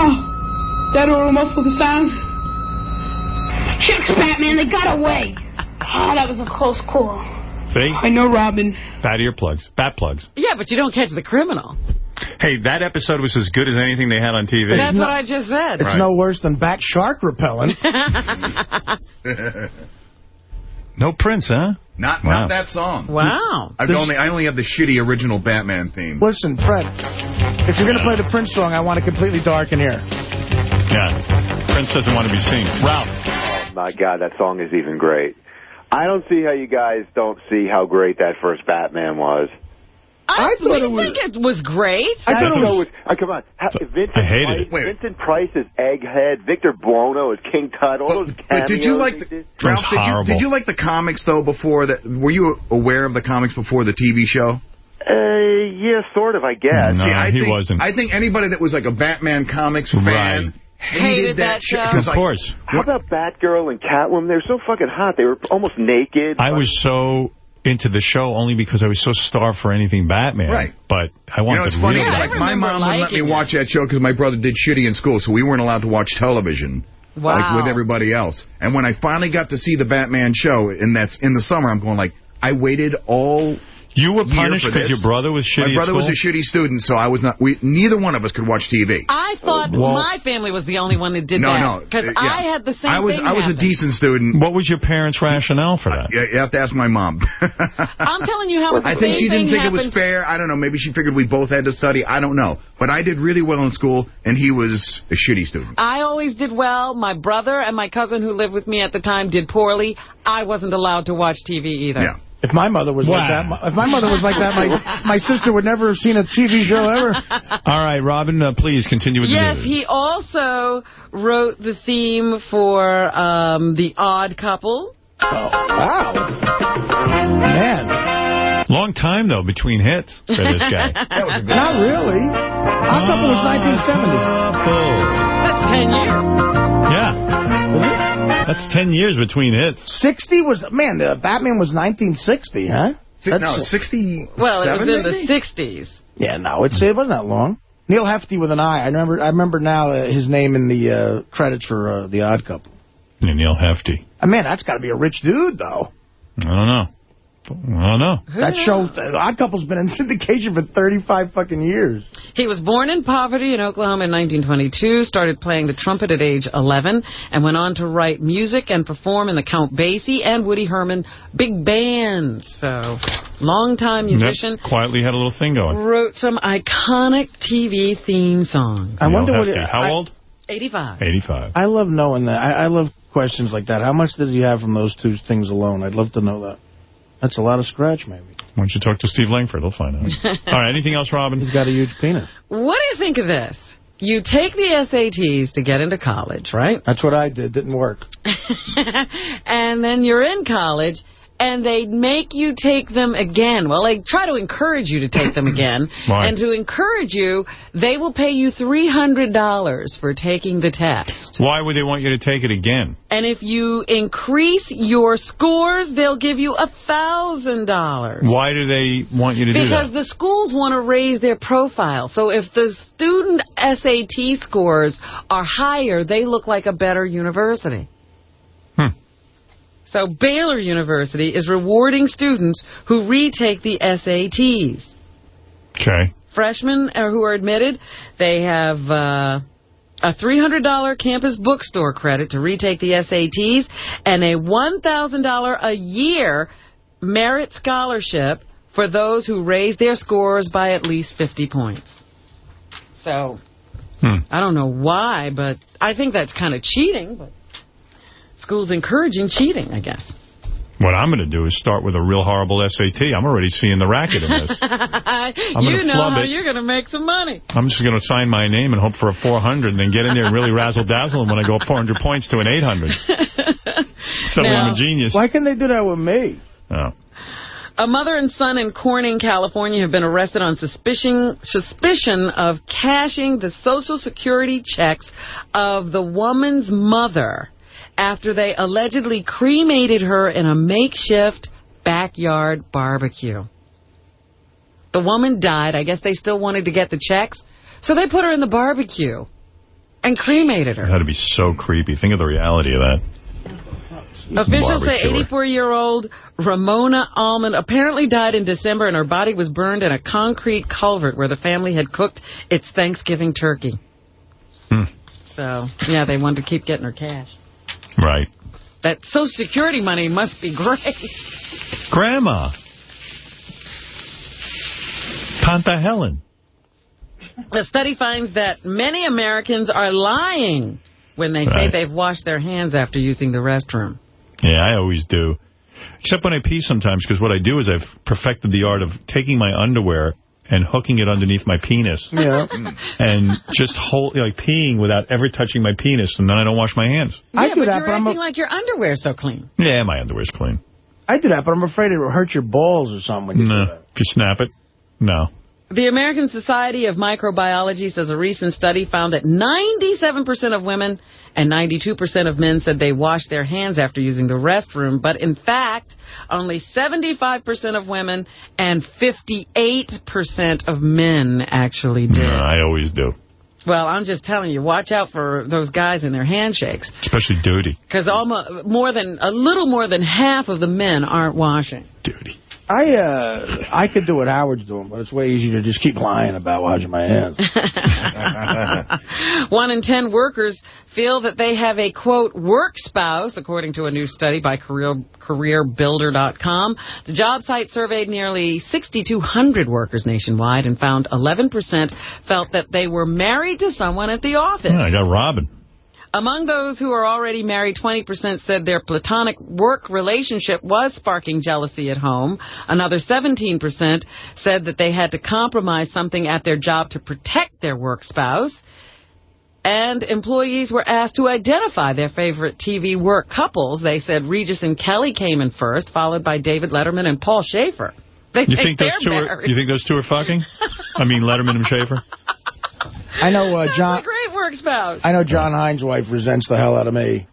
Oh, that'll muffle the sound. Shucks, Batman, they got away. Oh, that was a close call. See? I know, Robin. Bad earplugs. Bat plugs. Yeah, but you don't catch the criminal. Hey, that episode was as good as anything they had on TV. That's what I just said. It's no worse than bat shark repellent. No Prince, huh? Not Wow. not that song. Wow. I've only I only have the shitty original Batman theme. Listen, Fred, if you're going to play the Prince song, I want it completely dark in here. Yeah. Prince doesn't want to be seen. Ralph. Oh, my God, that song is even great. I don't see how you guys don't see how great that first Batman was. I, thought it was- think it was great. I thought it was. uh, come on, Ha- Vincent I hated Price, it. Wait. Vincent Price as Egghead, Victor Buono as King Tut. All those But did you like he the, did. Ralph? Did you, horrible. did you like the comics though? Before that, were you aware of the comics before the TV show? Uh, yeah, sort of, I guess. No, See, I he think, wasn't. I think anybody that was like a Batman comics fan Right. hated, Hated that, that shit. show. 'cause, Of like, course. How about Batgirl and Catwoman? They were so fucking hot. They were almost naked. I was so into the show only because I was so starved for anything Batman. Right. But I wanted You know, wanted it's to funny. read because, I like my mom wouldn't let me liking watch that show because my brother did shitty in school, so we weren't allowed to watch television. Wow. Like with everybody else. And when I finally got to see the Batman show, and that's in the summer, I'm going like, I waited all You were punished because your brother was shitty My brother at was a shitty student, so I was not. We neither one of us could watch TV. I thought Well- my family was the only one that did no, that. no, no. Because uh, yeah. I had the same I was thing I was a decent student. What was your parents' rationale for that? Yeah, you have to ask my mom. I'm telling you how the I think same she didn't thing think it was fair. I don't know. Maybe she figured we both had to study. I don't know. But I did really well in school, and he was a shitty student. I always did well. My brother and my cousin who lived with me at the time did poorly. I wasn't allowed to watch TV either. Yeah. If my mother was like that, my- if my mother was like that, my my sister would never have seen a TV show ever. All right, Robin, uh, please continue with Yes, the news. he also wrote the theme for um, The Odd Couple. Oh, Wow, man, Long time, though, between hits for this guy. not really. Odd Couple was 1970. That's 10 years. Yeah. That's 10 years between hits. 60 was man. The Batman was 1960, huh? no, 60. Well, it was in the 60s. Yeah, no, it's it wasn't that long. Neal Hefti with an I. I remember. I remember now uh, his name in the uh, credits for uh, the Odd Couple. Yeah, Neal Hefti. Uh, man, that's got to be a rich dude, though. I don't know. I don't know. That show, Odd Couple's been in syndication for 35 fucking years. He was born in poverty in Oklahoma in 1922, started playing the trumpet at age 11, and went on to write music and perform in the Count Basie and Woody Herman big bands. So, longtime musician. Yep, quietly had a little thing going. Wrote some iconic TV theme songs. I wonder what. It, How I, old? 85. 85. I love knowing that. I, I love questions like that. How much did he have from those two things alone? I'd love to know that. That's a lot of scratch, maybe. Why don't you talk to Steve Langford? He'll find out. All right, anything else, Robin? He's got a huge penis. What do you think of this? You take the SATs to get into college, right? That's what I did. Didn't work. and then you're in college, and they make you take them again. Well, they try to encourage you to take them again. Right. And to encourage you, they will pay you $300 for taking the test. Why would they want you to take it again? And if you increase your scores, they'll give you $1,000. Why do they want you to do it? Because the schools want to raise their profile. So if the student SAT scores are higher, they look like a better university. So Baylor University is rewarding students who retake the SATs. Okay. Freshmen uh, who are admitted, they have uh, a $300 campus bookstore credit to retake the SATs and a $1,000 a year merit scholarship for those who raise their scores by at least 50 points. So, Hmm. I don't know why, but I think that's kind of cheating. But schools encouraging cheating, I guess. What I'm going to do is start with a real horrible SAT. I'm already seeing the racket in this. you gonna know how it. you're going to make some money. I'm just going to sign my name and hope for a 400 and then get in there and really razzle-dazzle them when I go up 400 points to an 800. Suddenly I'm a genius. Why can't they do that with me? Oh. A mother and son in Corning, California have been arrested on suspicion suspicion of cashing the Social Security checks of the woman's mother after they allegedly cremated her in a makeshift backyard barbecue. The woman died. I guess they still wanted to get the checks, so they put her in the barbecue and cremated her. That had to be so creepy. Think of the reality of that. Officials say 84-year-old Ramona Almond apparently died in December and her body was burned in a concrete culvert where the family had cooked its Thanksgiving turkey. Hmm. So, yeah, they wanted to keep getting her cash. Right. That Social Security money must be great. Grandma. Tanta Helen. The study finds that many Americans are lying when they Right. say they've washed their hands after using the restroom. Yeah, I always do. Except when I pee sometimes, because what I do is I've perfected the art of taking my underwear and hooking it underneath my penis. Yeah. And just hold, like peeing without ever touching my penis, and then I don't wash my hands. yeah, do but that, you're but I'm a- acting like your underwear's so clean. Yeah, my underwear's clean. I do that, but I'm afraid it will hurt your balls or something. When you do No. that. If you snap it, no. The American Society of Microbiology says a recent study found that 97% of women and 92% of men said they washed their hands after using the restroom. But in fact, only 75% of women and 58% of men actually did. No, I always do. Well, I'm just telling you, watch out for those guys and their handshakes. Especially duty. Because almost more than a little more than half of the men aren't washing. I uh, I could do what Howard's doing, but it's way easier to just keep lying about washing my hands. One in ten workers feel that they have a, quote, work spouse, according to a new study by career, CareerBuilder.com. The job site surveyed nearly 6,200 workers nationwide and found 11% felt that they were married to someone at the office. Yeah, I got Robin. Among those who are already married, 20% said their platonic work relationship was sparking jealousy at home. Another 17% said that they had to compromise something at their job to protect their work spouse. And employees were asked to identify their favorite TV work couples. They said Regis and Kelly came in first, followed by David Letterman and Paul Shaffer. They You think those they're two are? You think those two are fucking? I mean, Letterman and Shaffer. I know uh, John. Great work spouse. I know John Hein's wife resents the hell out of me.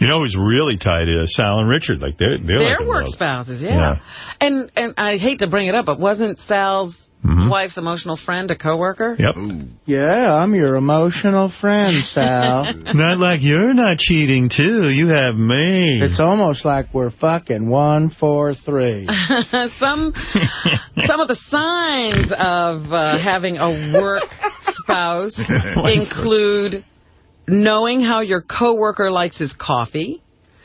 You know who's really tied to Sal and Richard? Like they're they're Their like work spouses, yeah. Yeah. And and I hate to bring it up, but wasn't Sal's Mhm. wife's emotional friend a coworker? Yep. Yeah, I'm your emotional friend, Sal. not like you're not cheating too. You have me. It's almost like we're fucking one, four, three. some some of the signs of uh, having a work spouse include knowing how your coworker likes his coffee,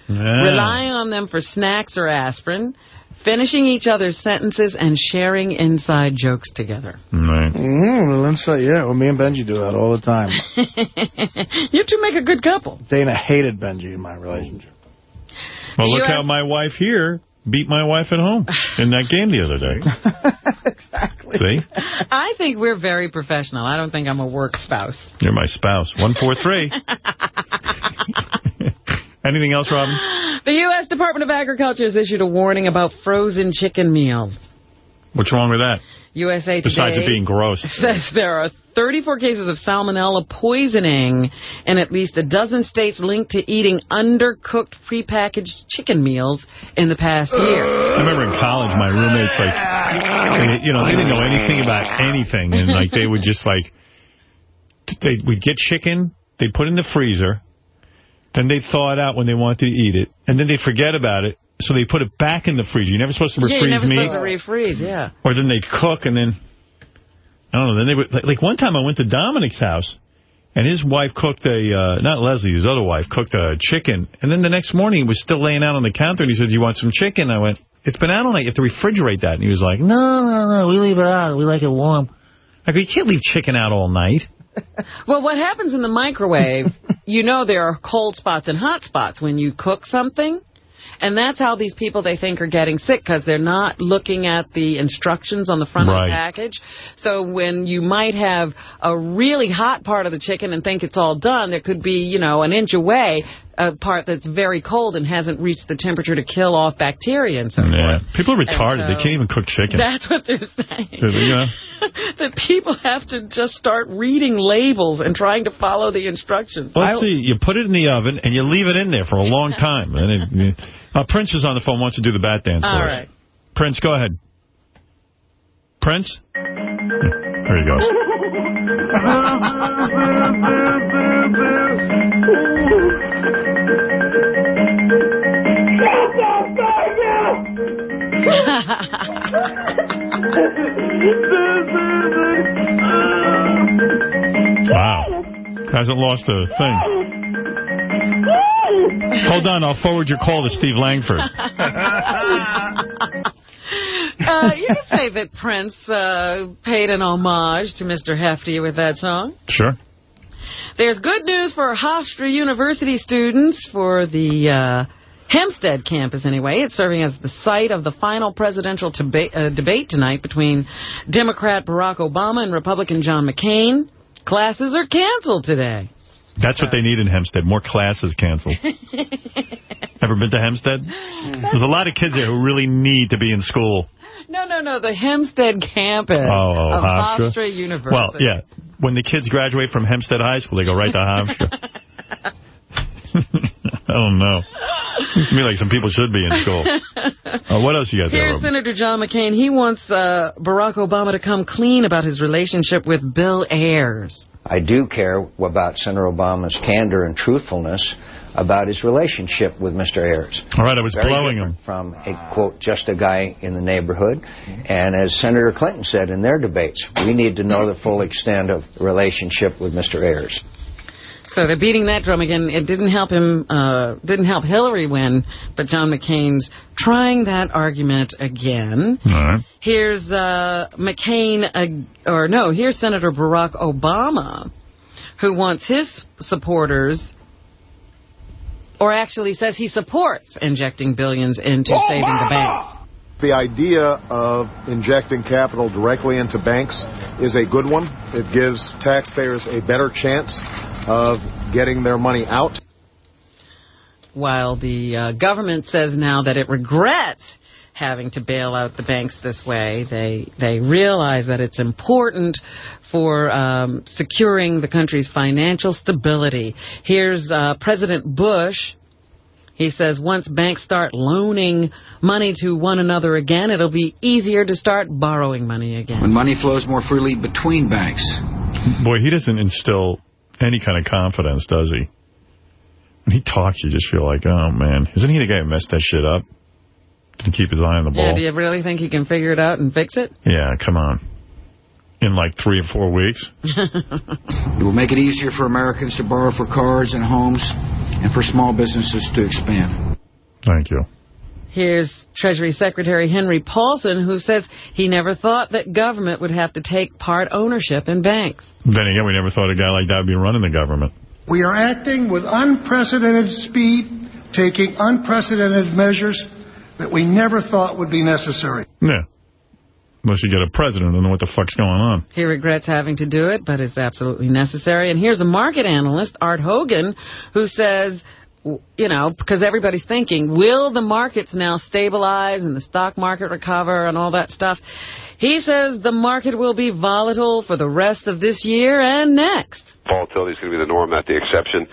Yeah. relying on them for snacks or aspirin, finishing each other's sentences, and sharing inside jokes together. Right. Mm, well, let's yeah, well, me and Benji do that all the time. you two make a good couple. Dana hated Benji in my relationship. Well, look US how my wife here beat my wife at home in that game the other day. exactly. See? I think we're very professional. I don't think I'm a work spouse. You're my spouse. One, four, three. Anything else, Robin? The U.S. Department of Agriculture has issued a warning about frozen chicken meals. What's wrong with that? USA Today Besides it being gross. says there are 34 cases of salmonella poisoning in at least a dozen states linked to eating undercooked prepackaged chicken meals in the past year. I remember in college, my roommates, like, you know, they didn't know anything about anything. And, like, they would just, like, they would get chicken, they'd put it in the freezer, then they'd thaw it out when they wanted to eat it, and then they'd forget about it, so they put it back in the freezer. You're never supposed to refreeze yeah, you're never meat. supposed to refreeze, yeah. Or then they'd cook, and then, I don't know, then they would, like, like one time I went to Dominic's house, and his wife cooked a, uh, not Leslie, his other wife, cooked a chicken, and then the next morning it was still laying out on the counter, and he said, do you want some chicken? I went, it's been out all night, you have to refrigerate that. And he was like, no, no, no, we leave it out, we like it warm. I go, you can't leave chicken out all night. Well, what happens in the microwave, you know there are cold spots and hot spots when you cook something. And that's how these people they think are getting sick because they're not looking at the instructions on the front of the package. So when you might have a really hot part of the chicken and think it's all done, there could be, you know, an inch away a part that's very cold and hasn't reached the temperature to kill off bacteria and so Yeah, people are retarded. they can't even cook chicken. That's what they're saying. You know? that people have to just start reading labels and trying to follow the instructions. Let's see. You put it in the oven, and you leave it in there for a long time. And it, uh, Prince is on the phone. Wants to do the bat dance All for us. right. Prince, go ahead. Prince? There he goes. Wow. Hasn't lost a thing. Hold on, I'll forward your call to Steve Langford. Uh, you can say that Prince uh, paid an homage to Mr. Hefti with that song. Sure. There's good news for Hofstra University students for the uh, Hempstead campus, anyway. It's serving as the site of the final presidential uh, debate tonight between Democrat Barack Obama and Republican John McCain. Classes are canceled today. That's what they need in Hempstead. More classes canceled. Ever been to Hempstead? There's a lot of kids there who really need to be in school. No, no, no, the Hempstead campus Oh, oh, of Hofstra? Hofstra University. Well, yeah. When the kids graduate from Hempstead High School, they go right to Hofstra. I don't know. Seems to me like some people should be in school. Uh, what else you got there, Here's Senator John McCain. He wants uh, Barack Obama to come clean about his relationship with Bill Ayers. I do care about Senator Obama's candor and truthfulness about his relationship with Mr. Ayers. All right, I was Very blowing him. From a, quote, just a guy in the neighborhood. And as Senator Clinton said in their debates, we need to know the full extent of the relationship with Mr. Ayers. So they're beating that drum again. It didn't help him, uh, didn't help Hillary win, but John McCain's trying that argument again. All right. Here's uh, McCain, uh, or no, here's Senator Barack Obama, who wants his supporters, or actually says he supports injecting billions into saving the banks. The idea of injecting capital directly into banks is a good one. It gives taxpayers a better chance of getting their money out. While the uh, government says now that it regrets having to bail out the banks this way, they they realize that it's important for um, securing the country's financial stability. Here's uh, President Bush. He says once banks start loaning money to one another again, it'll be easier to start borrowing money again. When money flows more freely between banks. Boy, he doesn't instill any kind of confidence, does he? When he talks, you just feel like, oh, man. Isn't he the guy who messed that shit up? Didn't keep his eye on the ball. Yeah, ball? do you really think he can figure it out and fix it? Yeah, come on. In like three or four weeks? It will make it easier for Americans to borrow for cars and homes and for small businesses to expand. Thank you. Here's Treasury Secretary Henry Paulson, who says he never thought that government would have to take part ownership in banks. Then again, we never thought a guy like that would be running the government. We are acting with unprecedented speed, taking unprecedented measures that we never thought would be necessary. Yeah. Unless you get a president and know what the fuck's going on. He regrets having to do it, but it's absolutely necessary. And here's a market analyst, Art Hogan, who says you know, because everybody's thinking, will the markets now stabilize and the stock market recover and all that stuff? He says the market will be volatile for the rest of this year and next. Volatility is going to be the norm, not the exception,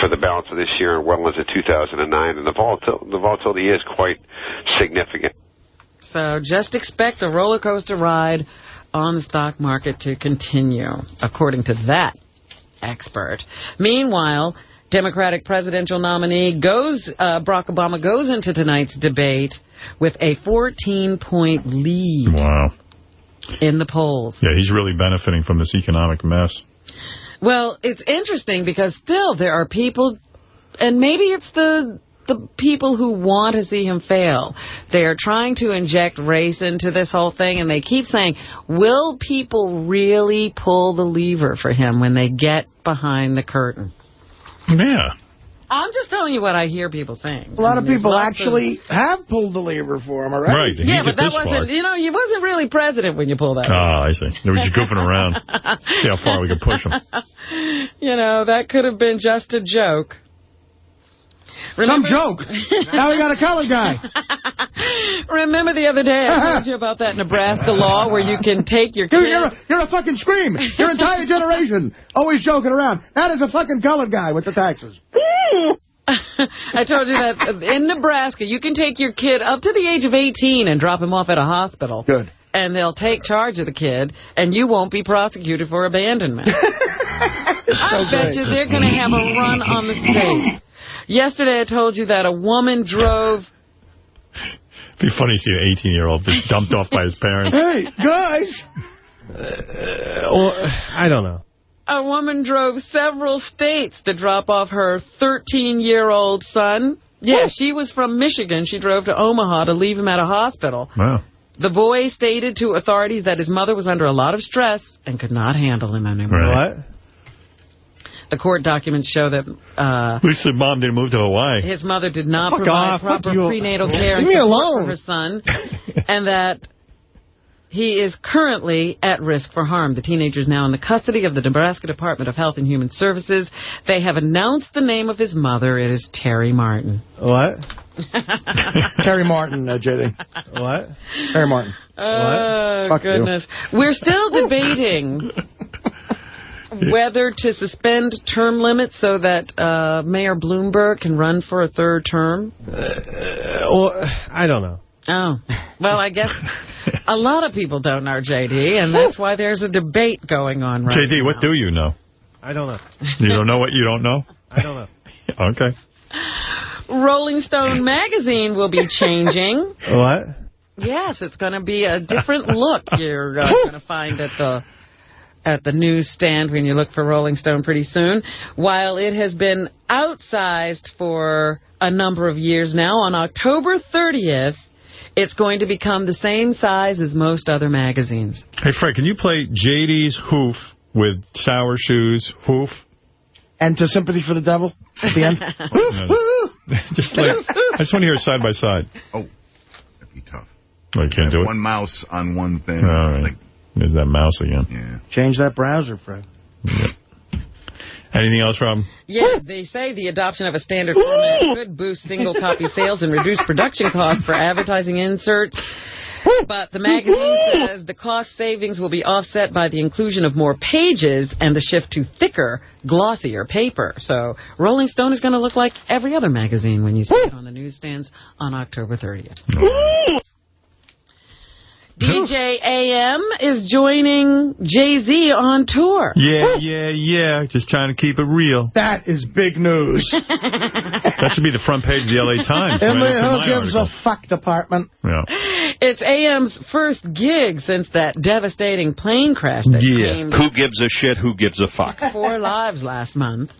for the balance of this year and well into 2009. And the, volatil the volatility is quite significant. So just expect a roller coaster ride on the stock market to continue, according to that expert. Meanwhile, Democratic presidential nominee goes, uh, Barack Obama goes into tonight's debate with a 14-point lead Wow. in the polls. Yeah, he's really benefiting from this economic mess. Well, it's interesting because still there are people, and maybe it's the the people who want to see him fail. They are trying to inject race into this whole thing, and they keep saying, will people really pull the lever for him when they get behind the curtain? Yeah. I'm just telling you what I hear people saying. A lot of I mean, there's people lots actually have pulled the lever for him already. Right, and Yeah, but that wasn't, far. you know, you wasn't really president when you pulled that. Ah, I see. They were just goofing around. See how far we could push him. You know, that could have been just a joke. Some joke. now we got a colored guy. Remember the other day I told you about that Nebraska law where you can take your You're, kid... you're, a, you're a fucking scream. Your entire generation always joking around. That is a fucking colored guy with the taxes. I told you that in Nebraska, you can take your kid up to the age of 18 and drop him off at a hospital. Good. And they'll take charge of the kid, and you won't be prosecuted for abandonment. I bet you they're going to have a run on the state. Yesterday I told you that a woman drove... It'd be funny to see an 18-year-old just dumped off by his parents. Hey, guys. Uh, well, I don't know. A woman drove several states to drop off her 13-year-old son. Yeah, she was from Michigan. She drove to Omaha to leave him at a hospital. Wow. The boy stated to authorities that his mother was under a lot of stress and could not handle him anymore. What? The court documents show that uh, At least the mom didn't move to Hawaii. his mother did not Fuck provide off, proper you. prenatal care and support alone. for her son, and that he is currently at risk for harm. The teenager is now in the custody of the Nebraska Department of Health and Human Services. They have announced the name of his mother. It is Terry Martin. What? Terry Martin, uh, JD. What? Terry Martin. Oh, Fuck you. goodness. We're still debating whether to suspend term limits so that uh, Mayor Bloomberg can run for a third term. well, I don't know. Oh, well, I guess a lot of people don't know J.D., and that's why there's a debate going on right now. JD, what do you know? I don't know. You don't know what you don't know? I don't know. Okay. Rolling Stone magazine will be changing. What? Yes, it's going to be a different look you're uh, going to find at the at the newsstand when you look for Rolling Stone pretty soon. While it has been outsized for a number of years now, on October 30th, it's going to become the same size as most other magazines. Hey, Frank, can you play JD's Hoof with Sour Shoes Hoof? And to Sympathy for the Devil at the end. hoof, just like, I just want to hear it side by side. Oh, that'd be tough. Oh, you can't do it? One mouse on one thing. All It's like, There's that mouse again. yeah. Change that browser, Fred. Anything else, Rob? Yeah, they say the adoption of a standard format could boost single copy sales and reduce production costs for advertising inserts. But the magazine says the cost savings will be offset by the inclusion of more pages and the shift to thicker, glossier paper. So Rolling Stone is going to look like every other magazine when you see it on the newsstands on October 30th. DJ AM is joining Jay-Z on tour. Yeah, yeah, yeah. Just trying to keep it real. That is big news. That should be the front page of the L.A. Times. Emily, right who gives article. a fuck department? Yeah. It's AM's first gig since that devastating plane crash that claimed Who gives a shit? Who gives a fuck? four lives last month.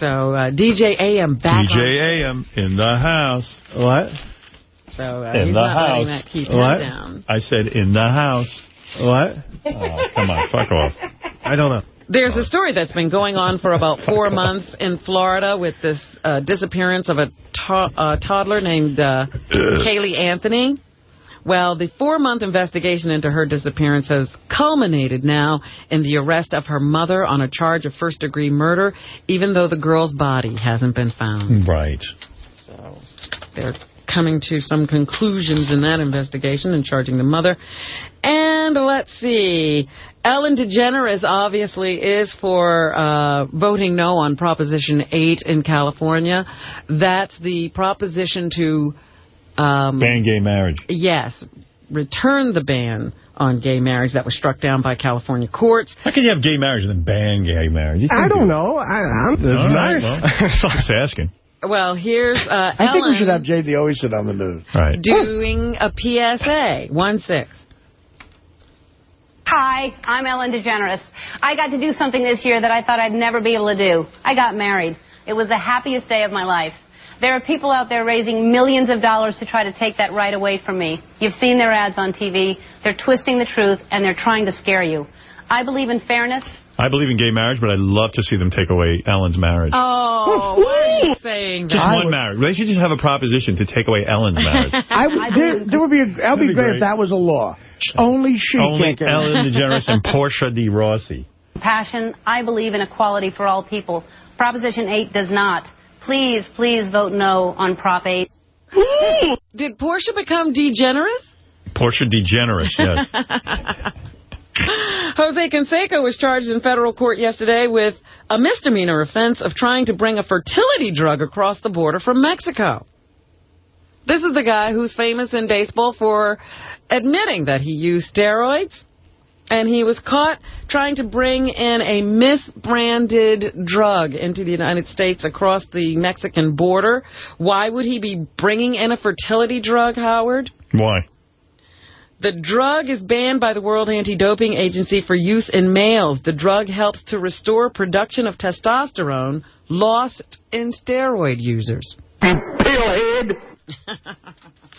So uh, DJ AM back on. DJ AM in the house. What? So uh, In he's the not letting house. that keep What? him down. I said in the house. What? Oh, come on, fuck off. I don't know. There's a story that's been going on for about four months in Florida with this uh, disappearance of a to uh, toddler named uh, Caylee Anthony. Well, the four-month investigation into her disappearance has culminated now in the arrest of her mother on a charge of first-degree murder, even though the girl's body hasn't been found. Right. So they're coming to some conclusions in that investigation and charging the mother. And let's see. Ellen DeGeneres obviously is for uh, voting no on Proposition 8 in California. That's the proposition to... Um, Ban gay marriage. Yes, return the ban on gay marriage that was struck down by California courts. How can you have gay marriage and then ban gay marriage? I can't do don't know. I, I'm, All that's right, nice. well, just asking. Well, here's uh, I think we should have J.D. Ocean on the news. Right. doing a PSA. One six. Hi, I'm Ellen DeGeneres. I got to do something this year that I thought I'd never be able to do. I got married. It was the happiest day of my life. There are people out there raising millions of dollars to try to take that right away from me. You've seen their ads on TV. They're twisting the truth, and they're trying to scare you. I believe in fairness. I believe in gay marriage, but I'd love to see them take away Ellen's marriage. Oh, why are you saying Just that? one marriage. They should just have a proposition to take away Ellen's marriage. I, would- there, there would be a, that would be, be great, great. if that was a law. Only she Only can't get Ellen DeGeneres and Portia de Rossi. Passion. I believe in equality for all people. Proposition 8 does not. Please, please vote no on Prop 8. Did Portia become degenerate? Portia DeGeneres, yes. Jose Canseco was charged in federal court yesterday with a misdemeanor offense of trying to bring a fertility drug across the border from Mexico. This is the guy who's famous in baseball for admitting that he used steroids. And he was caught trying to bring in a misbranded drug into the United States across the Mexican border. Why would he be bringing in a fertility drug, Howard? Why? The drug is banned by the World Anti-Doping Agency for use in males. The drug helps to restore production of testosterone lost in steroid users.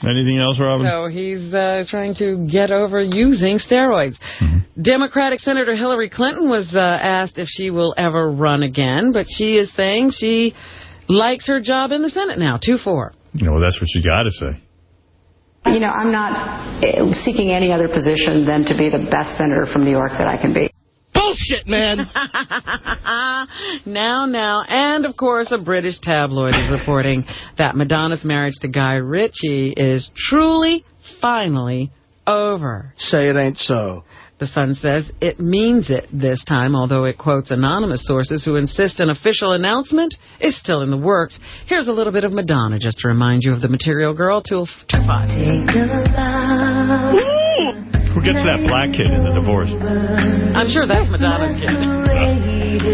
Anything else, Robin? No, he's uh, trying to get over using steroids. Democratic Senator Hillary Clinton was uh, asked if she will ever run again, but she is saying she likes her job in the Senate now, 2-4. You know, that's what you got to say. You know, I'm not eh, seeking any other position than to be the best senator from New York that I can be. Bullshit, man. now, now. And, of course, a British tabloid is reporting that Madonna's marriage to Guy Ritchie is truly, finally over. Say it ain't so. The Sun says it means it this time, although it quotes anonymous sources who insist an official announcement is still in the works. Here's a little bit of Madonna just to remind you of the Material Girl, 205. Who gets that black kid in the divorce? I'm sure that's Madonna's kid. Uh,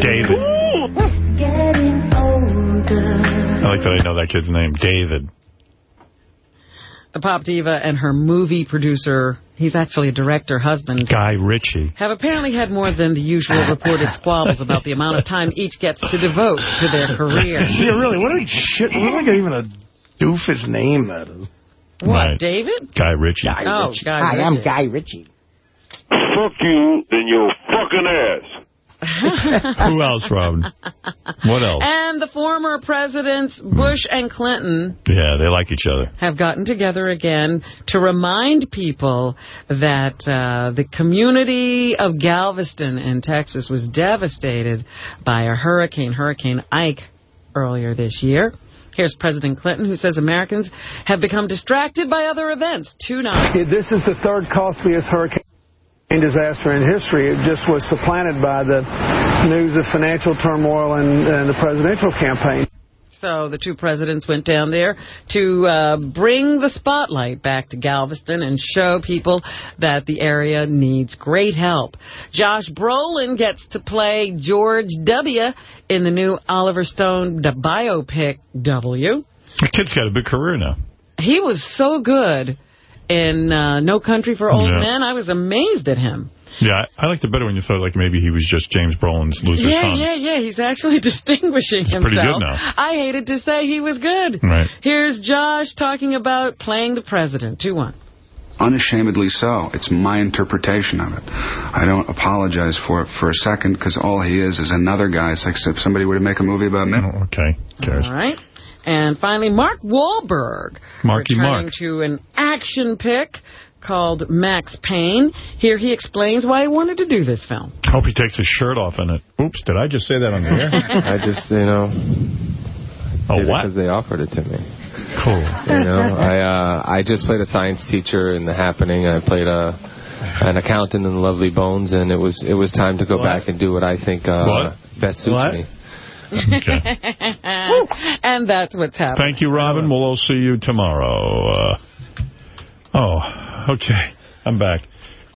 David. I like that I know that kid's name, David. The pop diva and her movie producer, he's actually a director husband, Guy Ritchie. have apparently had more than the usual reported squabbles about the amount of time each gets to devote to their career. Yeah, really, what a shit, what a, even a doofus name that is. What, Right. David? Guy Ritchie. oh, Guy Hi, I'm Guy Ritchie. Fuck you and your fucking ass. Who else, Robin? What else? And the former presidents, Bush and Clinton, Yeah, they like each other. have gotten together again to remind people that uh, the community of Galveston in Texas was devastated by a hurricane, Hurricane Ike, earlier this year. Here's President Clinton, who says Americans have become distracted by other events. Two nine. This is the third costliest hurricane disaster in history. It just was supplanted by the news of financial turmoil and, and the presidential campaign. So the two presidents went down there to uh, bring the spotlight back to Galveston and show people that the area needs great help. Josh Brolin gets to play George W. in the new Oliver Stone biopic W. The kid's got a big career now. He was so good in uh, No Country for Old Yeah. Men. I was amazed at him. Yeah, I I liked it better when you thought like maybe he was just James Brolin's loser yeah, son. yeah, yeah. yeah. He's actually distinguishing himself. pretty good now. I hated to say he was good. Right. Here's Josh talking about playing the president. 2-1. unashamedly so. It's my interpretation of it. I don't apologize for it for a second because all he is is another guy. It's like if somebody were to make a movie about me. Oh, okay. All right. And finally, Mark Wahlberg. Marky returning Mark. to an action pick called Max Payne. Here he explains why he wanted to do this film. Hope he takes his shirt off in it. Oops, did I just say that on the air? I just, you know... Oh, what? Because they offered it to me. Cool. You know, I uh, I just played a science teacher in The Happening. I played a an accountant in The Lovely Bones, and it was it was time to go What? back and do what I think uh, What? best suits What? me. and that's what's happening. Thank you, Robin. We'll all see you tomorrow. Uh, oh, okay. I'm back.